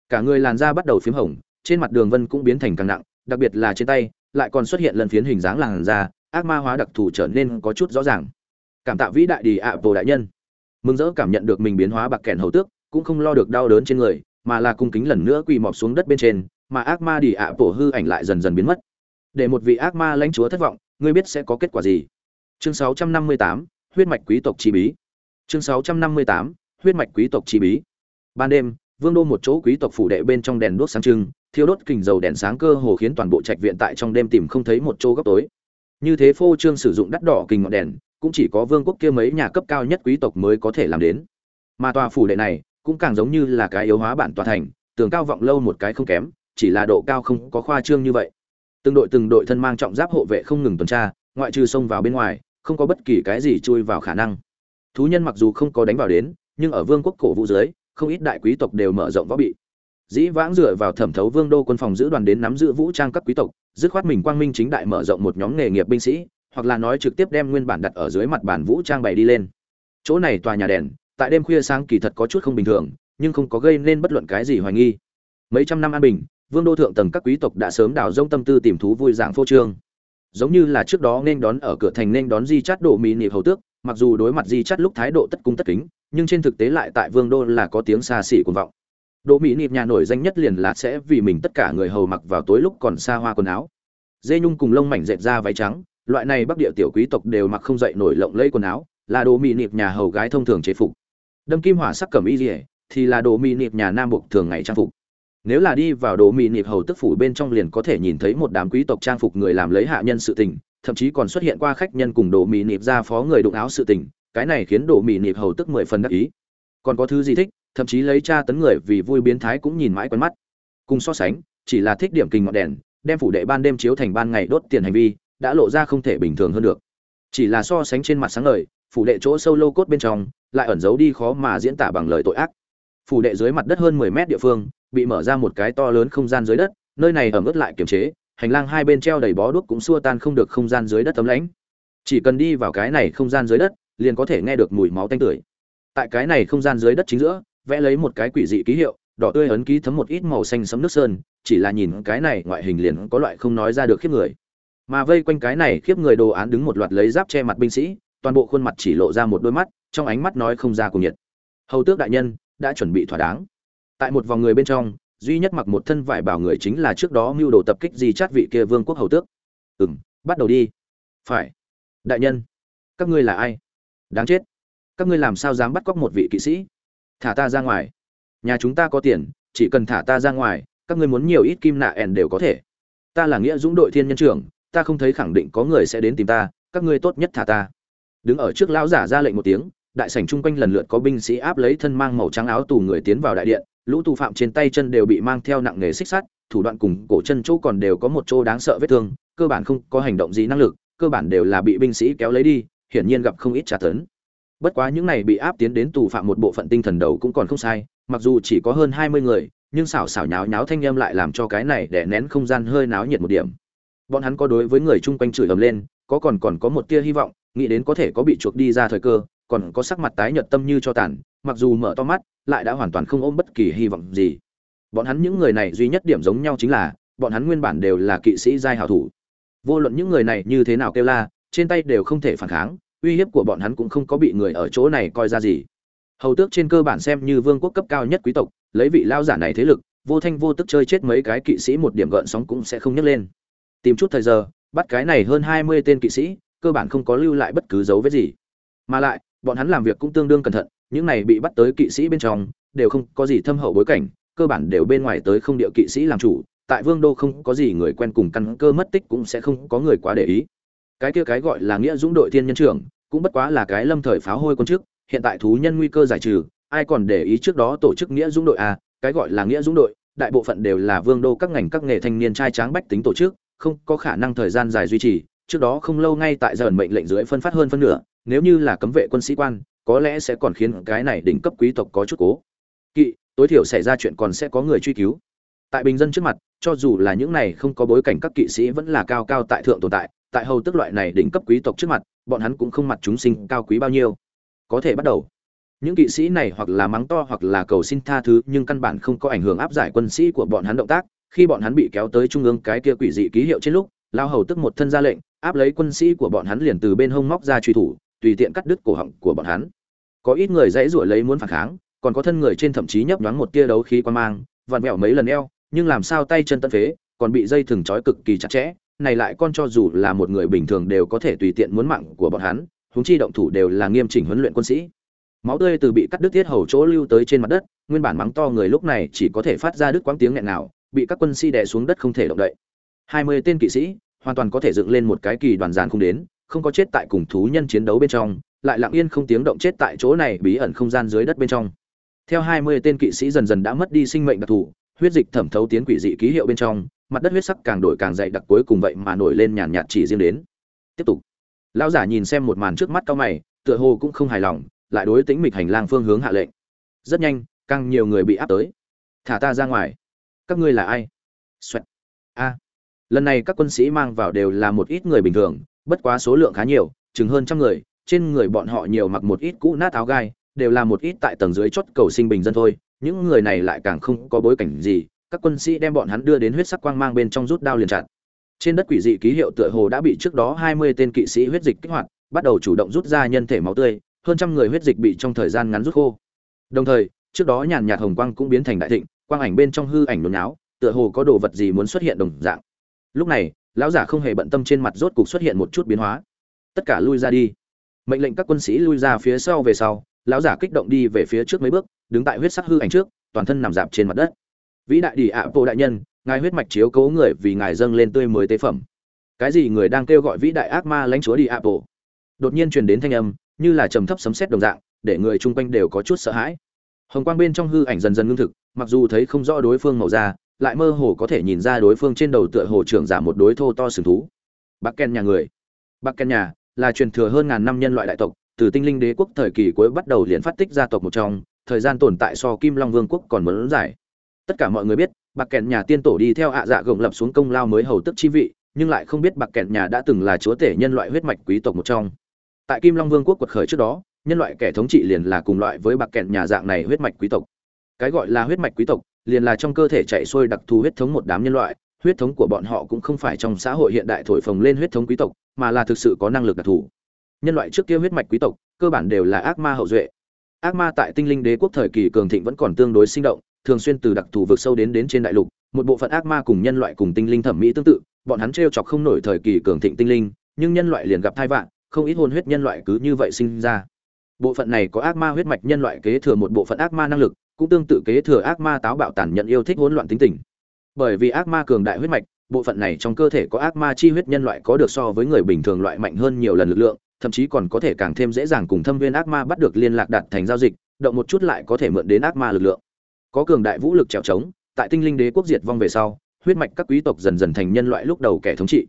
Cả người làn da bắt đầu p h í m hồng trên mặt đường vân cũng biến thành càng nặng đặc biệt là trên tay lại còn xuất hiện lần phiến hình dáng làn da ác ma hóa đặc thù trở nên có chút rõ ràng. Cảm tạ vĩ đại đi ạ vô đại nhân. Mừng rỡ cảm nhận được mình biến hóa bạc kẹn hầu tước cũng không lo được đau đớn trên người mà là cung kính lần nữa quỳ mọp xuống đất bên trên mà ác ma đi ạ bồ hư ảnh lại dần dần biến mất. Để một vị ác ma lãnh chúa thất vọng ngươi biết sẽ có kết quả gì? Chương 658, huyết mạch quý tộc chi bí. Chương 658, huyết mạch quý tộc chi bí. Ban đêm vương đô một chỗ quý tộc phủ đệ bên trong đèn đuốc sáng trưng thiêu đốt kình dầu đèn sáng cơ hồ khiến toàn bộ trạch viện tại trong đêm tìm không thấy một chỗ góc tối. Như thế phô trương sử dụng đắt đỏ kình ngọn đèn, cũng chỉ có vương quốc kia mấy nhà cấp cao nhất quý tộc mới có thể làm đến. Mà tòa phủ đệ này, cũng càng giống như là cái yếu hóa bản tòa thành, tường cao vọng lâu một cái không kém, chỉ là độ cao không có khoa trương như vậy. Từng đội từng đội thân mang trọng giáp hộ vệ không ngừng tuần tra, ngoại trừ xông vào bên ngoài, không có bất kỳ cái gì chui vào khả năng. Thú nhân mặc dù không có đánh vào đến, nhưng ở vương quốc cổ vũ dưới, không ít đại quý tộc đều mở rộng võ bị dĩ vãng dựa vào thẩm thấu vương đô quân phòng giữ đoàn đến nắm giữ vũ trang các quý tộc, dứt khoát mình quang minh chính đại mở rộng một nhóm nghề nghiệp binh sĩ, hoặc là nói trực tiếp đem nguyên bản đặt ở dưới mặt bản vũ trang bày đi lên. Chỗ này tòa nhà đèn, tại đêm khuya sáng kỳ thật có chút không bình thường, nhưng không có gây nên bất luận cái gì hoài nghi. Mấy trăm năm an bình, vương đô thượng tầng các quý tộc đã sớm đào rông tâm tư tìm thú vui dạng phô trương. Giống như là trước đó nên đón ở cửa thành nên đón di chát độ mỹ nịp hầu tước, mặc dù đối mặt di chát lúc thái độ tất cung tất kính, nhưng trên thực tế lại tại vương đô là có tiếng xa xỉ cuồng vọng. Đỗ mỹ nịp nhà nổi danh nhất liền là sẽ vì mình tất cả người hầu mặc vào tối lúc còn xa hoa quần áo. Dê nhung cùng lông mảnh dệt ra váy trắng loại này bắc địa tiểu quý tộc đều mặc không dậy nổi lộng lẫy quần áo là đồ mỹ nịp nhà hầu gái thông thường chế phục. Đâm kim hỏa sắc cẩm y liễu, thì là đồ mỹ nịp nhà nam buộc thường ngày trang phục. Nếu là đi vào đồ mỹ nịp hầu tức phủ bên trong liền có thể nhìn thấy một đám quý tộc trang phục người làm lấy hạ nhân sự tình thậm chí còn xuất hiện qua khách nhân cùng đồ mỹ nịp ra phó người đụng áo sự tình cái này khiến đồ mỹ nịp hầu tức mười phần đắc ý. Còn có thứ gì thích? Thậm chí lấy cha tấn người vì vui biến thái cũng nhìn mãi quen mắt. Cùng so sánh, chỉ là thích điểm kinh ngọn đèn, đem phủ đệ ban đêm chiếu thành ban ngày đốt tiền hành vi, đã lộ ra không thể bình thường hơn được. Chỉ là so sánh trên mặt sáng ngời, phủ đệ chỗ sâu lô cốt bên trong, lại ẩn giấu đi khó mà diễn tả bằng lời tội ác. Phủ đệ dưới mặt đất hơn 10 mét địa phương, bị mở ra một cái to lớn không gian dưới đất, nơi này ẩm ướt lại kiềm chế, hành lang hai bên treo đầy bó đuốc cũng xua tan không được không gian dưới đất tấm lãnh. Chỉ cần đi vào cái này không gian dưới đất, liền có thể nghe được mùi máu tanh tưởi. Tại cái này không gian dưới đất chính giữa vẽ lấy một cái quỷ dị ký hiệu, đỏ tươi ấn ký thấm một ít màu xanh sấm nước sơn, chỉ là nhìn cái này ngoại hình liền có loại không nói ra được khiếp người. Mà vây quanh cái này khiếp người đồ án đứng một loạt lấy giáp che mặt binh sĩ, toàn bộ khuôn mặt chỉ lộ ra một đôi mắt, trong ánh mắt nói không ra cùng nhiệt. Hầu tước đại nhân, đã chuẩn bị thỏa đáng. Tại một vòng người bên trong, duy nhất mặc một thân vải bảo người chính là trước đó mưu đồ tập kích gì chát vị kia vương quốc hầu tước. Ừ m bắt đầu đi. Phải. Đại nhân, các ngươi là ai? Đáng chết. Các ngươi làm sao dám bắt cóc một vị kỵ sĩ? Thả ta ra ngoài. Nhà chúng ta có tiền, chỉ cần thả ta ra ngoài, các ngươi muốn nhiều ít kim nạ ẻn đều có thể. Ta là nghĩa dũng đội thiên nhân trưởng, ta không thấy khẳng định có người sẽ đến tìm ta, các ngươi tốt nhất thả ta. Đứng ở trước lão giả ra lệnh một tiếng, đại sảnh chung quanh lần lượt có binh sĩ áp lấy thân mang màu trắng áo tù người tiến vào đại điện, lũ tù phạm trên tay chân đều bị mang theo nặng nghề xích sắt, thủ đoạn cùng cổ chân chỗ còn đều có một chỗ đáng sợ vết thương, cơ bản không có hành động gì năng lực, cơ bản đều là bị binh sĩ kéo lấy đi, hiển nhiên gặp không ít tra tấn bất quá những này bị áp tiến đến tù phạm một bộ phận tinh thần đầu cũng còn không sai, mặc dù chỉ có hơn hai mươi người, nhưng xảo xảo nháo nháo thanh âm lại làm cho cái này để nén không gian hơi náo nhiệt một điểm. Bọn hắn có đối với người chung quanh chửi ầm lên, có còn còn có một tia hy vọng, nghĩ đến có thể có bị chuộc đi ra thời cơ, còn có sắc mặt tái nhợt tâm như cho tàn, mặc dù mở to mắt, lại đã hoàn toàn không ôm bất kỳ hy vọng gì. Bọn hắn những người này duy nhất điểm giống nhau chính là, bọn hắn nguyên bản đều là kỵ sĩ giai hảo thủ. Vô luận những người này như thế nào kêu la, trên tay đều không thể phản kháng uy hiếp của bọn hắn cũng không có bị người ở chỗ này coi ra gì. Hầu tước trên cơ bản xem như vương quốc cấp cao nhất quý tộc, lấy vị lao giả này thế lực, vô thanh vô tức chơi chết mấy cái kỵ sĩ một điểm gợn sóng cũng sẽ không nhấc lên. Tìm chút thời giờ, bắt cái này hơn hai mươi tên kỵ sĩ, cơ bản không có lưu lại bất cứ dấu vết gì. Mà lại, bọn hắn làm việc cũng tương đương cẩn thận, những này bị bắt tới kỵ sĩ bên trong, đều không có gì thâm hậu bối cảnh, cơ bản đều bên ngoài tới không địa kỵ sĩ làm chủ, tại vương đô không có gì người quen cùng căn cơ mất tích cũng sẽ không có người quá để ý cái kia cái gọi là nghĩa dũng đội thiên nhân trưởng, cũng bất quá là cái lâm thời pháo hôi quân trước, hiện tại thú nhân nguy cơ giải trừ, ai còn để ý trước đó tổ chức nghĩa dũng đội à cái gọi là nghĩa dũng đội, đại bộ phận đều là vương đô các ngành các nghề thanh niên trai tráng bách tính tổ chức, không có khả năng thời gian dài duy trì, trước đó không lâu ngay tại giờ mệnh lệnh dưới phân phát hơn phân nửa, nếu như là cấm vệ quân sĩ quan, có lẽ sẽ còn khiến cái này đỉnh cấp quý tộc có chút cố. Kỵ, tối thiểu xảy ra chuyện còn sẽ có người truy cứu. Tại bình dân trước mặt, cho dù là những này không có bối cảnh các kỵ sĩ vẫn là cao cao tại thượng tồn tại tại hầu tức loại này đỉnh cấp quý tộc trước mặt, bọn hắn cũng không mặt chúng sinh cao quý bao nhiêu. Có thể bắt đầu. Những kỵ sĩ này hoặc là mắng to hoặc là cầu xin tha thứ, nhưng căn bản không có ảnh hưởng áp giải quân sĩ của bọn hắn động tác. Khi bọn hắn bị kéo tới trung ương cái kia quỷ dị ký hiệu trên lúc, lao hầu tức một thân ra lệnh, áp lấy quân sĩ của bọn hắn liền từ bên hông móc ra truy thủ, tùy tiện cắt đứt cổ họng của bọn hắn. Có ít người dãy rủa lấy muốn phản kháng, còn có thân người trên thậm chí nhấp nhoáng một tia đấu khí quan mang, vặn vẹo mấy lần eo, nhưng làm sao tay chân tân phế, còn bị dây thừng trói cực kỳ chặt chẽ này lại con cho dù là một người bình thường đều có thể tùy tiện muốn mạng của bọn hắn, huống chi động thủ đều là nghiêm chỉnh huấn luyện quân sĩ. Máu tươi từ bị cắt đứt tiết hầu chỗ lưu tới trên mặt đất, nguyên bản mắng to người lúc này chỉ có thể phát ra đứt quãng tiếng nghẹn nào, bị các quân sĩ đè xuống đất không thể động đậy. Hai mươi tên kỵ sĩ, hoàn toàn có thể dựng lên một cái kỳ đoàn giàn không đến, không có chết tại cùng thú nhân chiến đấu bên trong, lại lặng yên không tiếng động chết tại chỗ này bí ẩn không gian dưới đất bên trong. Theo hai mươi tên kỵ sĩ dần dần đã mất đi sinh mệnh đặc thù, huyết dịch thẩm thấu tiến quỷ dị ký hiệu bên trong mặt đất huyết sắc càng đổi càng dày đặc cuối cùng vậy mà nổi lên nhàn nhạt chỉ riêng đến. Tiếp tục. Lão giả nhìn xem một màn trước mắt cao mày, tựa hồ cũng không hài lòng, lại đối tính mịch hành lang phương hướng hạ lệnh. Rất nhanh, càng nhiều người bị áp tới. Thả ta ra ngoài. Các ngươi là ai? Xoẹt. a. Lần này các quân sĩ mang vào đều là một ít người bình thường, bất quá số lượng khá nhiều, chừng hơn trăm người, trên người bọn họ nhiều mặc một ít cũ nát áo gai, đều là một ít tại tầng dưới chốt cầu sinh bình dân thôi, những người này lại càng không có bối cảnh gì các quân sĩ đem bọn hắn đưa đến huyết sắc quang mang bên trong rút đao liền chặt. Trên đất quỷ dị ký hiệu tựa hồ đã bị trước đó hai mươi tên kỵ sĩ huyết dịch kích hoạt, bắt đầu chủ động rút ra nhân thể máu tươi, hơn trăm người huyết dịch bị trong thời gian ngắn rút khô. Đồng thời, trước đó nhàn nhạt hồng quang cũng biến thành đại thịnh, quang ảnh bên trong hư ảnh hỗn nháo tựa hồ có đồ vật gì muốn xuất hiện đồng dạng. Lúc này, lão giả không hề bận tâm trên mặt rốt cục xuất hiện một chút biến hóa. Tất cả lui ra đi. Mệnh lệnh các quân sĩ lui ra phía sau về sau, lão giả kích động đi về phía trước mấy bước, đứng tại huyết sắc hư ảnh trước, toàn thân nằm dạp trên mặt đất vĩ đại đi ạ, bộ đại nhân, ngài huyết mạch chiếu cố người vì ngài dâng lên tươi mới tế phẩm. Cái gì người đang kêu gọi vĩ đại ác ma lãnh chúa đi ạ, bộ? Đột nhiên truyền đến thanh âm, như là trầm thấp sấm sét đồng dạng, để người chung quanh đều có chút sợ hãi. Hồng quang bên trong hư ảnh dần dần ngưng thực, mặc dù thấy không rõ đối phương màu da, lại mơ hồ có thể nhìn ra đối phương trên đầu tựa hồ trưởng giả một đối thô to sừng thú. Bắc ken nhà người. Bắc ken nhà là truyền thừa hơn ngàn năm nhân loại đại tộc, từ tinh linh đế quốc thời kỳ cuối bắt đầu liền phát tích gia tộc một trong, thời gian tồn tại so kim long vương quốc còn muốn dài tất cả mọi người biết, bạc kẹn nhà tiên tổ đi theo ạ dạ gồng lập xuống công lao mới hầu tức chi vị, nhưng lại không biết bạc kẹn nhà đã từng là chúa tể nhân loại huyết mạch quý tộc một trong. Tại kim long vương quốc quật khởi trước đó, nhân loại kẻ thống trị liền là cùng loại với bạc kẹn nhà dạng này huyết mạch quý tộc. Cái gọi là huyết mạch quý tộc, liền là trong cơ thể chạy xuôi đặc thù huyết thống một đám nhân loại, huyết thống của bọn họ cũng không phải trong xã hội hiện đại thổi phồng lên huyết thống quý tộc, mà là thực sự có năng lực đặc thù. Nhân loại trước kia huyết mạch quý tộc, cơ bản đều là ác ma hậu duệ. Ác ma tại tinh linh đế quốc thời kỳ cường thịnh vẫn còn tương đối sinh động thường xuyên từ đặc thù vực sâu đến đến trên đại lục, một bộ phận ác ma cùng nhân loại cùng tinh linh thẩm mỹ tương tự, bọn hắn trêu chọc không nổi thời kỳ cường thịnh tinh linh, nhưng nhân loại liền gặp tai vạn, không ít hồn huyết nhân loại cứ như vậy sinh ra. Bộ phận này có ác ma huyết mạch nhân loại kế thừa một bộ phận ác ma năng lực, cũng tương tự kế thừa ác ma táo bạo tàn nhận yêu thích hỗn loạn tính tình. Bởi vì ác ma cường đại huyết mạch, bộ phận này trong cơ thể có ác ma chi huyết nhân loại có được so với người bình thường loại mạnh hơn nhiều lần lực lượng, thậm chí còn có thể càng thêm dễ dàng cùng thâm viên ác ma bắt được liên lạc đặt thành giao dịch, động một chút lại có thể mượn đến ác ma lực lượng có cường đại vũ lực trèo trống, tại tinh linh đế quốc diệt vong về sau, huyết mạch các quý tộc dần dần thành nhân loại lúc đầu kẻ thống trị.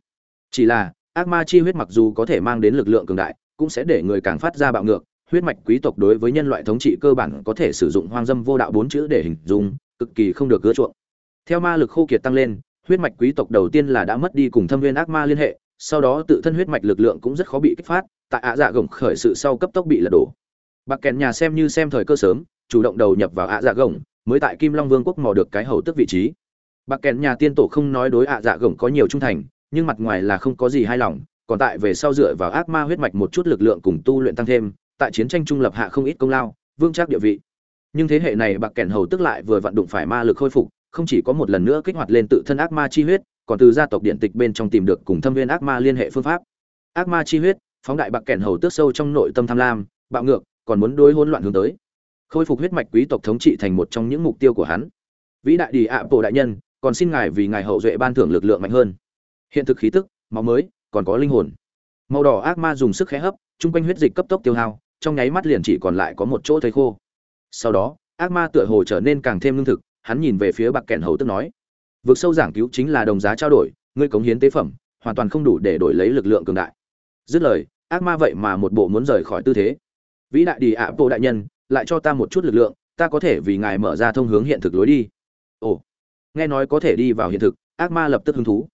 Chỉ là, ác ma chi huyết mặc dù có thể mang đến lực lượng cường đại, cũng sẽ để người càng phát ra bạo ngược, huyết mạch quý tộc đối với nhân loại thống trị cơ bản có thể sử dụng hoang dâm vô đạo bốn chữ để hình dung, cực kỳ không được gỡ chuộng. Theo ma lực khô kiệt tăng lên, huyết mạch quý tộc đầu tiên là đã mất đi cùng thâm viên ác ma liên hệ, sau đó tự thân huyết mạch lực lượng cũng rất khó bị kích phát, tại ạ dạ gồng khởi sự sau cấp tốc bị lật đổ. Bạc kèn nhà xem như xem thời cơ sớm, chủ động đầu nhập vào ạ dạ gồng mới tại kim long vương quốc mò được cái hầu tức vị trí. Bạc kèn nhà tiên tổ không nói đối ạ dạ gồng có nhiều trung thành, nhưng mặt ngoài là không có gì hài lòng, còn tại về sau dựa vào ác ma huyết mạch một chút lực lượng cùng tu luyện tăng thêm, tại chiến tranh trung lập hạ không ít công lao vương trác địa vị. Nhưng thế hệ này bạc kèn hầu tức lại vừa vận đụng phải ma lực khôi phục, không chỉ có một lần nữa kích hoạt lên tự thân ác ma chi huyết, còn từ gia tộc điện tịch bên trong tìm được cùng thâm viên ác ma liên hệ phương pháp. Ác ma chi huyết, phóng đại bạc kèn hầu tước sâu trong nội tâm tham lam, bạo ngược, còn muốn đối hỗn loạn hướng tới khôi phục huyết mạch quý tộc thống trị thành một trong những mục tiêu của hắn. Vĩ đại đi ạ bộ đại nhân, còn xin ngài vì ngài hậu duệ ban thưởng lực lượng mạnh hơn. Hiện thực khí tức, máu mới, còn có linh hồn. Màu đỏ ác ma dùng sức khẽ hấp, chung quanh huyết dịch cấp tốc tiêu hao, trong nháy mắt liền chỉ còn lại có một chỗ thấy khô. Sau đó, ác ma tựa hồ trở nên càng thêm lương thực, hắn nhìn về phía bạc kẹn hầu tức nói vượt sâu giảng cứu chính là đồng giá trao đổi, ngươi cống hiến tế phẩm, hoàn toàn không đủ để đổi lấy lực lượng cường đại. Dứt lời, ác ma vậy mà một bộ muốn rời khỏi tư thế. Vĩ đại đi ạ bộ đại nhân lại cho ta một chút lực lượng, ta có thể vì ngài mở ra thông hướng hiện thực lối đi. Ồ, nghe nói có thể đi vào hiện thực, ác ma lập tức hứng thú.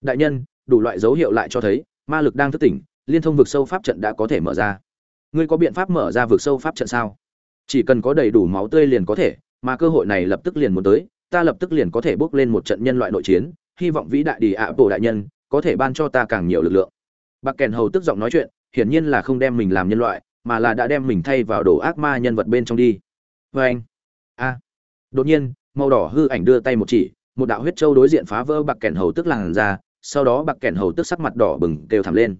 Đại nhân, đủ loại dấu hiệu lại cho thấy, ma lực đang thức tỉnh, liên thông vực sâu pháp trận đã có thể mở ra. Ngươi có biện pháp mở ra vực sâu pháp trận sao? Chỉ cần có đầy đủ máu tươi liền có thể, mà cơ hội này lập tức liền muốn tới, ta lập tức liền có thể bước lên một trận nhân loại nội chiến, hy vọng vĩ đại đi ạ, bộ đại nhân, có thể ban cho ta càng nhiều lực lượng. Bạc kèn hầu tức giọng nói chuyện, hiển nhiên là không đem mình làm nhân loại mà là đã đem mình thay vào đồ ác ma nhân vật bên trong đi. Vê anh, a, đột nhiên, màu đỏ hư ảnh đưa tay một chỉ, một đạo huyết châu đối diện phá vỡ bạc kèn hầu tức làn ra sau đó bạc kèn hầu tức sắc mặt đỏ bừng kêu thảm lên.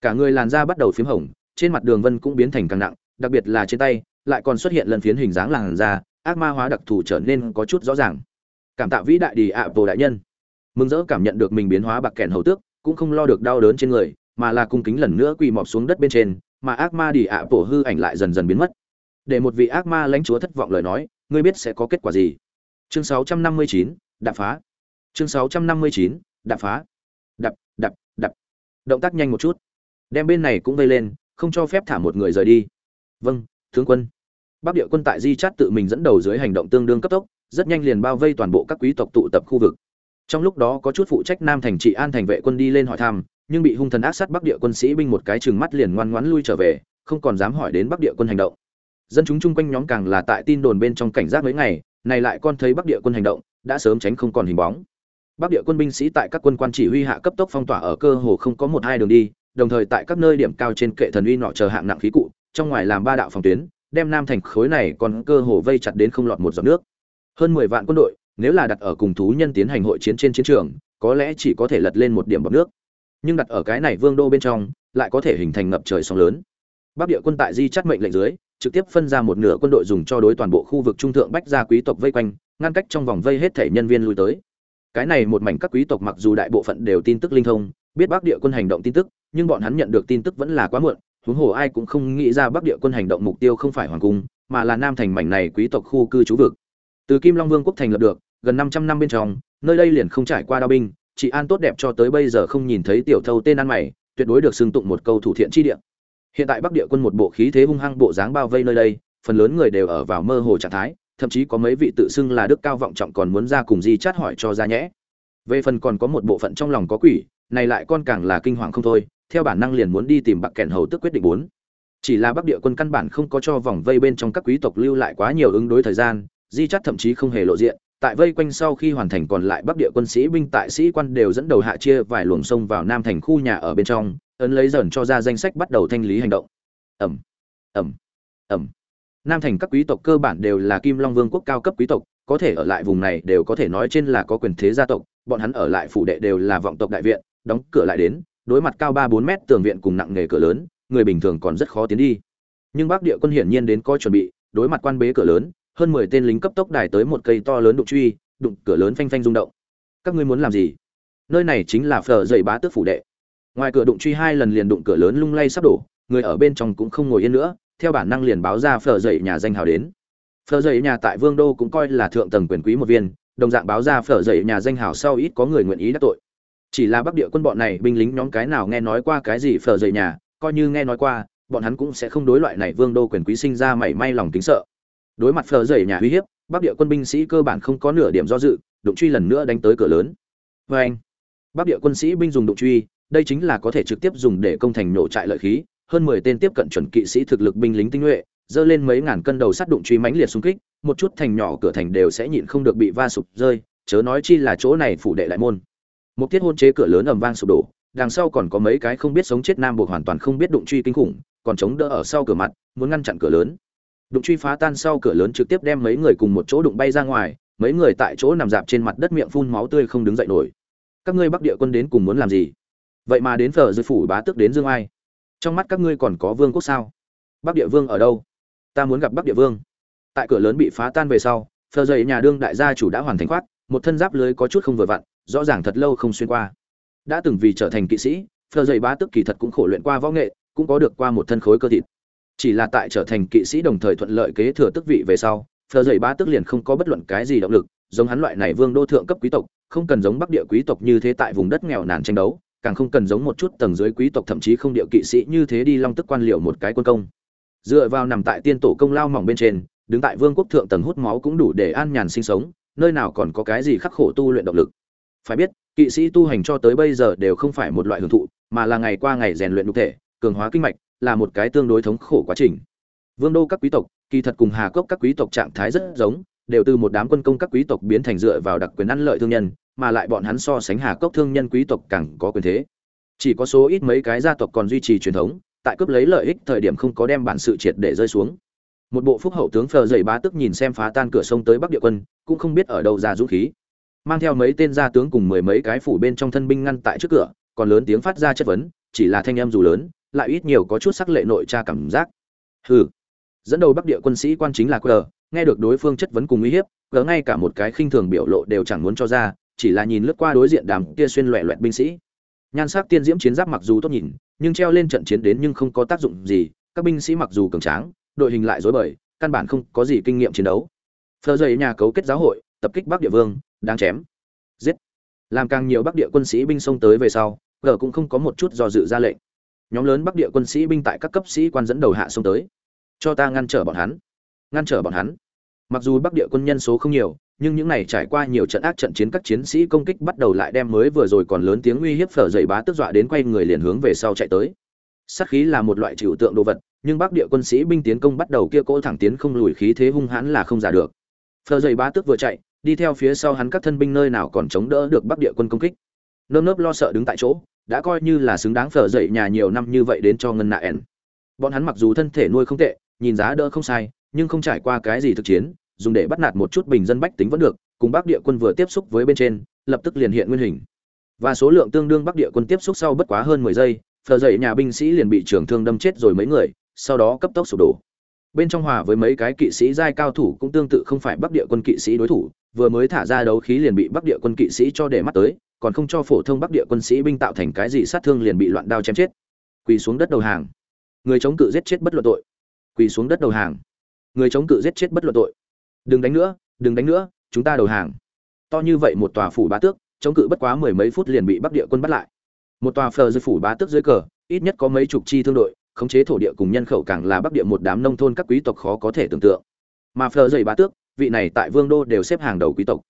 Cả người làn da bắt đầu phím hồng, trên mặt đường vân cũng biến thành càng nặng, đặc biệt là trên tay, lại còn xuất hiện lần phiến hình dáng làn da, ác ma hóa đặc thù trở nên có chút rõ ràng. Cảm tạ vĩ đại đi ạ à đại nhân. Mừng rỡ cảm nhận được mình biến hóa bạc kèn hầu tước, cũng không lo được đau đớn trên người, mà là cung kính lần nữa quỳ mọp xuống đất bên trên mà ác ma đi ạ à hư ảnh lại dần dần biến mất. Để một vị ác ma lãnh chúa thất vọng lời nói ngươi biết sẽ có kết quả gì? Chương 659, đạp phá. Chương 659, đạp phá. Đập đập đập động tác nhanh một chút. Đem bên này cũng vây lên không cho phép thả một người rời đi. Vâng tướng quân. Bắc địa quân tại di chát tự mình dẫn đầu dưới hành động tương đương cấp tốc rất nhanh liền bao vây toàn bộ các quý tộc tụ tập khu vực. Trong lúc đó có chút phụ trách nam thành trị an thành vệ quân đi lên hỏi thăm nhưng bị hung thần ác sát bắc địa quân sĩ binh một cái chừng mắt liền ngoan ngoãn lui trở về, không còn dám hỏi đến bắc địa quân hành động. Dân chúng chung quanh nhóm càng là tại tin đồn bên trong cảnh giác mấy ngày, này lại con thấy bắc địa quân hành động, đã sớm tránh không còn hình bóng. Bắc địa quân binh sĩ tại các quân quan chỉ huy hạ cấp tốc phong tỏa ở cơ hồ không có một hai đường đi, đồng thời tại các nơi điểm cao trên kệ thần uy nọ chờ hạng nặng khí cụ, trong ngoài làm ba đạo phòng tuyến, đem nam thành khối này còn cơ hồ vây chặt đến không lọt một giọt nước. Hơn mười vạn quân đội, nếu là đặt ở cùng thú nhân tiến hành hội chiến trên chiến trường, có lẽ chỉ có thể lật lên một điểm bọc nước nhưng đặt ở cái này vương đô bên trong, lại có thể hình thành ngập trời sóng lớn. Bắc địa quân tại di chắt mệnh lệnh dưới, trực tiếp phân ra một nửa quân đội dùng cho đối toàn bộ khu vực trung thượng bách gia quý tộc vây quanh, ngăn cách trong vòng vây hết thể nhân viên lui tới. Cái này một mảnh các quý tộc mặc dù đại bộ phận đều tin tức linh thông, biết bắc địa quân hành động tin tức, nhưng bọn hắn nhận được tin tức vẫn là quá muộn, huống hồ ai cũng không nghĩ ra bắc địa quân hành động mục tiêu không phải hoàng cung, mà là nam thành mảnh này quý tộc khu cư trú vực. Từ kim long vương quốc thành lập được, gần 500 năm bên trong, nơi đây liền không trải qua đao binh chị an tốt đẹp cho tới bây giờ không nhìn thấy tiểu thâu tên ăn mày, tuyệt đối được xưng tụng một câu thủ thiện chi địa. Hiện tại bắc địa quân một bộ khí thế hung hăng bộ dáng bao vây nơi đây, phần lớn người đều ở vào mơ hồ trạng thái, thậm chí có mấy vị tự xưng là đức cao vọng trọng còn muốn ra cùng di chát hỏi cho ra nhẽ. Về phần còn có một bộ phận trong lòng có quỷ, này lại con càng là kinh hoàng không thôi, theo bản năng liền muốn đi tìm bạc kèn hầu tức quyết định bốn. Chỉ là bắc địa quân căn bản không có cho vòng vây bên trong các quý tộc lưu lại quá nhiều ứng đối thời gian, di chắt thậm chí không hề lộ diện tại vây quanh sau khi hoàn thành còn lại bắc địa quân sĩ, binh tại sĩ quan đều dẫn đầu hạ chia vài luồng sông vào nam thành khu nhà ở bên trong, ấn lấy dần cho ra danh sách bắt đầu thanh lý hành động. Ẩm ẩm ẩm. Nam thành các quý tộc cơ bản đều là kim long vương quốc cao cấp quý tộc, có thể ở lại vùng này đều có thể nói trên là có quyền thế gia tộc, bọn hắn ở lại phủ đệ đều là vọng tộc đại viện, đóng cửa lại đến, đối mặt cao ba bốn mét tường viện cùng nặng nghề cửa lớn, người bình thường còn rất khó tiến đi. Nhưng bắc địa quân hiển nhiên đến coi chuẩn bị, đối mặt quan bế cửa lớn hơn mười tên lính cấp tốc đài tới một cây to lớn đụng truy, đụng cửa lớn phanh phanh rung động. Các ngươi muốn làm gì? Nơi này chính là phở dậy bá tước phủ đệ. Ngoài cửa đụng truy hai lần liền đụng cửa lớn lung lay sắp đổ, người ở bên trong cũng không ngồi yên nữa, theo bản năng liền báo ra phở dậy nhà danh hào đến. Phở dậy nhà tại vương đô cũng coi là thượng tầng quyền quý một viên, đồng dạng báo ra phở dậy nhà danh hào sau ít có người nguyện ý đắc tội. Chỉ là bắc địa quân bọn này binh lính nhóm cái nào nghe nói qua cái gì phở dậy nhà, coi như nghe nói qua, bọn hắn cũng sẽ không đối loại này vương đô quyền quý sinh ra mảy may lòng kính sợ đối mặt phờ dày nhà uy hiếp, bắc địa quân binh sĩ cơ bản không có nửa điểm do dự, đụng truy lần nữa đánh tới cửa lớn. Vê anh, bắc địa quân sĩ binh dùng đụng truy, đây chính là có thể trực tiếp dùng để công thành nổ trại lợi khí, hơn mười tên tiếp cận chuẩn kỵ sĩ thực lực binh lính tinh nhuệ dơ lên mấy ngàn cân đầu sắt đụng truy mãnh liệt xung kích, một chút thành nhỏ cửa thành đều sẽ nhịn không được bị va sụp rơi, chớ nói chi là chỗ này phủ đệ lại môn. Một tiết hôn chế cửa lớn ầm vang sụp đổ, đằng sau còn có mấy cái không biết sống chết nam buộc hoàn toàn không biết đụng truy kinh khủng, còn chống đỡ ở sau cửa mặt, muốn ngăn chặn cửa lớn đụng truy phá tan sau cửa lớn trực tiếp đem mấy người cùng một chỗ đụng bay ra ngoài, mấy người tại chỗ nằm dạp trên mặt đất miệng phun máu tươi không đứng dậy nổi. Các ngươi bắc địa quân đến cùng muốn làm gì? Vậy mà đến phở dư phủ bá tước đến dương ai. Trong mắt các ngươi còn có vương quốc sao? Bắc địa vương ở đâu? Ta muốn gặp bắc địa vương. Tại cửa lớn bị phá tan về sau, phở dậy nhà đương đại gia chủ đã hoàn thành khoát một thân giáp lưới có chút không vừa vặn, rõ ràng thật lâu không xuyên qua. Đã từng vì trở thành kỵ sĩ, phở dậy bá tước kỳ thật cũng khổ luyện qua võ nghệ, cũng có được qua một thân khối cơ thịt chỉ là tại trở thành kỵ sĩ đồng thời thuận lợi kế thừa tước vị về sau, phờ dậy ba tức liền không có bất luận cái gì động lực, giống hắn loại này vương đô thượng cấp quý tộc, không cần giống bắc địa quý tộc như thế tại vùng đất nghèo nàn tranh đấu, càng không cần giống một chút tầng dưới quý tộc thậm chí không địa kỵ sĩ như thế đi long tức quan liệu một cái quân công. Dựa vào nằm tại tiên tổ công lao mỏng bên trên, đứng tại vương quốc thượng tầng hút máu cũng đủ để an nhàn sinh sống, nơi nào còn có cái gì khắc khổ tu luyện động lực. Phải biết, kỵ sĩ tu hành cho tới bây giờ đều không phải một loại hưởng thụ, mà là ngày qua ngày rèn luyện nhục thể, cường hóa kinh mạch là một cái tương đối thống khổ quá trình. Vương đô các quý tộc, kỳ thật cùng hà cốc các quý tộc trạng thái rất giống, đều từ một đám quân công các quý tộc biến thành dựa vào đặc quyền ăn lợi thương nhân, mà lại bọn hắn so sánh hà cốc thương nhân quý tộc càng có quyền thế. Chỉ có số ít mấy cái gia tộc còn duy trì truyền thống, tại cướp lấy lợi ích thời điểm không có đem bản sự triệt để rơi xuống. Một bộ phúc hậu tướng phờ dày bá tức nhìn xem phá tan cửa sông tới bắc địa quân, cũng không biết ở đâu ra dũng khí. Mang theo mấy tên gia tướng cùng mười mấy cái phủ bên trong thân binh ngăn tại trước cửa, còn lớn tiếng phát ra chất vấn, chỉ là thanh em dù lớn lại ít nhiều có chút sắc lệ nội tra cảm giác. Hừ. Dẫn đầu bắc địa quân sĩ quan chính là cờ nghe được đối phương chất vấn cùng uy hiếp gỡ ngay cả một cái khinh thường biểu lộ đều chẳng muốn cho ra, chỉ là nhìn lướt qua đối diện đàm kia xuyên loẹ loẹt binh sĩ. Nhan sắc tiên diễm chiến giáp mặc dù tốt nhìn, nhưng treo lên trận chiến đến nhưng không có tác dụng gì, các binh sĩ mặc dù cường tráng, đội hình lại dối bời, căn bản không có gì kinh nghiệm chiến đấu. Phờ dày nhà cấu kết giáo hội, tập kích bắc địa vương, đáng chém. Giết. Làm càng nhiều bắc địa quân sĩ binh xông tới về sau gờ cũng không có một chút do dự ra lệnh nhóm lớn bắc địa quân sĩ binh tại các cấp sĩ quan dẫn đầu hạ xuống tới. Cho ta ngăn trở bọn hắn. Ngăn trở bọn hắn. Mặc dù bắc địa quân nhân số không nhiều, nhưng những này trải qua nhiều trận ác trận chiến các chiến sĩ công kích bắt đầu lại đem mới vừa rồi còn lớn tiếng uy hiếp phở dậy bá tức dọa đến quay người liền hướng về sau chạy tới. Sát khí là một loại trừu tượng đồ vật, nhưng bắc địa quân sĩ binh tiến công bắt đầu kia cỗ thẳng tiến không lùi khí thế hung hãn là không giả được. Phở dậy bá tức vừa chạy, đi theo phía sau hắn các thân binh nơi nào còn chống đỡ được bắc địa quân công kích. Nơm nớp lo sợ đứng tại chỗ đã coi như là xứng đáng phở dậy nhà nhiều năm như vậy đến cho ngân nạ ẻn. Bọn hắn mặc dù thân thể nuôi không tệ, nhìn giá đỡ không sai, nhưng không trải qua cái gì thực chiến, dùng để bắt nạt một chút bình dân bách tính vẫn được, cùng bắc địa quân vừa tiếp xúc với bên trên, lập tức liền hiện nguyên hình. Và số lượng tương đương bắc địa quân tiếp xúc sau bất quá hơn mười giây phờ dậy nhà binh sĩ liền bị trưởng thương đâm chết rồi mấy người, sau đó cấp tốc sụp đổ. Bên trong hòa với mấy cái kỵ sĩ giai cao thủ cũng tương tự không phải bắc địa quân kỵ sĩ đối thủ, vừa mới thả ra đấu khí liền bị bắc địa quân kỵ sĩ cho để mắt tới còn không cho phổ thông bắc địa quân sĩ binh tạo thành cái gì sát thương liền bị loạn đao chém chết. Quỳ xuống đất đầu hàng. Người chống cự giết chết bất luận tội. Quỳ xuống đất đầu hàng. Người chống cự giết chết bất luận tội. Đừng đánh nữa, đừng đánh nữa, chúng ta đầu hàng. To như vậy một tòa phủ bá tước, chống cự bất quá mười mấy phút liền bị bắc địa quân bắt lại. Một tòa phờ dưới phủ bá tước dưới cờ, ít nhất có mấy chục chi thương đội, khống chế thổ địa cùng nhân khẩu càng là bắc địa một đám nông thôn các quý tộc khó có thể tưởng tượng. Mà phờ dày bá tước, vị này tại vương đô đều xếp hàng đầu quý tộc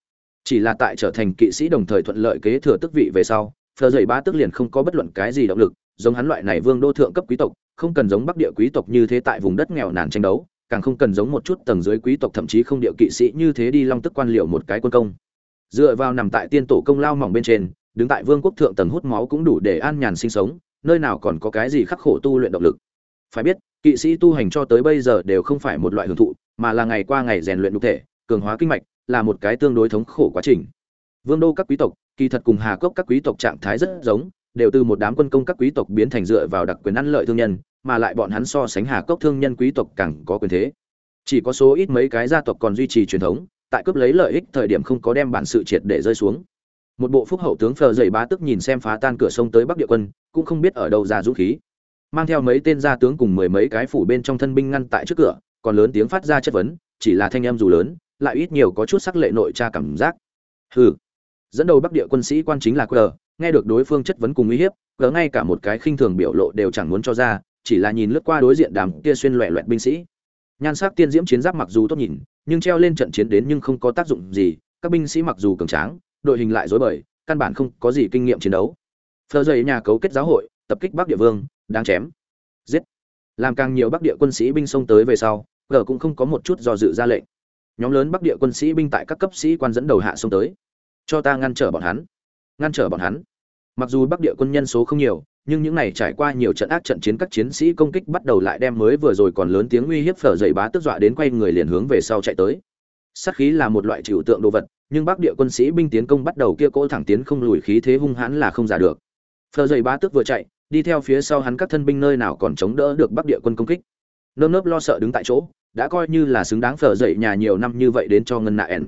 chỉ là tại trở thành kỵ sĩ đồng thời thuận lợi kế thừa tước vị về sau, phờ dậy ba tước liền không có bất luận cái gì động lực, giống hắn loại này vương đô thượng cấp quý tộc, không cần giống bắc địa quý tộc như thế tại vùng đất nghèo nàn tranh đấu, càng không cần giống một chút tầng dưới quý tộc thậm chí không địa kỵ sĩ như thế đi long tức quan liệu một cái quân công. Dựa vào nằm tại tiên tổ công lao mỏng bên trên, đứng tại vương quốc thượng tầng hút máu cũng đủ để an nhàn sinh sống, nơi nào còn có cái gì khắc khổ tu luyện động lực. Phải biết, kỵ sĩ tu hành cho tới bây giờ đều không phải một loại hưởng thụ, mà là ngày qua ngày rèn luyện cụ thể, cường hóa kinh mạch là một cái tương đối thống khổ quá trình. Vương đô các quý tộc, kỳ thật cùng hà cốc các quý tộc trạng thái rất giống, đều từ một đám quân công các quý tộc biến thành dựa vào đặc quyền ăn lợi thương nhân, mà lại bọn hắn so sánh hà cốc thương nhân quý tộc càng có quyền thế. Chỉ có số ít mấy cái gia tộc còn duy trì truyền thống, tại cướp lấy lợi ích thời điểm không có đem bản sự triệt để rơi xuống. Một bộ phúc hậu tướng phờ dày bá tức nhìn xem phá tan cửa sông tới bắc địa quân, cũng không biết ở đâu ra dũng khí. Mang theo mấy tên gia tướng cùng mười mấy cái phủ bên trong thân binh ngăn tại trước cửa, còn lớn tiếng phát ra chất vấn, chỉ là thanh em dù lớn lại ít nhiều có chút sắc lệ nội tra cảm giác. Hừ. Dẫn đầu bắc địa quân sĩ quan chính là qr nghe được đối phương chất vấn cùng uy hiếp gỡ ngay cả một cái khinh thường biểu lộ đều chẳng muốn cho ra, chỉ là nhìn lướt qua đối diện đàm kia xuyên loẹ loẹt binh sĩ. Nhan sắc tiên diễm chiến giáp mặc dù tốt nhìn, nhưng treo lên trận chiến đến nhưng không có tác dụng gì, các binh sĩ mặc dù cường tráng, đội hình lại dối bời, căn bản không có gì kinh nghiệm chiến đấu. Phờ dày nhà cấu kết giáo hội, tập kích bắc địa vương đang chém. Giết. Làm càng nhiều bắc địa quân sĩ binh xông tới về sau gờ cũng không có một chút do dự ra lệnh nhóm lớn bắc địa quân sĩ binh tại các cấp sĩ quan dẫn đầu hạ xuống tới. Cho ta ngăn trở bọn hắn. Ngăn trở bọn hắn. Mặc dù bắc địa quân nhân số không nhiều, nhưng những này trải qua nhiều trận ác trận chiến các chiến sĩ công kích bắt đầu lại đem mới vừa rồi còn lớn tiếng uy hiếp phở dậy bá tức dọa đến quay người liền hướng về sau chạy tới. Sát khí là một loại trừu tượng đồ vật, nhưng bắc địa quân sĩ binh tiến công bắt đầu kia cỗ thẳng tiến không lùi khí thế hung hãn là không giả được. Phở dậy bá tức vừa chạy, đi theo phía sau hắn các thân binh nơi nào còn chống đỡ được bắc địa quân công kích. Nơm nớp lo sợ đứng tại chỗ đã coi như là xứng đáng phở dậy nhà nhiều năm như vậy đến cho ngân nạ ẻn.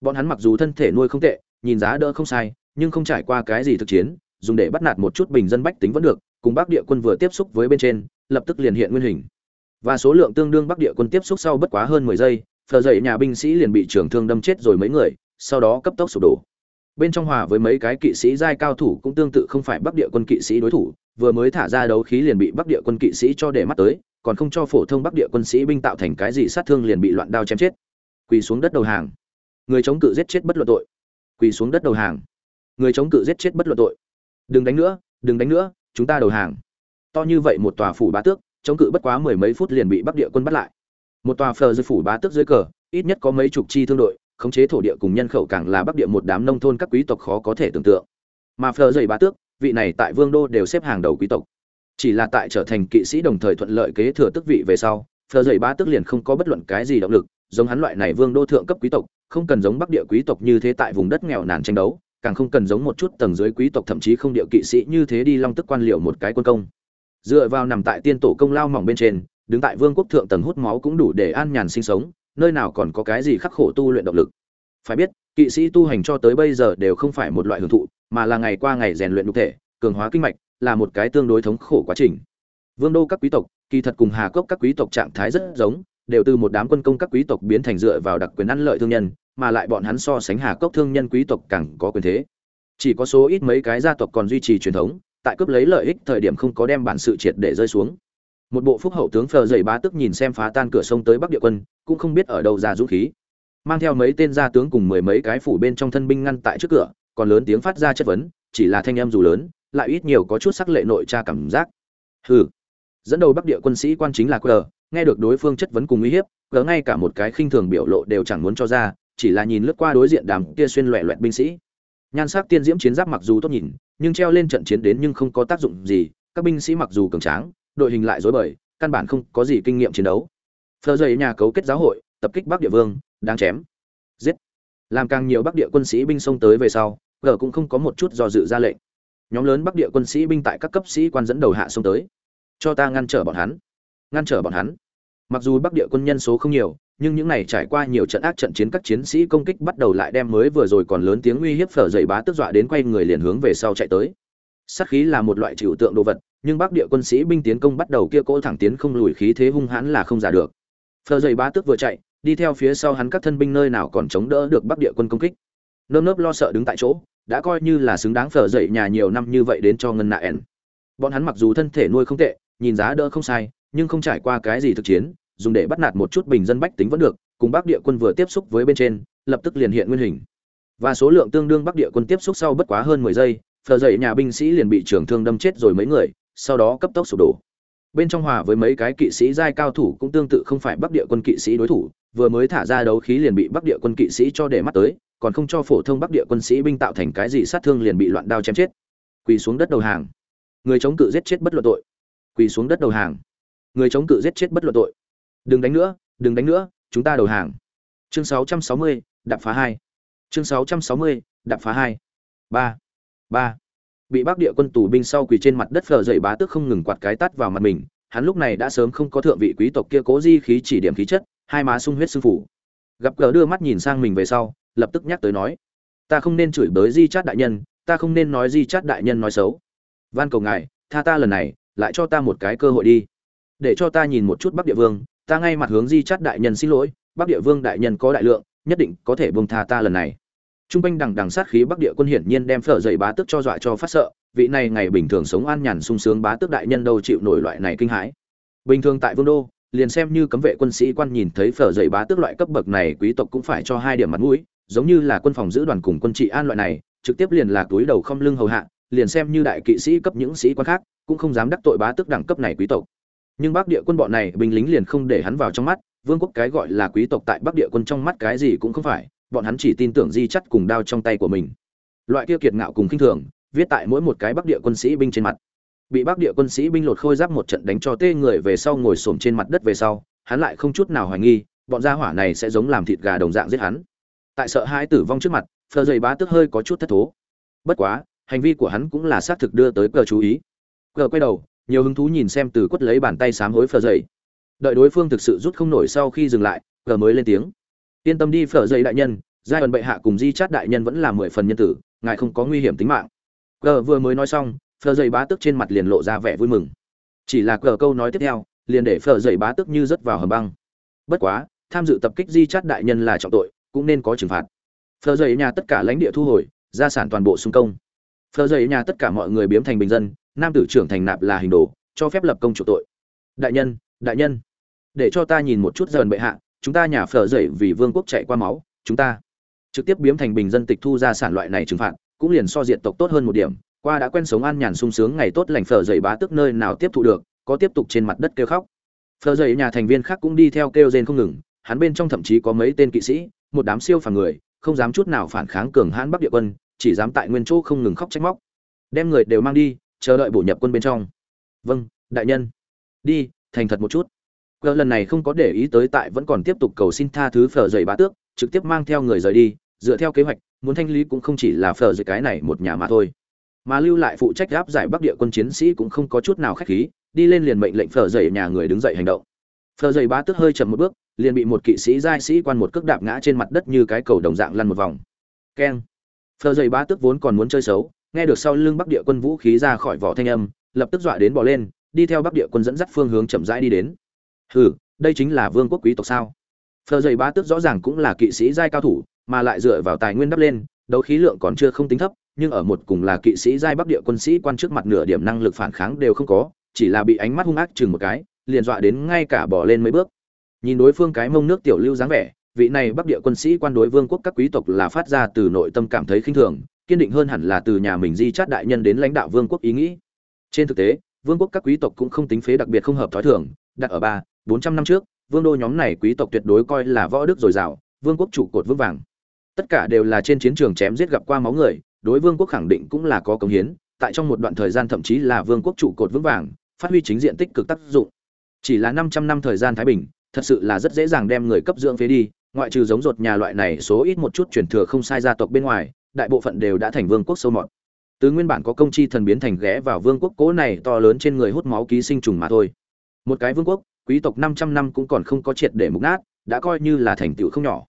Bọn hắn mặc dù thân thể nuôi không tệ, nhìn giá đỡ không sai, nhưng không trải qua cái gì thực chiến, dùng để bắt nạt một chút bình dân bách tính vẫn được, cùng bắc địa quân vừa tiếp xúc với bên trên, lập tức liền hiện nguyên hình. Và số lượng tương đương bắc địa quân tiếp xúc sau bất quá hơn mười giây phờ dậy nhà binh sĩ liền bị trưởng thương đâm chết rồi mấy người, sau đó cấp tốc sụp đổ bên trong hòa với mấy cái kỵ sĩ giai cao thủ cũng tương tự không phải bắc địa quân kỵ sĩ đối thủ, vừa mới thả ra đấu khí liền bị bắc địa quân kỵ sĩ cho để mắt tới, còn không cho phổ thông bắc địa quân sĩ binh tạo thành cái gì sát thương liền bị loạn đao chém chết. Quỳ xuống đất đầu hàng. Người chống cự giết chết bất luận tội. Quỳ xuống đất đầu hàng. Người chống cự giết chết bất luận tội. Đừng đánh nữa, đừng đánh nữa, chúng ta đầu hàng. To như vậy một tòa phủ bá tước, chống cự bất quá mười mấy phút liền bị bắc địa quân bắt lại. Một tòa phờ dưới phủ bá tước dưới cờ, ít nhất có mấy chục chi thương đội khống chế thổ địa cùng nhân khẩu càng là bắc địa một đám nông thôn các quý tộc khó có thể tưởng tượng. Mà phờ dày bá tước, vị này tại vương đô đều xếp hàng đầu quý tộc. Chỉ là tại trở thành kỵ sĩ đồng thời thuận lợi kế thừa tước vị về sau, phờ dày bá tước liền không có bất luận cái gì động lực, giống hắn loại này vương đô thượng cấp quý tộc, không cần giống bắc địa quý tộc như thế tại vùng đất nghèo nàn tranh đấu, càng không cần giống một chút tầng dưới quý tộc thậm chí không địa kỵ sĩ như thế đi long tức quan liệu một cái quân công. Dựa vào nằm tại tiên tổ công lao mỏng bên trên, đứng tại vương quốc thượng tầng hút máu cũng đủ để an nhàn sinh sống nơi nào còn có cái gì khắc khổ tu luyện động lực. Phải biết, kỵ sĩ tu hành cho tới bây giờ đều không phải một loại hưởng thụ, mà là ngày qua ngày rèn luyện nhục thể, cường hóa kinh mạch, là một cái tương đối thống khổ quá trình. Vương đô các quý tộc, kỳ thật cùng hà cốc các quý tộc trạng thái rất giống, đều từ một đám quân công các quý tộc biến thành dựa vào đặc quyền ăn lợi thương nhân, mà lại bọn hắn so sánh hà cốc thương nhân quý tộc càng có quyền thế. Chỉ có số ít mấy cái gia tộc còn duy trì truyền thống, tại cướp lấy lợi ích thời điểm không có đem bản sự triệt để rơi xuống một bộ phúc hậu tướng phờ dày bá tức nhìn xem phá tan cửa sông tới bắc địa quân, cũng không biết ở đâu ra dũng khí. Mang theo mấy tên gia tướng cùng mười mấy cái phủ bên trong thân binh ngăn tại trước cửa, còn lớn tiếng phát ra chất vấn, chỉ là thanh em dù lớn, lại ít nhiều có chút sắc lệ nội tra cảm giác. Hừ. Dẫn đầu bắc địa quân sĩ quan chính là qr nghe được đối phương chất vấn cùng uy hiếp gỡ ngay cả một cái khinh thường biểu lộ đều chẳng muốn cho ra, chỉ là nhìn lướt qua đối diện đàm kia xuyên loẹ loẹt binh sĩ. Nhan sắc tiên diễm chiến giáp mặc dù tốt nhìn, nhưng treo lên trận chiến đến nhưng không có tác dụng gì, các binh sĩ mặc dù cường tráng đội hình lại dối bời, căn bản không có gì kinh nghiệm chiến đấu. Phở dày nhà cấu kết giáo hội, tập kích bắc địa vương đang chém. Giết. Làm càng nhiều bắc địa quân sĩ binh xông tới về sau gở cũng không có một chút do dự ra lệnh. Nhóm lớn bắc địa quân sĩ binh tại các cấp sĩ quan dẫn đầu hạ xông tới. Cho ta ngăn trở bọn hắn. Ngăn trở bọn hắn. Mặc dù bắc địa quân nhân số không nhiều, nhưng những này trải qua nhiều trận ác trận chiến các chiến sĩ công kích bắt đầu lại đem mới vừa rồi còn lớn tiếng uy hiếp phở dậy bá tức dọa đến quay người liền hướng về sau chạy tới sát khí là một loại trừu tượng đồ vật, nhưng bắc địa quân sĩ binh tiến công bắt đầu kia cỗ thẳng tiến không lùi khí thế hung hãn là không giả được. Phở dậy bá tức vừa chạy, đi theo phía sau hắn các thân binh nơi nào còn chống đỡ được bắc địa quân công kích. Nơm nớp lo sợ đứng tại chỗ, đã coi như là xứng đáng phở dậy nhà nhiều năm như vậy đến cho ngân nạ ẻn. Bọn hắn mặc dù thân thể nuôi không tệ, nhìn giá đỡ không sai, nhưng không trải qua cái gì thực chiến, dùng để bắt nạt một chút bình dân bách tính vẫn được, cùng bắc địa quân vừa tiếp xúc với bên trên, lập tức liền hiện nguyên hình. Và số lượng tương đương bắc địa quân tiếp xúc sau bất quá hơn mười giây phờ dậy nhà binh sĩ liền bị trưởng thương đâm chết rồi mấy người sau đó cấp tốc sụp đổ. Bên trong hòa với mấy cái kỵ sĩ giai cao thủ cũng tương tự không phải bắc địa quân kỵ sĩ đối thủ vừa mới thả ra đấu khí liền bị bắc địa quân kỵ sĩ cho để mắt tới còn không cho phổ thông bắc địa quân sĩ binh tạo thành cái gì sát thương liền bị loạn đao chém chết. Quỳ xuống đất đầu hàng. Người chống cự giết chết bất luận tội. Quỳ xuống đất đầu hàng. Người chống cự giết chết bất luận tội. Đừng đánh nữa đừng đánh nữa chúng ta đầu hàng. Chương 660, đạp phá hai. Chương 660, đạp phá hai. Ba ba. Bị bắc địa quân tù binh sau quỳ trên mặt đất phờ dậy bá tức không ngừng quạt cái tắt vào mặt mình, hắn lúc này đã sớm không có thượng vị quý tộc kia cố di khí chỉ điểm khí chất, hai má sung huyết sư phủ gặp cờ đưa mắt nhìn sang mình về sau, lập tức nhắc tới nói, ta không nên chửi bới di chát đại nhân, ta không nên nói di chát đại nhân nói xấu. Van cầu ngài, tha ta lần này, lại cho ta một cái cơ hội đi. Để cho ta nhìn một chút bắc địa vương, ta ngay mặt hướng di chát đại nhân xin lỗi, bắc địa vương đại nhân có đại lượng, nhất định có thể bông tha ta lần này. Trung quanh đằng đằng sát khí Bắc Địa quân hiển nhiên đem phở dậy bá tước cho dọa cho phát sợ, vị này ngày bình thường sống an nhàn sung sướng bá tước đại nhân đâu chịu nổi loại này kinh hãi. Bình thường tại Vương đô, liền xem như cấm vệ quân sĩ quan nhìn thấy phở dậy bá tước loại cấp bậc này, quý tộc cũng phải cho hai điểm mặt mũi, giống như là quân phòng giữ đoàn cùng quân trị an loại này, trực tiếp liền là túi đầu không lưng hầu hạ, liền xem như đại kỵ sĩ cấp những sĩ quan khác, cũng không dám đắc tội bá tước đẳng cấp này quý tộc. Nhưng Bắc Địa quân bọn này binh lính liền không để hắn vào trong mắt, vương quốc cái gọi là quý tộc tại Bắc Địa quân trong mắt cái gì cũng không phải, bọn hắn chỉ tin tưởng di chắt cùng đao trong tay của mình. Loại kia kiệt ngạo cùng kinh thường, viết tại mỗi một cái bắc địa quân sĩ binh trên mặt. Bị bắc địa quân sĩ binh lột khôi giáp một trận đánh cho tê người về sau ngồi xổm trên mặt đất về sau, hắn lại không chút nào hoài nghi, bọn gia hỏa này sẽ giống làm thịt gà đồng dạng giết hắn. Tại sợ hai tử vong trước mặt, phờ dày bá tức hơi có chút thất thố. Bất quá, hành vi của hắn cũng là xác thực đưa tới cờ chú ý. Cờ quay đầu, nhiều hứng thú nhìn xem từ quất lấy bàn tay sám hối phờ dày. Đợi đối phương thực sự rút không nổi sau khi dừng lại, cờ mới lên tiếng yên tâm đi, phở dây đại nhân, giai ẩn bệ hạ cùng di chát đại nhân vẫn là mười phần nhân tử, ngài không có nguy hiểm tính mạng. Cờ vừa mới nói xong, phở dây bá tức trên mặt liền lộ ra vẻ vui mừng. Chỉ là cờ câu nói tiếp theo, liền để phở dây bá tức như rớt vào hầm băng. Bất quá, tham dự tập kích di chát đại nhân là trọng tội, cũng nên có trừng phạt. Phở dây nhà tất cả lãnh địa thu hồi, gia sản toàn bộ xung công. Phở dây nhà tất cả mọi người biếm thành bình dân, nam tử trưởng thành nạp là hình đồ, cho phép lập công chủ tội. Đại nhân đại nhân, để cho ta nhìn một chút dần bệ hạ chúng ta nhà phở dậy vì vương quốc chạy qua máu, chúng ta trực tiếp biếm thành bình dân tịch thu ra sản loại này trừng phạt, cũng liền so diện tộc tốt hơn một điểm. Qua đã quen sống an nhàn sung sướng ngày tốt lành phở dậy bá tức nơi nào tiếp thụ được, có tiếp tục trên mặt đất kêu khóc. Phở dậy nhà thành viên khác cũng đi theo kêu rên không ngừng, hắn bên trong thậm chí có mấy tên kỵ sĩ, một đám siêu phàm người, không dám chút nào phản kháng cường hãn bắc địa quân, chỉ dám tại nguyên chỗ không ngừng khóc trách móc. Đem người đều mang đi, chờ đợi bổ nhập quân bên trong. Vâng đại nhân. Đi, thành thật một chút cờ lần này không có để ý tới tại vẫn còn tiếp tục cầu xin tha thứ phở dậy bá tước, trực tiếp mang theo người rời đi, dựa theo kế hoạch, muốn thanh lý cũng không chỉ là phở dậy cái này một nhà mà thôi. Mà lưu lại phụ trách áp giải bắc địa quân chiến sĩ cũng không có chút nào khách khí, đi lên liền mệnh lệnh phở dậy nhà người đứng dậy hành động. Phở dậy bá tước hơi chậm một bước, liền bị một kỵ sĩ giai sĩ quan một cước đạp ngã trên mặt đất như cái cầu đồng dạng lăn một vòng. Keng. Phở dậy bá tước vốn còn muốn chơi xấu, nghe được sau lưng bắc địa quân vũ khí ra khỏi vỏ thanh âm, lập tức dọa đến bỏ lên, đi theo bắc địa quân dẫn dắt phương hướng chậm rãi đi đến hừ, đây chính là vương quốc quý tộc sao? Phờ dày bá tước rõ ràng cũng là kỵ sĩ giai cao thủ, mà lại dựa vào tài nguyên đắp lên, đấu khí lượng còn chưa không tính thấp, nhưng ở một cùng là kỵ sĩ giai bắc địa quân sĩ quan trước mặt nửa điểm năng lực phản kháng đều không có, chỉ là bị ánh mắt hung ác chừng một cái, liền dọa đến ngay cả bỏ lên mấy bước. Nhìn đối phương cái mông nước tiểu lưu dáng vẻ, vị này bắc địa quân sĩ quan đối vương quốc các quý tộc là phát ra từ nội tâm cảm thấy khinh thường, kiên định hơn hẳn là từ nhà mình di chát đại nhân đến lãnh đạo vương quốc ý nghĩ. Trên thực tế, vương quốc các quý tộc cũng không tính phế đặc biệt không hợp thói thường, đặt ở ba bốn trăm năm trước, vương đô nhóm này quý tộc tuyệt đối coi là võ đức dồi dào, vương quốc trụ cột vững vàng. Tất cả đều là trên chiến trường chém giết gặp qua máu người, đối vương quốc khẳng định cũng là có công hiến, tại trong một đoạn thời gian thậm chí là vương quốc trụ cột vững vàng, phát huy chính diện tích cực tác dụng. Chỉ là năm trăm năm thời gian thái bình, thật sự là rất dễ dàng đem người cấp dưỡng phế đi, ngoại trừ giống ruột nhà loại này số ít một chút truyền thừa không sai gia tộc bên ngoài, đại bộ phận đều đã thành vương quốc sâu mọt. Từ nguyên bản có công chi thần biến thành ghé vào vương quốc cố này to lớn trên người hút máu ký sinh trùng mà thôi. Một cái vương quốc quý tộc 500 năm cũng còn không có triệt để mục nát, đã coi như là thành tựu không nhỏ.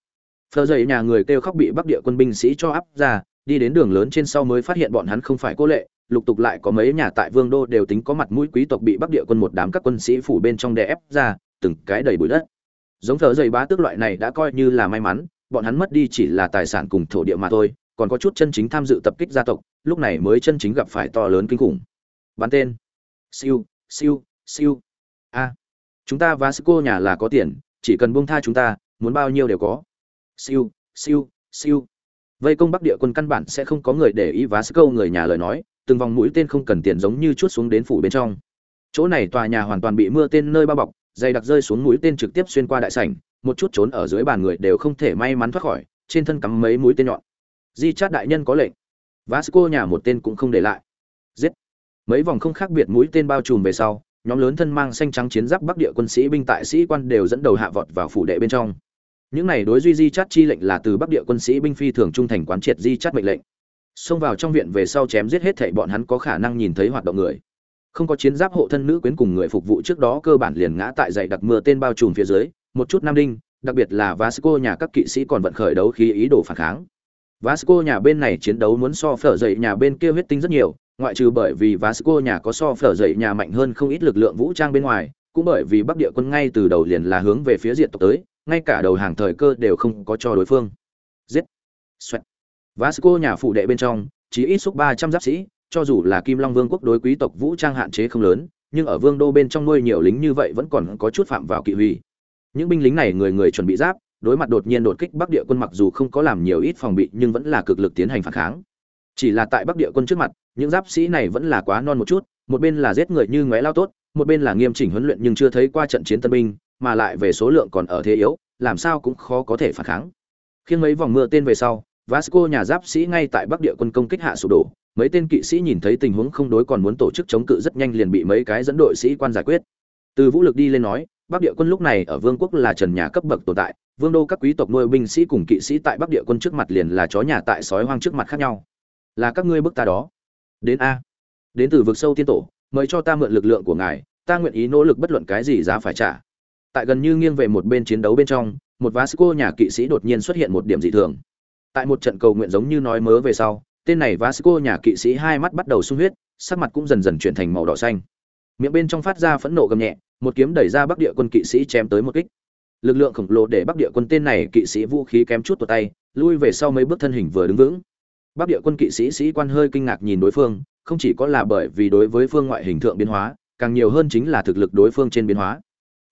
Phở dậy nhà người kêu khóc bị bắc địa quân binh sĩ cho áp ra, đi đến đường lớn trên sau mới phát hiện bọn hắn không phải cô lệ, lục tục lại có mấy nhà tại vương đô đều tính có mặt mũi quý tộc bị bắc địa quân một đám các quân sĩ phủ bên trong đè ép ra, từng cái đầy bụi đất. Giống phở dậy bá tước loại này đã coi như là may mắn, bọn hắn mất đi chỉ là tài sản cùng thổ địa mà thôi, còn có chút chân chính tham dự tập kích gia tộc, lúc này mới chân chính gặp phải to lớn kinh khủng. Bắn tên. Siêu siêu siêu. A chúng ta vasco nhà là có tiền, chỉ cần buông tha chúng ta, muốn bao nhiêu đều có. Siêu siêu siêu. Vây công bắc địa quân căn bản sẽ không có người để ý vasco người nhà lời nói, từng vòng mũi tên không cần tiền giống như chút xuống đến phủ bên trong. Chỗ này tòa nhà hoàn toàn bị mưa tên nơi bao bọc, dày đặc rơi xuống mũi tên trực tiếp xuyên qua đại sảnh, một chút trốn ở dưới bàn người đều không thể may mắn thoát khỏi, trên thân cắm mấy mũi tên nhọn. Di chát đại nhân có lệnh. Vasco nhà một tên cũng không để lại. Giết. Mấy vòng không khác biệt mũi tên bao trùm về sau nhóm lớn thân mang xanh trắng chiến giáp bắc địa quân sĩ, binh tại sĩ quan đều dẫn đầu hạ vọt vào phủ đệ bên trong. Những này đối duy di chát chi lệnh là từ bắc địa quân sĩ, binh phi thường trung thành quán triệt di chát mệnh lệnh. Xông vào trong viện về sau chém giết hết thảy bọn hắn có khả năng nhìn thấy hoạt động người. Không có chiến giáp hộ thân nữ quyến cùng người phục vụ trước đó cơ bản liền ngã tại dày đặc mưa tên bao trùm phía dưới, một chút nam đinh, đặc biệt là vasco nhà các kỵ sĩ còn vận khởi đấu khí ý đồ phản kháng. Vasco nhà bên này chiến đấu muốn so phở dậy nhà bên kia huyết tinh rất nhiều ngoại trừ bởi vì Vasco nhà có so phở dậy nhà mạnh hơn không ít lực lượng vũ trang bên ngoài, cũng bởi vì Bắc địa quân ngay từ đầu liền là hướng về phía diệt tộc tới, ngay cả đầu hàng thời cơ đều không có cho đối phương. Giết. Xoẹt. Vasco nhà phụ đệ bên trong, chỉ ít xúc 300 giáp sĩ, cho dù là Kim Long Vương quốc đối quý tộc vũ trang hạn chế không lớn, nhưng ở vương đô bên trong nuôi nhiều lính như vậy vẫn còn có chút phạm vào kỵ huy. Những binh lính này người người chuẩn bị giáp, đối mặt đột nhiên đột kích Bắc địa quân mặc dù không có làm nhiều ít phòng bị nhưng vẫn là cực lực tiến hành phản kháng. Chỉ là tại Bắc địa quân trước mặt, những giáp sĩ này vẫn là quá non một chút một bên là giết người như ngoé lao tốt một bên là nghiêm chỉnh huấn luyện nhưng chưa thấy qua trận chiến tân binh mà lại về số lượng còn ở thế yếu làm sao cũng khó có thể phản kháng. Khiến mấy vòng mưa tên về sau vasco nhà giáp sĩ ngay tại bắc địa quân công kích hạ sụp đổ mấy tên kỵ sĩ nhìn thấy tình huống không đối còn muốn tổ chức chống cự rất nhanh liền bị mấy cái dẫn đội sĩ quan giải quyết. Từ vũ lực đi lên nói bắc địa quân lúc này ở vương quốc là trần nhà cấp bậc tồn tại vương đô các quý tộc nuôi binh sĩ cùng kỵ sĩ tại bắc địa quân trước mặt liền là chó nhà tại sói hoang trước mặt khác nhau là các ngươi bức ta đó. Đến a. Đến từ vực sâu tiên tổ, mời cho ta mượn lực lượng của ngài, ta nguyện ý nỗ lực bất luận cái gì giá phải trả. Tại gần như nghiêng về một bên chiến đấu bên trong, một vasco nhà kỵ sĩ đột nhiên xuất hiện một điểm dị thường. Tại một trận cầu nguyện giống như nói mớ về sau, tên này vasco nhà kỵ sĩ hai mắt bắt đầu sung huyết, sắc mặt cũng dần dần chuyển thành màu đỏ xanh. Miệng bên trong phát ra phẫn nộ gầm nhẹ, một kiếm đẩy ra bắc địa quân kỵ sĩ chém tới một kích. Lực lượng khổng lồ để bắc địa quân tên này kỵ sĩ vũ khí kém chút tuột tay, lui về sau mấy bước thân hình vừa đứng vững. Bắc địa quân kỵ sĩ sĩ quan hơi kinh ngạc nhìn đối phương, không chỉ có là bởi vì đối với phương ngoại hình thượng biến hóa, càng nhiều hơn chính là thực lực đối phương trên biến hóa.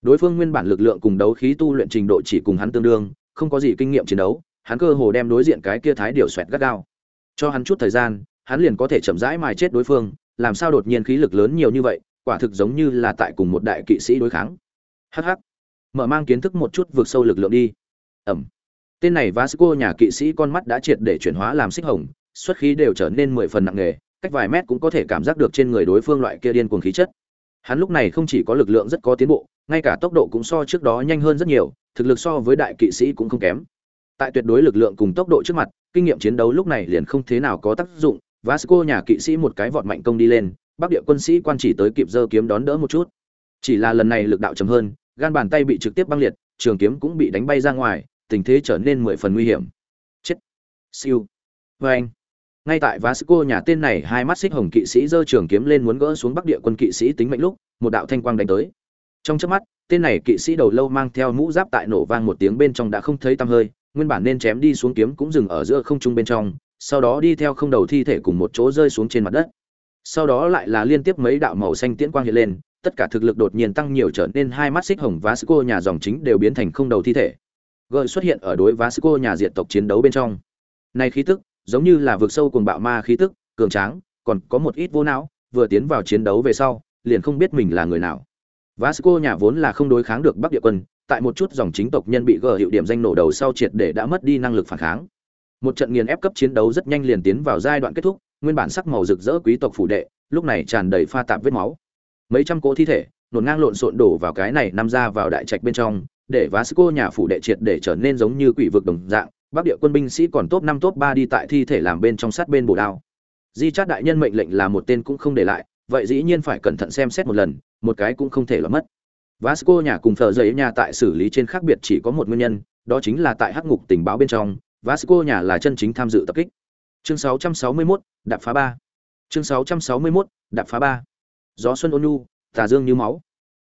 Đối phương nguyên bản lực lượng cùng đấu khí tu luyện trình độ chỉ cùng hắn tương đương, không có gì kinh nghiệm chiến đấu, hắn cơ hồ đem đối diện cái kia thái điều xoẹt gắt gao. Cho hắn chút thời gian, hắn liền có thể chậm rãi mài chết đối phương, làm sao đột nhiên khí lực lớn nhiều như vậy, quả thực giống như là tại cùng một đại kỵ sĩ đối kháng. Hắc hắc. mở mang kiến thức một chút vượt sâu lực lượng đi ẩm tên này vasco nhà kỵ sĩ con mắt đã triệt để chuyển hóa làm xích hồng, xuất khí đều trở nên mười phần nặng nề, cách vài mét cũng có thể cảm giác được trên người đối phương loại kia điên cuồng khí chất. Hắn lúc này không chỉ có lực lượng rất có tiến bộ, ngay cả tốc độ cũng so trước đó nhanh hơn rất nhiều, thực lực so với đại kỵ sĩ cũng không kém. Tại tuyệt đối lực lượng cùng tốc độ trước mặt, kinh nghiệm chiến đấu lúc này liền không thế nào có tác dụng, vasco nhà kỵ sĩ một cái vọt mạnh công đi lên, bắc địa quân sĩ quan chỉ tới kịp giơ kiếm đón đỡ một chút. Chỉ là lần này lực đạo chấm hơn, gan bàn tay bị trực tiếp băng liệt, trường kiếm cũng bị đánh bay ra ngoài tình thế trở nên mười phần nguy hiểm. Chết. Siêu. Vê anh, ngay tại vasco nhà tên này hai mắt xích hồng kỵ sĩ giơ trường kiếm lên muốn gỡ xuống bắc địa quân kỵ sĩ tính mệnh lúc, một đạo thanh quang đánh tới. Trong chớp mắt, tên này kỵ sĩ đầu lâu mang theo mũ giáp tại nổ vang một tiếng bên trong đã không thấy tăm hơi, nguyên bản nên chém đi xuống kiếm cũng dừng ở giữa không trung bên trong, sau đó đi theo không đầu thi thể cùng một chỗ rơi xuống trên mặt đất. Sau đó lại là liên tiếp mấy đạo màu xanh tiễn quang hiện lên, tất cả thực lực đột nhiên tăng nhiều trở nên hai mắt xích hồng vasco nhà dòng chính đều biến thành không đầu thi thể gợi xuất hiện ở đối vasco nhà diện tộc chiến đấu bên trong. Này khí tức, giống như là vượt sâu cùng bạo ma khí tức, cường tráng, còn có một ít vô não, vừa tiến vào chiến đấu về sau, liền không biết mình là người nào. Vasco nhà vốn là không đối kháng được bắc địa quân, tại một chút dòng chính tộc nhân bị gờ hiệu điểm danh nổ đầu sau triệt để đã mất đi năng lực phản kháng. Một trận nghiền ép cấp chiến đấu rất nhanh liền tiến vào giai đoạn kết thúc, nguyên bản sắc màu rực rỡ quý tộc phủ đệ, lúc này tràn đầy pha tạp vết máu. Mấy trăm cỗ thi thể nổn ngang lộn xộn đổ vào cái này nằm ra vào đại trạch bên trong để Vasco nhà phủ đệ triệt để trở nên giống như quỷ vực đồng dạng, Bắc địa quân binh sĩ còn top năm top ba đi tại thi thể làm bên trong sát bên bổ đao. Di Chát đại nhân mệnh lệnh là một tên cũng không để lại, vậy dĩ nhiên phải cẩn thận xem xét một lần, một cái cũng không thể lọt mất. Vasco nhà cùng phở giấy nhà tại xử lý trên khác biệt chỉ có một nguyên nhân, đó chính là tại hắc ngục tình báo bên trong, Vasco nhà là chân chính tham dự tập kích. Chương 661, đạp phá 3. Chương 661, đạp phá 3. Gió xuân ôn nhu, tà dương như máu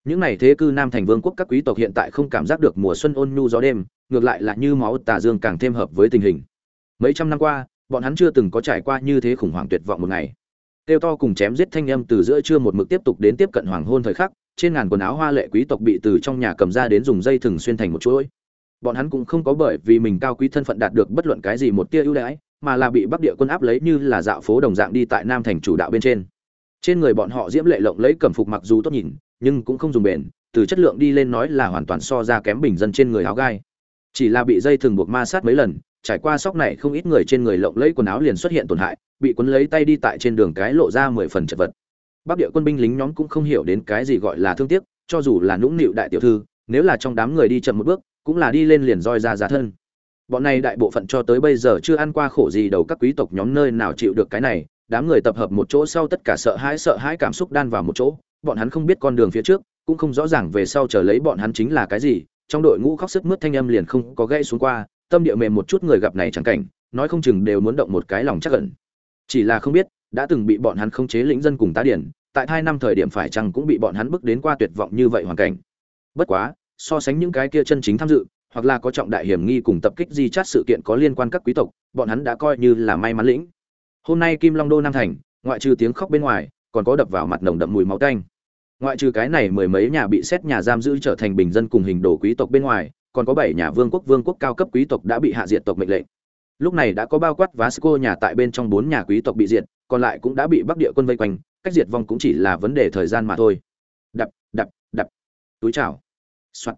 những này thế cư nam thành vương quốc các quý tộc hiện tại không cảm giác được mùa xuân ôn nhu gió đêm, ngược lại là như máu tà dương càng thêm hợp với tình hình. Mấy trăm năm qua, bọn hắn chưa từng có trải qua như thế khủng hoảng tuyệt vọng một ngày. Tiêu to cùng chém giết thanh âm từ giữa trưa một mực tiếp tục đến tiếp cận hoàng hôn thời khắc, trên ngàn quần áo hoa lệ quý tộc bị từ trong nhà cầm ra đến dùng dây thừng xuyên thành một chuỗi. Bọn hắn cũng không có bởi vì mình cao quý thân phận đạt được bất luận cái gì một tia ưu đãi, mà là bị bắc địa quân áp lấy như là dạo phố đồng dạng đi tại nam thành chủ đạo bên trên. Trên người bọn họ diễm lệ lộng lấy cẩm phục mặc dù tốt nhìn nhưng cũng không dùng bền, từ chất lượng đi lên nói là hoàn toàn so ra kém bình dân trên người áo gai. Chỉ là bị dây thường buộc ma sát mấy lần, trải qua sóc này không ít người trên người lộng lấy quần áo liền xuất hiện tổn hại, bị quấn lấy tay đi tại trên đường cái lộ ra mười phần chật vật. Bắc địa quân binh lính nhóm cũng không hiểu đến cái gì gọi là thương tiếc, cho dù là nũng nịu đại tiểu thư, nếu là trong đám người đi chậm một bước, cũng là đi lên liền roi ra giá thân. Bọn này đại bộ phận cho tới bây giờ chưa ăn qua khổ gì đầu các quý tộc nhóm nơi nào chịu được cái này, đám người tập hợp một chỗ sau tất cả sợ hãi sợ hãi cảm xúc đan vào một chỗ bọn hắn không biết con đường phía trước, cũng không rõ ràng về sau chờ lấy bọn hắn chính là cái gì, trong đội ngũ khóc sức mướt thanh âm liền không có gãy xuống qua, tâm địa mềm một chút người gặp này chẳng cảnh, nói không chừng đều muốn động một cái lòng chắc ẩn. Chỉ là không biết, đã từng bị bọn hắn không chế lĩnh dân cùng tá điển, tại hai năm thời điểm phải chăng cũng bị bọn hắn bức đến qua tuyệt vọng như vậy hoàn cảnh. Bất quá, so sánh những cái kia chân chính tham dự, hoặc là có trọng đại hiểm nghi cùng tập kích di chát sự kiện có liên quan các quý tộc, bọn hắn đã coi như là may mắn lĩnh. Hôm nay kim long đô nam thành, ngoại trừ tiếng khóc bên ngoài còn có đập vào mặt nồng đậm mùi máu tanh. Ngoại trừ cái này mười mấy nhà bị xét nhà giam giữ trở thành bình dân cùng hình đồ quý tộc bên ngoài, còn có bảy nhà vương quốc vương quốc cao cấp quý tộc đã bị hạ diệt tộc mệnh lệnh. Lúc này đã có bao quát vasco nhà tại bên trong bốn nhà quý tộc bị diệt, còn lại cũng đã bị bắc địa quân vây quanh, cách diệt vong cũng chỉ là vấn đề thời gian mà thôi. Đập đập đập. Túi chảo soạt.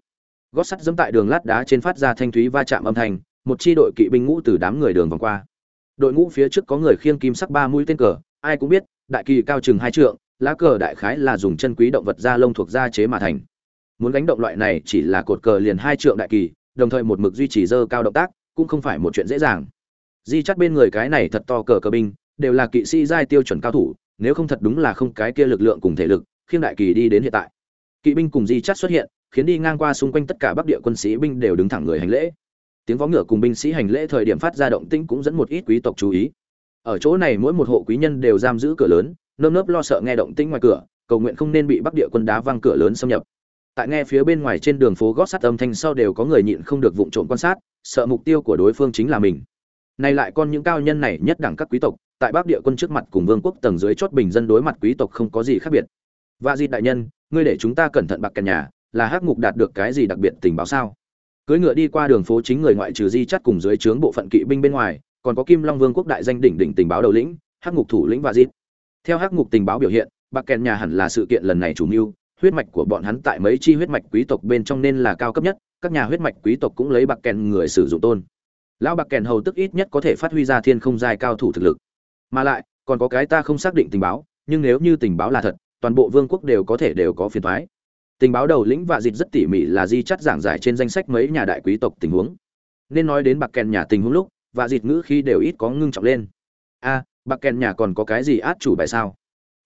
Gót sắt dẫm tại đường lát đá trên phát ra thanh thúy va chạm âm thanh, một chi đội kỵ binh ngũ từ đám người đường vòng qua. Đội ngũ phía trước có người khiêng kim sắc ba mũi tên cờ, ai cũng biết đại kỳ cao chừng hai trượng, lá cờ đại khái là dùng chân quý động vật da lông thuộc da chế mà thành. Muốn đánh động loại này chỉ là cột cờ liền hai trượng đại kỳ, đồng thời một mực duy trì dơ cao động tác, cũng không phải một chuyện dễ dàng. Di chắc bên người cái này thật to cờ cờ binh, đều là kỵ sĩ giai tiêu chuẩn cao thủ, nếu không thật đúng là không cái kia lực lượng cùng thể lực khiêng đại kỳ đi đến hiện tại. Kỵ binh cùng di chắc xuất hiện, khiến đi ngang qua xung quanh tất cả bắc địa quân sĩ binh đều đứng thẳng người hành lễ. Tiếng vó ngựa cùng binh sĩ hành lễ thời điểm phát ra động tĩnh cũng dẫn một ít quý tộc chú ý ở chỗ này mỗi một hộ quý nhân đều giam giữ cửa lớn, nơm nớp lo sợ nghe động tĩnh ngoài cửa, cầu nguyện không nên bị bắc địa quân đá văng cửa lớn xâm nhập. Tại nghe phía bên ngoài trên đường phố gót sắt âm thanh sau đều có người nhịn không được vụng trộm quan sát, sợ mục tiêu của đối phương chính là mình. Nay lại con những cao nhân này nhất đẳng các quý tộc, tại bắc địa quân trước mặt cùng vương quốc tầng dưới chót bình dân đối mặt quý tộc không có gì khác biệt. Và di đại nhân, ngươi để chúng ta cẩn thận bạc cả nhà, là hắc ngục đạt được cái gì đặc biệt tình báo sao? Cưỡi ngựa đi qua đường phố chính người ngoại trừ di chắt cùng dưới trướng bộ phận kỵ binh bên ngoài còn có kim long vương quốc đại danh đỉnh đỉnh tình báo đầu lĩnh, hắc ngục thủ lĩnh và dít theo hắc ngục tình báo biểu hiện, bạc kèn nhà hẳn là sự kiện lần này chủ mưu, huyết mạch của bọn hắn tại mấy chi huyết mạch quý tộc bên trong nên là cao cấp nhất, các nhà huyết mạch quý tộc cũng lấy bạc kèn người sử dụng tôn. Lão bạc kèn hầu tức ít nhất có thể phát huy ra thiên không giai cao thủ thực lực. Mà lại, còn có cái ta không xác định tình báo, nhưng nếu như tình báo là thật, toàn bộ vương quốc đều có thể đều có phiền thoái tình báo đầu lĩnh và dịch rất tỉ mỉ là di chắt giảng giải trên danh sách mấy nhà đại quý tộc tình huống. Nên nói đến bạc kèn nhà tình huống lúc và dịt ngữ khi đều ít có ngưng trọng lên. A bạc kèn nhà còn có cái gì át chủ bài sao?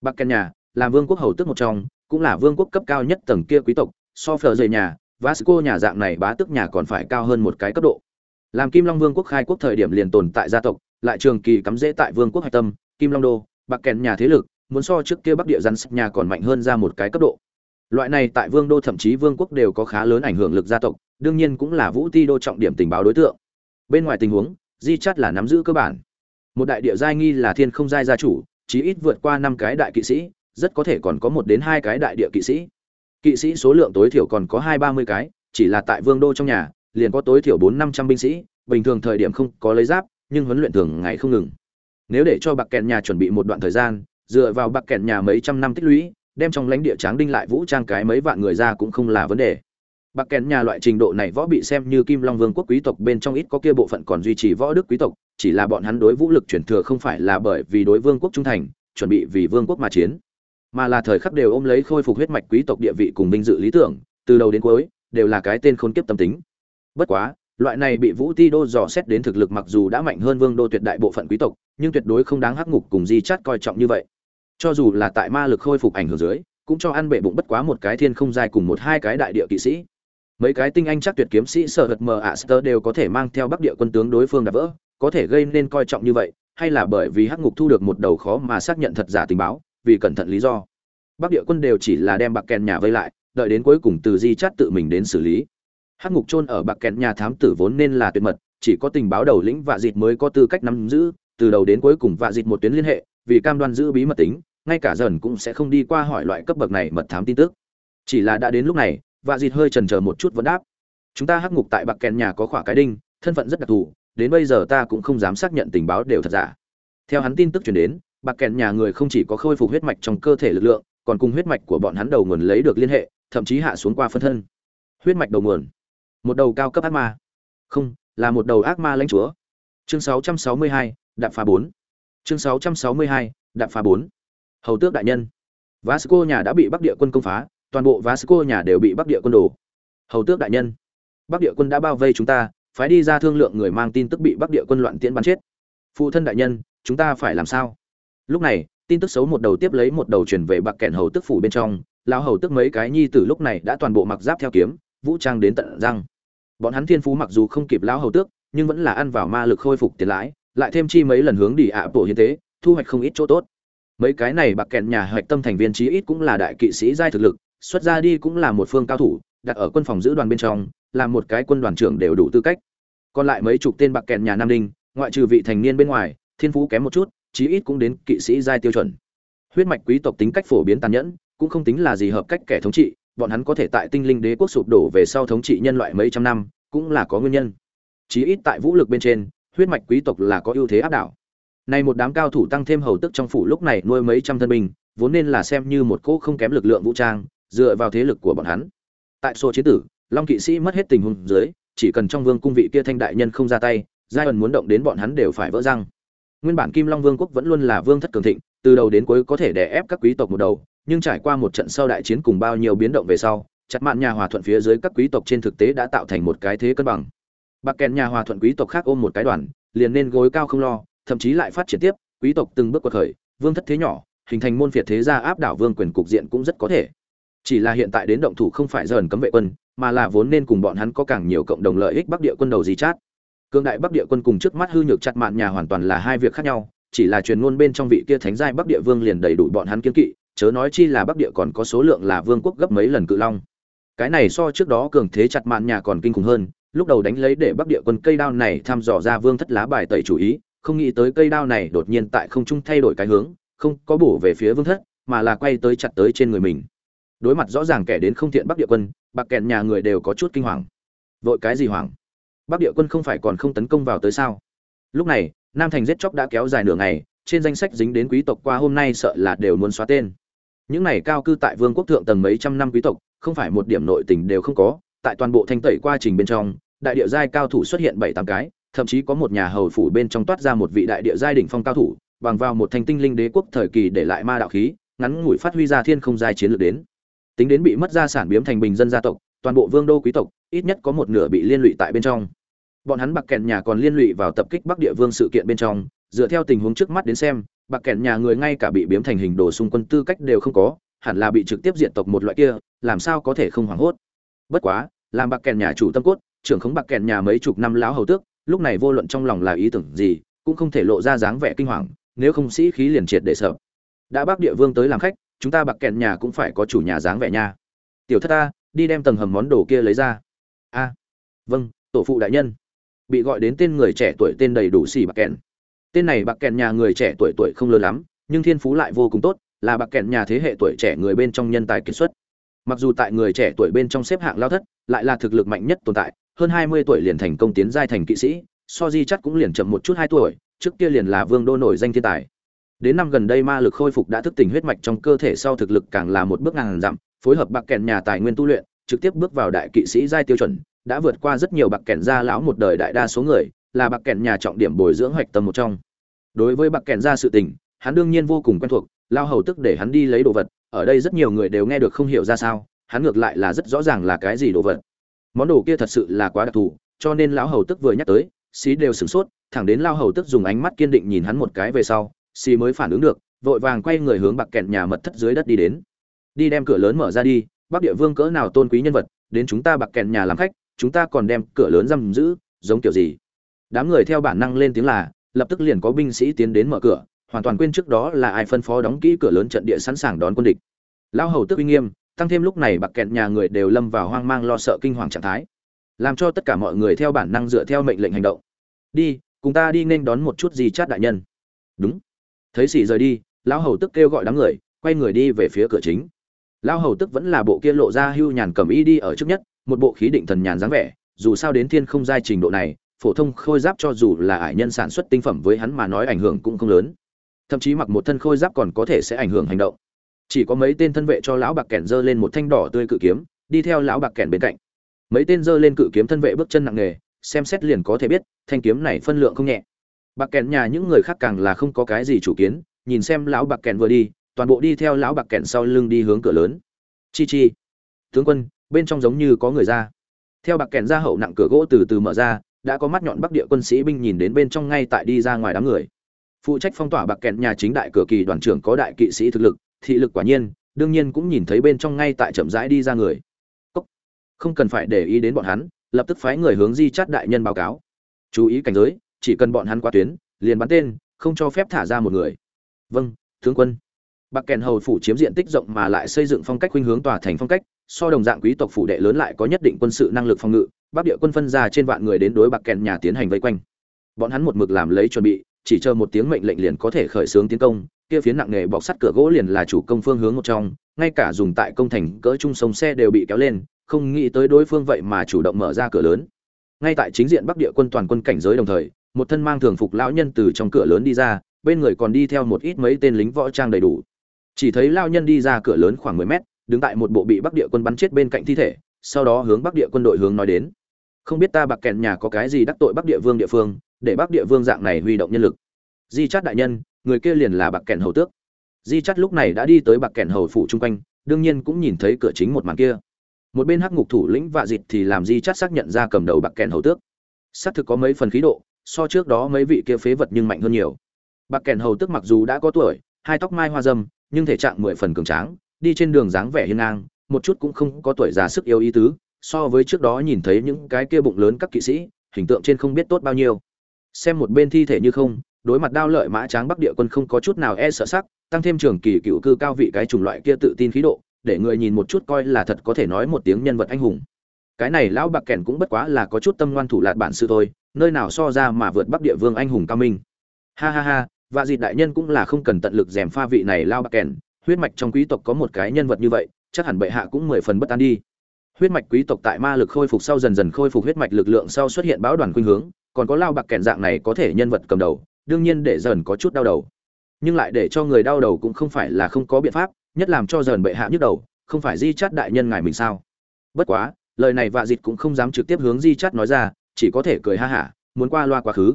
Bạc kèn nhà, là vương quốc hầu tức một trong, cũng là vương quốc cấp cao nhất tầng kia quý tộc, so phờ dày nhà, vasco nhà dạng này bá tức nhà còn phải cao hơn một cái cấp độ. Làm kim long vương quốc khai quốc thời điểm liền tồn tại gia tộc, lại trường kỳ cắm rễ tại vương quốc hạch tâm, kim long đô bạc kèn nhà thế lực, muốn so trước kia bắc địa rắn nhà còn mạnh hơn ra một cái cấp độ. Loại này tại vương đô thậm chí vương quốc đều có khá lớn ảnh hưởng lực gia tộc, đương nhiên cũng là vũ ti đô trọng điểm tình báo đối tượng. Bên ngoài tình huống di chắt là nắm giữ cơ bản. Một đại địa giai nghi là thiên không giai gia chủ, chí ít vượt qua năm cái đại kỵ sĩ, rất có thể còn có một đến hai cái đại địa kỵ sĩ. Kỵ sĩ số lượng tối thiểu còn có hai ba mươi cái, chỉ là tại vương đô trong nhà, liền có tối thiểu bốn năm trăm binh sĩ, bình thường thời điểm không có lấy giáp, nhưng huấn luyện thường ngày không ngừng. Nếu để cho bạc kẹn nhà chuẩn bị một đoạn thời gian, dựa vào bạc kẹn nhà mấy trăm năm tích lũy, đem trong lãnh địa tráng đinh lại vũ trang cái mấy vạn người ra cũng không là vấn đề bạc kèn nhà loại trình độ này võ bị xem như kim long vương quốc quý tộc bên trong ít có kia bộ phận còn duy trì võ đức quý tộc, chỉ là bọn hắn đối vũ lực chuyển thừa không phải là bởi vì đối vương quốc trung thành, chuẩn bị vì vương quốc mà chiến, mà là thời khắc đều ôm lấy khôi phục huyết mạch quý tộc địa vị cùng vinh dự lý tưởng, từ đầu đến cuối, đều là cái tên khôn kiếp tâm tính. Bất quá, loại này bị vũ ti đô dò xét đến thực lực mặc dù đã mạnh hơn vương đô tuyệt đại bộ phận quý tộc, nhưng tuyệt đối không đáng hắc ngục cùng di chát coi trọng như vậy. Cho dù là tại ma lực khôi phục ảnh hưởng dưới, cũng cho ăn bệ bụng bất quá một cái thiên không dài cùng một hai cái đại địa kỵ sĩ mấy cái tinh anh chắc tuyệt kiếm sĩ sở hật mờ ạ sơ đều có thể mang theo bắc địa quân tướng đối phương đã vỡ, có thể gây nên coi trọng như vậy, hay là bởi vì hắc ngục thu được một đầu khó mà xác nhận thật giả tình báo, vì cẩn thận lý do. Bắc địa quân đều chỉ là đem bạc kèn nhà vây lại, đợi đến cuối cùng từ di chát tự mình đến xử lý. Hắc ngục chôn ở bạc kèn nhà thám tử vốn nên là tuyệt mật, chỉ có tình báo đầu lĩnh và dịt mới có tư cách nắm giữ, từ đầu đến cuối cùng và dịt một tuyến liên hệ, vì cam đoan giữ bí mật tính, ngay cả dần cũng sẽ không đi qua hỏi loại cấp bậc này mật thám tin tức. Chỉ là đã đến lúc này và dịt hơi chần chờ một chút vẫn đáp. Chúng ta hắc ngục tại bạc kèn nhà có khỏa cái đinh thân phận rất đặc thù đến bây giờ ta cũng không dám xác nhận tình báo đều thật giả. Theo hắn tin tức truyền đến bạc kèn nhà người không chỉ có khôi phục huyết mạch trong cơ thể lực lượng còn cùng huyết mạch của bọn hắn đầu nguồn lấy được liên hệ thậm chí hạ xuống qua phân thân. Huyết mạch đầu nguồn. Một đầu cao cấp ác ma. Không là một đầu ác ma lãnh chúa. Chương 662, đạp phá 4. chương 662, đạp phá 4. hầu tước đại nhân. Vasco nhà đã bị bắc địa quân công phá toàn bộ vasco nhà đều bị bắc địa quân đổ. Hầu tước đại nhân, bắc địa quân đã bao vây chúng ta, phái đi ra thương lượng người mang tin tức bị bắc địa quân loạn tiễn bắn chết. Phụ thân đại nhân, chúng ta phải làm sao? Lúc này, tin tức xấu một đầu tiếp lấy một đầu truyền về bạc kẹn hầu tước phủ bên trong. Lão hầu tước mấy cái nhi tử lúc này đã toàn bộ mặc giáp theo kiếm, vũ trang đến tận răng. Bọn hắn thiên phú mặc dù không kịp lão hầu tước, nhưng vẫn là ăn vào ma lực khôi phục tiền lãi, lại thêm chi mấy lần hướng đi ạ bộ hiến tế, thu hoạch không ít chỗ tốt. Mấy cái này bạc kẹn nhà hoạch tâm thành viên chí ít cũng là đại kỵ sĩ giai thực lực xuất ra đi cũng là một phương cao thủ, đặt ở quân phòng giữ đoàn bên trong làm một cái quân đoàn trưởng đều đủ tư cách. Còn lại mấy chục tên bạc kẹn nhà nam đinh, ngoại trừ vị thành niên bên ngoài, thiên phú kém một chút, chí ít cũng đến kỵ sĩ giai tiêu chuẩn. Huyết mạch quý tộc tính cách phổ biến tàn nhẫn, cũng không tính là gì hợp cách kẻ thống trị, bọn hắn có thể tại tinh linh đế quốc sụp đổ về sau thống trị nhân loại mấy trăm năm, cũng là có nguyên nhân. Chí ít tại vũ lực bên trên, huyết mạch quý tộc là có ưu thế áp đảo. Nay một đám cao thủ tăng thêm hầu tức trong phủ lúc này nuôi mấy trăm thân binh, vốn nên là xem như một cỗ không kém lực lượng vũ trang dựa vào thế lực của bọn hắn. Tại số chiến tử, long kỵ sĩ mất hết tình huống dưới, chỉ cần trong vương cung vị kia thanh đại nhân không ra tay giai ẩn muốn động đến bọn hắn đều phải vỡ răng. Nguyên bản kim long vương quốc vẫn luôn là vương thất cường thịnh, từ đầu đến cuối có thể đè ép các quý tộc một đầu, nhưng trải qua một trận sau đại chiến cùng bao nhiêu biến động về sau, chặt mạn nhà hòa thuận phía dưới các quý tộc trên thực tế đã tạo thành một cái thế cân bằng. Bạc kèn nhà hòa thuận quý tộc khác ôm một cái đoàn, liền nên gối cao không lo, thậm chí lại phát triển tiếp, quý tộc từng bước qua khởi, vương thất thế nhỏ, hình thành môn phiệt thế gia áp đảo vương quyền cục diện cũng rất có thể chỉ là hiện tại đến động thủ không phải dần cấm vệ quân, mà là vốn nên cùng bọn hắn có càng nhiều cộng đồng lợi ích bắc địa quân đầu gì chát. Cương đại bắc địa quân cùng trước mắt hư nhược chặt mạn nhà hoàn toàn là hai việc khác nhau, chỉ là truyền ngôn bên trong vị kia thánh giai bắc địa vương liền đầy đủ bọn hắn kiến kỵ, chớ nói chi là bắc địa còn có số lượng là vương quốc gấp mấy lần cự long. Cái này so trước đó cường thế chặt mạn nhà còn kinh khủng hơn, lúc đầu đánh lấy để bắc địa quân cây đao này thăm dò ra vương thất lá bài tẩy chủ ý, không nghĩ tới cây đao này đột nhiên tại không trung thay đổi cái hướng, không có bổ về phía vương thất, mà là quay tới chặt tới trên người mình đối mặt rõ ràng kẻ đến không thiện bắc địa quân, bạc kẹn nhà người đều có chút kinh hoàng. Vội cái gì hoảng? Bắc địa quân không phải còn không tấn công vào tới sao? Lúc này, nam thành giết chóc đã kéo dài nửa ngày, trên danh sách dính đến quý tộc qua hôm nay sợ là đều muốn xóa tên. Những này cao cư tại vương quốc thượng tầng mấy trăm năm quý tộc, không phải một điểm nội tình đều không có. Tại toàn bộ thanh tẩy quá trình bên trong, đại địa giai cao thủ xuất hiện bảy tám cái, thậm chí có một nhà hầu phủ bên trong toát ra một vị đại địa giai đỉnh phong cao thủ, bằng vào một thanh tinh linh đế quốc thời kỳ để lại ma đạo khí, ngắn ngủi phát huy ra thiên không giai chiến lược đến tính đến bị mất gia sản biếm thành bình dân gia tộc, toàn bộ vương đô quý tộc, ít nhất có một nửa bị liên lụy tại bên trong. Bọn hắn bạc kẹn nhà còn liên lụy vào tập kích bắc địa vương sự kiện bên trong, dựa theo tình huống trước mắt đến xem, bạc kẹn nhà người ngay cả bị biếm thành hình đồ xung quân tư cách đều không có, hẳn là bị trực tiếp diện tộc một loại kia, làm sao có thể không hoảng hốt. Bất quá, làm bạc kẹn nhà chủ tâm cốt, trưởng khống bạc kẹn nhà mấy chục năm lão hầu tước, lúc này vô luận trong lòng là ý tưởng gì, cũng không thể lộ ra dáng vẻ kinh hoàng, nếu không sĩ khí liền triệt để sợ. Đã bác địa vương tới làm khách chúng ta bạc kèn nhà cũng phải có chủ nhà dáng vẻ nha. Tiểu thất ta, đi đem tầng hầm món đồ kia lấy ra. A vâng tổ phụ đại nhân. Bị gọi đến tên người trẻ tuổi tên đầy đủ xì bạc kèn tên này bạc kèn nhà người trẻ tuổi tuổi không lớn lắm, nhưng thiên phú lại vô cùng tốt, là bạc kèn nhà thế hệ tuổi trẻ người bên trong nhân tài kiệt xuất. Mặc dù tại người trẻ tuổi bên trong xếp hạng lao thất, lại là thực lực mạnh nhất tồn tại, hơn hai mươi tuổi liền thành công tiến giai thành kỵ sĩ, so di chắc cũng liền chậm một chút hai tuổi, trước kia liền là vương đô nổi danh thiên tài đến năm gần đây ma lực khôi phục đã thức tỉnh huyết mạch trong cơ thể sau thực lực càng là một bước ngàn dặm, phối hợp bạc kèn nhà tài nguyên tu luyện, trực tiếp bước vào đại kỵ sĩ giai tiêu chuẩn, đã vượt qua rất nhiều bạc kèn gia lão một đời đại đa số người, là bạc kèn nhà trọng điểm bồi dưỡng hoạch tâm một trong. Đối với bạc kèn gia sự tình, hắn đương nhiên vô cùng quen thuộc, lao hầu tức để hắn đi lấy đồ vật, ở đây rất nhiều người đều nghe được không hiểu ra sao, hắn ngược lại là rất rõ ràng là cái gì đồ vật. Món đồ kia thật sự là quá đặc thù, cho nên lão hầu tức vừa nhắc tới, xí đều sửng sốt, thẳng đến lao hầu tức dùng ánh mắt kiên định nhìn hắn một cái về sau xì mới phản ứng được, vội vàng quay người hướng bạc kẹn nhà mật thất dưới đất đi đến. Đi đem cửa lớn mở ra đi, bắc địa vương cỡ nào tôn quý nhân vật, đến chúng ta bạc kẹn nhà làm khách, chúng ta còn đem cửa lớn giam giữ, giống kiểu gì? Đám người theo bản năng lên tiếng là, lập tức liền có binh sĩ tiến đến mở cửa, hoàn toàn quên trước đó là ai phân phó đóng kỹ cửa lớn trận địa sẵn sàng đón quân địch. Lao hầu tức uy nghiêm, tăng thêm lúc này bạc kẹn nhà người đều lâm vào hoang mang lo sợ kinh hoàng trạng thái. Làm cho tất cả mọi người theo bản năng dựa theo mệnh lệnh hành động. Đi, cùng ta đi nên đón một chút gì chát đại nhân. Đúng thấy xì rời đi, lão hầu tức kêu gọi đám người, quay người đi về phía cửa chính. Lão hầu tức vẫn là bộ kia lộ ra hưu nhàn cầm y đi ở trước nhất, một bộ khí định thần nhàn dáng vẻ, dù sao đến thiên không giai trình độ này, phổ thông khôi giáp cho dù là ải nhân sản xuất tinh phẩm với hắn mà nói ảnh hưởng cũng không lớn. Thậm chí mặc một thân khôi giáp còn có thể sẽ ảnh hưởng hành động. Chỉ có mấy tên thân vệ cho lão bạc kẻn giơ lên một thanh đỏ tươi cự kiếm, đi theo lão bạc kẻn bên cạnh. Mấy tên giơ lên cự kiếm thân vệ bước chân nặng nề, xem xét liền có thể biết, thanh kiếm này phân lượng không nhẹ bạc kèn nhà những người khác càng là không có cái gì chủ kiến, nhìn xem lão bạc kèn vừa đi, toàn bộ đi theo lão bạc kèn sau lưng đi hướng cửa lớn. Chi chi, tướng quân, bên trong giống như có người ra. Theo bạc kèn ra hậu nặng cửa gỗ từ từ mở ra, đã có mắt nhọn bắc địa quân sĩ binh nhìn đến bên trong ngay tại đi ra ngoài đám người. Phụ trách phong tỏa bạc kèn nhà chính đại cửa kỳ đoàn trưởng có đại kỵ sĩ thực lực, thị lực quả nhiên, đương nhiên cũng nhìn thấy bên trong ngay tại chậm rãi đi ra người. Cốc. không cần phải để ý đến bọn hắn, lập tức phái người hướng di chát đại nhân báo cáo. Chú ý cảnh giới chỉ cần bọn hắn qua tuyến, liền bắn tên, không cho phép thả ra một người. Vâng tướng quân. Bạc kèn hầu phủ chiếm diện tích rộng mà lại xây dựng phong cách khuynh hướng tòa thành phong cách, so đồng dạng quý tộc phủ đệ lớn lại có nhất định quân sự năng lực phòng ngự, bắc địa quân phân ra trên vạn người đến đối bạc kèn nhà tiến hành vây quanh. Bọn hắn một mực làm lấy chuẩn bị, chỉ chờ một tiếng mệnh lệnh liền có thể khởi xướng tiến công, kia phía nặng nghề bọc sắt cửa gỗ liền là chủ công phương hướng một trong, ngay cả dùng tại công thành cỡ trung sông xe đều bị kéo lên, không nghĩ tới đối phương vậy mà chủ động mở ra cửa lớn. Ngay tại chính diện bắc địa quân toàn quân cảnh giới đồng thời một thân mang thường phục lão nhân từ trong cửa lớn đi ra, bên người còn đi theo một ít mấy tên lính võ trang đầy đủ. Chỉ thấy lão nhân đi ra cửa lớn khoảng mười mét, đứng tại một bộ bị bắc địa quân bắn chết bên cạnh thi thể, sau đó hướng bắc địa quân đội hướng nói đến. Không biết ta bạc kèn nhà có cái gì đắc tội bắc địa vương địa phương, để bắc địa vương dạng này huy động nhân lực. Di chát đại nhân, người kia liền là bạc kèn hầu tước. Di chát lúc này đã đi tới bạc kèn hầu phủ chung quanh, đương nhiên cũng nhìn thấy cửa chính một màn kia. Một bên hắc ngục thủ lĩnh vạ dịt thì làm di chát xác nhận ra cầm đầu bạc kèn hầu tước. Xác thực có mấy phần khí độ so trước đó mấy vị kia phế vật nhưng mạnh hơn nhiều. Bạc kèn hầu tức mặc dù đã có tuổi, hai tóc mai hoa dâm, nhưng thể trạng mười phần cường tráng, đi trên đường dáng vẻ hiên ngang, một chút cũng không có tuổi già sức yêu ý tứ, so với trước đó nhìn thấy những cái kia bụng lớn các kỵ sĩ, hình tượng trên không biết tốt bao nhiêu. Xem một bên thi thể như không, đối mặt đao lợi mã tráng bắc địa quân không có chút nào e sợ sắc, tăng thêm trường kỳ cựu cư cao vị cái chủng loại kia tự tin khí độ, để người nhìn một chút coi là thật có thể nói một tiếng nhân vật anh hùng cái này lão bạc kèn cũng bất quá là có chút tâm ngoan thủ lạt bản sự thôi, nơi nào so ra mà vượt bắc địa vương anh hùng cao minh. Ha ha ha và dịt đại nhân cũng là không cần tận lực dèm pha vị này lao bạc kèn, huyết mạch trong quý tộc có một cái nhân vật như vậy, chắc hẳn bệ hạ cũng mười phần bất an đi. Huyết mạch quý tộc tại ma lực khôi phục sau dần dần khôi phục huyết mạch lực lượng sau xuất hiện bão đoàn khuynh hướng, còn có lao bạc kèn dạng này có thể nhân vật cầm đầu, đương nhiên để dần có chút đau đầu. Nhưng lại để cho người đau đầu cũng không phải là không có biện pháp, nhất làm cho dần bệ hạ nhức đầu, không phải di chát đại nhân ngài mình sao? Bất quá lời này vạ dịt cũng không dám trực tiếp hướng di chát nói ra, chỉ có thể cười ha hả, muốn qua loa quá khứ.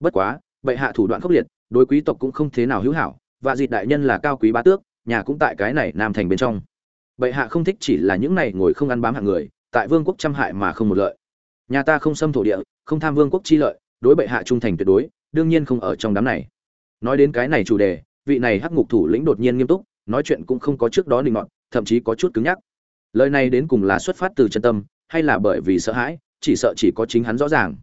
Bất quá, bệ hạ thủ đoạn khốc liệt, đối quý tộc cũng không thế nào hữu hảo, vạ dịt đại nhân là cao quý bá tước, nhà cũng tại cái này nam thành bên trong. Bệ hạ không thích chỉ là những này ngồi không ăn bám hạng người, tại vương quốc trăm hại mà không một lợi. Nhà ta không xâm thổ địa, không tham vương quốc chi lợi, đối bệ hạ trung thành tuyệt đối, đương nhiên không ở trong đám này. Nói đến cái này chủ đề, vị này hắc ngục thủ lĩnh đột nhiên nghiêm túc, nói chuyện cũng không có trước đó định ngọn thậm chí có chút cứng nhắc lời này đến cùng là xuất phát từ chân tâm, hay là bởi vì sợ hãi, chỉ sợ chỉ có chính hắn rõ ràng.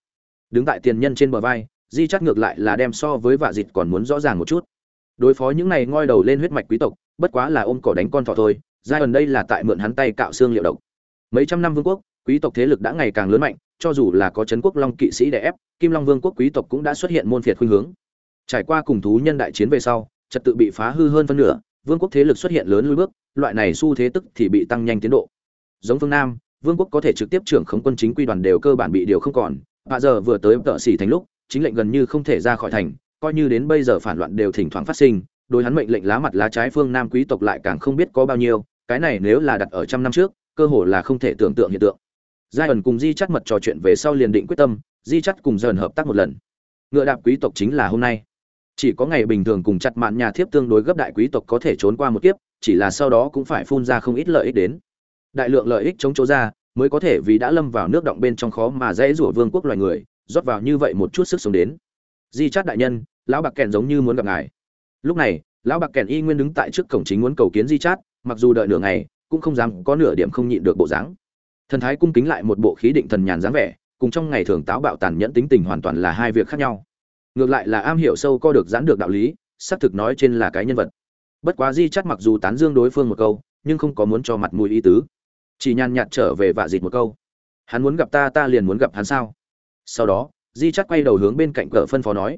Đứng tại tiền nhân trên bờ vai, di chắc ngược lại là đem so với vạ dịt còn muốn rõ ràng một chút. Đối phó những này ngoi đầu lên huyết mạch quý tộc, bất quá là ôm cỏ đánh con thỏ thôi giai ẩn đây là tại mượn hắn tay cạo xương liệu độc. Mấy trăm năm vương quốc, quý tộc thế lực đã ngày càng lớn mạnh, cho dù là có trấn quốc long kỵ sĩ đè ép, kim long vương quốc quý tộc cũng đã xuất hiện môn phiệt khuynh hướng. Trải qua cùng thú nhân đại chiến về sau, trật tự bị phá hư hơn phân nửa vương quốc thế lực xuất hiện lớn lui bước, loại này xu thế tức thì bị tăng nhanh tiến độ. Giống phương nam, vương quốc có thể trực tiếp trưởng khống quân chính quy đoàn đều cơ bản bị điều không còn. Và giờ vừa tới tợ xỉ thành lúc, chính lệnh gần như không thể ra khỏi thành, coi như đến bây giờ phản loạn đều thỉnh thoảng phát sinh, đối hắn mệnh lệnh lá mặt lá trái phương nam quý tộc lại càng không biết có bao nhiêu, cái này nếu là đặt ở trăm năm trước, cơ hồ là không thể tưởng tượng hiện tượng. Giai ẩn cùng di chắt mật trò chuyện về sau liền định quyết tâm, di chắt cùng dần hợp tác một lần. Ngựa đạp quý tộc chính là hôm nay chỉ có ngày bình thường cùng chặt mạn nhà thiếp tương đối gấp đại quý tộc có thể trốn qua một kiếp, chỉ là sau đó cũng phải phun ra không ít lợi ích đến. Đại lượng lợi ích chống chỗ ra, mới có thể vì đã lâm vào nước động bên trong khó mà dễ rủa vương quốc loài người, rót vào như vậy một chút sức sống đến. Di chát đại nhân, lão bạc kèn giống như muốn gặp ngài. Lúc này, lão bạc kèn y nguyên đứng tại trước cổng chính muốn cầu kiến di chát, mặc dù đợi nửa ngày, cũng không dám có nửa điểm không nhịn được bộ dáng. Thần thái cung kính lại một bộ khí định thần nhàn dáng vẻ, cùng trong ngày thường táo bạo tàn nhẫn tính tình hoàn toàn là hai việc khác nhau ngược lại là am hiểu sâu co được giãn được đạo lý, xác thực nói trên là cái nhân vật. Bất quá di chắt mặc dù tán dương đối phương một câu, nhưng không có muốn cho mặt mũi ý tứ. Chỉ nhàn nhạt trở về vạ dịt một câu. Hắn muốn gặp ta ta liền muốn gặp hắn sao? Sau đó, di chắt quay đầu hướng bên cạnh cờ phân phó nói.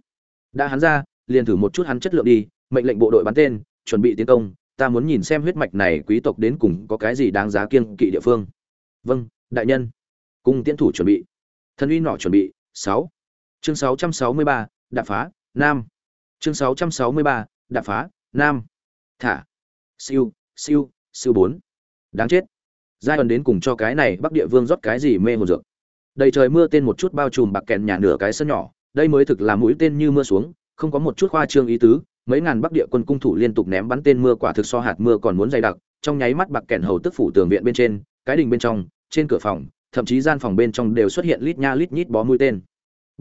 Đã hắn ra, liền thử một chút hắn chất lượng đi, mệnh lệnh bộ đội bắn tên, chuẩn bị tiến công, ta muốn nhìn xem huyết mạch này quý tộc đến cùng có cái gì đáng giá kiêng kỵ địa phương. Vâng đại nhân. Cung tiến thủ chuẩn bị. Thân uy nọ chuẩn bị, sáu. Chương sáu trăm sáu mươi ba đạp phá, nam. Chương sáu trăm sáu mươi ba, đạp phá, nam. Thả. Siêu siêu siêu bốn. Đáng chết. Giai ẩn đến cùng cho cái này bắc địa vương rót cái gì mê hồn dược. Đầy trời mưa tên một chút bao trùm bạc kèn nhà nửa cái sân nhỏ, đây mới thực là mũi tên như mưa xuống, không có một chút khoa trương ý tứ, mấy ngàn bắc địa quân cung thủ liên tục ném bắn tên mưa quả thực so hạt mưa còn muốn dày đặc, trong nháy mắt bạc kèn hầu tức phủ tường viện bên trên, cái đình bên trong, trên cửa phòng, thậm chí gian phòng bên trong đều xuất hiện lít nha lít nhít bó mũi tên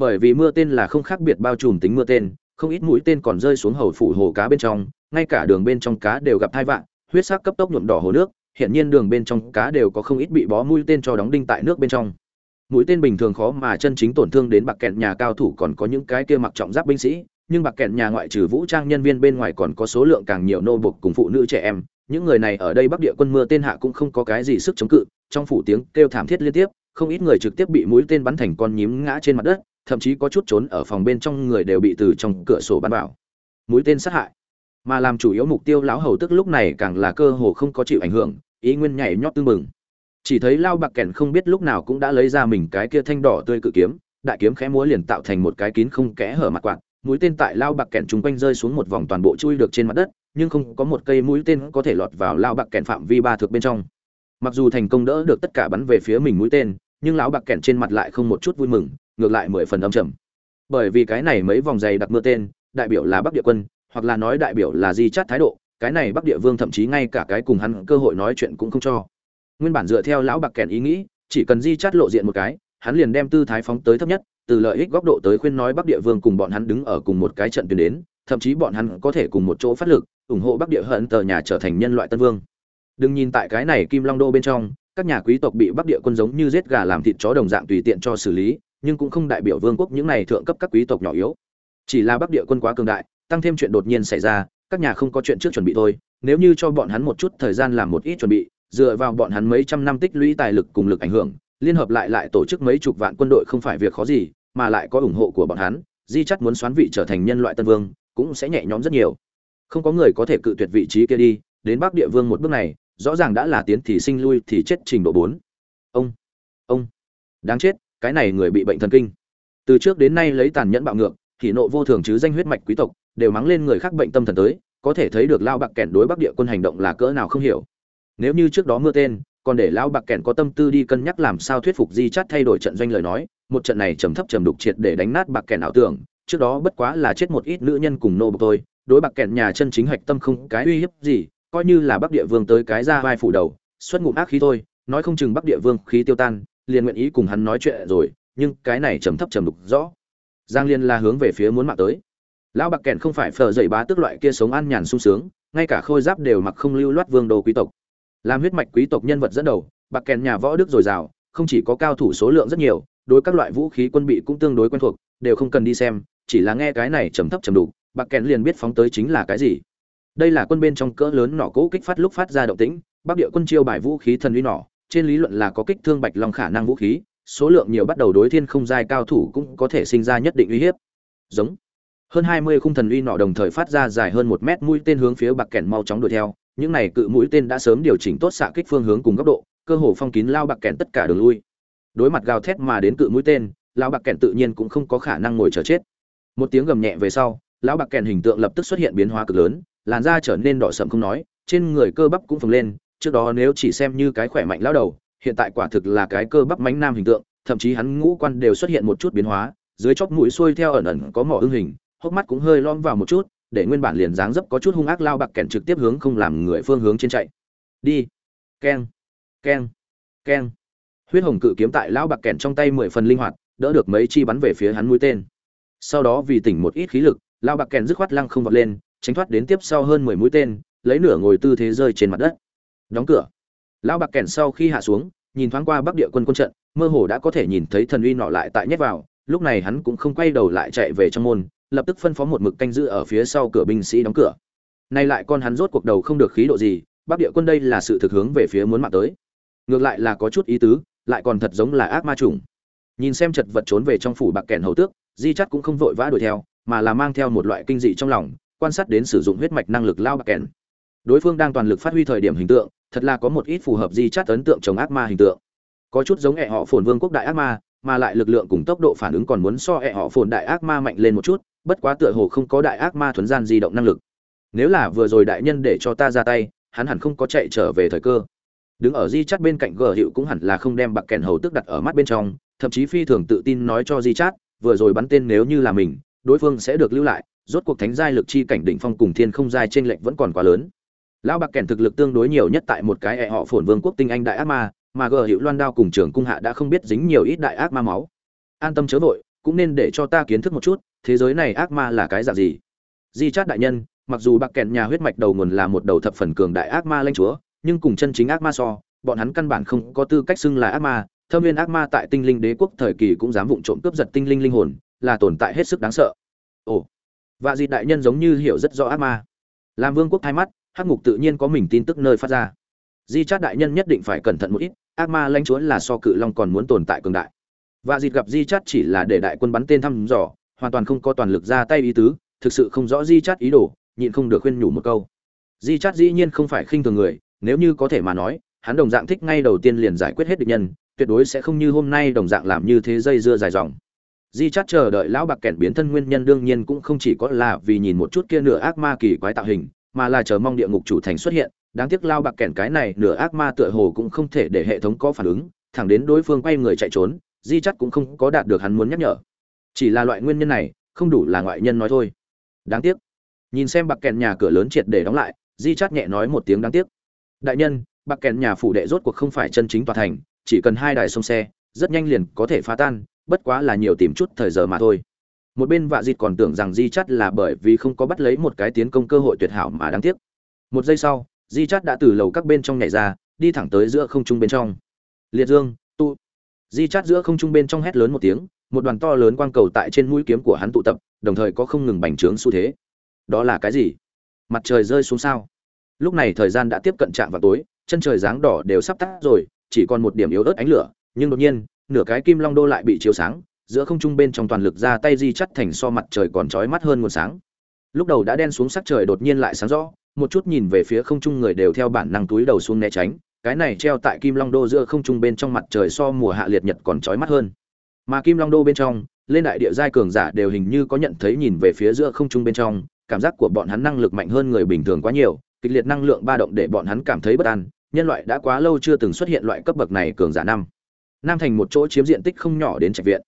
bởi vì mưa tên là không khác biệt bao trùm tính mưa tên, không ít mũi tên còn rơi xuống hầu phủ hồ cá bên trong, ngay cả đường bên trong cá đều gặp thai vạn huyết sắc cấp tốc nhuộm đỏ hồ nước, hiện nhiên đường bên trong cá đều có không ít bị bó mũi tên cho đóng đinh tại nước bên trong. Mũi tên bình thường khó mà chân chính tổn thương đến bạc kẹn nhà cao thủ còn có những cái kia mặc trọng giáp binh sĩ, nhưng bạc kẹn nhà ngoại trừ vũ trang nhân viên bên ngoài còn có số lượng càng nhiều nô bục cùng phụ nữ trẻ em. Những người này ở đây bắc địa quân mưa tên hạ cũng không có cái gì sức chống cự, trong phủ tiếng kêu thảm thiết liên tiếp, không ít người trực tiếp bị mũi tên bắn thành con nhím ngã trên mặt đất thậm chí có chút trốn ở phòng bên trong người đều bị từ trong cửa sổ bắn vào. Mũi tên sát hại. Mà làm chủ yếu mục tiêu lão hầu tức lúc này càng là cơ hồ không có chịu ảnh hưởng, ý nguyên nhảy nhót tương mừng chỉ thấy lao bạc kèn không biết lúc nào cũng đã lấy ra mình cái kia thanh đỏ tươi cự kiếm, đại kiếm khẽ múa liền tạo thành một cái kín không kẽ hở mặt quạt, mũi tên tại lao bạc kèn chung quanh rơi xuống một vòng toàn bộ chui được trên mặt đất, nhưng không có một cây mũi tên có thể lọt vào lao bạc kèn phạm vi ba thước bên trong. Mặc dù thành công đỡ được tất cả bắn về phía mình mũi tên, nhưng lão bạc kèn trên mặt lại không một chút vui mừng ngược lại mười phần âm trầm. Bởi vì cái này mấy vòng dày đặc mưa tên, đại biểu là bắc địa quân, hoặc là nói đại biểu là di chát thái độ, cái này bắc địa vương thậm chí ngay cả cái cùng hắn cơ hội nói chuyện cũng không cho. Nguyên bản dựa theo lão bạc kèn ý nghĩ, chỉ cần di chát lộ diện một cái, hắn liền đem tư thái phóng tới thấp nhất, từ lợi ích góc độ tới khuyên nói bắc địa vương cùng bọn hắn đứng ở cùng một cái trận tuyến đến, thậm chí bọn hắn có thể cùng một chỗ phát lực, ủng hộ bắc địa hận tờ nhà trở thành nhân loại tân vương. Đừng nhìn tại cái này kim long đô bên trong, các nhà quý tộc bị bắc địa quân giống như giết gà làm thịt chó đồng dạng tùy tiện cho xử lý nhưng cũng không đại biểu vương quốc những này thượng cấp các quý tộc nhỏ yếu. Chỉ là bắc địa quân quá cường đại, tăng thêm chuyện đột nhiên xảy ra, các nhà không có chuyện trước chuẩn bị thôi, nếu như cho bọn hắn một chút thời gian làm một ít chuẩn bị, dựa vào bọn hắn mấy trăm năm tích lũy tài lực cùng lực ảnh hưởng, liên hợp lại lại tổ chức mấy chục vạn quân đội không phải việc khó gì, mà lại có ủng hộ của bọn hắn, di chắc muốn xoán vị trở thành nhân loại tân vương, cũng sẽ nhẹ nhõm rất nhiều. Không có người có thể cự tuyệt vị trí kia đi, đến bắc địa vương một bước này, rõ ràng đã là tiến thì sinh lui thì chết trình độ bốn. Ông ông, đáng chết cái này người bị bệnh thần kinh. Từ trước đến nay lấy tàn nhẫn bạo ngược thì nộ vô thường chứ danh huyết mạch quý tộc, đều mắng lên người khác bệnh tâm thần tới, có thể thấy được lao bạc kẹn đối bắc địa quân hành động là cỡ nào không hiểu. Nếu như trước đó mưa tên, còn để lao bạc kẹn có tâm tư đi cân nhắc làm sao thuyết phục di chắt thay đổi trận doanh lời nói, một trận này trầm thấp trầm đục triệt để đánh nát bạc kẹn ảo tưởng, trước đó bất quá là chết một ít nữ nhân cùng nô bộc tôi đối bạc kẹn nhà chân chính hạch tâm không cái uy hiếp gì, coi như là bắc địa vương tới cái ra vai phủ đầu, xuất ngụm ác khí thôi, nói không chừng bắc địa vương khí tiêu tan liền nguyện ý cùng hắn nói chuyện rồi, nhưng cái này trầm thấp trầm đục rõ. Giang liên là hướng về phía muốn mạng tới. Lão bạc kèn không phải phở dậy bá tức loại kia sống an nhàn sung sướng, ngay cả khôi giáp đều mặc không lưu loát vương đồ quý tộc. Làm huyết mạch quý tộc nhân vật dẫn đầu, bạc kèn nhà võ đức dồi dào, không chỉ có cao thủ số lượng rất nhiều, đối các loại vũ khí quân bị cũng tương đối quen thuộc, đều không cần đi xem, chỉ là nghe cái này trầm thấp trầm đủ bạc kèn liền biết phóng tới chính là cái gì. Đây là quân bên trong cỡ lớn nỏ cỗ kích phát lúc phát ra động tĩnh, bắc địa quân chiêu bài vũ khí thần uy nỏ trên lý luận là có kích thương bạch long khả năng vũ khí, số lượng nhiều bắt đầu đối thiên không giai cao thủ cũng có thể sinh ra nhất định uy hiếp. Giống. Hơn hai mươi khung thần uy nọ đồng thời phát ra dài hơn một mét mũi tên hướng phía bạc kèn mau chóng đuổi theo. Những này cự mũi tên đã sớm điều chỉnh tốt xạ kích phương hướng cùng góc độ, cơ hồ phong kín lao bạc kèn tất cả đường lui. Đối mặt gào thét mà đến cự mũi tên, lao bạc kèn tự nhiên cũng không có khả năng ngồi chờ chết. Một tiếng gầm nhẹ về sau, lão bạc kèn hình tượng lập tức xuất hiện biến hóa cực lớn, làn da trở nên đỏ sậm không nói, trên người cơ bắp cũng phồng lên trước đó nếu chỉ xem như cái khỏe mạnh lao đầu, hiện tại quả thực là cái cơ bắp mánh nam hình tượng, thậm chí hắn ngũ quan đều xuất hiện một chút biến hóa, dưới chóp mũi xuôi theo ẩn ẩn có mỏ ưng hình, hốc mắt cũng hơi lom vào một chút, để nguyên bản liền dáng dấp có chút hung ác lao bạc kèn trực tiếp hướng không làm người phương hướng trên chạy. Đi. Keng. Keng. Keng. Huyết hồng cự kiếm tại lão bạc kèn trong tay mười phần linh hoạt, đỡ được mấy chi bắn về phía hắn mũi tên. Sau đó vì tỉnh một ít khí lực lao bạc kèn dứt khoát lăng không vọt lên, tránh thoát đến tiếp sau hơn mười mũi tên, lấy nửa ngồi tư thế rơi trên mặt đất đóng cửa. Lão bạc kèn sau khi hạ xuống, nhìn thoáng qua bắc địa quân quân trận, mơ hồ đã có thể nhìn thấy thần uy nọ lại tại nhét vào, lúc này hắn cũng không quay đầu lại chạy về trong môn, lập tức phân phó một mực canh giữ ở phía sau cửa binh sĩ đóng cửa. Nay lại con hắn rốt cuộc đầu không được khí độ gì, bắc địa quân đây là sự thực hướng về phía muốn mạng tới. Ngược lại là có chút ý tứ, lại còn thật giống là ác ma trùng. Nhìn xem chật vật trốn về trong phủ bạc kèn hầu tước, di chắt cũng không vội vã đuổi theo, mà là mang theo một loại kinh dị trong lòng, quan sát đến sử dụng huyết mạch năng lực lao bạc kèn đối phương đang toàn lực phát huy thời điểm hình tượng, thật là có một ít phù hợp di chát ấn tượng chống ác ma hình tượng. Có chút giống ẹ họ phồn vương quốc đại ác ma, mà lại lực lượng cùng tốc độ phản ứng còn muốn so ẹ họ phồn đại ác ma mạnh lên một chút, bất quá tựa hồ không có đại ác ma thuấn gian di động năng lực. Nếu là vừa rồi đại nhân để cho ta ra tay, hắn hẳn không có chạy trở về thời cơ. Đứng ở di chát bên cạnh gờ hiệu cũng hẳn là không đem bạc kèn hầu tức đặt ở mắt bên trong, thậm chí phi thường tự tin nói cho di chát, vừa rồi bắn tên nếu như là mình, đối phương sẽ được lưu lại, rốt cuộc thánh giai lực chi cảnh đỉnh phong cùng thiên không giai trên lệnh vẫn còn quá lớn lão bạc kèn thực lực tương đối nhiều nhất tại một cái ẹ họ phồn vương quốc tinh anh đại ác ma, mà gờ hiệu loan đao cùng trường cung hạ đã không biết dính nhiều ít đại ác ma máu. An tâm chớ vội, cũng nên để cho ta kiến thức một chút, thế giới này ác ma là cái dạng gì? Di chát đại nhân, mặc dù bạc kèn nhà huyết mạch đầu nguồn là một đầu thập phần cường đại ác ma lanh chúa, nhưng cùng chân chính ác ma so, bọn hắn căn bản không có tư cách xưng là ác ma. Thâm viên ác ma tại tinh linh đế quốc thời kỳ cũng dám vụng trộm cướp giật tinh linh linh hồn, là tồn tại hết sức đáng sợ. Ồ và di đại nhân giống như hiểu rất rõ ác ma. Làm vương quốc thay mắt hắc ngục tự nhiên có mình tin tức nơi phát ra. Di chát đại nhân nhất định phải cẩn thận một ít, ác ma lãnh chúa là so cự long còn muốn tồn tại cường đại. Và dịt gặp di chát chỉ là để đại quân bắn tên thăm dò, hoàn toàn không có toàn lực ra tay ý tứ, thực sự không rõ di chát ý đồ, nhịn không được khuyên nhủ một câu. Di chát dĩ nhiên không phải khinh thường người, nếu như có thể mà nói, hắn đồng dạng thích ngay đầu tiên liền giải quyết hết địch nhân, tuyệt đối sẽ không như hôm nay đồng dạng làm như thế dây dưa dài dòng. Di chát chờ đợi lão bạc kẻn biến thân nguyên nhân đương nhiên cũng không chỉ có là vì nhìn một chút kia nửa ác ma kỳ quái tạo hình mà là chờ mong địa ngục chủ thành xuất hiện, đáng tiếc lao bạc kẻn cái này nửa ác ma tựa hồ cũng không thể để hệ thống có phản ứng, thẳng đến đối phương quay người chạy trốn, di chắc cũng không có đạt được hắn muốn nhắc nhở. Chỉ là loại nguyên nhân này, không đủ là ngoại nhân nói thôi. Đáng tiếc. Nhìn xem bạc kèn nhà cửa lớn triệt để đóng lại, di chắt nhẹ nói một tiếng đáng tiếc. Đại nhân, bạc kèn nhà phủ đệ rốt cuộc không phải chân chính tòa thành, chỉ cần hai đài sông xe, rất nhanh liền có thể phá tan, bất quá là nhiều tìm chút thời giờ mà thôi một bên vạ dịt còn tưởng rằng di chắt là bởi vì không có bắt lấy một cái tiến công cơ hội tuyệt hảo mà đáng tiếc. Một giây sau, di chắt đã từ lầu các bên trong nhảy ra, đi thẳng tới giữa không trung bên trong. Liệt dương, tụ. Di chắt giữa không trung bên trong hét lớn một tiếng, một đoàn to lớn quang cầu tại trên mũi kiếm của hắn tụ tập, đồng thời có không ngừng bành trướng xu thế. Đó là cái gì? Mặt trời rơi xuống sao? Lúc này thời gian đã tiếp cận trạm vào tối, chân trời dáng đỏ đều sắp tắt rồi, chỉ còn một điểm yếu ớt ánh lửa, nhưng đột nhiên, nửa cái kim long đô lại bị chiếu sáng giữa không trung bên trong toàn lực ra tay di chắt thành so mặt trời còn trói mắt hơn nguồn sáng. Lúc đầu đã đen xuống sắc trời đột nhiên lại sáng rõ, một chút nhìn về phía không trung người đều theo bản năng túi đầu xuống né tránh, cái này treo tại kim long đô giữa không trung bên trong mặt trời so mùa hạ liệt nhật còn trói mắt hơn. Mà kim long đô bên trong, lên đại địa giai cường giả đều hình như có nhận thấy nhìn về phía giữa không trung bên trong, cảm giác của bọn hắn năng lực mạnh hơn người bình thường quá nhiều, kịch liệt năng lượng ba động để bọn hắn cảm thấy bất an, nhân loại đã quá lâu chưa từng xuất hiện loại cấp bậc này cường giả năm. Nam thành một chỗ chiếm diện tích không nhỏ đến trạch viện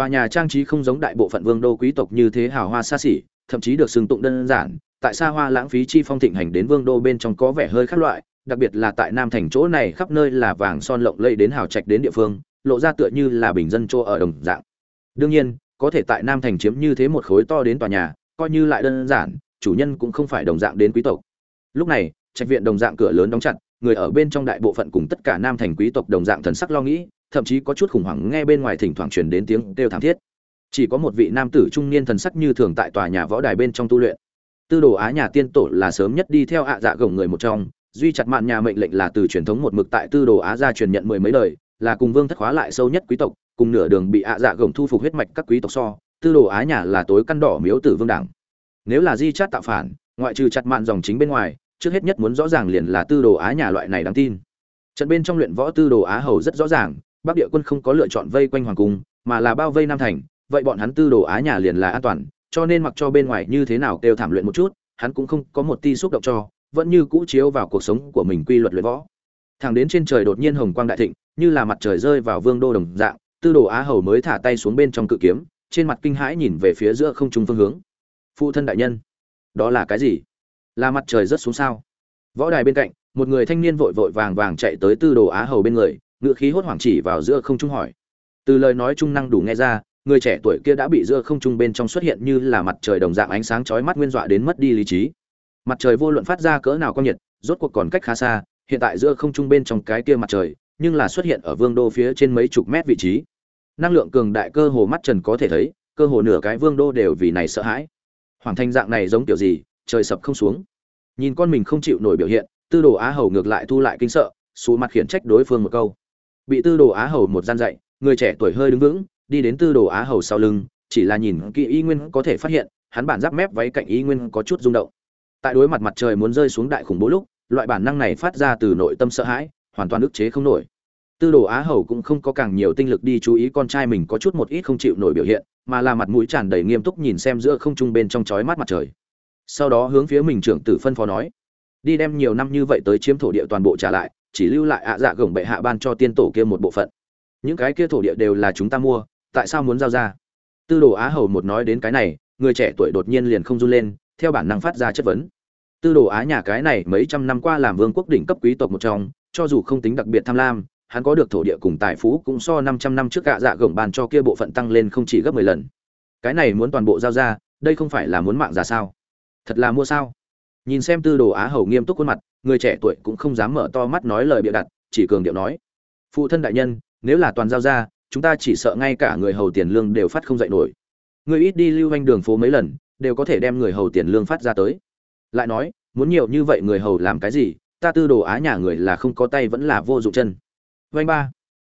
tòa nhà trang trí không giống đại bộ phận vương đô quý tộc như thế hào hoa xa xỉ, thậm chí được xưng tụng đơn giản, tại xa hoa lãng phí chi phong thịnh hành đến vương đô bên trong có vẻ hơi khác loại, đặc biệt là tại nam thành chỗ này khắp nơi là vàng son lộng lẫy đến hào trạch đến địa phương, lộ ra tựa như là bình dân chỗ ở đồng dạng. Đương nhiên, có thể tại nam thành chiếm như thế một khối to đến tòa nhà, coi như lại đơn giản, chủ nhân cũng không phải đồng dạng đến quý tộc. Lúc này, trạch viện đồng dạng cửa lớn đóng chặt, người ở bên trong đại bộ phận cùng tất cả nam thành quý tộc đồng dạng thần sắc lo nghĩ thậm chí có chút khủng hoảng nghe bên ngoài thỉnh thoảng truyền đến tiếng kêu thảm thiết. Chỉ có một vị nam tử trung niên thần sắc như thường tại tòa nhà võ đài bên trong tu luyện. Tư đồ á nhà tiên tổ là sớm nhất đi theo ạ dạ gồng người một trong, duy chặt mạn nhà mệnh lệnh là từ truyền thống một mực tại tư đồ á gia truyền nhận mười mấy đời là cùng vương thất khóa lại sâu nhất quý tộc, cùng nửa đường bị ạ dạ gồng thu phục huyết mạch các quý tộc so, tư đồ á nhà là tối căn đỏ miếu tử vương đảng. Nếu là di chát tạo phản, ngoại trừ chặt mạn dòng chính bên ngoài, trước hết nhất muốn rõ ràng liền là tư đồ á nhà loại này đáng tin. Trận bên trong luyện võ tư đồ á hầu rất rõ ràng bắc địa quân không có lựa chọn vây quanh hoàng cung, mà là bao vây nam thành, vậy bọn hắn tư đồ á nhà liền là an toàn, cho nên mặc cho bên ngoài như thế nào đều thảm luyện một chút, hắn cũng không có một ti xúc động cho, vẫn như cũ chiếu vào cuộc sống của mình quy luật luyện võ. Thẳng đến trên trời đột nhiên hồng quang đại thịnh, như là mặt trời rơi vào vương đô đồng dạng, tư đồ á hầu mới thả tay xuống bên trong cự kiếm, trên mặt kinh hãi nhìn về phía giữa không trung phương hướng. Phụ thân đại nhân, đó là cái gì? Là mặt trời rớt xuống sao? Võ đài bên cạnh, một người thanh niên vội vội vàng vàng chạy tới tư đồ á hầu bên người ngựa khí hốt hoảng chỉ vào giữa không trung hỏi. Từ lời nói trung năng đủ nghe ra, người trẻ tuổi kia đã bị giữa không trung bên trong xuất hiện như là mặt trời đồng dạng ánh sáng chói mắt nguyên dọa đến mất đi lý trí. Mặt trời vô luận phát ra cỡ nào có nhiệt, rốt cuộc còn cách khá xa, hiện tại giữa không trung bên trong cái kia mặt trời, nhưng là xuất hiện ở vương đô phía trên mấy chục mét vị trí. Năng lượng cường đại cơ hồ mắt trần có thể thấy, cơ hồ nửa cái vương đô đều vì này sợ hãi. Hoàng thành dạng này giống kiểu gì, trời sập không xuống. Nhìn con mình không chịu nổi biểu hiện, tư đồ á hầu ngược lại thu lại kinh sợ xù mặt khiển trách đối phương một câu bị tư đồ á hầu một gian dạy, người trẻ tuổi hơi đứng vững, đi đến tư đồ á hầu sau lưng, chỉ là nhìn kỹ y nguyên có thể phát hiện, hắn bản giáp mép váy cạnh y nguyên có chút rung động. Tại đối mặt mặt trời muốn rơi xuống đại khủng bố lúc, loại bản năng này phát ra từ nội tâm sợ hãi, hoàn toàn ức chế không nổi. Tư đồ á hầu cũng không có càng nhiều tinh lực đi chú ý con trai mình có chút một ít không chịu nổi biểu hiện, mà là mặt mũi tràn đầy nghiêm túc nhìn xem giữa không trung bên trong chói mắt mặt trời. Sau đó hướng phía mình trưởng tử phân phó nói, đi đem nhiều năm như vậy tới chiếm thổ địa toàn bộ trả lại chỉ lưu lại ạ dạ gồng bệ hạ ban cho tiên tổ kia một bộ phận những cái kia thổ địa đều là chúng ta mua tại sao muốn giao ra tư đồ á hầu một nói đến cái này người trẻ tuổi đột nhiên liền không run lên theo bản năng phát ra chất vấn tư đồ á nhà cái này mấy trăm năm qua làm vương quốc đỉnh cấp quý tộc một trong cho dù không tính đặc biệt tham lam hắn có được thổ địa cùng tài phú cũng so 500 năm trước gạ dạ gồng bàn cho kia bộ phận tăng lên không chỉ gấp 10 lần. Cái này muốn toàn bộ giao ra, đây không phải là muốn mạng giả sao? Thật là mua sao? Nhìn xem Tư Đồ Á Hầu nghiêm túc khuôn mặt, người trẻ tuổi cũng không dám mở to mắt nói lời bịa đặt, chỉ cường điệu nói: "Phụ thân đại nhân, nếu là toàn giao ra, chúng ta chỉ sợ ngay cả người hầu tiền lương đều phát không dậy nổi. Người ít đi lưu quanh đường phố mấy lần, đều có thể đem người hầu tiền lương phát ra tới." Lại nói, muốn nhiều như vậy người hầu làm cái gì? Ta Tư Đồ Á nhà người là không có tay vẫn là vô dụng chân vanh ba.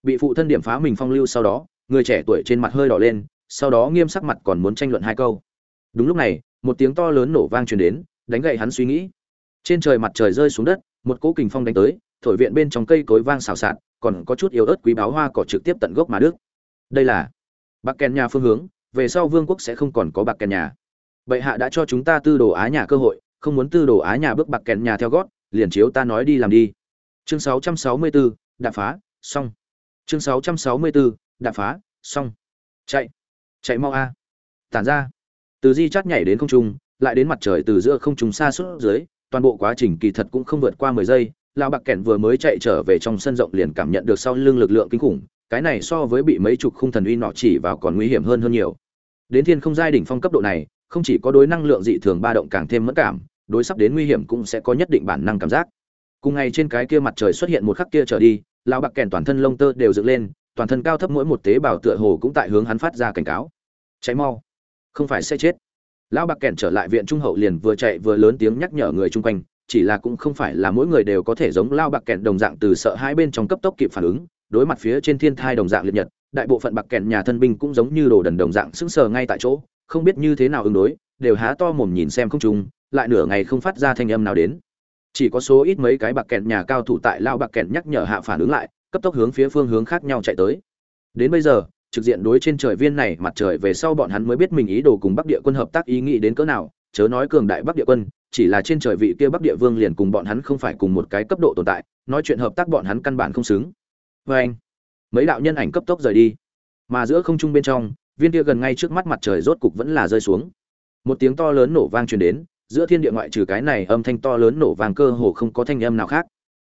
Bị phụ thân điểm phá mình phong lưu sau đó, người trẻ tuổi trên mặt hơi đỏ lên, sau đó nghiêm sắc mặt còn muốn tranh luận hai câu. Đúng lúc này, một tiếng to lớn nổ vang truyền đến, đánh gậy hắn suy nghĩ. Trên trời mặt trời rơi xuống đất, một cỗ kình phong đánh tới, thổi viện bên trong cây cối vang xào xạc, còn có chút yếu ớt quý báo hoa cỏ trực tiếp tận gốc mà đức. Đây là bạc kèn nhà phương hướng, về sau vương quốc sẽ không còn có bạc kèn nhà. Bệ hạ đã cho chúng ta tư đồ Á nhà cơ hội, không muốn tư đồ Á nhà bước bạc kèn nhà theo gót, liền chiếu ta nói đi làm đi. Chương 664, đạp phá xong chương 664, đạp phá xong chạy chạy mau a tản ra từ di chắt nhảy đến không trung lại đến mặt trời từ giữa không trung xa suốt dưới, toàn bộ quá trình kỳ thật cũng không vượt qua mười giây. Lão bạc kẹn vừa mới chạy trở về trong sân rộng liền cảm nhận được sau lưng lực lượng kinh khủng, cái này so với bị mấy chục khung thần uy nọ chỉ vào còn nguy hiểm hơn hơn nhiều. Đến thiên không giai đỉnh phong cấp độ này, không chỉ có đối năng lượng dị thường ba động càng thêm mẫn cảm, đối sắp đến nguy hiểm cũng sẽ có nhất định bản năng cảm giác. Cùng ngày trên cái kia mặt trời xuất hiện một khắc kia trở đi, lão bạc kèn toàn thân lông tơ đều dựng lên, toàn thân cao thấp mỗi một tế bào tựa hồ cũng tại hướng hắn phát ra cảnh cáo. Cháy mau. Không phải sẽ chết lão bạc kèn trở lại viện trung hậu liền vừa chạy vừa lớn tiếng nhắc nhở người chung quanh, chỉ là cũng không phải là mỗi người đều có thể giống lao bạc kèn đồng dạng từ sợ hai bên trong cấp tốc kịp phản ứng, đối mặt phía trên thiên thai đồng dạng liệt nhật, đại bộ phận bạc kèn nhà thân binh cũng giống như đồ đần đồng dạng sững sờ ngay tại chỗ, không biết như thế nào ứng đối, đều há to mồm nhìn xem không trùng lại nửa ngày không phát ra thanh âm nào đến. Chỉ có số ít mấy cái bạc kẹn nhà cao thủ tại lao bạc kẹn nhắc nhở hạ phản ứng lại, cấp tốc hướng phía phương hướng khác nhau chạy tới. Đến bây giờ trực diện đối trên trời viên này mặt trời về sau bọn hắn mới biết mình ý đồ cùng bắc địa quân hợp tác ý nghĩ đến cỡ nào, chớ nói cường đại bắc địa quân, chỉ là trên trời vị kia bắc địa vương liền cùng bọn hắn không phải cùng một cái cấp độ tồn tại, nói chuyện hợp tác bọn hắn căn bản không xứng. Vê anh, mấy đạo nhân ảnh cấp tốc rời đi. Mà giữa không trung bên trong, viên kia gần ngay trước mắt mặt trời rốt cục vẫn là rơi xuống. Một tiếng to lớn nổ vang truyền đến, giữa thiên địa ngoại trừ cái này âm thanh to lớn nổ vang cơ hồ không có thanh âm nào khác.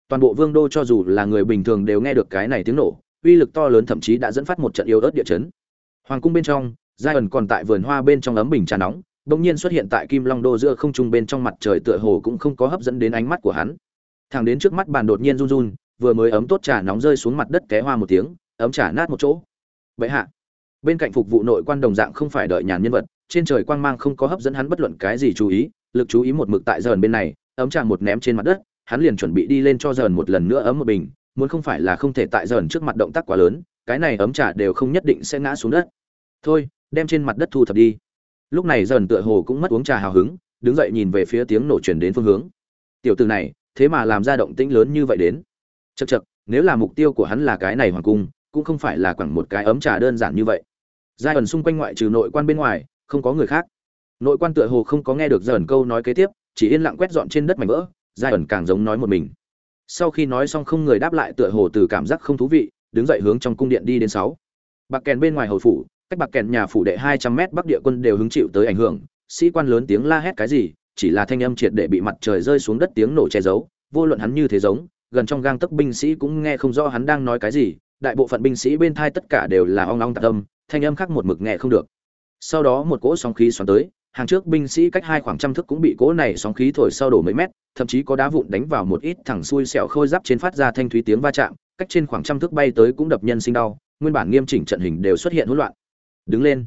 Toàn bộ vương đô cho dù là người bình thường đều nghe được cái này tiếng nổ uy lực to lớn thậm chí đã dẫn phát một trận yếu ớt địa chấn. Hoàng cung bên trong giai ẩn còn tại vườn hoa bên trong ấm bình trà nóng, bỗng nhiên xuất hiện tại kim long đô giữa không trung bên trong mặt trời tựa hồ cũng không có hấp dẫn đến ánh mắt của hắn. Thẳng đến trước mắt bàn đột nhiên run run, vừa mới ấm tốt trà nóng rơi xuống mặt đất té hoa một tiếng, ấm trà nát một chỗ. Vậy hạ, bên cạnh phục vụ nội quan đồng dạng không phải đợi nhàn nhân vật, trên trời quang mang không có hấp dẫn hắn bất luận cái gì chú ý, lực chú ý một mực tại dần bên này, ấm trà một ném trên mặt đất, hắn liền chuẩn bị đi lên cho dần một lần nữa ấm một bình muốn không phải là không thể tại dần trước mặt động tác quá lớn, cái này ấm trà đều không nhất định sẽ ngã xuống đất. Thôi, đem trên mặt đất thu thập đi. Lúc này dần tựa hồ cũng mất uống trà hào hứng, đứng dậy nhìn về phía tiếng nổ chuyển đến phương hướng. Tiểu từ này, thế mà làm ra động tĩnh lớn như vậy đến. Chật chật nếu là mục tiêu của hắn là cái này hoàng cung, cũng không phải là quẳng một cái ấm trà đơn giản như vậy. Giai ẩn xung quanh ngoại trừ nội quan bên ngoài, không có người khác. Nội quan tựa hồ không có nghe được dần câu nói kế tiếp, chỉ yên lặng quét dọn trên đất mảnh vỡ, giai ẩn càng giống nói một mình sau khi nói xong không người đáp lại tựa hồ từ cảm giác không thú vị, đứng dậy hướng trong cung điện đi đến sáu. Bạc kèn bên ngoài hồi phủ, cách bạc kèn nhà phủ đệ hai trăm mét bắc địa quân đều hứng chịu tới ảnh hưởng. Sĩ quan lớn tiếng la hét cái gì, chỉ là thanh âm triệt để bị mặt trời rơi xuống đất tiếng nổ che giấu, vô luận hắn như thế giống, gần trong gang tấc binh sĩ cũng nghe không rõ hắn đang nói cái gì, đại bộ phận binh sĩ bên thai tất cả đều là ong ong tạc âm, thanh âm khác một mực nghe không được. Sau đó một cỗ sóng khí xoắn tới hàng trước binh sĩ cách hai khoảng trăm thước cũng bị cỗ này sóng khí thổi sau đổ mấy mét, thậm chí có đá vụn đánh vào một ít thẳng xuôi sẹo khôi giáp trên phát ra thanh thúy tiếng va chạm, cách trên khoảng trăm thước bay tới cũng đập nhân sinh đau, nguyên bản nghiêm chỉnh trận hình đều xuất hiện hỗn loạn. Đứng lên,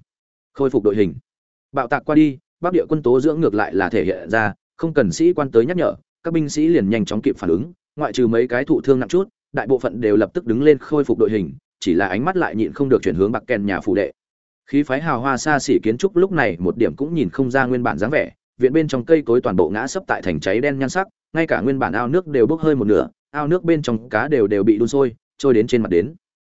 khôi phục đội hình. Bạo tạc qua đi, bắc địa quân tố dưỡng ngược lại là thể hiện ra, không cần sĩ quan tới nhắc nhở, các binh sĩ liền nhanh chóng kịp phản ứng, ngoại trừ mấy cái thụ thương nặng chút, đại bộ phận đều lập tức đứng lên khôi phục đội hình, chỉ là ánh mắt lại nhịn không được chuyển hướng bạc kèn nhà phủ đệ khí phái hào hoa xa xỉ kiến trúc lúc này một điểm cũng nhìn không ra nguyên bản dáng vẻ, viện bên trong cây cối toàn bộ ngã sấp tại thành cháy đen nhan sắc, ngay cả nguyên bản ao nước đều bốc hơi một nửa, ao nước bên trong cá đều đều bị đun sôi, trôi đến trên mặt đến.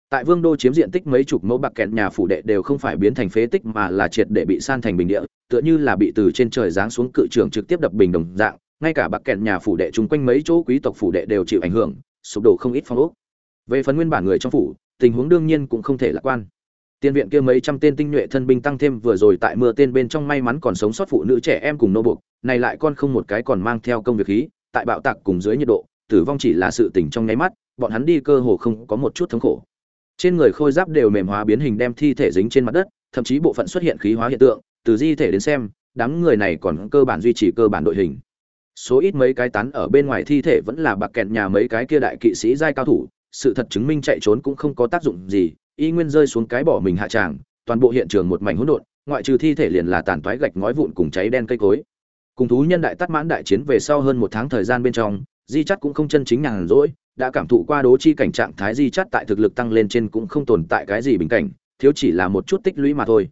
Tại vương đô chiếm diện tích mấy chục mẫu bạc kẹn nhà phủ đệ đều không phải biến thành phế tích mà là triệt để bị san thành bình địa, tựa như là bị từ trên trời giáng xuống cự trường trực tiếp đập bình đồng dạng, ngay cả bạc kẹn nhà phủ đệ chung quanh mấy chỗ quý tộc phủ đệ đều chịu ảnh hưởng, sụp đổ không ít phong ốc. Về phần nguyên bản người trong phủ, tình huống đương nhiên cũng không thể lạc quan tiên viện kia mấy trăm tên tinh nhuệ thân binh tăng thêm vừa rồi tại mưa tên bên trong may mắn còn sống sót phụ nữ trẻ em cùng nô buộc, này lại con không một cái còn mang theo công việc khí, tại bạo tạc cùng dưới nhiệt độ, tử vong chỉ là sự tình trong nháy mắt, bọn hắn đi cơ hồ không có một chút thống khổ. Trên người khôi giáp đều mềm hóa biến hình đem thi thể dính trên mặt đất, thậm chí bộ phận xuất hiện khí hóa hiện tượng, từ di thể đến xem, đám người này còn cơ bản duy trì cơ bản đội hình. Số ít mấy cái tán ở bên ngoài thi thể vẫn là bạc kẹn nhà mấy cái kia đại kỵ sĩ giai cao thủ, sự thật chứng minh chạy trốn cũng không có tác dụng gì y nguyên rơi xuống cái bỏ mình hạ tràng, toàn bộ hiện trường một mảnh hỗn độn, ngoại trừ thi thể liền là tàn toái gạch ngói vụn cùng cháy đen cây cối. Cùng thú nhân đại tắt mãn đại chiến về sau hơn một tháng thời gian bên trong, di chắt cũng không chân chính nhàn rỗi, đã cảm thụ qua đố chi cảnh trạng thái di chắt tại thực lực tăng lên trên cũng không tồn tại cái gì bình cảnh, thiếu chỉ là một chút tích lũy mà thôi.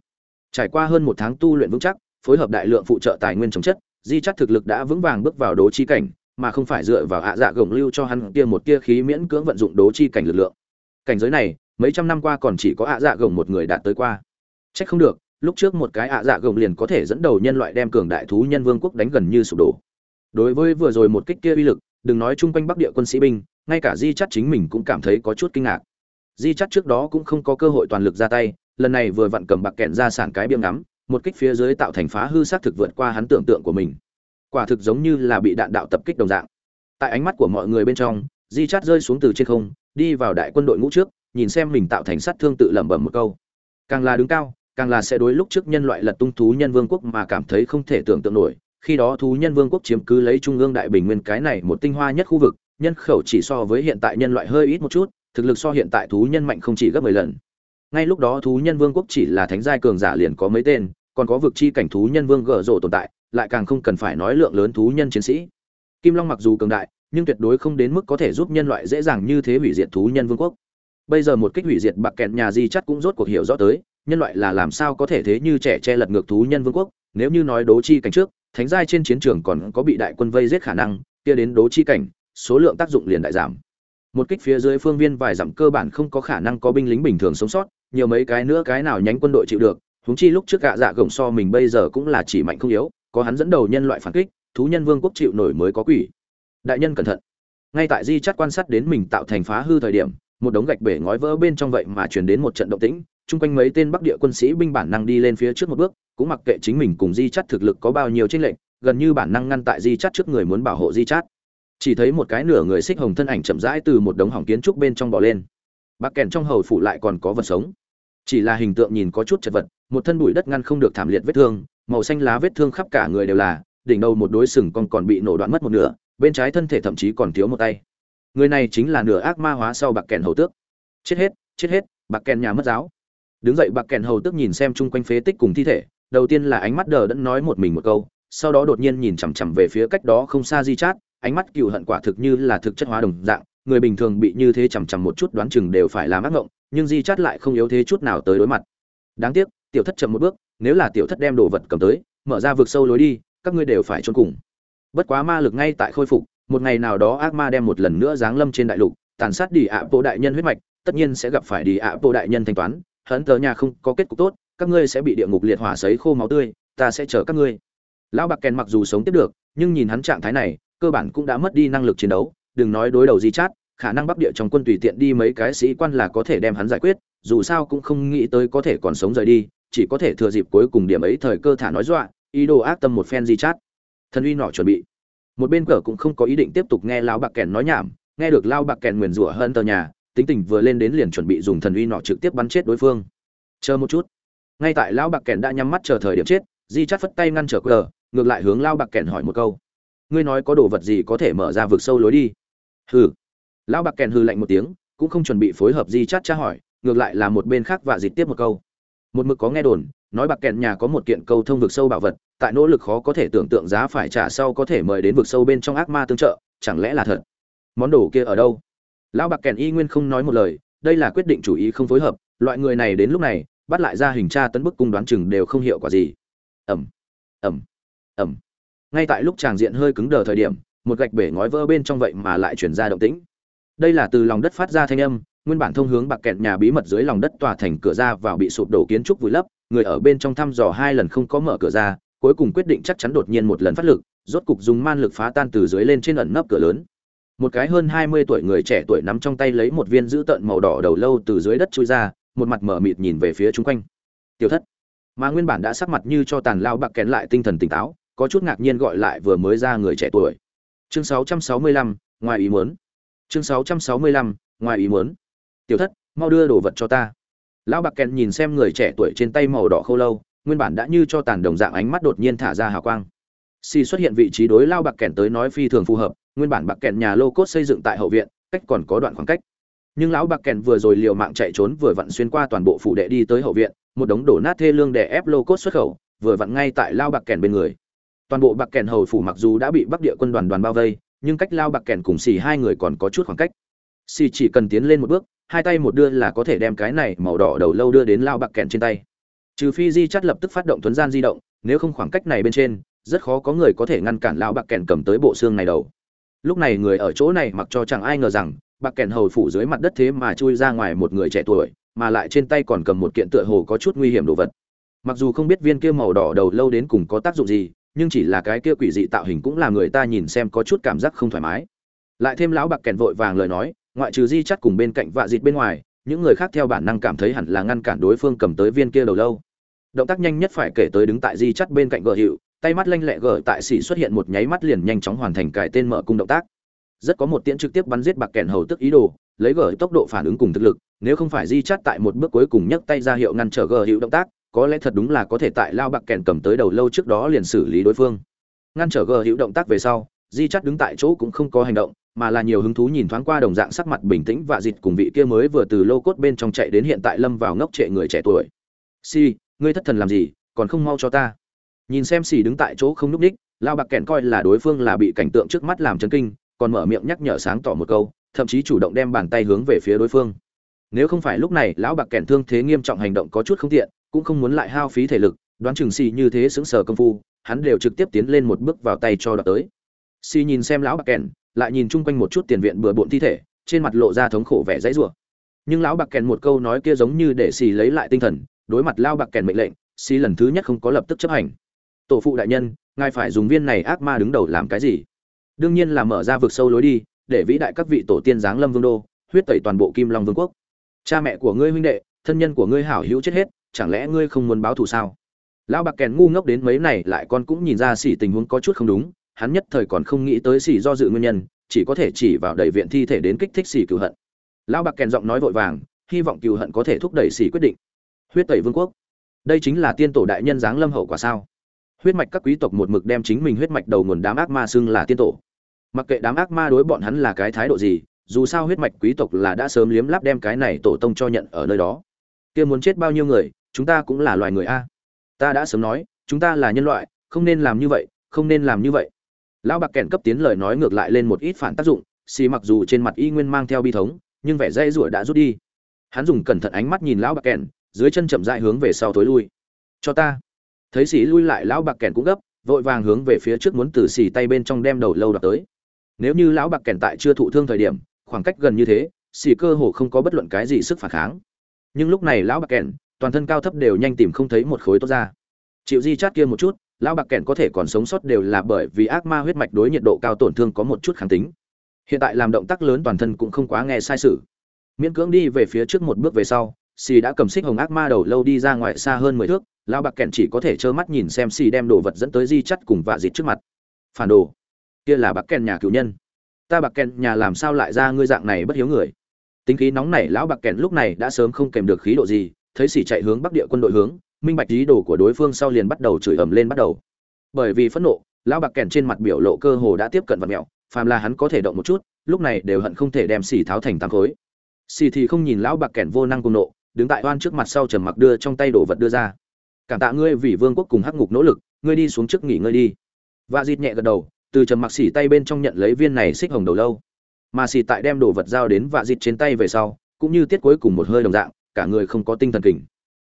Trải qua hơn một tháng tu luyện vững chắc, phối hợp đại lượng phụ trợ tài nguyên chống chất, di chắt thực lực đã vững vàng bước vào đố chi cảnh, mà không phải dựa vào hạ dạ gồng lưu cho hắn kia một tia khí miễn cưỡng vận dụng đố chi cảnh lực lượng. Cảnh giới này mấy trăm năm qua còn chỉ có hạ dạ gồng một người đạt tới qua. Trách không được, lúc trước một cái hạ dạ gồng liền có thể dẫn đầu nhân loại đem cường đại thú nhân vương quốc đánh gần như sụp đổ. Đối với vừa rồi một kích kia uy lực, đừng nói chung quanh bắc địa quân sĩ binh, ngay cả di chắt chính mình cũng cảm thấy có chút kinh ngạc. Di chắt trước đó cũng không có cơ hội toàn lực ra tay, lần này vừa vặn cầm bạc kẹn ra sản cái biếng ngắm, một kích phía dưới tạo thành phá hư sát thực vượt qua hắn tưởng tượng của mình. Quả thực giống như là bị đạn đạo tập kích đồng dạng. Tại ánh mắt của mọi người bên trong, di chắt rơi xuống từ trên không, đi vào đại quân đội ngũ trước nhìn xem mình tạo thành sát thương tự lẩm bẩm một câu. Càng là đứng cao, càng là sẽ đối lúc trước nhân loại lật tung thú nhân vương quốc mà cảm thấy không thể tưởng tượng nổi. Khi đó thú nhân vương quốc chiếm cứ lấy trung ương đại bình nguyên cái này một tinh hoa nhất khu vực, nhân khẩu chỉ so với hiện tại nhân loại hơi ít một chút, thực lực so hiện tại thú nhân mạnh không chỉ gấp mười lần. Ngay lúc đó thú nhân vương quốc chỉ là thánh giai cường giả liền có mấy tên, còn có vực chi cảnh thú nhân vương gở rộ tồn tại, lại càng không cần phải nói lượng lớn thú nhân chiến sĩ. Kim long mặc dù cường đại, nhưng tuyệt đối không đến mức có thể giúp nhân loại dễ dàng như thế hủy diệt thú nhân vương quốc bây giờ một kích hủy diệt bạc kẹn nhà di chắc cũng rốt cuộc hiểu rõ tới, nhân loại là làm sao có thể thế như trẻ che lật ngược thú nhân vương quốc. Nếu như nói đố chi cảnh trước, thánh giai trên chiến trường còn có bị đại quân vây giết khả năng, kia đến đố chi cảnh, số lượng tác dụng liền đại giảm. Một kích phía dưới phương viên vài dặm cơ bản không có khả năng có binh lính bình thường sống sót, nhiều mấy cái nữa cái nào nhánh quân đội chịu được, huống chi lúc trước gạ dạ gồng so mình bây giờ cũng là chỉ mạnh không yếu, có hắn dẫn đầu nhân loại phản kích, thú nhân vương quốc chịu nổi mới có quỷ. Đại nhân cẩn thận. Ngay tại di chắt quan sát đến mình tạo thành phá hư thời điểm một đống gạch bể ngói vỡ bên trong vậy mà truyền đến một trận động tĩnh, chung quanh mấy tên bắc địa quân sĩ binh bản năng đi lên phía trước một bước, cũng mặc kệ chính mình cùng di chắt thực lực có bao nhiêu tranh lệnh gần như bản năng ngăn tại di chắt trước người muốn bảo hộ di chắt chỉ thấy một cái nửa người xích hồng thân ảnh chậm rãi từ một đống hỏng kiến trúc bên trong bò lên. Bắc kèn trong hầu phủ lại còn có vật sống. Chỉ là hình tượng nhìn có chút chật vật, một thân bụi đất ngăn không được thảm liệt vết thương, màu xanh lá vết thương khắp cả người đều là, đỉnh đầu một đối sừng còn còn bị nổ đoạn mất một nửa, bên trái thân thể thậm chí còn thiếu một tay người này chính là nửa ác ma hóa sau bạc kèn hầu tước. Chết hết chết hết, bạc kèn nhà mất giáo. Đứng dậy, bạc kèn hầu tước nhìn xem chung quanh phế tích cùng thi thể, đầu tiên là ánh mắt đờ đẫn nói một mình một câu, sau đó đột nhiên nhìn chằm chằm về phía cách đó không xa di chát, ánh mắt cựu hận quả thực như là thực chất hóa đồng dạng, người bình thường bị như thế chằm chằm một chút đoán chừng đều phải làm ác ngộng, nhưng di chát lại không yếu thế chút nào tới đối mặt. Đáng tiếc, tiểu thất chậm một bước, nếu là tiểu thất đem đồ vật cầm tới, mở ra vực sâu lối đi, các ngươi đều phải trốn cùng. Bất quá ma lực ngay tại khôi phục một ngày nào đó ác ma đem một lần nữa giáng lâm trên đại lục, tàn sát đi ạ bộ đại nhân huyết mạch, tất nhiên sẽ gặp phải đi ạ bộ đại nhân thanh toán. Hận tờ nhà không có kết cục tốt, các ngươi sẽ bị địa ngục liệt hỏa sấy khô máu tươi, ta sẽ chờ các ngươi. Lão bạc kèn mặc dù sống tiếp được, nhưng nhìn hắn trạng thái này, cơ bản cũng đã mất đi năng lực chiến đấu, đừng nói đối đầu di chát, khả năng bắc địa trong quân tùy tiện đi mấy cái sĩ quan là có thể đem hắn giải quyết, dù sao cũng không nghĩ tới có thể còn sống rời đi, chỉ có thể thừa dịp cuối cùng điểm ấy thời cơ thả nói dọa, ý đồ ác tâm một phen di chát. Thần uy nọ chuẩn bị một bên cờ cũng không có ý định tiếp tục nghe lao bạc kèn nói nhảm, nghe được lao bạc kèn nguyền rủa hơn tờ nhà, tính tình vừa lên đến liền chuẩn bị dùng thần uy nọ trực tiếp bắn chết đối phương. Chờ một chút. Ngay tại lão bạc kèn đã nhắm mắt chờ thời điểm chết, di chắt phất tay ngăn trở cờ, ngược lại hướng lao bạc kèn hỏi một câu. Ngươi nói có đồ vật gì có thể mở ra vực sâu lối đi? Hừ. Lão bạc kèn hư lạnh một tiếng, cũng không chuẩn bị phối hợp di chắt tra hỏi, ngược lại là một bên khác và dịch tiếp một câu. Một mực có nghe đồn nói bạc kèn nhà có một kiện câu thông vực sâu bảo vật, tại nỗ lực khó có thể tưởng tượng giá phải trả sau có thể mời đến vực sâu bên trong ác ma tương trợ, chẳng lẽ là thật? Món đồ kia ở đâu? Lão bạc kèn y nguyên không nói một lời, đây là quyết định chủ ý không phối hợp, loại người này đến lúc này, bắt lại ra hình tra tấn bức cung đoán chừng đều không hiệu quả gì. Ẩm ẩm ẩm ngay tại lúc tràng diện hơi cứng đờ thời điểm, một gạch bể ngói vỡ bên trong vậy mà lại chuyển ra động tĩnh. Đây là từ lòng đất phát ra thanh âm, nguyên bản thông hướng bạc kẹn nhà bí mật dưới lòng đất tòa thành cửa ra vào bị sụp đổ kiến trúc vùi lấp người ở bên trong thăm dò hai lần không có mở cửa ra cuối cùng quyết định chắc chắn đột nhiên một lần phát lực rốt cục dùng man lực phá tan từ dưới lên trên ẩn nấp cửa lớn. Một cái hơn hai mươi tuổi người trẻ tuổi nắm trong tay lấy một viên dữ tợn màu đỏ đầu lâu từ dưới đất chui ra một mặt mở mịt nhìn về phía chung quanh. Tiểu thất. Mà nguyên bản đã sắc mặt như cho tàn lao bạc kén lại tinh thần tỉnh táo có chút ngạc nhiên gọi lại vừa mới ra người trẻ tuổi. Chương 665, ngoài ý muốn. Chương 665, ngoài ý muốn. Tiểu thất mau đưa đồ vật cho ta lão bạc kèn nhìn xem người trẻ tuổi trên tay màu đỏ khô lâu, nguyên bản đã như cho tàn đồng dạng ánh mắt đột nhiên thả ra hào quang. Si xuất hiện vị trí đối lao bạc kèn tới nói phi thường phù hợp, nguyên bản bạc kèn nhà lô cốt xây dựng tại hậu viện, cách còn có đoạn khoảng cách. Nhưng lão bạc kèn vừa rồi liều mạng chạy trốn vừa vặn xuyên qua toàn bộ phủ đệ đi tới hậu viện, một đống đổ nát thê lương để ép lô cốt xuất khẩu, vừa vặn ngay tại lao bạc kèn bên người. Toàn bộ bạc kèn hầu phủ mặc dù đã bị bắc địa quân đoàn đoàn bao vây, nhưng cách lao bạc kèn cùng xì hai người còn có chút khoảng cách. Xì chỉ cần tiến lên một bước hai tay một đưa là có thể đem cái này màu đỏ đầu lâu đưa đến lao bạc kẹn trên tay. Trừ phi di chắt lập tức phát động thuấn gian di động, nếu không khoảng cách này bên trên, rất khó có người có thể ngăn cản lao bạc kẹn cầm tới bộ xương này đầu. Lúc này người ở chỗ này mặc cho chẳng ai ngờ rằng, bạc kẹn hầu phủ dưới mặt đất thế mà chui ra ngoài một người trẻ tuổi, mà lại trên tay còn cầm một kiện tựa hồ có chút nguy hiểm đồ vật. Mặc dù không biết viên kia màu đỏ đầu lâu đến cùng có tác dụng gì, nhưng chỉ là cái kia quỷ dị tạo hình cũng là người ta nhìn xem có chút cảm giác không thoải mái. Lại thêm lão bạc kèn vội vàng lời nói ngoại trừ di chắt cùng bên cạnh vạ dịt bên ngoài, những người khác theo bản năng cảm thấy hẳn là ngăn cản đối phương cầm tới viên kia đầu lâu. Động tác nhanh nhất phải kể tới đứng tại di chắt bên cạnh gờ hiệu tay mắt lanh lẹ gờ tại xỉ xuất hiện một nháy mắt liền nhanh chóng hoàn thành cải tên mở cung động tác. Rất có một tiễn trực tiếp bắn giết bạc kèn hầu tức ý đồ, lấy gờ tốc độ phản ứng cùng thực lực, nếu không phải di chắt tại một bước cuối cùng nhấc tay ra hiệu ngăn trở gờ hiệu động tác, có lẽ thật đúng là có thể tại lao bạc kèn cầm tới đầu lâu trước đó liền xử lý đối phương. Ngăn trở gờ hiệu động tác về sau, di chắt đứng tại chỗ cũng không có hành động mà là nhiều hứng thú nhìn thoáng qua đồng dạng sắc mặt bình tĩnh và dịt cùng vị kia mới vừa từ lô cốt bên trong chạy đến hiện tại lâm vào ngốc trệ người trẻ tuổi. Si ngươi thất thần làm gì, còn không mau cho ta. Nhìn xem xì đứng tại chỗ không núp đích lao bạc kẹn coi là đối phương là bị cảnh tượng trước mắt làm chấn kinh, còn mở miệng nhắc nhở sáng tỏ một câu, thậm chí chủ động đem bàn tay hướng về phía đối phương. Nếu không phải lúc này, lão bạc kẹn thương thế nghiêm trọng hành động có chút không tiện, cũng không muốn lại hao phí thể lực, đoán chừng xì như thế xứng sờ công phu, hắn đều trực tiếp tiến lên một bước vào tay cho đợt tới. Xì nhìn xem lão bạc kẹn lại nhìn chung quanh một chút tiền viện bừa bộn thi thể, trên mặt lộ ra thống khổ vẻ dãy rủa. Nhưng lão bạc kèn một câu nói kia giống như để xì lấy lại tinh thần, đối mặt lao bạc kèn mệnh lệnh, xì lần thứ nhất không có lập tức chấp hành. Tổ phụ đại nhân, ngài phải dùng viên này ác ma đứng đầu làm cái gì? Đương nhiên là mở ra vực sâu lối đi, để vĩ đại các vị tổ tiên giáng lâm vương đô, huyết tẩy toàn bộ kim long vương quốc. Cha mẹ của ngươi huynh đệ, thân nhân của ngươi hảo hữu chết hết, chẳng lẽ ngươi không muốn báo thù sao? Lão bạc kèn ngu ngốc đến mấy này lại con cũng nhìn ra xỉ tình huống có chút không đúng hắn nhất thời còn không nghĩ tới xỉ do dự nguyên nhân, chỉ có thể chỉ vào đầy viện thi thể đến kích thích xỉ cựu hận. Lão bạc kèn giọng nói vội vàng, hy vọng cựu hận có thể thúc đẩy xỉ quyết định. Huyết tẩy vương quốc. Đây chính là tiên tổ đại nhân giáng lâm hậu quả sao? Huyết mạch các quý tộc một mực đem chính mình huyết mạch đầu nguồn đám ác ma xưng là tiên tổ. Mặc kệ đám ác ma đối bọn hắn là cái thái độ gì, dù sao huyết mạch quý tộc là đã sớm liếm láp đem cái này tổ tông cho nhận ở nơi đó. Kia muốn chết bao nhiêu người, chúng ta cũng là loài người a. Ta đã sớm nói, chúng ta là nhân loại, không nên làm như vậy, không nên làm như vậy lão bạc kèn cấp tiến lời nói ngược lại lên một ít phản tác dụng, xì mặc dù trên mặt y nguyên mang theo bi thống, nhưng vẻ dây rủa đã rút đi. Hắn dùng cẩn thận ánh mắt nhìn lão bạc kèn, dưới chân chậm dại hướng về sau tối lui. Cho ta. Thấy xì lui lại, lão bạc kèn cũng gấp, vội vàng hướng về phía trước muốn từ xì tay bên trong đem đầu lâu đập tới. Nếu như lão bạc kèn tại chưa thụ thương thời điểm, khoảng cách gần như thế, xì cơ hồ không có bất luận cái gì sức phản kháng. Nhưng lúc này lão bạc kèn, toàn thân cao thấp đều nhanh tìm không thấy một khối tốt ra. Chịu di chát kia một chút lão bạc kẹn có thể còn sống sót đều là bởi vì ác ma huyết mạch đối nhiệt độ cao tổn thương có một chút kháng tính. Hiện tại làm động tác lớn toàn thân cũng không quá nghe sai sự. Miễn cưỡng đi về phía trước một bước về sau, xì đã cầm xích hồng ác ma đầu lâu đi ra ngoài xa hơn mười thước. Lão bạc kẹn chỉ có thể trơ mắt nhìn xem xì đem đồ vật dẫn tới di chắt cùng vạ dịt trước mặt. Phản đồ. Kia là bạc kẹn nhà cựu nhân. Ta bạc kẹn nhà làm sao lại ra ngươi dạng này bất hiếu người? Tính khí nóng nảy, lão bạc kẹn lúc này đã sớm không kèm được khí độ gì, thấy xì chạy hướng bắc địa quân đội hướng minh bạch ý đồ của đối phương sau liền bắt đầu chửi ầm lên bắt đầu. Bởi vì phẫn nộ, lão bạc kèn trên mặt biểu lộ cơ hồ đã tiếp cận vật mẹo, phàm là hắn có thể động một chút, lúc này đều hận không thể đem xỉ tháo thành tám khối. Xỉ thì không nhìn lão bạc kèn vô năng cùng nộ, đứng tại oan trước mặt sau trầm mặc đưa trong tay đồ vật đưa ra. Cảm tạ ngươi vì vương quốc cùng hắc ngục nỗ lực, ngươi đi xuống trước nghỉ ngơi đi. Và dịt nhẹ gật đầu, từ trầm mặc xỉ tay bên trong nhận lấy viên này xích hồng đầu lâu. Mà xỉ tại đem đồ vật giao đến vạ dịt trên tay về sau, cũng như tiết cuối cùng một hơi đồng dạng, cả người không có tinh thần kình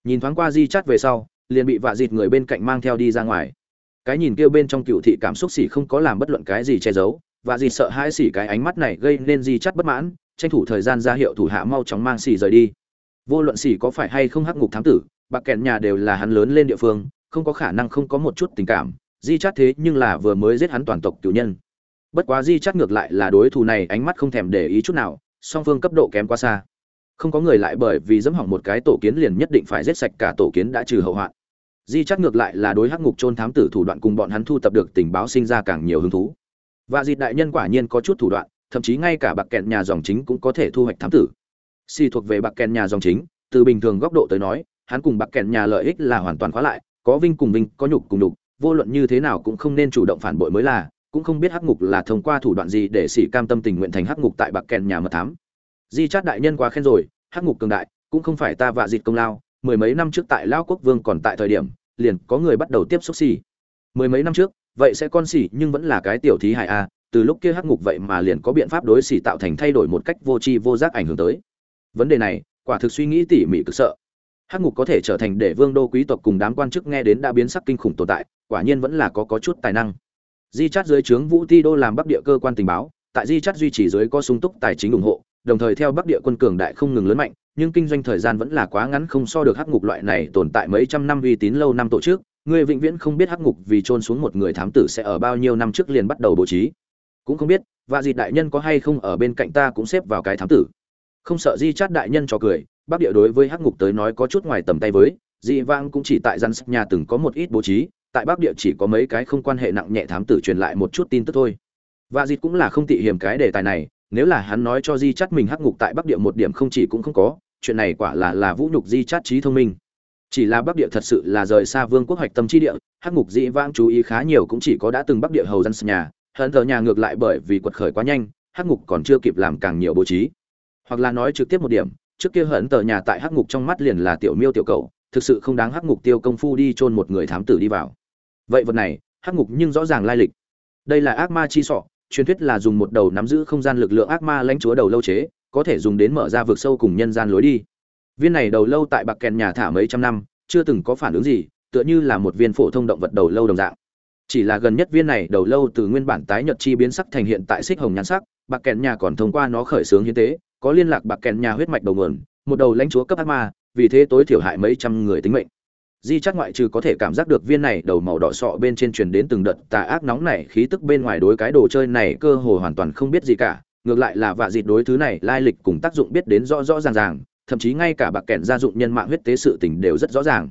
nhìn thoáng qua di chắt về sau, liền bị vạ dịt người bên cạnh mang theo đi ra ngoài. Cái nhìn kêu bên trong cựu thị cảm xúc xỉ không có làm bất luận cái gì che giấu và dịt sợ hãi xỉ cái ánh mắt này gây nên di chắt bất mãn, tranh thủ thời gian ra hiệu thủ hạ mau chóng mang xỉ rời đi. Vô luận xỉ có phải hay không hắc ngục thám tử, bạc kẹn nhà đều là hắn lớn lên địa phương, không có khả năng không có một chút tình cảm, di chắt thế nhưng là vừa mới giết hắn toàn tộc cựu nhân. Bất quá di chắt ngược lại là đối thủ này ánh mắt không thèm để ý chút nào, song phương cấp độ kém quá xa không có người lại bởi vì dẫm hỏng một cái tổ kiến liền nhất định phải giết sạch cả tổ kiến đã trừ hậu hoạn. Di chắc ngược lại là đối hắc ngục trôn thám tử thủ đoạn cùng bọn hắn thu tập được tình báo sinh ra càng nhiều hứng thú. Và dịt đại nhân quả nhiên có chút thủ đoạn, thậm chí ngay cả bạc kẹn nhà dòng chính cũng có thể thu hoạch thám tử. Si thuộc về bạc kẹn nhà dòng chính, từ bình thường góc độ tới nói, hắn cùng bạc kẹn nhà lợi ích là hoàn toàn khóa lại, có vinh cùng vinh, có nhục cùng nhục, vô luận như thế nào cũng không nên chủ động phản bội mới là, cũng không biết hắc ngục là thông qua thủ đoạn gì để xỉ cam tâm tình nguyện thành hắc ngục tại bạc kẹn nhà mật thám di chát đại nhân quá khen rồi, hắc ngục cường đại, cũng không phải ta vạ dịt công lao, mười mấy năm trước tại lao quốc vương còn tại thời điểm, liền có người bắt đầu tiếp xúc xì. Mười mấy năm trước, vậy sẽ con xì, nhưng vẫn là cái tiểu thí hại a, từ lúc kia hắc ngục vậy mà liền có biện pháp đối xì tạo thành thay đổi một cách vô tri vô giác ảnh hưởng tới. Vấn đề này, quả thực suy nghĩ tỉ mỉ cực sợ. Hắc ngục có thể trở thành để vương đô quý tộc cùng đám quan chức nghe đến đã biến sắc kinh khủng tồn tại, quả nhiên vẫn là có có chút tài năng. Di chát dưới trướng vũ ti đô làm bắc địa cơ quan tình báo, tại di chát duy trì dưới có sung túc tài chính ủng hộ đồng thời theo Bắc Địa quân cường đại không ngừng lớn mạnh, nhưng kinh doanh thời gian vẫn là quá ngắn không so được hắc ngục loại này tồn tại mấy trăm năm uy tín lâu năm tổ chức, người vĩnh viễn không biết hắc ngục vì trôn xuống một người thám tử sẽ ở bao nhiêu năm trước liền bắt đầu bố trí. Cũng không biết, và dịt đại nhân có hay không ở bên cạnh ta cũng xếp vào cái thám tử. Không sợ Di Chát đại nhân cho cười, Bắc Địa đối với hắc ngục tới nói có chút ngoài tầm tay với, Dị Vang cũng chỉ tại dân nhà từng có một ít bố trí, tại Bắc Địa chỉ có mấy cái không quan hệ nặng nhẹ thám tử truyền lại một chút tin tức thôi. Và dịt cũng là không tị hiểm cái đề tài này, nếu là hắn nói cho di chắt mình hắc ngục tại bắc địa một điểm không chỉ cũng không có, chuyện này quả là là vũ nhục di chắt trí thông minh. Chỉ là bắc địa thật sự là rời xa vương quốc hoạch tâm chi địa, hắc ngục dĩ vãng chú ý khá nhiều cũng chỉ có đã từng bắc địa hầu dân nhà hận thờ nhà ngược lại bởi vì quật khởi quá nhanh, hắc ngục còn chưa kịp làm càng nhiều bố trí. Hoặc là nói trực tiếp một điểm, trước kia hận tờ nhà tại hắc ngục trong mắt liền là tiểu miêu tiểu cầu thực sự không đáng hắc ngục tiêu công phu đi chôn một người thám tử đi vào. Vậy vật này, hắc ngục nhưng rõ ràng lai lịch. Đây là ác ma chi sọ truyền thuyết là dùng một đầu nắm giữ không gian lực lượng ác ma lãnh chúa đầu lâu chế, có thể dùng đến mở ra vực sâu cùng nhân gian lối đi. Viên này đầu lâu tại bạc kèn nhà thả mấy trăm năm, chưa từng có phản ứng gì, tựa như là một viên phổ thông động vật đầu lâu đồng dạng. Chỉ là gần nhất viên này đầu lâu từ nguyên bản tái nhật chi biến sắc thành hiện tại xích hồng nhan sắc, bạc kèn nhà còn thông qua nó khởi xướng hiến tế, có liên lạc bạc kèn nhà huyết mạch đầu nguồn, một đầu lãnh chúa cấp ác ma, vì thế tối thiểu hại mấy trăm người tính mệnh di chắc ngoại trừ có thể cảm giác được viên này đầu màu đỏ sọ bên trên truyền đến từng đợt tà ác nóng này khí tức bên ngoài đối cái đồ chơi này cơ hồ hoàn toàn không biết gì cả. Ngược lại là vạ dịt đối thứ này lai lịch cùng tác dụng biết đến rõ rõ ràng ràng thậm chí ngay cả bạc kẹn gia dụng nhân mạng huyết tế sự tình đều rất rõ ràng.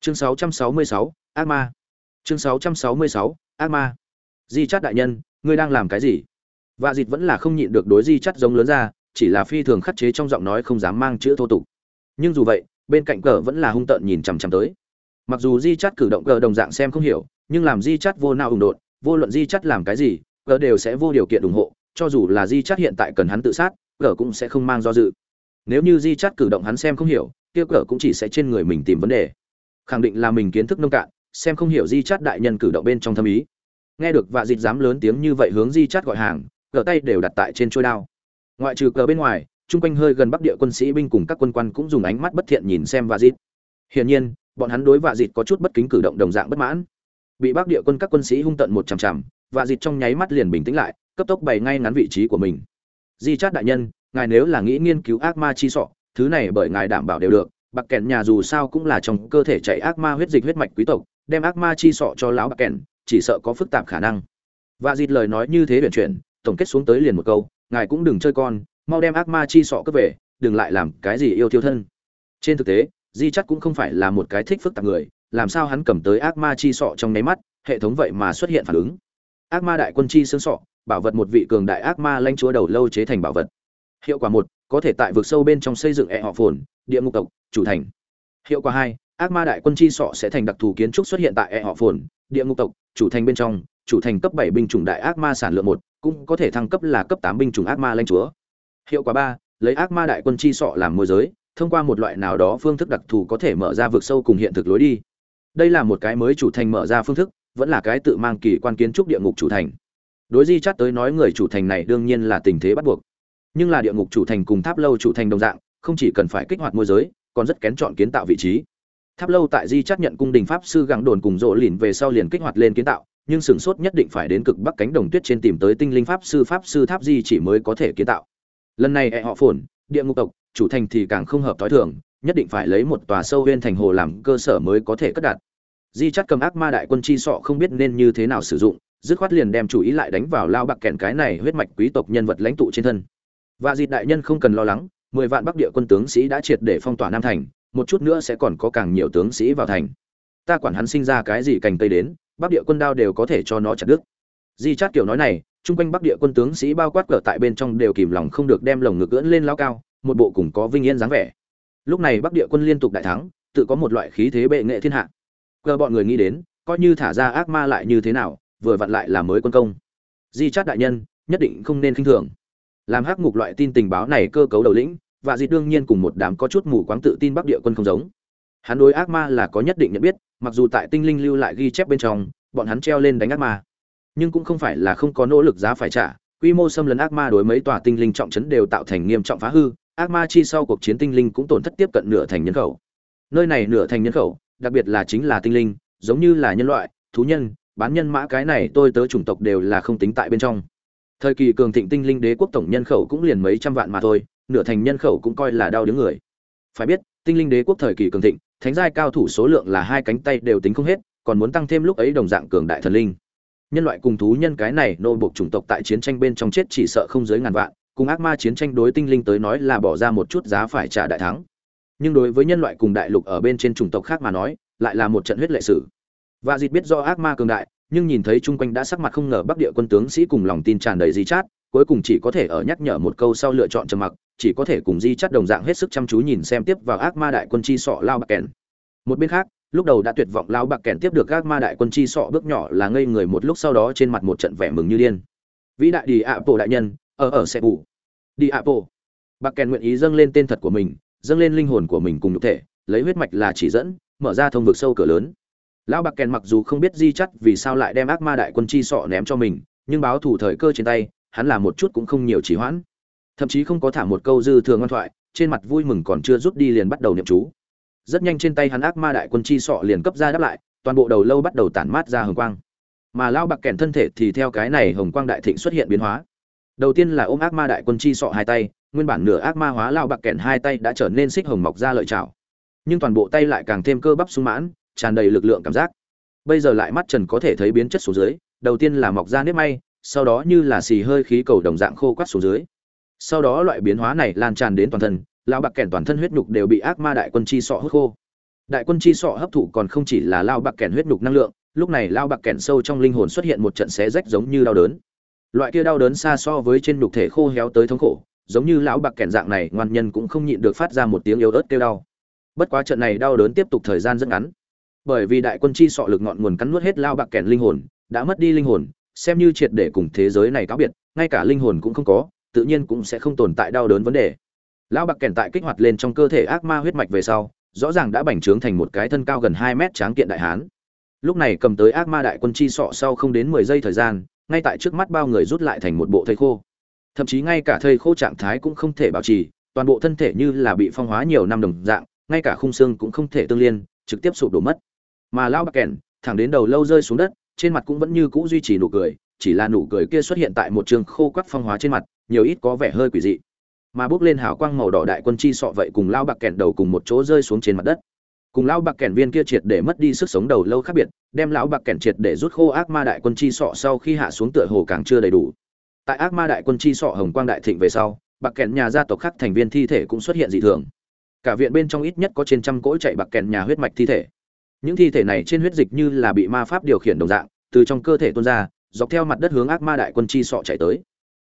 Chương 666, ác ma. Chương 666, ác ma. Di chát đại nhân ngươi đang làm cái gì? Vạ dịt vẫn là không nhịn được đối di chát giống lớn ra chỉ là phi thường khắc chế trong giọng nói không dám mang chữ thô tục. Nhưng dù vậy bên cạnh cờ vẫn là hung tợn nhìn chằm chằm tới mặc dù di chắt cử động cờ đồng dạng xem không hiểu, nhưng làm di chắt vô nào ủng đột vô luận di chắt làm cái gì, cờ đều sẽ vô điều kiện ủng hộ, cho dù là di chắt hiện tại cần hắn tự sát, cờ cũng sẽ không mang do dự. Nếu như di chắt cử động hắn xem không hiểu, kia cờ cũng chỉ sẽ trên người mình tìm vấn đề. Khẳng định là mình kiến thức nông cạn, xem không hiểu di chắt đại nhân cử động bên trong thâm ý. Nghe được vạ dịt dám lớn tiếng như vậy hướng di chắt gọi hàng, cờ tay đều đặt tại trên trôi đao. Ngoại trừ cờ bên ngoài, chung quanh hơi gần bắc địa quân sĩ binh cùng các quân quan cũng dùng ánh mắt bất thiện nhìn xem vạ dịt. Hiển nhiên bọn hắn đối vạ dịt có chút bất kính cử động đồng dạng bất mãn. Bị bắc địa quân các quân sĩ hung tận một chằm chằm, vạ dịt trong nháy mắt liền bình tĩnh lại, cấp tốc bày ngay ngắn vị trí của mình. Di chát đại nhân, ngài nếu là nghĩ nghiên cứu ác ma chi sọ, thứ này bởi ngài đảm bảo đều được bạc kèn nhà dù sao cũng là trong cơ thể chạy ác ma huyết dịch huyết mạch quý tộc, đem ác ma chi sọ cho lão bạc kèn, chỉ sợ có phức tạp khả năng. Và dịt lời nói như thế biển chuyển, tổng kết xuống tới liền một câu, ngài cũng đừng chơi con, mau đem ác ma chi sọ cướp về, đừng lại làm cái gì yêu thiêu thân. Trên thực tế di chắc cũng không phải là một cái thích phức tạp người, làm sao hắn cầm tới ác ma chi sọ trong nháy mắt, hệ thống vậy mà xuất hiện phản ứng. Ác ma đại quân chi xương sọ, bảo vật một vị cường đại ác ma lanh chúa đầu lâu chế thành bảo vật. Hiệu quả một, có thể tại vực sâu bên trong xây dựng e họ phồn, địa ngục tộc chủ thành. Hiệu quả hai, ác ma đại quân chi sọ sẽ thành đặc thù kiến trúc xuất hiện tại e họ phồn, địa ngục tộc chủ thành bên trong, chủ thành cấp bảy binh chủng đại ác ma sản lượng một, cũng có thể thăng cấp là cấp tám binh chủng ác ma lanh chúa. Hiệu quả ba, lấy ác ma đại quân chi sọ làm môi giới thông qua một loại nào đó phương thức đặc thù có thể mở ra vực sâu cùng hiện thực lối đi. Đây là một cái mới chủ thành mở ra phương thức, vẫn là cái tự mang kỳ quan kiến trúc địa ngục chủ thành. Đối di chắt tới nói người chủ thành này đương nhiên là tình thế bắt buộc. Nhưng là địa ngục chủ thành cùng tháp lâu chủ thành đồng dạng, không chỉ cần phải kích hoạt môi giới, còn rất kén chọn kiến tạo vị trí. Tháp lâu tại di chắt nhận cung đình pháp sư gắng đồn cùng rộ lìn về sau liền kích hoạt lên kiến tạo, nhưng sửng sốt nhất định phải đến cực bắc cánh đồng tuyết trên tìm tới tinh linh pháp sư pháp sư tháp di chỉ mới có thể kiến tạo. Lần này e họ phồn, địa ngục tộc chủ thành thì càng không hợp thói thường, nhất định phải lấy một tòa sâu huyên thành hồ làm cơ sở mới có thể cất đặt. Di chắt cầm ác ma đại quân chi sọ không biết nên như thế nào sử dụng, dứt khoát liền đem chủ ý lại đánh vào lao bạc kèn cái này huyết mạch quý tộc nhân vật lãnh tụ trên thân. Và dịt đại nhân không cần lo lắng, mười vạn bắc địa quân tướng sĩ đã triệt để phong tỏa nam thành, một chút nữa sẽ còn có càng nhiều tướng sĩ vào thành. Ta quản hắn sinh ra cái gì cành tây đến, bắc địa quân đao đều có thể cho nó chặt đứt. Di chát kiểu nói này, chung quanh bắc địa quân tướng sĩ bao quát cờ tại bên trong đều kìm lòng không được đem lồng ngực ưỡn lên lao cao một bộ cùng có vinh yên dáng vẻ. Lúc này bắc địa quân liên tục đại thắng, tự có một loại khí thế bệ nghệ thiên hạ. Cờ bọn người nghĩ đến, coi như thả ra ác ma lại như thế nào, vừa vặn lại là mới quân công. Di chát đại nhân, nhất định không nên khinh thường. Làm hắc ngục loại tin tình báo này cơ cấu đầu lĩnh và di đương nhiên cùng một đám có chút mù quáng tự tin bắc địa quân không giống. Hắn đối ác ma là có nhất định nhận biết, mặc dù tại tinh linh lưu lại ghi chép bên trong, bọn hắn treo lên đánh ác ma. Nhưng cũng không phải là không có nỗ lực giá phải trả, quy mô xâm lấn ác ma đối mấy tòa tinh linh trọng trấn đều tạo thành nghiêm trọng phá hư ác ma chi sau cuộc chiến tinh linh cũng tổn thất tiếp cận nửa thành nhân khẩu. Nơi này nửa thành nhân khẩu, đặc biệt là chính là tinh linh, giống như là nhân loại, thú nhân, bán nhân mã cái này tôi tớ chủng tộc đều là không tính tại bên trong. Thời kỳ cường thịnh tinh linh đế quốc tổng nhân khẩu cũng liền mấy trăm vạn mà thôi, nửa thành nhân khẩu cũng coi là đau đứng người. Phải biết, tinh linh đế quốc thời kỳ cường thịnh, thánh giai cao thủ số lượng là hai cánh tay đều tính không hết, còn muốn tăng thêm lúc ấy đồng dạng cường đại thần linh. Nhân loại cùng thú nhân cái này nô buộc chủng tộc tại chiến tranh bên trong chết chỉ sợ không dưới ngàn vạn cùng ác ma chiến tranh đối tinh linh tới nói là bỏ ra một chút giá phải trả đại thắng. Nhưng đối với nhân loại cùng đại lục ở bên trên chủng tộc khác mà nói, lại là một trận huyết lệ sử. Và dịt biết do ác ma cường đại, nhưng nhìn thấy chung quanh đã sắc mặt không ngờ bắc địa quân tướng sĩ cùng lòng tin tràn đầy di chát, cuối cùng chỉ có thể ở nhắc nhở một câu sau lựa chọn trầm mặc, chỉ có thể cùng di chát đồng dạng hết sức chăm chú nhìn xem tiếp vào ác ma đại quân chi sọ lao bạc kèn. Một bên khác, lúc đầu đã tuyệt vọng lao bạc kèn tiếp được ác ma đại quân chi sọ bước nhỏ là ngây người một lúc sau đó trên mặt một trận vẻ mừng như điên. Vĩ đại đi ạ bộ đại nhân, ở ở xe bù đi ạ bộ bạc kèn nguyện ý dâng lên tên thật của mình, dâng lên linh hồn của mình cùng nhục thể, lấy huyết mạch là chỉ dẫn, mở ra thông vực sâu cửa lớn. Lão bạc kèn mặc dù không biết di chắt vì sao lại đem ác ma đại quân chi sọ ném cho mình, nhưng báo thủ thời cơ trên tay, hắn là một chút cũng không nhiều chỉ hoãn. Thậm chí không có thả một câu dư thường ngoan thoại, trên mặt vui mừng còn chưa rút đi liền bắt đầu niệm chú. Rất nhanh trên tay hắn ác ma đại quân chi sọ liền cấp ra đáp lại, toàn bộ đầu lâu bắt đầu tản mát ra hồng quang. Mà lao bạc kèn thân thể thì theo cái này hồng quang đại thịnh xuất hiện biến hóa đầu tiên là ôm ác ma đại quân chi sọ hai tay, nguyên bản nửa ác ma hóa lao bạc Kẹn hai tay đã trở nên xích hồng mọc ra lợi chảo nhưng toàn bộ tay lại càng thêm cơ bắp sung mãn, tràn đầy lực lượng cảm giác. Bây giờ lại mắt trần có thể thấy biến chất xuống dưới, đầu tiên là mọc ra nếp may, sau đó như là xì hơi khí cầu đồng dạng khô quắt xuống dưới. Sau đó loại biến hóa này lan tràn đến toàn thân, lao bạc Kẹn toàn thân huyết nhục đều bị ác ma đại quân chi sọ hút khô. Đại quân chi sọ hấp thụ còn không chỉ là lao bạc Kẹn huyết nhục năng lượng, lúc này lao bạc Kẹn sâu trong linh hồn xuất hiện một trận xé rách giống như đau đớn loại kia đau đớn xa so với trên nhục thể khô héo tới thống khổ, giống như lão bạc kẹn dạng này, ngoan nhân cũng không nhịn được phát ra một tiếng yếu ớt kêu đau. Bất quá trận này đau đớn tiếp tục thời gian rất ngắn. Bởi vì đại quân chi sọ lực ngọn nguồn cắn nuốt hết lao bạc kẹn linh hồn, đã mất đi linh hồn, xem như triệt để cùng thế giới này cáo biệt, ngay cả linh hồn cũng không có, tự nhiên cũng sẽ không tồn tại đau đớn vấn đề. Lão bạc kèn tại kích hoạt lên trong cơ thể ác ma huyết mạch về sau, rõ ràng đã bành trướng thành một cái thân cao gần hai mét tráng kiện đại hán. Lúc này cầm tới ác ma đại quân chi sọ sau không đến mười giây thời gian ngay tại trước mắt bao người rút lại thành một bộ thây khô. Thậm chí ngay cả thây khô trạng thái cũng không thể bảo trì, toàn bộ thân thể như là bị phong hóa nhiều năm đồng dạng, ngay cả khung xương cũng không thể tương liên, trực tiếp sụp đổ mất. Mà lão bạc kèn, thẳng đến đầu lâu rơi xuống đất, trên mặt cũng vẫn như cũ duy trì nụ cười, chỉ là nụ cười kia xuất hiện tại một trường khô quắc phong hóa trên mặt, nhiều ít có vẻ hơi quỷ dị. Mà bước lên hào quang màu đỏ đại quân chi sọ vậy cùng lao bạc kẹn đầu cùng một chỗ rơi xuống trên mặt đất cùng lão bạc kẹn viên kia triệt để mất đi sức sống đầu lâu khác biệt, đem lão bạc kẹn triệt để rút khô ác ma đại quân chi sọ sau khi hạ xuống tựa hồ càng chưa đầy đủ. Tại ác ma đại quân chi sọ hồng quang đại thịnh về sau, bạc kẹn nhà gia tộc khác thành viên thi thể cũng xuất hiện dị thường. Cả viện bên trong ít nhất có trên trăm cỗ chạy bạc kẹn nhà huyết mạch thi thể. Những thi thể này trên huyết dịch như là bị ma pháp điều khiển đồng dạng, từ trong cơ thể tuôn ra, dọc theo mặt đất hướng ác ma đại quân chi sọ chạy tới.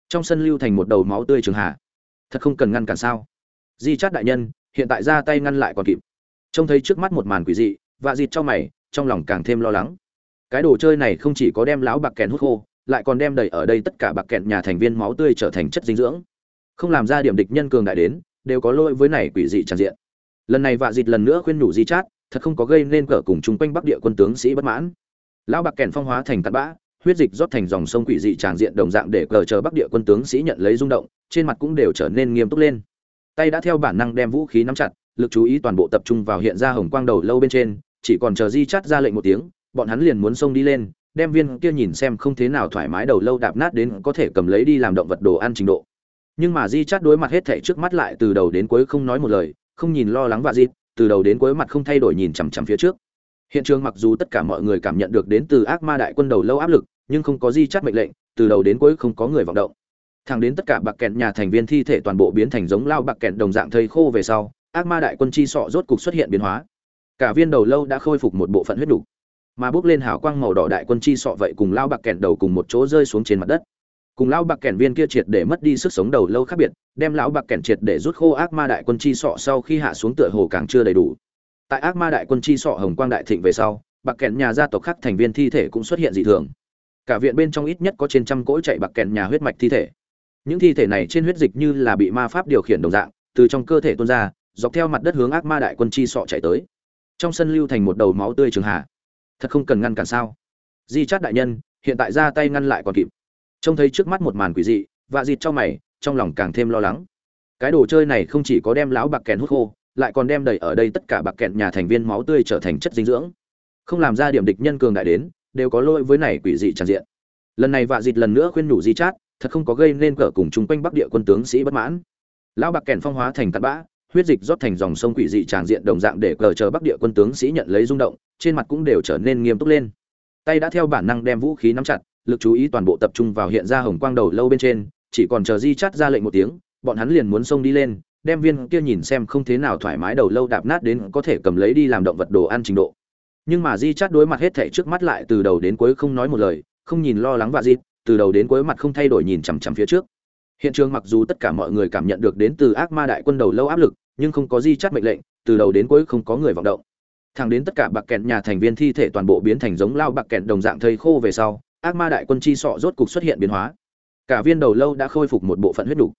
Trong sân lưu thành một đầu máu tươi trường hạ. Thật không cần ngăn cản sao? Di chát đại nhân, hiện tại ra tay ngăn lại còn kịp trông thấy trước mắt một màn quỷ dị, vạ dịt cho mày, trong lòng càng thêm lo lắng. Cái đồ chơi này không chỉ có đem lão bạc kèn hút khô, lại còn đem đầy ở đây tất cả bạc kẹn nhà thành viên máu tươi trở thành chất dinh dưỡng. Không làm ra điểm địch nhân cường đại đến, đều có lỗi với này quỷ dị tràn diện. Lần này vạ dịt lần nữa khuyên nhủ di chát, thật không có gây nên cỡ cùng chung quanh bắc địa quân tướng sĩ bất mãn. Lão bạc kèn phong hóa thành tạt bã, huyết dịch rót thành dòng sông quỷ dị tràn diện đồng dạng để cờ chờ bắc địa quân tướng sĩ nhận lấy rung động, trên mặt cũng đều trở nên nghiêm túc lên. Tay đã theo bản năng đem vũ khí nắm chặt lực chú ý toàn bộ tập trung vào hiện ra hồng quang đầu lâu bên trên, chỉ còn chờ di Chát ra lệnh một tiếng, bọn hắn liền muốn xông đi lên, đem viên kia nhìn xem không thế nào thoải mái đầu lâu đạp nát đến có thể cầm lấy đi làm động vật đồ ăn trình độ. Nhưng mà di Chát đối mặt hết thảy trước mắt lại từ đầu đến cuối không nói một lời, không nhìn lo lắng và di từ đầu đến cuối mặt không thay đổi nhìn chằm chằm phía trước. Hiện trường mặc dù tất cả mọi người cảm nhận được đến từ ác ma đại quân đầu lâu áp lực, nhưng không có di Chát mệnh lệnh, từ đầu đến cuối không có người vọng động. Thẳng đến tất cả bạc kẹn nhà thành viên thi thể toàn bộ biến thành giống lao bạc kẹn đồng dạng thây khô về sau ác ma đại quân chi sọ rốt cục xuất hiện biến hóa. Cả viên đầu lâu đã khôi phục một bộ phận huyết đủ. Mà bước lên hào quang màu đỏ đại quân chi sọ vậy cùng lao bạc Kèn đầu cùng một chỗ rơi xuống trên mặt đất. Cùng lao bạc Kèn viên kia triệt để mất đi sức sống đầu lâu khác biệt, đem lão bạc Kèn triệt để rút khô ác ma đại quân chi sọ sau khi hạ xuống tựa hồ càng chưa đầy đủ. Tại ác ma đại quân chi sọ hồng quang đại thịnh về sau, bạc Kèn nhà gia tộc khác thành viên thi thể cũng xuất hiện dị thường. Cả viện bên trong ít nhất có trên trăm cỗ chạy bạc Kèn nhà huyết mạch thi thể. Những thi thể này trên huyết dịch như là bị ma pháp điều khiển đồng dạng, từ trong cơ thể tuôn ra dọc theo mặt đất hướng ác ma đại quân chi sọ chạy tới. Trong sân lưu thành một đầu máu tươi trường hạ thật không cần ngăn cản sao? Di chát đại nhân, hiện tại ra tay ngăn lại còn kịp. Trông thấy trước mắt một màn quỷ dị và dịt cho mày, trong lòng càng thêm lo lắng. Cái đồ chơi này không chỉ có đem lão bạc kèn hút khô, lại còn đem đầy ở đây tất cả bạc kẹn nhà thành viên máu tươi trở thành chất dinh dưỡng. Không làm ra điểm địch nhân cường đại đến, đều có lỗi với này quỷ dị tràn diện. Lần này vạ dịt lần nữa khuyên nhủ di chát, thật không có gây nên cờ cùng chung quanh bắc địa quân tướng sĩ bất mãn. Lão bạc kèn phong hóa thành tạt bã huyết dịch rót thành dòng sông quỷ dị tràn diện đồng dạng để cờ chờ bắc địa quân tướng sĩ nhận lấy rung động, trên mặt cũng đều trở nên nghiêm túc lên. Tay đã theo bản năng đem vũ khí nắm chặt, lực chú ý toàn bộ tập trung vào hiện ra hồng quang đầu lâu bên trên, chỉ còn chờ di chắt ra lệnh một tiếng, bọn hắn liền muốn xông đi lên, đem viên kia nhìn xem không thế nào thoải mái đầu lâu đạp nát đến có thể cầm lấy đi làm động vật đồ ăn trình độ. Nhưng mà di chắt đối mặt hết thảy trước mắt lại từ đầu đến cuối không nói một lời, không nhìn lo lắng và di từ đầu đến cuối mặt không thay đổi nhìn chằm chằm phía trước. Hiện trường mặc dù tất cả mọi người cảm nhận được đến từ ác ma đại quân đầu lâu áp lực nhưng không có di chắt mệnh lệnh, từ đầu đến cuối không có người vọng động. Thẳng đến tất cả bạc kẹn nhà thành viên thi thể toàn bộ biến thành giống lao bạc kẹn đồng dạng thây khô về sau, ác ma đại quân chi sọ rốt cục xuất hiện biến hóa. Cả viên đầu lâu đã khôi phục một bộ phận huyết đủ.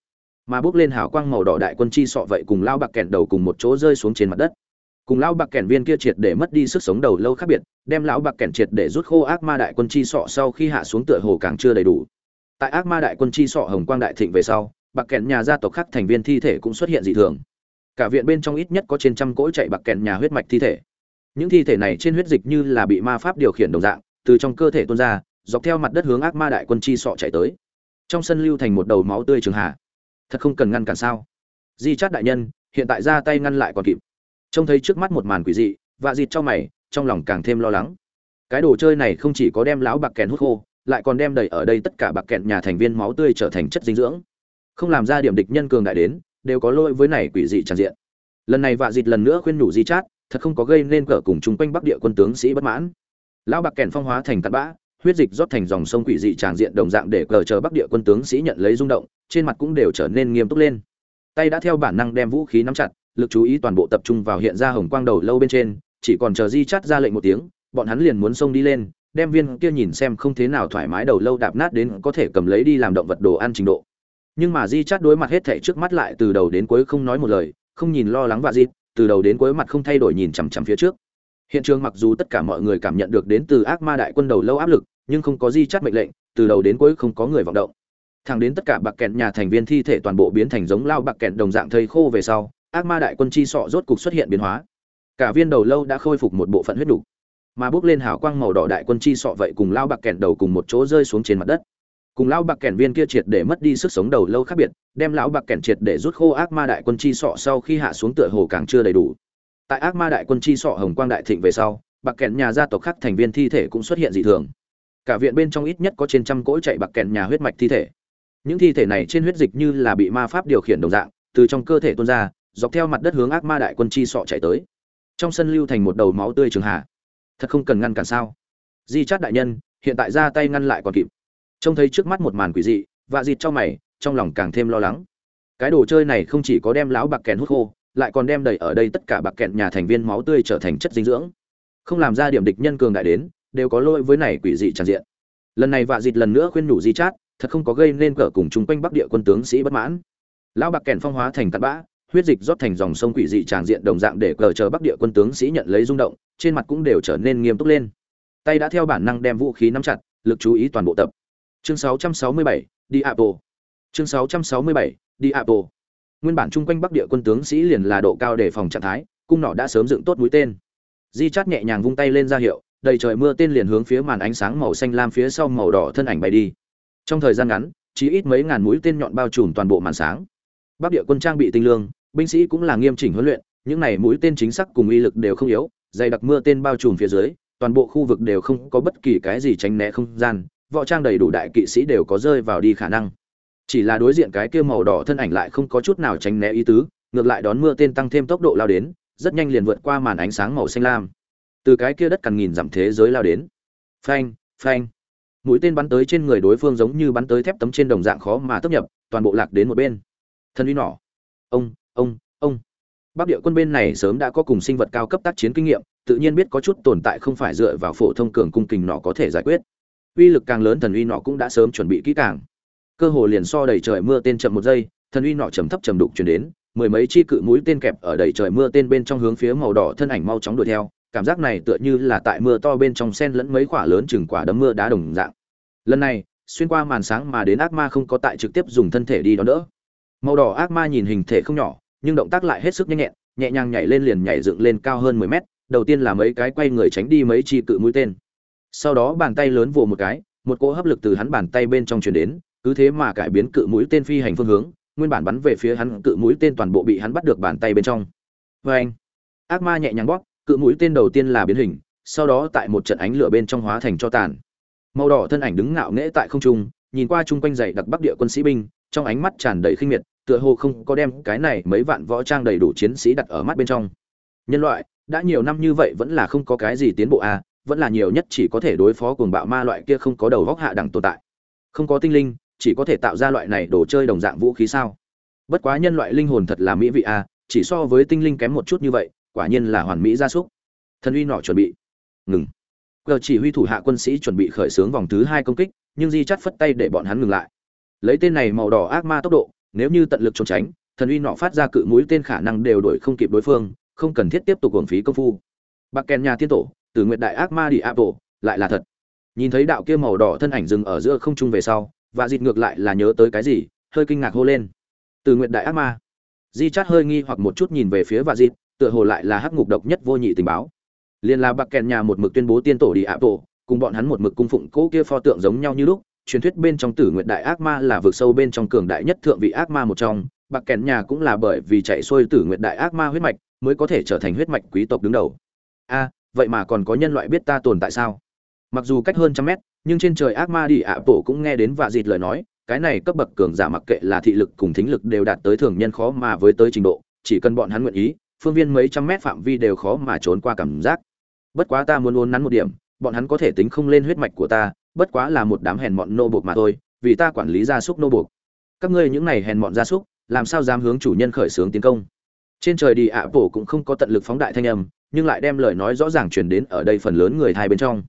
Mà bước lên hào quang màu đỏ đại quân chi sọ vậy cùng lao bạc kẹn đầu cùng một chỗ rơi xuống trên mặt đất. Cùng lao bạc kẹn viên kia triệt để mất đi sức sống đầu lâu khác biệt, đem lão bạc kẹn triệt để rút khô ác ma đại quân chi sọ sau khi hạ xuống tựa hồ càng chưa đầy đủ. Tại ác ma đại quân chi sọ hồng quang đại thịnh về sau, bạc kẹn nhà gia tộc khác thành viên thi thể cũng xuất hiện dị thường cả viện bên trong ít nhất có trên trăm cỗ chạy bạc kẹn nhà huyết mạch thi thể. Những thi thể này trên huyết dịch như là bị ma pháp điều khiển đồng dạng, từ trong cơ thể tuôn ra, dọc theo mặt đất hướng ác ma đại quân chi sọ chạy tới. Trong sân lưu thành một đầu máu tươi trường hạ. Thật không cần ngăn cản sao? Di chát đại nhân, hiện tại ra tay ngăn lại còn kịp. Trông thấy trước mắt một màn quỷ dị và dịt cho mày, trong lòng càng thêm lo lắng. Cái đồ chơi này không chỉ có đem lão bạc kèn hút khô, lại còn đem đầy ở đây tất cả bạc kẹn nhà thành viên máu tươi trở thành chất dinh dưỡng. Không làm ra điểm địch nhân cường đại đến đều có lỗi với này quỷ dị tràn diện. Lần này vạ dịt lần nữa khuyên nhủ di chát, thật không có gây nên cờ cùng chung quanh bắc địa quân tướng sĩ bất mãn. Lão bạc kèn phong hóa thành cặn bã, huyết dịch rót thành dòng sông quỷ dị tràn diện đồng dạng để cờ chờ bắc địa quân tướng sĩ nhận lấy rung động, trên mặt cũng đều trở nên nghiêm túc lên. Tay đã theo bản năng đem vũ khí nắm chặt, lực chú ý toàn bộ tập trung vào hiện ra hồng quang đầu lâu bên trên, chỉ còn chờ di chát ra lệnh một tiếng, bọn hắn liền muốn xông đi lên, đem viên kia nhìn xem không thế nào thoải mái đầu lâu đạp nát đến có thể cầm lấy đi làm động vật đồ ăn trình độ nhưng mà di chát đối mặt hết thảy trước mắt lại từ đầu đến cuối không nói một lời, không nhìn lo lắng và di từ đầu đến cuối mặt không thay đổi nhìn chằm chằm phía trước. Hiện trường mặc dù tất cả mọi người cảm nhận được đến từ ác ma đại quân đầu lâu áp lực, nhưng không có di chát mệnh lệnh, từ đầu đến cuối không có người vọng động. Thẳng đến tất cả bạc kẹn nhà thành viên thi thể toàn bộ biến thành giống lao bạc kẹn đồng dạng thây khô về sau, ác ma đại quân chi sọ rốt cục xuất hiện biến hóa. Cả viên đầu lâu đã khôi phục một bộ phận huyết đủ. Mà bước lên hào quang màu đỏ đại quân chi sọ vậy cùng lao bạc kẹn đầu cùng một chỗ rơi xuống trên mặt đất cùng lão bạc kẹn viên kia triệt để mất đi sức sống đầu lâu khác biệt, đem lão bạc kẹn triệt để rút khô ác ma đại quân chi sọ sau khi hạ xuống tựa hồ càng chưa đầy đủ. Tại ác ma đại quân chi sọ hồng quang đại thịnh về sau, bạc kẹn nhà gia tộc khác thành viên thi thể cũng xuất hiện dị thường. Cả viện bên trong ít nhất có trên trăm cỗ chạy bạc kẹn nhà huyết mạch thi thể. Những thi thể này trên huyết dịch như là bị ma pháp điều khiển đồng dạng, từ trong cơ thể tuôn ra, dọc theo mặt đất hướng ác ma đại quân chi sọ chạy tới. Trong sân lưu thành một đầu máu tươi trường hạ. Thật không cần ngăn cản sao? Di chát đại nhân, hiện tại ra tay ngăn lại còn kịp trông thấy trước mắt một màn quỷ dị, vạ dịt cho mày, trong lòng càng thêm lo lắng. Cái đồ chơi này không chỉ có đem lão bạc kèn hút khô, lại còn đem đầy ở đây tất cả bạc kẹn nhà thành viên máu tươi trở thành chất dinh dưỡng. Không làm ra điểm địch nhân cường đại đến, đều có lỗi với này quỷ dị tràn diện. Lần này vạ dịt lần nữa khuyên nhủ di chát, thật không có gây nên cỡ cùng chung quanh bắc địa quân tướng sĩ bất mãn. Lão bạc kèn phong hóa thành tạt bã, huyết dịch rót thành dòng sông quỷ dị tràn diện đồng dạng để cờ chờ bắc địa quân tướng sĩ nhận lấy rung động, trên mặt cũng đều trở nên nghiêm túc lên. Tay đã theo bản năng đem vũ khí nắm chặt, lực chú ý toàn bộ tập chương 667, đi apple. Chương 667, đi apple. Nguyên bản chung quanh bắc địa quân tướng sĩ liền là độ cao để phòng trạng thái cung nỏ đã sớm dựng tốt mũi tên. Di chát nhẹ nhàng vung tay lên ra hiệu đầy trời mưa tên liền hướng phía màn ánh sáng màu xanh lam phía sau màu đỏ thân ảnh bay đi. Trong thời gian ngắn chỉ ít mấy ngàn mũi tên nhọn bao trùm toàn bộ màn sáng. Bắc địa quân trang bị tinh lương binh sĩ cũng là nghiêm chỉnh huấn luyện những này mũi tên chính xác cùng uy lực đều không yếu dày đặc mưa tên bao trùm phía dưới toàn bộ khu vực đều không có bất kỳ cái gì tránh né không gian võ trang đầy đủ đại kỵ sĩ đều có rơi vào đi khả năng. Chỉ là đối diện cái kia màu đỏ thân ảnh lại không có chút nào tránh né ý tứ, ngược lại đón mưa tên tăng thêm tốc độ lao đến, rất nhanh liền vượt qua màn ánh sáng màu xanh lam. Từ cái kia đất cằn nghìn dặm thế giới lao đến. Phanh phanh. Mũi tên bắn tới trên người đối phương giống như bắn tới thép tấm trên đồng dạng khó mà tấp nhập, toàn bộ lạc đến một bên. Thân uy nỏ ông ông ông. Bắc địa quân bên này sớm đã có cùng sinh vật cao cấp tác chiến kinh nghiệm, tự nhiên biết có chút tồn tại không phải dựa vào phổ thông cường cung kình nọ có thể giải quyết uy lực càng lớn thần uy nọ cũng đã sớm chuẩn bị kỹ càng. Cơ hồ liền so đầy trời mưa tên chậm một giây, thần uy nọ trầm thấp trầm đục chuyển đến, mười mấy chi cự mũi tên kẹp ở đầy trời mưa tên bên trong hướng phía màu đỏ thân ảnh mau chóng đuổi theo, cảm giác này tựa như là tại mưa to bên trong sen lẫn mấy quả lớn chừng quả đấm mưa đá đồng dạng. Lần này, xuyên qua màn sáng mà đến ác ma không có tại trực tiếp dùng thân thể đi đón đỡ. Màu đỏ ác ma nhìn hình thể không nhỏ, nhưng động tác lại hết sức nhanh nhẹn, nhẹ nhàng nhảy lên liền nhảy dựng lên cao hơn mười mét, đầu tiên là mấy cái quay người tránh đi mấy chi cự mũi tên sau đó bàn tay lớn vồ một cái, một cỗ hấp lực từ hắn bàn tay bên trong truyền đến, cứ thế mà cải biến cự mũi tên phi hành phương hướng, nguyên bản bắn về phía hắn, cự mũi tên toàn bộ bị hắn bắt được bàn tay bên trong. Vê anh ác ma nhẹ nhàng bóp, cự mũi tên đầu tiên là biến hình, sau đó tại một trận ánh lửa bên trong hóa thành cho tàn. Màu đỏ thân ảnh đứng ngạo nghễ tại không trung, nhìn qua chung quanh dày đặc bắc địa quân sĩ binh, trong ánh mắt tràn đầy khinh miệt, tựa hồ không có đem cái này mấy vạn võ trang đầy đủ chiến sĩ đặt ở mắt bên trong. Nhân loại, đã nhiều năm như vậy vẫn là không có cái gì tiến bộ à vẫn là nhiều nhất chỉ có thể đối phó cuồng bạo ma loại kia không có đầu góc hạ đẳng tồn tại. Không có tinh linh, chỉ có thể tạo ra loại này đồ chơi đồng dạng vũ khí sao? Bất quá nhân loại linh hồn thật là mỹ vị à chỉ so với tinh linh kém một chút như vậy, quả nhiên là hoàn mỹ gia súc. Thần uy nọ chuẩn bị. Ngừng. Cờ chỉ huy thủ hạ quân sĩ chuẩn bị khởi xướng vòng thứ hai công kích, nhưng di chắt phất tay để bọn hắn ngừng lại. Lấy tên này màu đỏ ác ma tốc độ, nếu như tận lực trốn tránh, thần uy nọ phát ra cự mũi, tên khả năng đều đổi không kịp đối phương, không cần thiết tiếp tục hưởng phí công phu. Bạc kèn nhà tiên tổ từ Nguyệt đại ác ma đi apple lại là thật. Nhìn thấy đạo kia màu đỏ thân ảnh dừng ở giữa không trung về sau và dịt ngược lại là nhớ tới cái gì, hơi kinh ngạc hô lên. Từ Nguyệt đại ác ma. Di chát hơi nghi hoặc một chút nhìn về phía và dịt, tựa hồ lại là hắc ngục độc nhất vô nhị tình báo. Liền là bạc kèn nhà một mực tuyên bố tiên tổ đi apple cùng bọn hắn một mực cung phụng cỗ kia pho tượng giống nhau như lúc, truyền thuyết bên trong tử Nguyệt đại ác ma là vực sâu bên trong cường đại nhất thượng vị ác ma một trong, bạc kèn nhà cũng là bởi vì chạy xuôi tử Nguyệt đại ác ma huyết mạch, mới có thể trở thành huyết mạch quý tộc đứng đầu. A vậy mà còn có nhân loại biết ta tồn tại sao? Mặc dù cách hơn trăm mét, nhưng trên trời ác ma đi ạ bộ cũng nghe đến vạ dịt lời nói, cái này cấp bậc cường giả mặc kệ là thị lực cùng thính lực đều đạt tới thường nhân khó mà với tới trình độ, chỉ cần bọn hắn nguyện ý, phương viên mấy trăm mét phạm vi đều khó mà trốn qua cảm giác. Bất quá ta muốn uốn nắn một điểm, bọn hắn có thể tính không lên huyết mạch của ta, bất quá là một đám hèn mọn nô buộc mà thôi, vì ta quản lý gia súc nô buộc. Các ngươi những này hèn mọn gia súc, làm sao dám hướng chủ nhân khởi xướng tiến công? Trên trời đi ạ bổ cũng không có tận lực phóng đại thanh âm nhưng lại đem lời nói rõ ràng truyền đến ở đây phần lớn người thai bên trong.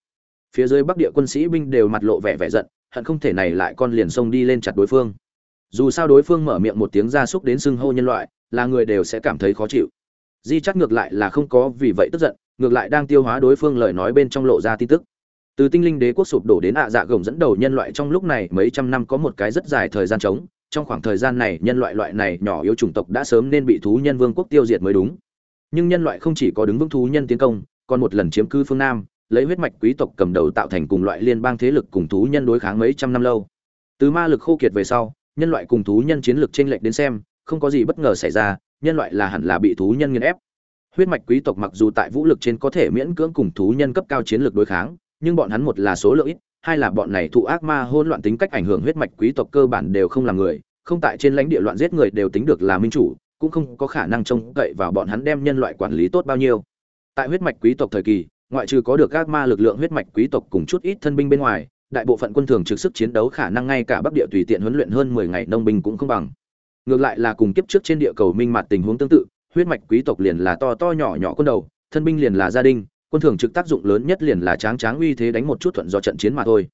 Phía dưới bắc địa quân sĩ binh đều mặt lộ vẻ vẻ giận, hận không thể này lại con liền xông đi lên chặt đối phương. Dù sao đối phương mở miệng một tiếng ra súc đến xưng hô nhân loại, là người đều sẽ cảm thấy khó chịu. Di chắc ngược lại là không có vì vậy tức giận, ngược lại đang tiêu hóa đối phương lời nói bên trong lộ ra tin tức. Từ tinh linh đế quốc sụp đổ đến ạ dạ gồng dẫn đầu nhân loại trong lúc này mấy trăm năm có một cái rất dài thời gian trống, trong khoảng thời gian này nhân loại loại này nhỏ yếu chủng tộc đã sớm nên bị thú nhân vương quốc tiêu diệt mới đúng nhưng nhân loại không chỉ có đứng vững thú nhân tiến công, còn một lần chiếm cư phương nam, lấy huyết mạch quý tộc cầm đầu tạo thành cùng loại liên bang thế lực cùng thú nhân đối kháng mấy trăm năm lâu. Từ ma lực khô kiệt về sau, nhân loại cùng thú nhân chiến lược chênh lệch đến xem, không có gì bất ngờ xảy ra, nhân loại là hẳn là bị thú nhân nghiền ép. Huyết mạch quý tộc mặc dù tại vũ lực trên có thể miễn cưỡng cùng thú nhân cấp cao chiến lược đối kháng, nhưng bọn hắn một là số lượng ít, hai là bọn này thụ ác ma hôn loạn tính cách ảnh hưởng huyết mạch quý tộc cơ bản đều không là người, không tại trên lãnh địa loạn giết người đều tính được là minh chủ cũng không có khả năng trông cậy vào bọn hắn đem nhân loại quản lý tốt bao nhiêu. Tại huyết mạch quý tộc thời kỳ, ngoại trừ có được các ma lực lượng huyết mạch quý tộc cùng chút ít thân binh bên ngoài, đại bộ phận quân thường trực sức chiến đấu khả năng ngay cả bắc địa tùy tiện huấn luyện hơn mười ngày nông binh cũng không bằng. Ngược lại là cùng kiếp trước trên địa cầu minh mặt tình huống tương tự, huyết mạch quý tộc liền là to to nhỏ nhỏ quân đầu, thân binh liền là gia đình, quân thường trực tác dụng lớn nhất liền là tráng tráng uy thế đánh một chút thuận do trận chiến mà thôi.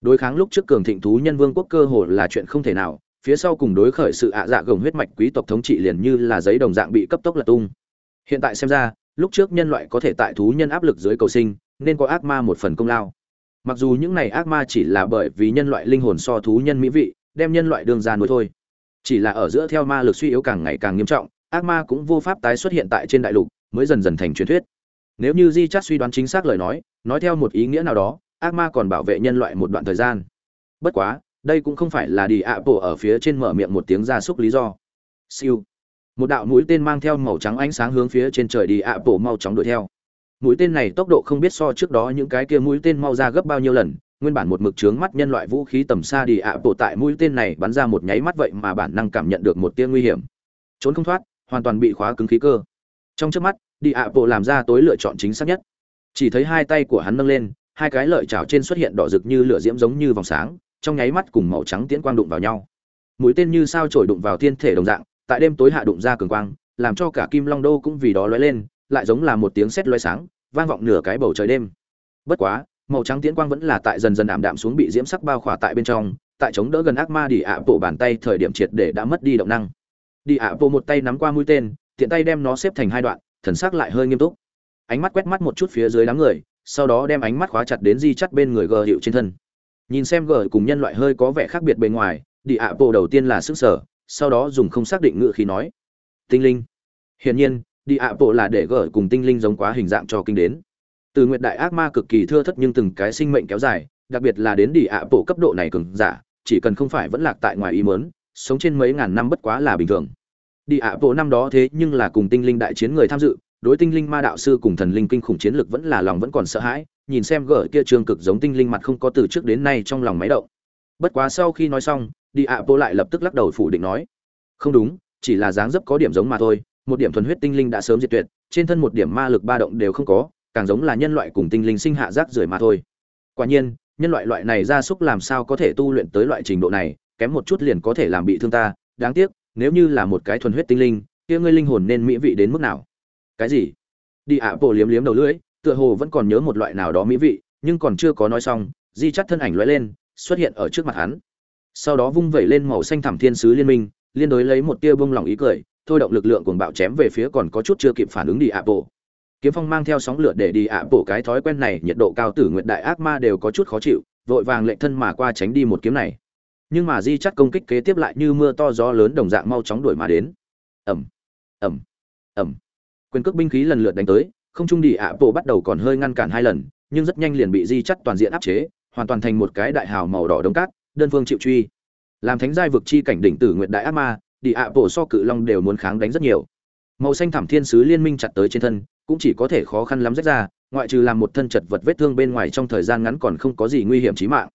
Đối kháng lúc trước cường thịnh thú nhân vương quốc cơ hồ là chuyện không thể nào phía sau cùng đối khởi sự ạ dạ gồng huyết mạch quý tộc thống trị liền như là giấy đồng dạng bị cấp tốc lật tung. Hiện tại xem ra, lúc trước nhân loại có thể tại thú nhân áp lực dưới cầu sinh, nên có ác ma một phần công lao. Mặc dù những này ác ma chỉ là bởi vì nhân loại linh hồn so thú nhân mỹ vị, đem nhân loại đương ra nuôi thôi. Chỉ là ở giữa theo ma lực suy yếu càng ngày càng nghiêm trọng, ác ma cũng vô pháp tái xuất hiện tại trên đại lục, mới dần dần thành truyền thuyết. Nếu như di chắt suy đoán chính xác lời nói nói theo một ý nghĩa nào đó, ác ma còn bảo vệ nhân loại một đoạn thời gian. Bất quá đây cũng không phải là đi ạ bộ ở phía trên mở miệng một tiếng ra súc lý do. Siêu. Một đạo mũi tên mang theo màu trắng ánh sáng hướng phía trên trời đi ạ bộ mau chóng đuổi theo. Mũi tên này tốc độ không biết so trước đó những cái kia mũi tên mau ra gấp bao nhiêu lần, nguyên bản một mực trướng mắt nhân loại vũ khí tầm xa đi ạ bộ tại mũi tên này bắn ra một nháy mắt vậy mà bản năng cảm nhận được một tia nguy hiểm. Trốn không thoát, hoàn toàn bị khóa cứng khí cơ. Trong trước mắt, đi ạ bộ làm ra tối lựa chọn chính xác nhất. Chỉ thấy hai tay của hắn nâng lên, hai cái lợi chảo trên xuất hiện đỏ rực như lửa diễm giống như vòng sáng trong nháy mắt cùng màu trắng tiễn quang đụng vào nhau. Mũi tên như sao trổi đụng vào thiên thể đồng dạng, tại đêm tối hạ đụng ra cường quang, làm cho cả kim long đô cũng vì đó lóe lên, lại giống là một tiếng sét lóe sáng, vang vọng nửa cái bầu trời đêm. Bất quá, màu trắng tiễn quang vẫn là tại dần dần ảm đạm xuống bị diễm sắc bao khỏa tại bên trong, tại chống đỡ gần ác ma đi ạ bộ bàn tay thời điểm triệt để đã mất đi động năng. Đi ạ bộ một tay nắm qua mũi tên, tiện tay đem nó xếp thành hai đoạn, thần sắc lại hơi nghiêm túc. Ánh mắt quét mắt một chút phía dưới đám người, sau đó đem ánh mắt khóa chặt đến di chắt bên người gờ hiệu trên thân nhìn xem gờ cùng nhân loại hơi có vẻ khác biệt bề ngoài, đi ạ bộ đầu tiên là sức sở, sau đó dùng không xác định ngự khí nói. Tinh linh. Hiển nhiên, đi ạ bộ là để gờ cùng tinh linh giống quá hình dạng cho kinh đến. Từ nguyệt đại ác ma cực kỳ thưa thất nhưng từng cái sinh mệnh kéo dài, đặc biệt là đến đi ạ bộ cấp độ này cường giả, chỉ cần không phải vẫn lạc tại ngoài ý mớn sống trên mấy ngàn năm bất quá là bình thường. Đi ạ bộ năm đó thế nhưng là cùng tinh linh đại chiến người tham dự, đối tinh linh ma đạo sư cùng thần linh kinh khủng chiến lực vẫn là lòng vẫn còn sợ hãi nhìn xem gở kia trường cực giống tinh linh mặt không có từ trước đến nay trong lòng máy động. Bất quá sau khi nói xong, đi ạ bộ lại lập tức lắc đầu phủ định nói, không đúng, chỉ là dáng dấp có điểm giống mà thôi, một điểm thuần huyết tinh linh đã sớm diệt tuyệt, trên thân một điểm ma lực ba động đều không có, càng giống là nhân loại cùng tinh linh sinh hạ rác rưởi mà thôi. Quả nhiên, nhân loại loại này gia súc làm sao có thể tu luyện tới loại trình độ này, kém một chút liền có thể làm bị thương ta, đáng tiếc, nếu như là một cái thuần huyết tinh linh, kia ngươi linh hồn nên mỹ vị đến mức nào? Cái gì? Đi ạ bộ liếm liếm đầu lưỡi tựa hồ vẫn còn nhớ một loại nào đó mỹ vị, nhưng còn chưa có nói xong, di chắt thân ảnh lóe lên, xuất hiện ở trước mặt hắn. Sau đó vung vẩy lên màu xanh thảm thiên sứ liên minh, liên đối lấy một tia bông lòng ý cười, thôi động lực lượng cuồng bạo chém về phía còn có chút chưa kịp phản ứng đi ạ bộ kiếm phong mang theo sóng lửa để đi ạ bộ cái thói quen này nhiệt độ cao tử nguyện đại ác ma đều có chút khó chịu, vội vàng lệnh thân mà qua tránh đi một kiếm này. Nhưng mà di chắt công kích kế tiếp lại như mưa to gió lớn đồng dạng mau chóng đuổi mà đến. Ẩm ẩm ẩm quyền cước binh khí lần lượt đánh tới không trung đi ạ, bộ bắt đầu còn hơi ngăn cản hai lần, nhưng rất nhanh liền bị di chắt toàn diện áp chế, hoàn toàn thành một cái đại hào màu đỏ đống cát, đơn phương chịu truy. Làm thánh giai vực chi cảnh đỉnh tử nguyện đại ác ma, đi ạ, bộ so cự long đều muốn kháng đánh rất nhiều. Màu xanh thảm thiên sứ liên minh chặt tới trên thân, cũng chỉ có thể khó khăn lắm rách ra, ngoại trừ làm một thân chật vật vết thương bên ngoài trong thời gian ngắn còn không có gì nguy hiểm chí mạng.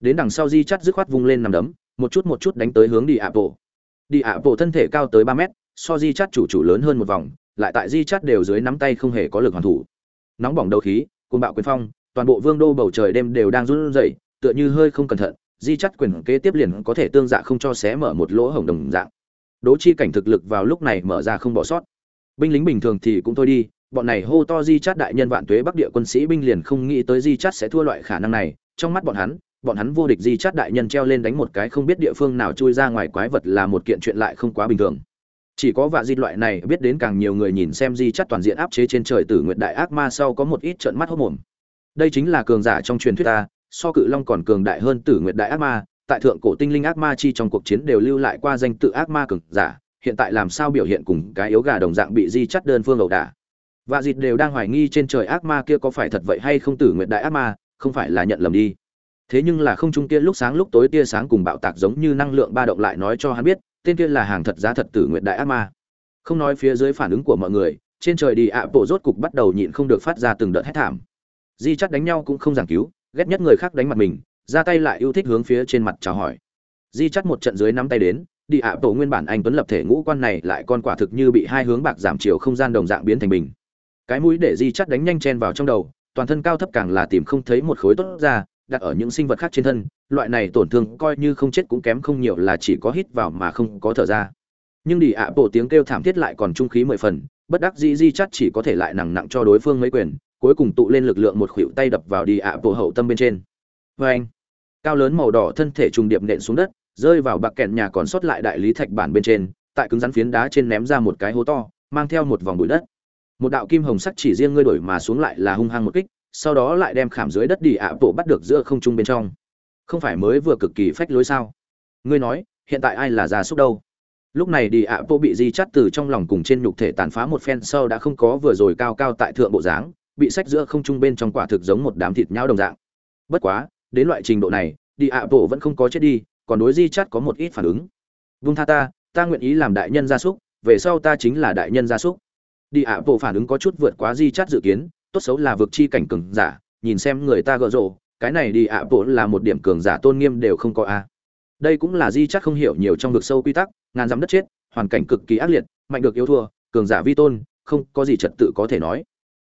Đến đằng sau di chắt dứt khoát vung lên nằm đấm, một chút một chút đánh tới hướng đi ạ, bộ. Đi ạ, bộ thân thể cao tới ba mét, so di chắt chủ chủ lớn hơn một vòng lại tại di chát đều dưới nắm tay không hề có lực hoàn thủ. Nóng bỏng đầu khí côn bạo quyền phong, toàn bộ vương đô bầu trời đêm đều đang run rẩy, tựa như hơi không cẩn thận, di chắt quyền kế tiếp liền có thể tương dạ không cho xé mở một lỗ hổng đồng dạng. Đố chi cảnh thực lực vào lúc này mở ra không bỏ sót. Binh lính bình thường thì cũng thôi đi, bọn này hô to di chát đại nhân vạn tuế bắc địa quân sĩ binh liền không nghĩ tới di chát sẽ thua loại khả năng này, trong mắt bọn hắn bọn hắn vô địch di chát đại nhân treo lên đánh một cái không biết địa phương nào chui ra ngoài quái vật là một kiện chuyện lại không quá bình thường chỉ có vạ di loại này biết đến càng nhiều người nhìn xem di chắt toàn diện áp chế trên trời tử nguyệt đại ác ma sau có một ít trợn mắt hốc mồm. Đây chính là cường giả trong truyền thuyết ta, so cự long còn cường đại hơn tử nguyệt đại ác ma, tại thượng cổ tinh linh ác ma chi trong cuộc chiến đều lưu lại qua danh tự ác ma cường giả, hiện tại làm sao biểu hiện cùng cái yếu gà đồng dạng bị di chắt đơn phương ẩu đả. Vạ dịt đều đang hoài nghi trên trời ác ma kia có phải thật vậy hay không tử nguyện đại ác ma, không phải là nhận lầm đi. Thế nhưng là không trung kia lúc sáng lúc tối tia sáng cùng bạo tạc giống như năng lượng ba động lại nói cho hắn biết tên kia là hàng thật giá thật tử nguyện đại ác ma. Không nói phía dưới phản ứng của mọi người, trên trời đi ạ, bộ rốt cục bắt đầu nhịn không được phát ra từng đợt hét thảm. Di chắt đánh nhau cũng không giảng cứu, ghét nhất người khác đánh mặt mình, ra tay lại yêu thích hướng phía trên mặt chào hỏi. Di chắt một trận dưới nắm tay đến, đi ạ, bộ nguyên bản anh tuấn lập thể ngũ quan này lại con quả thực như bị hai hướng bạc giảm chiều không gian đồng dạng biến thành bình. Cái mũi để di chắt đánh nhanh chen vào trong đầu, toàn thân cao thấp càng là tìm không thấy một khối tốt ra đặt ở những sinh vật khác trên thân, loại này tổn thương coi như không chết cũng kém không nhiều là chỉ có hít vào mà không có thở ra. Nhưng đi ạ bộ tiếng kêu thảm thiết lại còn trung khí mười phần, bất đắc dĩ di chắt chỉ có thể lại nặng nặng cho đối phương mấy quyền, cuối cùng tụ lên lực lượng một khuỷu tay đập vào đi ạ bộ hậu tâm bên trên. Vê anh, cao lớn màu đỏ thân thể trùng điệp nện xuống đất, rơi vào bạc kẹn nhà còn sót lại đại lý thạch bản bên trên, tại cứng rắn phiến đá trên ném ra một cái hố to, mang theo một vòng bụi đất. Một đạo kim hồng sắc chỉ riêng ngươi đổi mà xuống lại là hung hăng một kích sau đó lại đem khảm dưới đất đi ạ bộ bắt được giữa không trung bên trong. Không phải mới vừa cực kỳ phách lối sao? Ngươi nói, hiện tại ai là gia súc đâu? Lúc này đi ạ bộ bị di chắt từ trong lòng cùng trên nhục thể tàn phá một phen sau đã không có vừa rồi cao cao tại thượng bộ dáng, bị sách giữa không trung bên trong quả thực giống một đám thịt nhau đồng dạng. Bất quá, đến loại trình độ này, đi ạ bộ vẫn không có chết đi, còn đối di chắt có một ít phản ứng. Vung tha ta ta nguyện ý làm đại nhân gia súc, về sau ta chính là đại nhân gia súc. Đi ạ bộ phản ứng có chút vượt quá di chắt dự kiến tốt xấu là vực chi cảnh cường giả, nhìn xem người ta gỡ rộ cái này đi ạ, bộ là một điểm cường giả tôn nghiêm đều không có a. Đây cũng là di chắc không hiểu nhiều trong vực sâu quy tắc, ngàn dám đất chết, hoàn cảnh cực kỳ ác liệt, mạnh được yếu thua, cường giả vi tôn, không có gì trật tự có thể nói.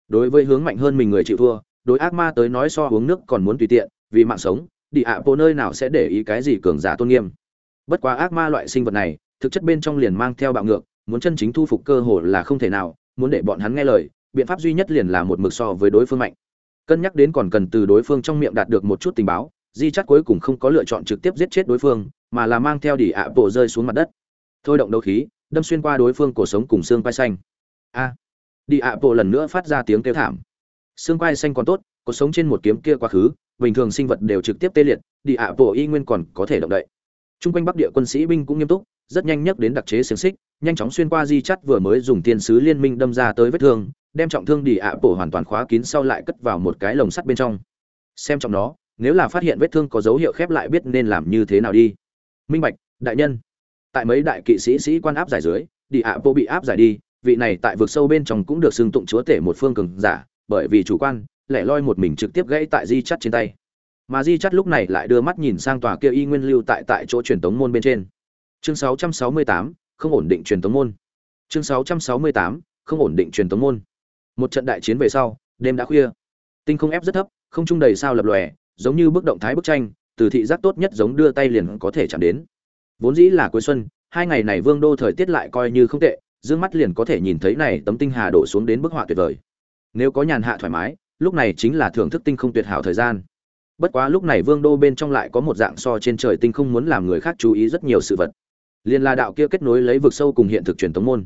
Đối với hướng mạnh hơn mình người chịu thua, đối ác ma tới nói so uống nước còn muốn tùy tiện, vì mạng sống, đi ạ, bộ nơi nào sẽ để ý cái gì cường giả tôn nghiêm. Bất quá ác ma loại sinh vật này, thực chất bên trong liền mang theo bạo ngược, muốn chân chính thu phục cơ hội là không thể nào, muốn để bọn hắn nghe lời biện pháp duy nhất liền là một mực so với đối phương mạnh. Cân nhắc đến còn cần từ đối phương trong miệng đạt được một chút tình báo di chắt cuối cùng không có lựa chọn trực tiếp giết chết đối phương mà là mang theo đỉ ạ bộ rơi xuống mặt đất. Thôi động đấu khí đâm xuyên qua đối phương cổ sống cùng xương quai xanh. A! À, đi ạ bộ lần nữa phát ra tiếng kêu thảm. Xương quai xanh còn tốt có sống trên một kiếm kia quá khứ bình thường sinh vật đều trực tiếp tê liệt đi ạ bộ y nguyên còn có thể động đậy. Trung quanh Bắc Địa quân sĩ binh cũng nghiêm túc, rất nhanh nhất đến đặc chế xiềng xích, nhanh chóng xuyên qua di chắt vừa mới dùng tiên sứ liên minh đâm ra tới vết thương, đem trọng thương đi ạ bộ hoàn toàn khóa kín sau lại cất vào một cái lồng sắt bên trong. Xem trong đó, nếu là phát hiện vết thương có dấu hiệu khép lại biết nên làm như thế nào đi. Minh Bạch, đại nhân. Tại mấy đại kỵ sĩ sĩ quan áp giải dưới, đi ạ bộ bị áp giải đi, vị này tại vực sâu bên trong cũng được xưng tụng chúa tể một phương cường giả, bởi vì chủ quan, lẻ loi một mình trực tiếp gãy tại di chắt trên tay mà di chắt lúc này lại đưa mắt nhìn sang tòa kia y nguyên lưu tại tại chỗ truyền tống môn bên trên chương 668, không ổn định truyền tống môn chương 668, không ổn định truyền tống môn một trận đại chiến về sau, đêm đã khuya. Tinh không ép rất thấp, không trung đầy sao lập lòe, giống như bước động thái bức tranh, từ thị giác tốt nhất giống đưa tay liền có thể chạm đến. Vốn dĩ là cuối xuân, hai ngày này vương đô thời tiết lại coi như không tệ, dương mắt liền có thể nhìn thấy này tấm tinh hà đổ xuống đến bức họa tuyệt vời. Nếu có nhàn hạ thoải mái, lúc này chính là thưởng thức tinh không tuyệt hảo thời gian. Bất quá lúc này vương đô bên trong lại có một dạng so trên trời tinh không muốn làm người khác chú ý rất nhiều sự vật. Liền la đạo kia kết nối lấy vực sâu cùng hiện thực truyền thống môn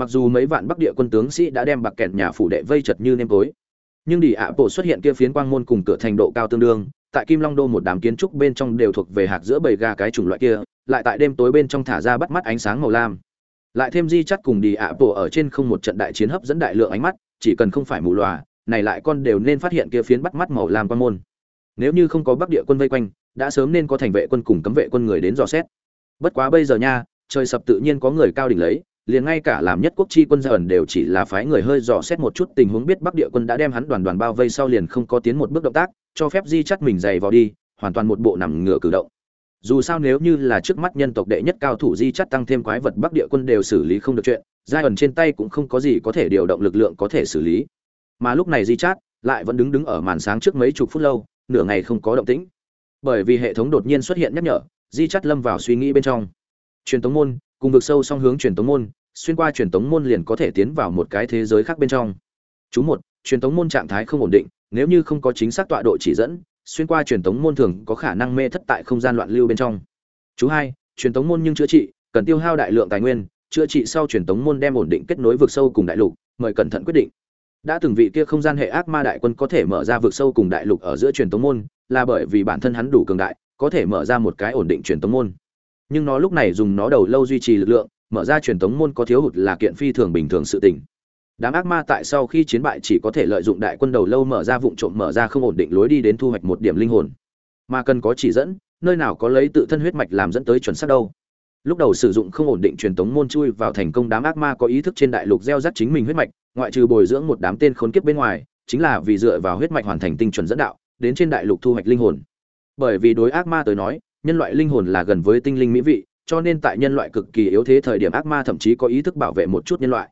mặc dù mấy vạn bắc địa quân tướng sĩ đã đem bạc kẹt nhà phủ đệ vây chật như nêm tối, nhưng đi ạ bộ xuất hiện kia phiến quang môn cùng cửa thành độ cao tương đương, tại kim long đô một đám kiến trúc bên trong đều thuộc về hạt giữa bầy gà cái chủng loại kia, lại tại đêm tối bên trong thả ra bắt mắt ánh sáng màu lam. Lại thêm di chắt cùng đi ạ bộ ở trên không một trận đại chiến hấp dẫn đại lượng ánh mắt, chỉ cần không phải mù lòa, này lại con đều nên phát hiện kia phiến bắt mắt màu lam quang môn. Nếu như không có bắc địa quân vây quanh, đã sớm nên có thành vệ quân cùng cấm vệ quân người đến dò xét. Bất quá bây giờ nha, trời sập tự nhiên có người cao đỉnh lấy liền ngay cả làm nhất quốc chi quân gia ẩn đều chỉ là phái người hơi dò xét một chút tình huống biết bắc địa quân đã đem hắn đoàn đoàn bao vây sau liền không có tiến một bước động tác, cho phép di chắt mình dày vào đi, hoàn toàn một bộ nằm ngửa cử động. Dù sao nếu như là trước mắt nhân tộc đệ nhất cao thủ di chắt tăng thêm quái vật bắc địa quân đều xử lý không được chuyện giai ẩn trên tay cũng không có gì có thể điều động lực lượng có thể xử lý. Mà lúc này di chát lại vẫn đứng đứng ở màn sáng trước mấy chục phút lâu, nửa ngày không có động tĩnh. Bởi vì hệ thống đột nhiên xuất hiện nhắc nhở, di chắt lâm vào suy nghĩ bên trong. Truyền tống môn cùng vực sâu song hướng truyền tống môn, xuyên qua truyền tống môn liền có thể tiến vào một cái thế giới khác bên trong. Chú một, truyền tống môn trạng thái không ổn định, nếu như không có chính xác tọa độ chỉ dẫn, xuyên qua truyền tống môn thường có khả năng mê thất tại không gian loạn lưu bên trong. Chú hai, truyền tống môn nhưng chữa trị, cần tiêu hao đại lượng tài nguyên, chữa trị sau truyền tống môn đem ổn định kết nối vực sâu cùng đại lục, mời cẩn thận quyết định. Đã từng vị kia không gian hệ ác ma đại quân có thể mở ra vực sâu cùng đại lục ở giữa truyền tống môn, là bởi vì bản thân hắn đủ cường đại, có thể mở ra một cái ổn định truyền tống môn nhưng nó lúc này dùng nó đầu lâu duy trì lực lượng, mở ra truyền thống môn có thiếu hụt là kiện phi thường bình thường sự tình. Đám ác ma tại sau khi chiến bại chỉ có thể lợi dụng đại quân đầu lâu mở ra vụn trộm mở ra không ổn định lối đi đến thu hoạch một điểm linh hồn. Mà cần có chỉ dẫn, nơi nào có lấy tự thân huyết mạch làm dẫn tới chuẩn xác đâu. Lúc đầu sử dụng không ổn định truyền thống môn chui vào thành công đám ác ma có ý thức trên đại lục gieo rắc chính mình huyết mạch, ngoại trừ bồi dưỡng một đám tên khốn kiếp bên ngoài, chính là vì dựa vào huyết mạch hoàn thành tinh chuẩn dẫn đạo, đến trên đại lục thu hoạch linh hồn. Bởi vì đối ác ma tới nói nhân loại linh hồn là gần với tinh linh mỹ vị, cho nên tại nhân loại cực kỳ yếu thế thời điểm ác ma thậm chí có ý thức bảo vệ một chút nhân loại.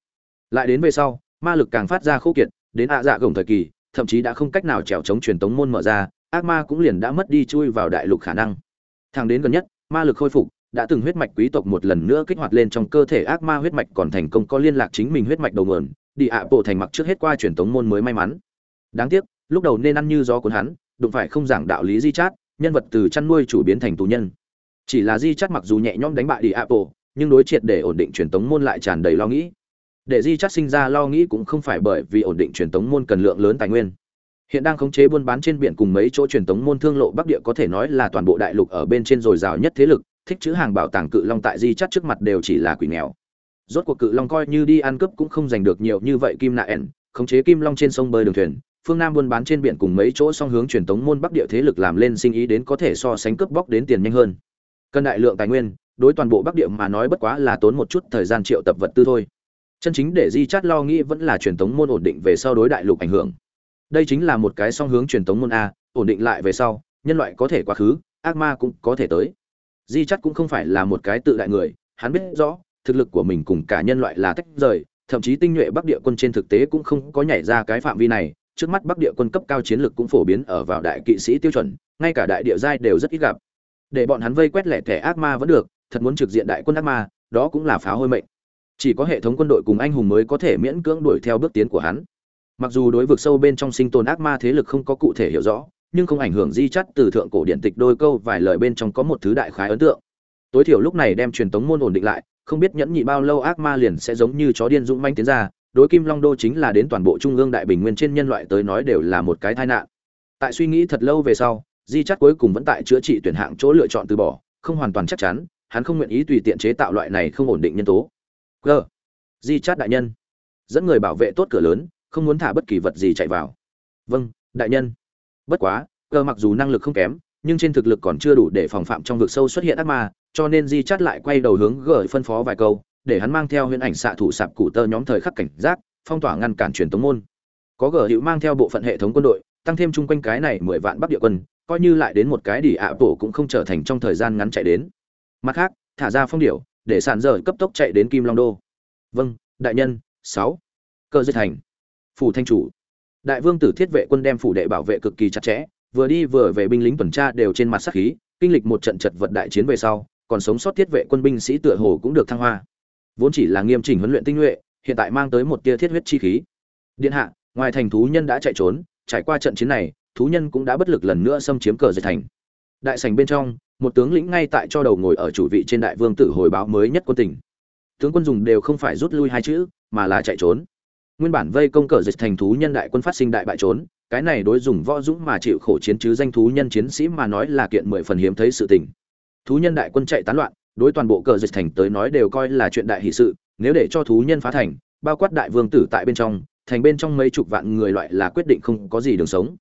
Lại đến về sau, ma lực càng phát ra khô kiệt, đến ạ dạ gồng thời kỳ, thậm chí đã không cách nào trèo chống truyền tống môn mở ra, ác ma cũng liền đã mất đi chui vào đại lục khả năng. Thang đến gần nhất, ma lực khôi phục, đã từng huyết mạch quý tộc một lần nữa kích hoạt lên trong cơ thể ác ma huyết mạch còn thành công có liên lạc chính mình huyết mạch đầu nguồn, đi ạ bộ thành mặc trước hết qua truyền tống môn mới may mắn. Đáng tiếc, lúc đầu nên ăn như gió cuốn hắn, đụng phải không giảng đạo lý di chát nhân vật từ chăn nuôi chủ biến thành tù nhân. Chỉ là di chắt mặc dù nhẹ nhõm đánh bại đi apple, nhưng đối triệt để ổn định truyền tống môn lại tràn đầy lo nghĩ. Để di chắt sinh ra lo nghĩ cũng không phải bởi vì ổn định truyền tống môn cần lượng lớn tài nguyên. Hiện đang khống chế buôn bán trên biển cùng mấy chỗ truyền tống môn thương lộ bắc địa có thể nói là toàn bộ đại lục ở bên trên dồi dào nhất thế lực, thích chữ hàng bảo tàng cự long tại di chắt trước mặt đều chỉ là quỷ nghèo. Rốt cuộc cự long coi như đi ăn cướp cũng không giành được nhiều như vậy kim nạ ẻn khống chế kim long trên sông bơi đường thuyền phương nam buôn bán trên biển cùng mấy chỗ song hướng truyền tống môn bắc địa thế lực làm lên sinh ý đến có thể so sánh cướp bóc đến tiền nhanh hơn. Cân đại lượng tài nguyên, đối toàn bộ bắc địa mà nói bất quá là tốn một chút thời gian triệu tập vật tư thôi. Chân chính để di chát lo nghĩ vẫn là truyền tống môn ổn định về sau đối đại lục ảnh hưởng. Đây chính là một cái song hướng truyền tống môn a, ổn định lại về sau, nhân loại có thể quá khứ, ác ma cũng có thể tới. Di chắt cũng không phải là một cái tự đại người, hắn biết rõ, thực lực của mình cùng cả nhân loại là tách rời, thậm chí tinh nhuệ bắc địa quân trên thực tế cũng không có nhảy ra cái phạm vi này trước mắt bắc địa quân cấp cao chiến lực cũng phổ biến ở vào đại kỵ sĩ tiêu chuẩn, ngay cả đại địa giai đều rất ít gặp. Để bọn hắn vây quét lẻ thẻ ác ma vẫn được, thật muốn trực diện đại quân ác ma, đó cũng là phá hôi mệnh. Chỉ có hệ thống quân đội cùng anh hùng mới có thể miễn cưỡng đuổi theo bước tiến của hắn. Mặc dù đối vực sâu bên trong sinh tồn ác ma thế lực không có cụ thể hiểu rõ, nhưng không ảnh hưởng di chắt từ thượng cổ điện tịch đôi câu vài lời bên trong có một thứ đại khái ấn tượng. Tối thiểu lúc này đem truyền tống môn ổn định lại, không biết nhẫn nhị bao lâu ác ma liền sẽ giống như chó điên dũng manh tiến ra đối kim long đô chính là đến toàn bộ trung ương đại bình nguyên trên nhân loại tới nói đều là một cái tai nạn. Tại suy nghĩ thật lâu về sau, di chắt cuối cùng vẫn tại chữa trị tuyển hạng chỗ lựa chọn từ bỏ, không hoàn toàn chắc chắn, hắn không nguyện ý tùy tiện chế tạo loại này không ổn định nhân tố. G. Di chát đại nhân. Dẫn người bảo vệ tốt cửa lớn, không muốn thả bất kỳ vật gì chạy vào. Vâng đại nhân. Bất quá cơ mặc dù năng lực không kém, nhưng trên thực lực còn chưa đủ để phòng phạm trong vực sâu xuất hiện ác ma, cho nên di chắt lại quay đầu hướng gửi phân phó vài câu để hắn mang theo huyễn ảnh xạ thủ sạp cụ tơ nhóm thời khắc cảnh giác, phong tỏa ngăn cản truyền tống môn. Có gờ hữu mang theo bộ phận hệ thống quân đội, tăng thêm chung quanh cái này mười vạn bắc địa quân, coi như lại đến một cái đỉ ạ bổ cũng không trở thành trong thời gian ngắn chạy đến. Mặt khác, thả ra phong điệu để sàn dở cấp tốc chạy đến kim long đô. Vâng đại nhân, sáu. Cơ dây thành phủ thanh chủ. Đại vương tử thiết vệ quân đem phủ đệ bảo vệ cực kỳ chặt chẽ, vừa đi vừa về binh lính tuần tra đều trên mặt sắc khí, kinh lịch một trận chật vật đại chiến về sau, còn sống sót thiết vệ quân binh sĩ tựa hồ cũng được thăng hoa vốn chỉ là nghiêm chỉnh huấn luyện tinh nhuệ, hiện tại mang tới một tia thiết huyết chi khí. Điện hạ, ngoài thành thú nhân đã chạy trốn, trải qua trận chiến này, thú nhân cũng đã bất lực lần nữa xâm chiếm cờ dệt thành. Đại sảnh bên trong, một tướng lĩnh ngay tại cho đầu ngồi ở chủ vị trên đại vương tử hồi báo mới nhất quân tỉnh tướng quân dùng đều không phải rút lui hai chữ, mà là chạy trốn. Nguyên bản vây công cờ dịch thành thú nhân đại quân phát sinh đại bại trốn, cái này đối dùng võ dũng mà chịu khổ chiến chứ danh thú nhân chiến sĩ mà nói là kiện mười phần hiếm thấy sự tình. Thú nhân đại quân chạy tán loạn đối toàn bộ cờ dịch thành tới nói đều coi là chuyện đại hỷ sự, nếu để cho thú nhân phá thành, bao quát đại vương tử tại bên trong, thành bên trong mấy chục vạn người loại là quyết định không có gì đường sống.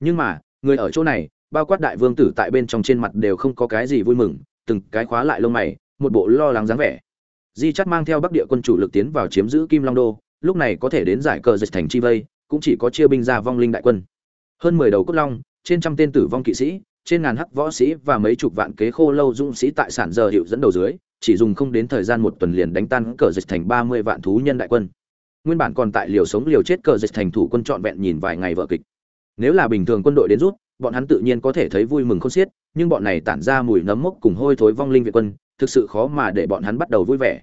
Nhưng mà, người ở chỗ này, bao quát đại vương tử tại bên trong trên mặt đều không có cái gì vui mừng, từng cái khóa lại lông mày, một bộ lo lắng dáng vẻ. Di chắt mang theo bắc địa quân chủ lực tiến vào chiếm giữ kim long đô, lúc này có thể đến giải cờ dịch thành chi vây, cũng chỉ có chia binh ra vong linh đại quân. Hơn mười đầu cốt long, trên trăm tên tử vong kỵ sĩ trên ngàn hắc võ sĩ và mấy chục vạn kế khô lâu dũng sĩ tại sản giờ hiệu dẫn đầu dưới, chỉ dùng không đến thời gian một tuần liền đánh tan cờ dịch thành ba mươi vạn thú nhân đại quân. Nguyên bản còn tại liều sống liều chết cờ dịch thành thủ quân trọn vẹn nhìn vài ngày vợ kịch. Nếu là bình thường quân đội đến rút, bọn hắn tự nhiên có thể thấy vui mừng không xiết, nhưng bọn này tản ra mùi nấm mốc cùng hôi thối vong linh việt quân, thực sự khó mà để bọn hắn bắt đầu vui vẻ.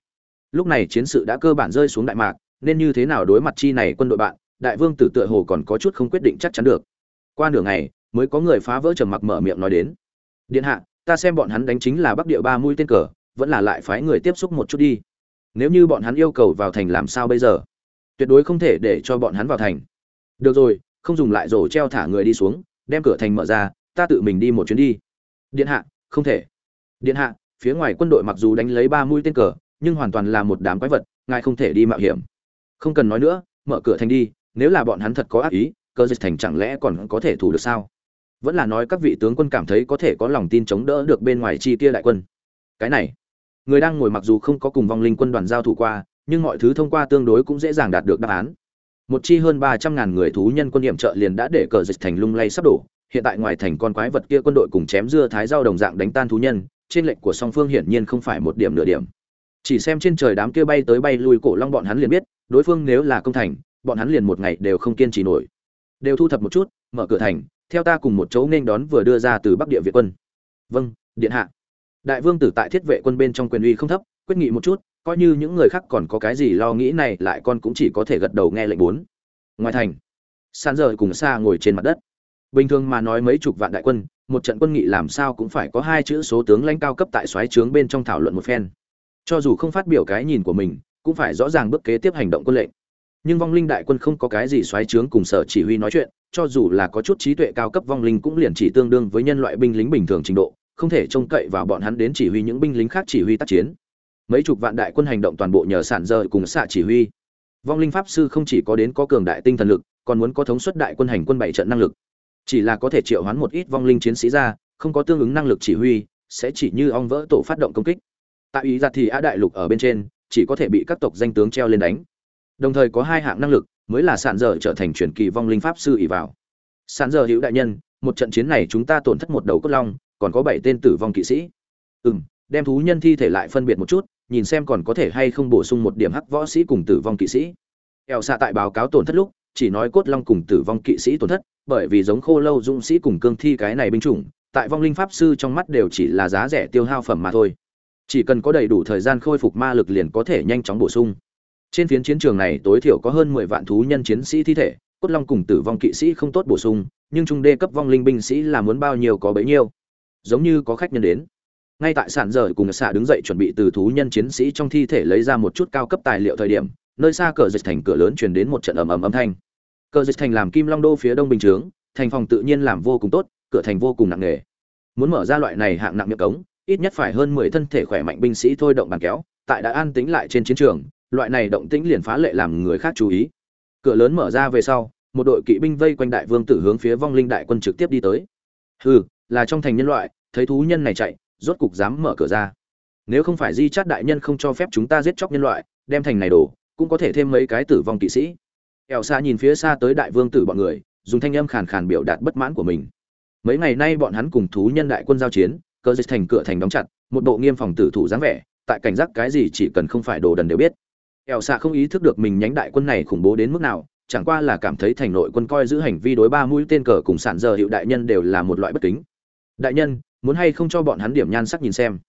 Lúc này chiến sự đã cơ bản rơi xuống đại mạc, nên như thế nào đối mặt chi này quân đội bạn, đại vương tử tựa hồ còn có chút không quyết định chắc chắn được. Qua nửa ngày mới có người phá vỡ trầm mặc mở miệng nói đến. Điện hạ, ta xem bọn hắn đánh chính là bắc địa ba mũi tên cờ, vẫn là lại phái người tiếp xúc một chút đi. Nếu như bọn hắn yêu cầu vào thành làm sao bây giờ? Tuyệt đối không thể để cho bọn hắn vào thành. Được rồi, không dùng lại rổ treo thả người đi xuống, đem cửa thành mở ra, ta tự mình đi một chuyến đi. Điện hạ, không thể. Điện hạ, phía ngoài quân đội mặc dù đánh lấy ba mũi tên cờ, nhưng hoàn toàn là một đám quái vật, ngài không thể đi mạo hiểm. Không cần nói nữa, mở cửa thành đi, nếu là bọn hắn thật có ác ý cơ dịch thành chẳng lẽ còn có thể thủ được sao? Vẫn là nói các vị tướng quân cảm thấy có thể có lòng tin chống đỡ được bên ngoài chi kia đại quân. Cái này, người đang ngồi mặc dù không có cùng vong linh quân đoàn giao thủ qua, nhưng mọi thứ thông qua tương đối cũng dễ dàng đạt được đáp án. Một chi hơn ba trăm ngàn người thú nhân quân điểm trợ liền đã để cờ dịch thành lung lay sắp đổ. Hiện tại ngoài thành con quái vật kia quân đội cùng chém dưa thái rau đồng dạng đánh tan thú nhân, trên lệnh của song phương hiển nhiên không phải một điểm nửa điểm. Chỉ xem trên trời đám kia bay tới bay lui cổ long bọn hắn liền biết, đối phương nếu là công thành, bọn hắn liền một ngày đều không kiên trì nổi. Đều thu thập một chút, mở cửa thành theo ta cùng một chỗ nên đón vừa đưa ra từ bắc địa việt quân. Vâng điện hạ. Đại vương tử tại thiết vệ quân bên trong quyền uy không thấp, quyết nghị một chút, coi như những người khác còn có cái gì lo nghĩ này lại con cũng chỉ có thể gật đầu nghe lệnh bốn. Ngoài thành san giờ cùng xa ngồi trên mặt đất. Bình thường mà nói mấy chục vạn đại quân, một trận quân nghị làm sao cũng phải có hai chữ số tướng lãnh cao cấp tại xoáy trướng bên trong thảo luận một phen. Cho dù không phát biểu cái nhìn của mình, cũng phải rõ ràng bước kế tiếp hành động quân lệnh nhưng vong linh đại quân không có cái gì xoáy trướng cùng sở chỉ huy nói chuyện, cho dù là có chút trí tuệ cao cấp vong linh cũng liền chỉ tương đương với nhân loại binh lính bình thường trình độ, không thể trông cậy vào bọn hắn đến chỉ huy những binh lính khác chỉ huy tác chiến. Mấy chục vạn đại quân hành động toàn bộ nhờ sản dơ cùng xạ chỉ huy. Vong linh pháp sư không chỉ có đến có cường đại tinh thần lực, còn muốn có thống suất đại quân hành quân bảy trận năng lực. Chỉ là có thể triệu hoán một ít vong linh chiến sĩ ra, không có tương ứng năng lực chỉ huy, sẽ chỉ như ong vỡ tổ phát động công kích. Tại ý ra thì á đại lục ở bên trên, chỉ có thể bị các tộc danh tướng treo lên đánh đồng thời có hai hạng năng lực, mới là sản dở trở thành truyền kỳ vong linh pháp sư ỷ vào. Sản dở hữu đại nhân, một trận chiến này chúng ta tổn thất một đầu cốt long, còn có bảy tên tử vong kỵ sĩ. Ừ m đem thú nhân thi thể lại phân biệt một chút, nhìn xem còn có thể hay không bổ sung một điểm hắc võ sĩ cùng tử vong kỵ sĩ. Eo xạ tại báo cáo tổn thất lúc, chỉ nói cốt long cùng tử vong kỵ sĩ tổn thất, bởi vì giống khô lâu dũng sĩ cùng cương thi cái này binh chủng, tại vong linh pháp sư trong mắt đều chỉ là giá rẻ tiêu hao phẩm mà thôi. Chỉ cần có đầy đủ thời gian khôi phục ma lực liền có thể nhanh chóng bổ sung trên phiến chiến trường này tối thiểu có hơn mười vạn thú nhân chiến sĩ thi thể, cốt long cùng tử vong kỵ sĩ không tốt bổ sung, nhưng trung đê cấp vong linh binh sĩ là muốn bao nhiêu có bấy nhiêu. Giống như có khách nhân đến. Ngay tại sản rời cùng xạ đứng dậy chuẩn bị từ thú nhân chiến sĩ trong thi thể lấy ra một chút cao cấp tài liệu thời điểm, nơi xa cờ dịch thành cửa lớn truyền đến một trận ầm ầm âm thanh. Cờ dịch thành làm kim long đô phía đông bình chướng, thành phòng tự nhiên làm vô cùng tốt, cửa thành vô cùng nặng nề. Muốn mở ra loại này hạng nặng miệng cống, ít nhất phải hơn mười thân thể khỏe mạnh binh sĩ thôi động bàn kéo, tại đã an tính lại trên chiến trường loại này động tĩnh liền phá lệ làm người khác chú ý. Cửa lớn mở ra về sau, một đội kỵ binh vây quanh đại vương tử hướng phía vong linh đại quân trực tiếp đi tới. Hừ, là trong thành nhân loại, thấy thú nhân này chạy, rốt cục dám mở cửa ra. Nếu không phải di chát đại nhân không cho phép chúng ta giết chóc nhân loại, đem thành này đổ, cũng có thể thêm mấy cái tử vong kỵ sĩ. Ẻo xa nhìn phía xa tới đại vương tử bọn người, dùng thanh âm khàn khàn biểu đạt bất mãn của mình. Mấy ngày nay bọn hắn cùng thú nhân đại quân giao chiến cơ dịch thành cửa thành đóng chặt, một bộ nghiêm phòng tử thủ dáng vẻ, tại cảnh giác cái gì chỉ cần không phải đồ đần đều biết ẻo xạ không ý thức được mình nhánh đại quân này khủng bố đến mức nào, chẳng qua là cảm thấy thành nội quân coi giữ hành vi đối ba mũi tên cờ cùng sản giờ hiệu đại nhân đều là một loại bất kính. Đại nhân, muốn hay không cho bọn hắn điểm nhan sắc nhìn xem?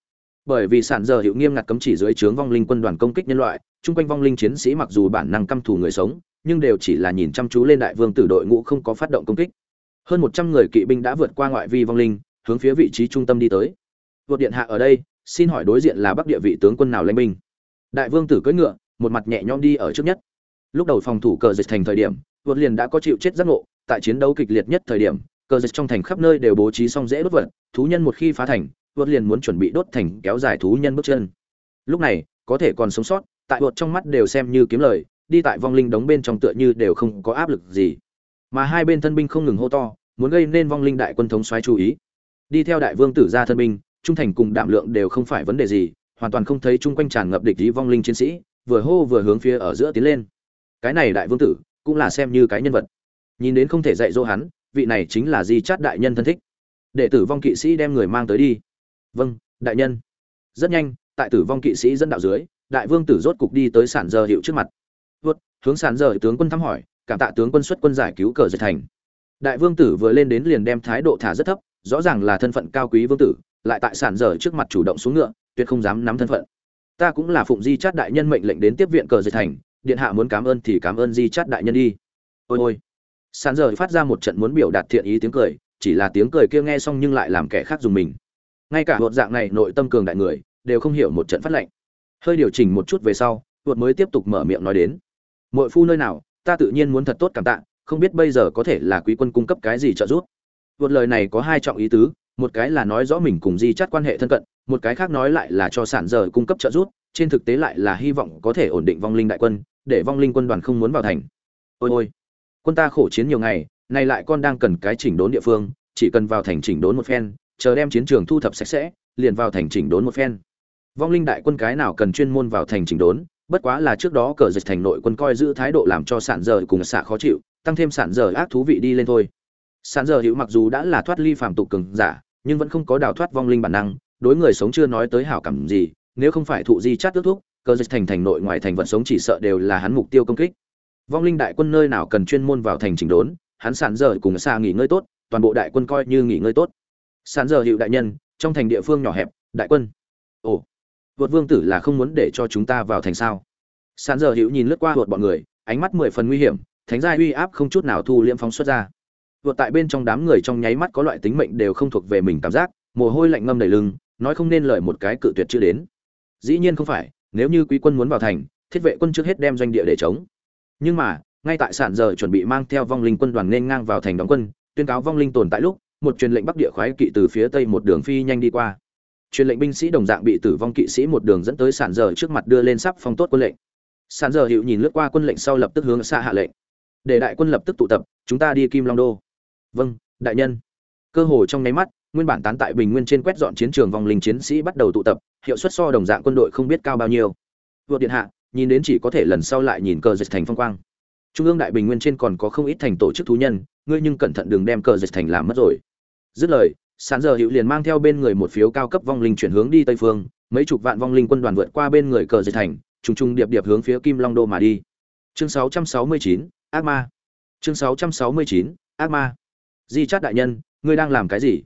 Bởi vì sản giờ hiệu nghiêm ngặt cấm chỉ dưới trướng vong linh quân đoàn công kích nhân loại, chung quanh vong linh chiến sĩ mặc dù bản năng căm thù người sống, nhưng đều chỉ là nhìn chăm chú lên đại vương tử đội ngũ không có phát động công kích. Hơn một trăm người kỵ binh đã vượt qua ngoại vi vong linh, hướng phía vị trí trung tâm đi tới. Vượt điện hạ ở đây, xin hỏi đối diện là bắc địa vị tướng quân nào lãnh binh? Đại vương tử cưỡi ngựa một mặt nhẹ nhõm đi ở trước nhất. Lúc đầu phòng thủ cờ dịch thành thời điểm vượt liền đã có chịu chết giác ngộ, tại chiến đấu kịch liệt nhất thời điểm, cờ dịch trong thành khắp nơi đều bố trí xong dễ đốt vật, thú nhân một khi phá thành vượt liền muốn chuẩn bị đốt thành kéo dài thú nhân bước chân. Lúc này, có thể còn sống sót, tại vượt trong mắt đều xem như kiếm lời, đi tại vong linh đóng bên trong tựa như đều không có áp lực gì. Mà hai bên thân binh không ngừng hô to, muốn gây nên vong linh đại quân thống xoáy chú ý. Đi theo đại vương tử ra thân binh, trung thành cùng đảm lượng đều không phải vấn đề gì, hoàn toàn không thấy chung quanh tràn ngập địch ý vong linh chiến sĩ vừa hô vừa hướng phía ở giữa tiến lên. Cái này đại vương tử, cũng là xem như cái nhân vật. Nhìn đến không thể dạy dỗ hắn, vị này chính là di chát đại nhân thân thích. Đệ tử vong kỵ sĩ đem người mang tới đi. Vâng đại nhân. Rất nhanh, tại tử vong kỵ sĩ dẫn đạo dưới, đại vương tử rốt cục đi tới sản giờ hiệu trước mặt. Vượt, hướng sản giờ tướng quân thăm hỏi, cảm tạ tướng quân xuất quân giải cứu cờ dệt thành. Đại vương tử vừa lên đến liền đem thái độ thả rất thấp, rõ ràng là thân phận cao quý vương tử, lại tại sản giờ trước mặt chủ động xuống ngựa, tuyệt không dám nắm thân phận ta cũng là phụng di chát đại nhân mệnh lệnh đến tiếp viện cờ dệt thành, điện hạ muốn cảm ơn thì cảm ơn di chát đại nhân đi. Ôi ôi. Sàn giờ phát ra một trận muốn biểu đạt thiện ý tiếng cười, chỉ là tiếng cười kia nghe xong nhưng lại làm kẻ khác dùng mình. Ngay cả hột dạng này nội tâm cường đại người, đều không hiểu một trận phát lệnh. Hơi điều chỉnh một chút về sau hột mới tiếp tục mở miệng nói đến. Mọi phu nơi nào, ta tự nhiên muốn thật tốt cảm tạ, không biết bây giờ có thể là quý quân cung cấp cái gì trợ giúp. Vượt lời này có hai trọng ý tứ, một cái là nói rõ mình cùng di chắt quan hệ thân cận một cái khác nói lại là cho sản giờ cung cấp trợ giúp, trên thực tế lại là hy vọng có thể ổn định vong linh đại quân, để vong linh quân đoàn không muốn vào thành. Ôi ôi, quân ta khổ chiến nhiều ngày, nay lại con đang cần cái chỉnh đốn địa phương, chỉ cần vào thành chỉnh đốn một phen, chờ đem chiến trường thu thập sạch sẽ, liền vào thành chỉnh đốn một phen. Vong linh đại quân cái nào cần chuyên môn vào thành chỉnh đốn, bất quá là trước đó cờ dịch thành nội quân coi giữ thái độ làm cho sản giờ cùng xạ khó chịu, tăng thêm sản giờ ác thú vị đi lên thôi. Sản giờ hữu mặc dù đã là thoát ly phàm tục cường giả, nhưng vẫn không có đào thoát vong linh bản năng đối người sống chưa nói tới hảo cảm gì, nếu không phải thụ di chát tước thuốc cờ dịch thành thành nội ngoại thành vật sống chỉ sợ đều là hắn mục tiêu công kích. Vong linh đại quân nơi nào cần chuyên môn vào thành chỉnh đốn, hắn sản giờ cùng xa nghỉ ngơi tốt, toàn bộ đại quân coi như nghỉ ngơi tốt. Sản giờ hiệu đại nhân, trong thành địa phương nhỏ hẹp, đại quân. Ồ vượt vương tử là không muốn để cho chúng ta vào thành sao? Sản giờ hiệu nhìn lướt qua vượt bọn người, ánh mắt mười phần nguy hiểm, thánh gia uy áp không chút nào thu liễm phóng xuất ra. Vượt tại bên trong đám người trong nháy mắt có loại tính mệnh đều không thuộc về mình cảm giác, mồ hôi lạnh ngâm đầy lưng nói không nên lời một cái cự tuyệt chưa đến. Dĩ nhiên không phải, nếu như quý quân muốn vào thành, thiết vệ quân trước hết đem doanh địa để chống. Nhưng mà, ngay tại sản giờ chuẩn bị mang theo vong linh quân đoàn nên ngang vào thành đóng quân, tuyên cáo vong linh tồn tại lúc, một truyền lệnh bắc địa khoái kỵ từ phía tây một đường phi nhanh đi qua. Truyền lệnh binh sĩ đồng dạng bị tử vong kỵ sĩ một đường dẫn tới sản giờ trước mặt đưa lên sắp phong tốt quân lệnh. Sản giờ hiệu nhìn lướt qua quân lệnh sau lập tức hướng xa hạ lệnh. Để đại quân lập tức tụ tập, chúng ta đi kim long đô. Vâng đại nhân. Cơ hồ trong nháy mắt nguyên bản tán tại bình nguyên trên quét dọn chiến trường vong linh chiến sĩ bắt đầu tụ tập hiệu suất so đồng dạng quân đội không biết cao bao nhiêu. Vượt điện hạ nhìn đến chỉ có thể lần sau lại nhìn cờ dịch thành phong quang. Trung ương đại bình nguyên trên còn có không ít thành tổ chức thú nhân ngươi nhưng cẩn thận đừng đem cờ dịch thành làm mất rồi. Dứt lời sán giờ hữu liền mang theo bên người một phiếu cao cấp vong linh chuyển hướng đi tây phương mấy chục vạn vong linh quân đoàn vượt qua bên người cờ dịch thành trùng trùng điệp điệp hướng phía kim long đô mà đi. Chương 669, ác ma. Chương 669, ác ma. Di chát đại nhân ngươi đang làm cái gì?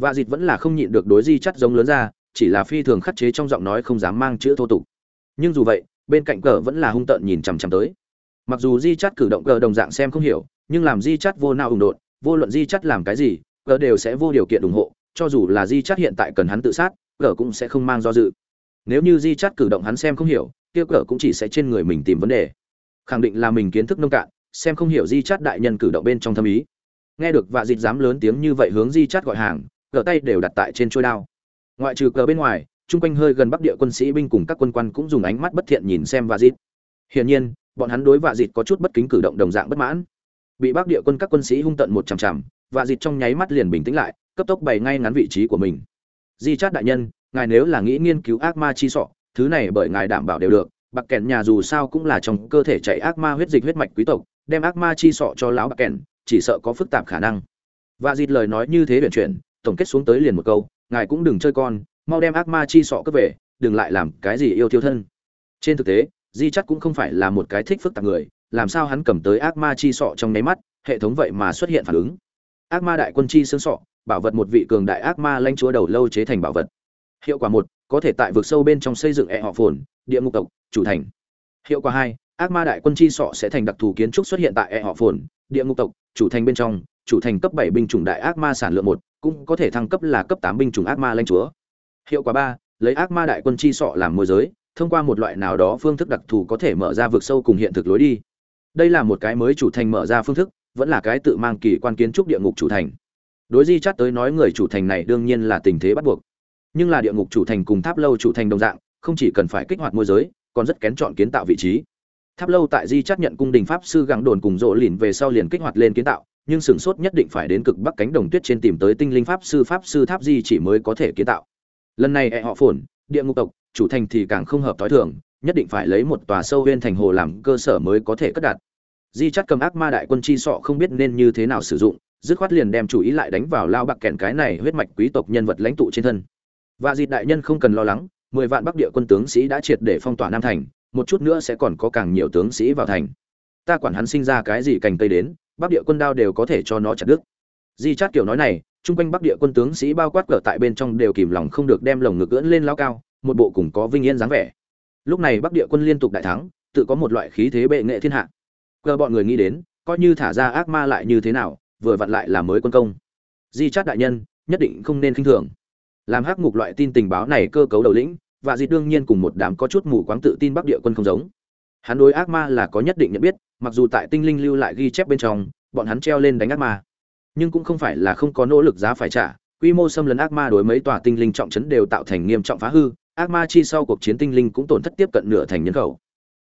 Vạ dịt vẫn là không nhịn được đối di chắt giống lớn ra, chỉ là phi thường khắc chế trong giọng nói không dám mang chữ thô tục. Nhưng dù vậy, bên cạnh cờ vẫn là hung tợn nhìn chằm chằm tới. Mặc dù di chắt cử động cờ đồng dạng xem không hiểu, nhưng làm di chắt vô nào ủng đột vô luận di chắt làm cái gì, cờ đều sẽ vô điều kiện ủng hộ, cho dù là di chắt hiện tại cần hắn tự sát, cờ cũng sẽ không mang do dự. Nếu như di chắt cử động hắn xem không hiểu, kia cờ cũng chỉ sẽ trên người mình tìm vấn đề. Khẳng định là mình kiến thức nông cạn, xem không hiểu di chắt đại nhân cử động bên trong thâm ý. Nghe được vạ dịt dám lớn tiếng như vậy hướng di chắt gọi hàng cờ tay đều đặt tại trên trôi đao. Ngoại trừ cờ bên ngoài chung quanh hơi gần bắc địa quân sĩ binh cùng các quân quan cũng dùng ánh mắt bất thiện nhìn xem vạ dịt. Hiển nhiên bọn hắn đối vạ dịt có chút bất kính cử động đồng dạng bất mãn. Bị bắc địa quân các quân sĩ hung tận một chằm chằm vạ dịt trong nháy mắt liền bình tĩnh lại cấp tốc bày ngay ngắn vị trí của mình. Di chát đại nhân ngài nếu là nghĩ nghiên cứu ác ma chi sọ thứ này bởi ngài đảm bảo đều được bạc kẹn nhà dù sao cũng là trong cơ thể chạy ác ma huyết dịch huyết mạch quý tộc đem ác ma chi sọ cho lão bạc kẹn, chỉ sợ có phức tạp khả năng. Và dịt lời nói như thế luyện chuyển tổng kết xuống tới liền một câu, ngài cũng đừng chơi con, mau đem ác ma chi sọ cướp về, đừng lại làm cái gì yêu thiêu thân. Trên thực tế, di chắc cũng không phải là một cái thích phức tạp người, làm sao hắn cầm tới ác ma chi sọ trong nháy mắt, hệ thống vậy mà xuất hiện phản ứng. Ác ma đại quân chi xương sọ, bảo vật một vị cường đại ác ma lanh chúa đầu lâu chế thành bảo vật. Hiệu quả một, có thể tại vực sâu bên trong xây dựng e họ phồn, địa ngục tộc chủ thành. Hiệu quả hai, ác ma đại quân chi sọ sẽ thành đặc thù kiến trúc xuất hiện tại e họ phồn, địa ngục tộc chủ thành bên trong, chủ thành cấp bảy binh chủng đại ác ma sản lượng một cũng có thể thăng cấp là cấp tám binh chủng ác ma lãnh chúa. Hiệu quả ba, lấy ác ma đại quân chi sọ làm môi giới, thông qua một loại nào đó phương thức đặc thù có thể mở ra vực sâu cùng hiện thực lối đi. Đây là một cái mới chủ thành mở ra phương thức, vẫn là cái tự mang kỳ quan kiến trúc địa ngục chủ thành. Đối di chắt tới nói người chủ thành này đương nhiên là tình thế bắt buộc. Nhưng là địa ngục chủ thành cùng tháp lâu chủ thành đồng dạng, không chỉ cần phải kích hoạt môi giới, còn rất kén chọn kiến tạo vị trí. Tháp lâu tại di chắt nhận cung đình pháp sư gắng đồn cùng rỗ lìn về sau liền kích hoạt lên kiến tạo nhưng sửng sốt nhất định phải đến cực bắc cánh đồng tuyết trên tìm tới tinh linh pháp sư pháp sư tháp di chỉ mới có thể kiến tạo. Lần này e họ phồn, địa ngục tộc, chủ thành thì càng không hợp thói thường, nhất định phải lấy một tòa sâu huyên thành hồ làm cơ sở mới có thể cất đặt. Di chắt cầm ác ma đại quân chi sọ không biết nên như thế nào sử dụng, dứt khoát liền đem chủ ý lại đánh vào lao bạc kẹn cái này huyết mạch quý tộc nhân vật lãnh tụ trên thân. Và dịt đại nhân không cần lo lắng, mười vạn bắc địa quân tướng sĩ đã triệt để phong tỏa nam thành, một chút nữa sẽ còn có càng nhiều tướng sĩ vào thành. Ta quản hắn sinh ra cái gì cành tây đến bắc địa quân đao đều có thể cho nó chặt đứt. Di chát kiểu nói này, chung quanh bắc địa quân tướng sĩ bao quát cờ tại bên trong đều kìm lòng không được đem lồng ngực ưỡn lên lao cao, một bộ cùng có vinh yên dáng vẻ. Lúc này bắc địa quân liên tục đại thắng, tự có một loại khí thế bệ nghệ thiên hạ. Cờ bọn người nghĩ đến, coi như thả ra ác ma lại như thế nào, vừa vặn lại là mới quân công. Di chát đại nhân, nhất định không nên khinh thường. Làm hắc ngục loại tin tình báo này cơ cấu đầu lĩnh và Di đương nhiên cùng một đám có chút mù quáng tự tin bắc địa quân không giống. Hắn đối ác ma là có nhất định nhận biết mặc dù tại tinh linh lưu lại ghi chép bên trong, bọn hắn treo lên đánh ác ma. Nhưng cũng không phải là không có nỗ lực giá phải trả, quy mô xâm lấn ác ma đối mấy tòa tinh linh trọng trấn đều tạo thành nghiêm trọng phá hư, ác ma chi sau cuộc chiến tinh linh cũng tổn thất tiếp cận nửa thành nhân khẩu.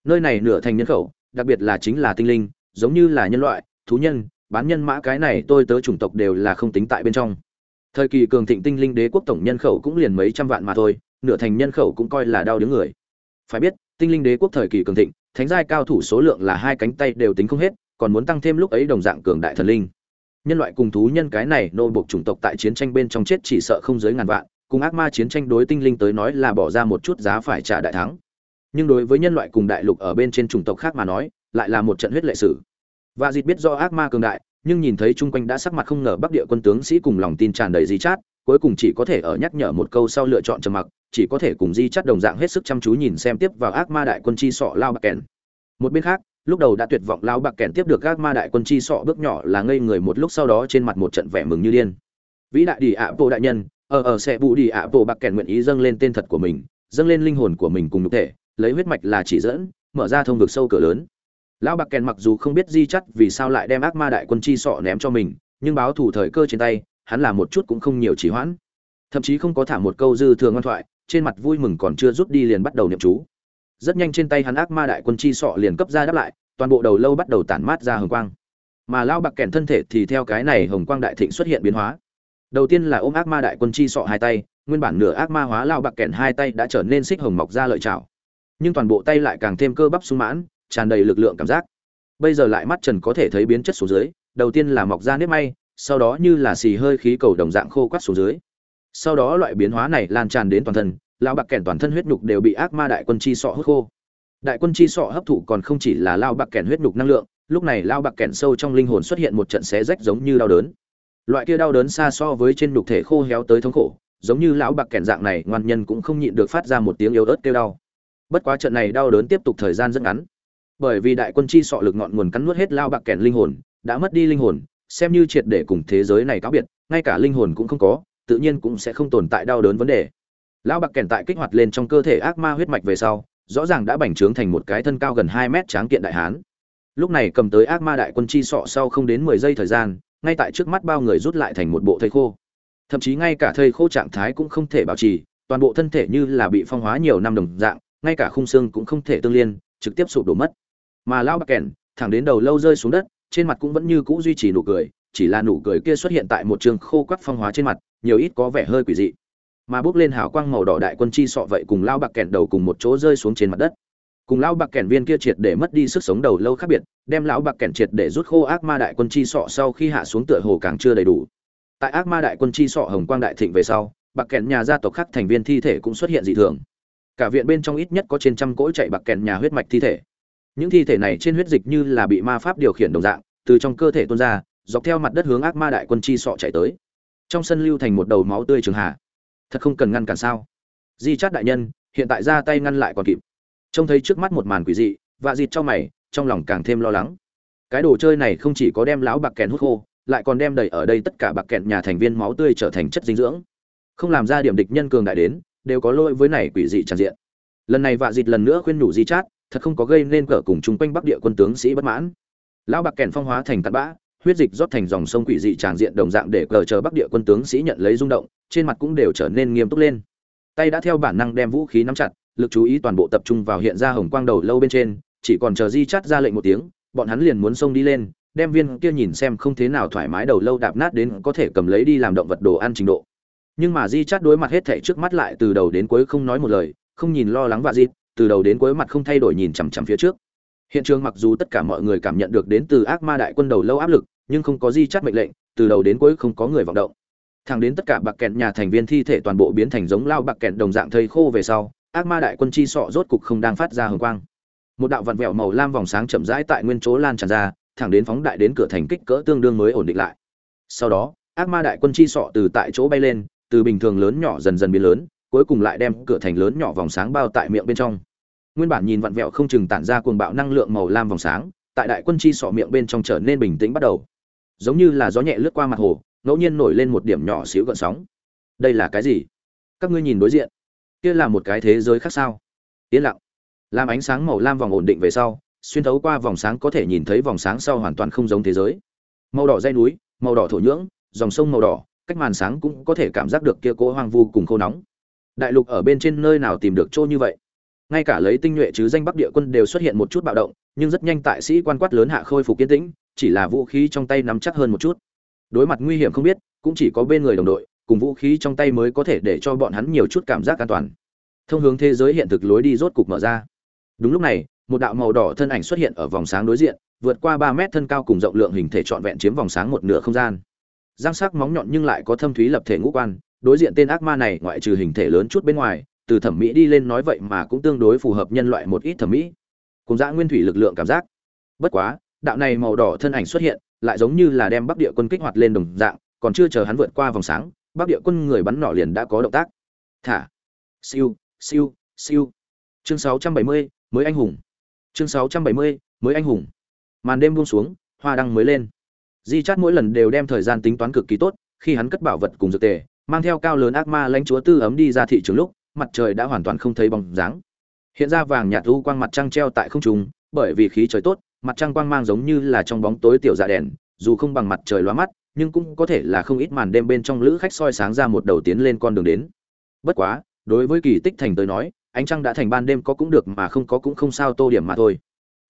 Nơi này nửa thành nhân khẩu, đặc biệt là chính là tinh linh, giống như là nhân loại, thú nhân, bán nhân mã cái này tôi tớ chủng tộc đều là không tính tại bên trong. Thời kỳ cường thịnh tinh linh đế quốc tổng nhân khẩu cũng liền mấy trăm vạn mà thôi, nửa thành nhân khẩu cũng coi là đau đứng người. Phải biết, tinh linh đế quốc thời kỳ cường thịnh thánh giai cao thủ số lượng là hai cánh tay đều tính không hết, còn muốn tăng thêm lúc ấy đồng dạng cường đại thần linh. Nhân loại cùng thú nhân cái này nô buộc chủng tộc tại chiến tranh bên trong chết chỉ sợ không dưới ngàn vạn, cùng ác ma chiến tranh đối tinh linh tới nói là bỏ ra một chút giá phải trả đại thắng. Nhưng đối với nhân loại cùng đại lục ở bên trên chủng tộc khác mà nói, lại là một trận huyết lệ sử. Và dịt biết do ác ma cường đại, nhưng nhìn thấy chung quanh đã sắc mặt không ngờ bắc địa quân tướng sĩ cùng lòng tin tràn đầy di chát, cuối cùng chỉ có thể ở nhắc nhở một câu sau lựa chọn trầm mặc chỉ có thể cùng di chắt đồng dạng hết sức chăm chú nhìn xem tiếp vào ác ma đại quân chi sọ lao bạc kèn. Một bên khác, lúc đầu đã tuyệt vọng lao bạc kèn tiếp được ác ma đại quân chi sọ bước nhỏ là ngây người một lúc sau đó trên mặt một trận vẻ mừng như điên. Vĩ đại đi ạ bộ đại nhân ở ở sẽ bù đi ạ bộ bạc kèn nguyện ý dâng lên tên thật của mình, dâng lên linh hồn của mình cùng nhục thể, lấy huyết mạch là chỉ dẫn, mở ra thông vực sâu cửa lớn. Lão bạc kèn mặc dù không biết di chắt vì sao lại đem ác ma đại quân chi sọ ném cho mình, nhưng báo thủ thời cơ trên tay, hắn là một chút cũng không nhiều chỉ hoãn. Thậm chí không có thả một câu dư thừa ngoan thoại trên mặt vui mừng còn chưa rút đi liền bắt đầu niệm chú. Rất nhanh trên tay hắn ác ma đại quân chi sọ liền cấp ra đáp lại, toàn bộ đầu lâu bắt đầu tản mát ra hồng quang. Mà lao bạc kèn thân thể thì theo cái này hồng quang đại thịnh xuất hiện biến hóa. Đầu tiên là ôm ác ma đại quân chi sọ hai tay, nguyên bản nửa ác ma hóa lao bạc kèn hai tay đã trở nên xích hồng mọc ra lợi chảo nhưng toàn bộ tay lại càng thêm cơ bắp sung mãn, tràn đầy lực lượng cảm giác. Bây giờ lại mắt trần có thể thấy biến chất xuống dưới, đầu tiên là mọc ra nếp may, sau đó như là xì hơi khí cầu đồng dạng khô quắt xuống dưới sau đó loại biến hóa này lan tràn đến toàn thân lao bạc kèn toàn thân huyết nhục đều bị ác ma đại quân chi sọ hút khô. Đại quân chi sọ hấp thụ còn không chỉ là lao bạc kèn huyết nhục năng lượng, lúc này lao bạc kèn sâu trong linh hồn xuất hiện một trận xé rách giống như đau đớn. Loại kia đau đớn xa so với trên nhục thể khô héo tới thống khổ, giống như lão bạc kèn dạng này, ngoan nhân cũng không nhịn được phát ra một tiếng yếu ớt kêu đau. Bất quá trận này đau đớn tiếp tục thời gian rất ngắn. Bởi vì đại quân chi sọ lực ngọn nguồn cắn nuốt hết lao bạc kèn linh hồn, đã mất đi linh hồn, xem như triệt để cùng thế giới này cáo biệt, ngay cả linh hồn cũng không có tự nhiên cũng sẽ không tồn tại đau đớn vấn đề. Lão bạc kèn tại kích hoạt lên trong cơ thể ác ma huyết mạch về sau, rõ ràng đã bành trướng thành một cái thân cao gần hai mét tráng kiện đại hán. Lúc này cầm tới ác ma đại quân chi sọ sau không đến mười giây thời gian, ngay tại trước mắt bao người rút lại thành một bộ thây khô. Thậm chí ngay cả thây khô trạng thái cũng không thể bảo trì, toàn bộ thân thể như là bị phong hóa nhiều năm đồng dạng, ngay cả khung xương cũng không thể tương liên, trực tiếp sụp đổ mất. Mà lão bạc kèn, thẳng đến đầu lâu rơi xuống đất, trên mặt cũng vẫn như cũ duy trì nụ cười, chỉ là nụ cười kia xuất hiện tại một trường khô quắc phong hóa trên mặt nhiều ít có vẻ hơi quỷ dị. Mà bước lên hào quang màu đỏ đại quân chi sọ vậy cùng lao bạc kèn đầu cùng một chỗ rơi xuống trên mặt đất. Cùng lão bạc kèn viên kia triệt để mất đi sức sống đầu lâu khác biệt, đem lão bạc kèn triệt để rút khô ác ma đại quân chi sọ sau khi hạ xuống tựa hồ càng chưa đầy đủ. Tại ác ma đại quân chi sọ hồng quang đại thịnh về sau, bạc kèn nhà gia tộc khác thành viên thi thể cũng xuất hiện dị thường. Cả viện bên trong ít nhất có trên trăm cỗ chạy bạc kèn nhà huyết mạch thi thể. Những thi thể này trên huyết dịch như là bị ma pháp điều khiển đồng dạng, từ trong cơ thể tuôn ra, dọc theo mặt đất hướng ác ma đại quân chi sọ chạy tới trong sân lưu thành một đầu máu tươi trường hạ thật không cần ngăn cản sao? Di chát đại nhân, hiện tại ra tay ngăn lại còn kịp. Trông thấy trước mắt một màn quỷ dị, vạ dịt cho mày, trong lòng càng thêm lo lắng. Cái đồ chơi này không chỉ có đem lão bạc kèn hút khô, lại còn đem đầy ở đây tất cả bạc kẹn nhà thành viên máu tươi trở thành chất dinh dưỡng. Không làm ra điểm địch nhân cường đại đến, đều có lỗi với này quỷ dị tràn diện. Lần này vạ dịt lần nữa khuyên nhủ di chát, thật không có gây nên cờ cùng chung quanh bắc địa quân tướng sĩ bất mãn. Lão bạc kèn phong hóa thành tạt bã huyết dịch rót thành dòng sông quỷ dị tràn diện đồng dạng để cờ chờ bắc địa quân tướng sĩ nhận lấy rung động, trên mặt cũng đều trở nên nghiêm túc lên. Tay đã theo bản năng đem vũ khí nắm chặt, lực chú ý toàn bộ tập trung vào hiện ra hồng quang đầu lâu bên trên, chỉ còn chờ di chắt ra lệnh một tiếng, bọn hắn liền muốn xông đi lên, đem viên kia nhìn xem không thế nào thoải mái đầu lâu đạp nát đến có thể cầm lấy đi làm động vật đồ ăn trình độ. Nhưng mà di chắt đối mặt hết thảy trước mắt lại từ đầu đến cuối không nói một lời, không nhìn lo lắng và di từ đầu đến cuối mặt không thay đổi nhìn chằm chằm phía trước hiện trường mặc dù tất cả mọi người cảm nhận được đến từ ác ma đại quân đầu lâu áp lực, nhưng không có di chát mệnh lệnh, từ đầu đến cuối không có người vọng động. Thẳng đến tất cả bạc kẹn nhà thành viên thi thể toàn bộ biến thành giống lao bạc kẹn đồng dạng thây khô về sau, ác ma đại quân chi sọ rốt cục không đang phát ra hồng quang. Một đạo vặn vẹo màu lam vòng sáng chậm rãi tại nguyên chỗ lan tràn ra, thẳng đến phóng đại đến cửa thành kích cỡ tương đương mới ổn định lại. Sau đó, ác ma đại quân chi sọ từ tại chỗ bay lên, từ bình thường lớn nhỏ dần dần biến lớn, cuối cùng lại đem cửa thành lớn nhỏ vòng sáng bao tại miệng bên trong nguyên bản nhìn vặn vẹo không chừng tản ra cuồng bạo năng lượng màu lam vòng sáng, tại đại quân chi sọ miệng bên trong trở nên bình tĩnh bắt đầu. Giống như là gió nhẹ lướt qua mặt hồ, ngẫu nhiên nổi lên một điểm nhỏ xíu gợn sóng. Đây là cái gì? Các ngươi nhìn đối diện. Kia là một cái thế giới khác sao? Yên lặng. Làm ánh sáng màu lam vòng ổn định về sau, xuyên thấu qua vòng sáng có thể nhìn thấy vòng sáng sau hoàn toàn không giống thế giới. Màu đỏ dây núi, màu đỏ thổ nhưỡng, dòng sông màu đỏ, cách màn sáng cũng có thể cảm giác được kia cỗ hoang vu cùng khô nóng. Đại lục ở bên trên nơi nào tìm được chỗ như vậy? Ngay cả lấy tinh nhuệ chứ danh bắc địa quân đều xuất hiện một chút bạo động, nhưng rất nhanh tại sĩ quan quát lớn hạ khôi phục kiên tĩnh, chỉ là vũ khí trong tay nắm chắc hơn một chút. Đối mặt nguy hiểm không biết, cũng chỉ có bên người đồng đội, cùng vũ khí trong tay mới có thể để cho bọn hắn nhiều chút cảm giác an toàn. Thông hướng thế giới hiện thực lối đi rốt cục mở ra. Đúng lúc này, một đạo màu đỏ thân ảnh xuất hiện ở vòng sáng đối diện, vượt qua ba mét thân cao cùng rộng lượng hình thể trọn vẹn chiếm vòng sáng một nửa không gian. Giang sắc móng nhọn nhưng lại có thâm thúy lập thể ngũ quan, đối diện tên ác ma này ngoại trừ hình thể lớn chút bên ngoài từ thẩm mỹ đi lên nói vậy mà cũng tương đối phù hợp nhân loại một ít thẩm mỹ. Cùng dã nguyên thủy lực lượng cảm giác. Bất quá đạo này màu đỏ thân ảnh xuất hiện lại giống như là đem bắc địa quân kích hoạt lên đồng dạng còn chưa chờ hắn vượt qua vòng sáng bắc địa quân người bắn nỏ liền đã có động tác. Thả. Siêu siêu siêu. Chương 670, mới anh hùng. Chương 670, mới anh hùng. Màn đêm buông xuống hoa đăng mới lên. Di chát mỗi lần đều đem thời gian tính toán cực kỳ tốt khi hắn cất bảo vật cùng dược tề mang theo cao lớn ác ma lãnh chúa tư ấm đi ra thị trường lúc mặt trời đã hoàn toàn không thấy bóng dáng. Hiện ra vàng nhạt u quang mặt trăng treo tại không trung, bởi vì khí trời tốt, mặt trăng quang mang giống như là trong bóng tối tiểu dạ đèn, dù không bằng mặt trời loa mắt, nhưng cũng có thể là không ít màn đêm bên trong lữ khách soi sáng ra một đầu tiến lên con đường đến. Bất quá, đối với kỳ tích thành tới nói, ánh trăng đã thành ban đêm có cũng được mà không có cũng không sao tô điểm mà thôi.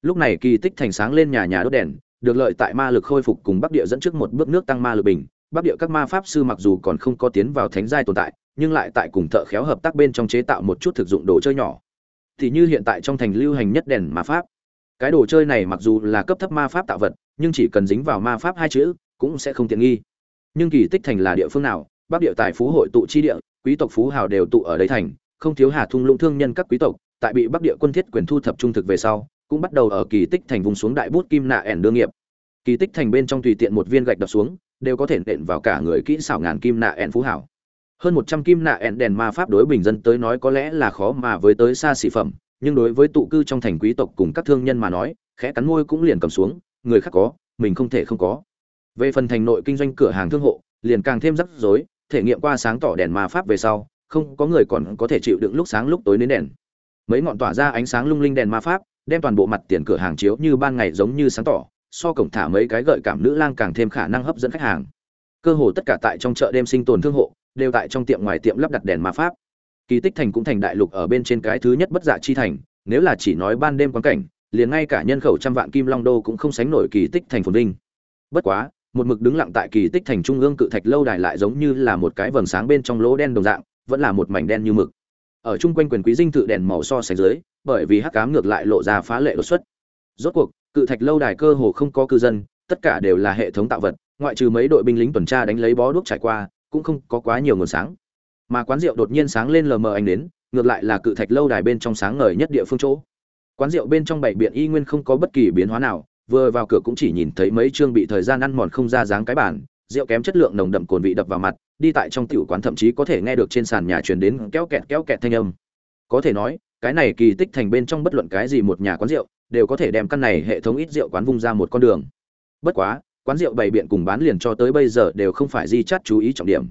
Lúc này kỳ tích thành sáng lên nhà nhà đốt đèn, được lợi tại ma lực khôi phục cùng bắc địa dẫn trước một bước nước tăng ma lực bình. Bắc địa các ma pháp sư mặc dù còn không có tiến vào thánh giai tồn tại nhưng lại tại cùng thợ khéo hợp tác bên trong chế tạo một chút thực dụng đồ chơi nhỏ. Thì như hiện tại trong thành lưu hành nhất đèn ma pháp. Cái đồ chơi này mặc dù là cấp thấp ma pháp tạo vật, nhưng chỉ cần dính vào ma pháp hai chữ, cũng sẽ không tiện nghi. Nhưng kỳ tích thành là địa phương nào? Bắc địa tài phú hội tụ chi địa, quý tộc phú hào đều tụ ở đấy thành, không thiếu hà thung lũng thương nhân các quý tộc, tại bị bắc địa quân thiết quyền thu thập trung thực về sau, cũng bắt đầu ở kỳ tích thành vùng xuống đại bút kim nạ ẻn đương nghiệp. Kỳ tích thành bên trong tùy tiện một viên gạch đập xuống, đều có thể nện vào cả người kỹ xảo ngàn kim nạ ẻn phú hảo hơn một trăm kim nạ ẹn đèn ma pháp đối bình dân tới nói có lẽ là khó mà với tới xa xỉ phẩm, nhưng đối với tụ cư trong thành quý tộc cùng các thương nhân mà nói, khẽ cắn môi cũng liền cầm xuống, người khác có, mình không thể không có. Về phần thành nội kinh doanh cửa hàng thương hộ, liền càng thêm rắc rối, thể nghiệm qua sáng tỏ đèn ma pháp về sau, không có người còn có thể chịu đựng lúc sáng lúc tối đến đèn. Mấy ngọn tỏa ra ánh sáng lung linh đèn ma pháp, đem toàn bộ mặt tiền cửa hàng chiếu như ban ngày giống như sáng tỏ, so cổng thả mấy cái gợi cảm nữ lang càng thêm khả năng hấp dẫn khách hàng. Cơ hồ tất cả tại trong chợ đêm sinh tồn thương hộ đều tại trong tiệm ngoài tiệm lắp đặt đèn ma pháp. Kỳ tích thành cũng thành đại lục ở bên trên cái thứ nhất bất dạ chi thành, nếu là chỉ nói ban đêm quán cảnh, liền ngay cả nhân khẩu trăm vạn kim long đô cũng không sánh nổi kỳ tích thành phồn vinh. Bất quá, một mực đứng lặng tại kỳ tích thành trung ương cự thạch lâu đài lại giống như là một cái vầng sáng bên trong lỗ đen đồng dạng, vẫn là một mảnh đen như mực. Ở chung quanh quyền quý dinh thự đèn màu so sánh dưới, bởi vì hắc cám ngược lại lộ ra phá lệ đột xuất. Rốt cuộc, cự thạch lâu đài cơ hồ không có cư dân, tất cả đều là hệ thống tạo vật, ngoại trừ mấy đội binh lính tuần tra đánh lấy bó đuốc trải qua cũng không có quá nhiều nguồn sáng. Mà quán rượu đột nhiên sáng lên lờ mờ ánh đến ngược lại là cự thạch lâu đài bên trong sáng ngời nhất địa phương chỗ. Quán rượu bên trong bảy biện y nguyên không có bất kỳ biến hóa nào, vừa vào cửa cũng chỉ nhìn thấy mấy chương bị thời gian ăn mòn không ra dáng cái bản rượu kém chất lượng nồng đậm cồn vị đập vào mặt, đi tại trong tiểu quán thậm chí có thể nghe được trên sàn nhà truyền đến kéo kẹt kéo kẹt thanh âm. Có thể nói, cái này kỳ tích thành bên trong bất luận cái gì một nhà quán rượu, đều có thể đem căn này hệ thống ít rượu quán vung ra một con đường. Bất quá quán rượu bày biện cùng bán liền cho tới bây giờ đều không phải di chắt chú ý trọng điểm.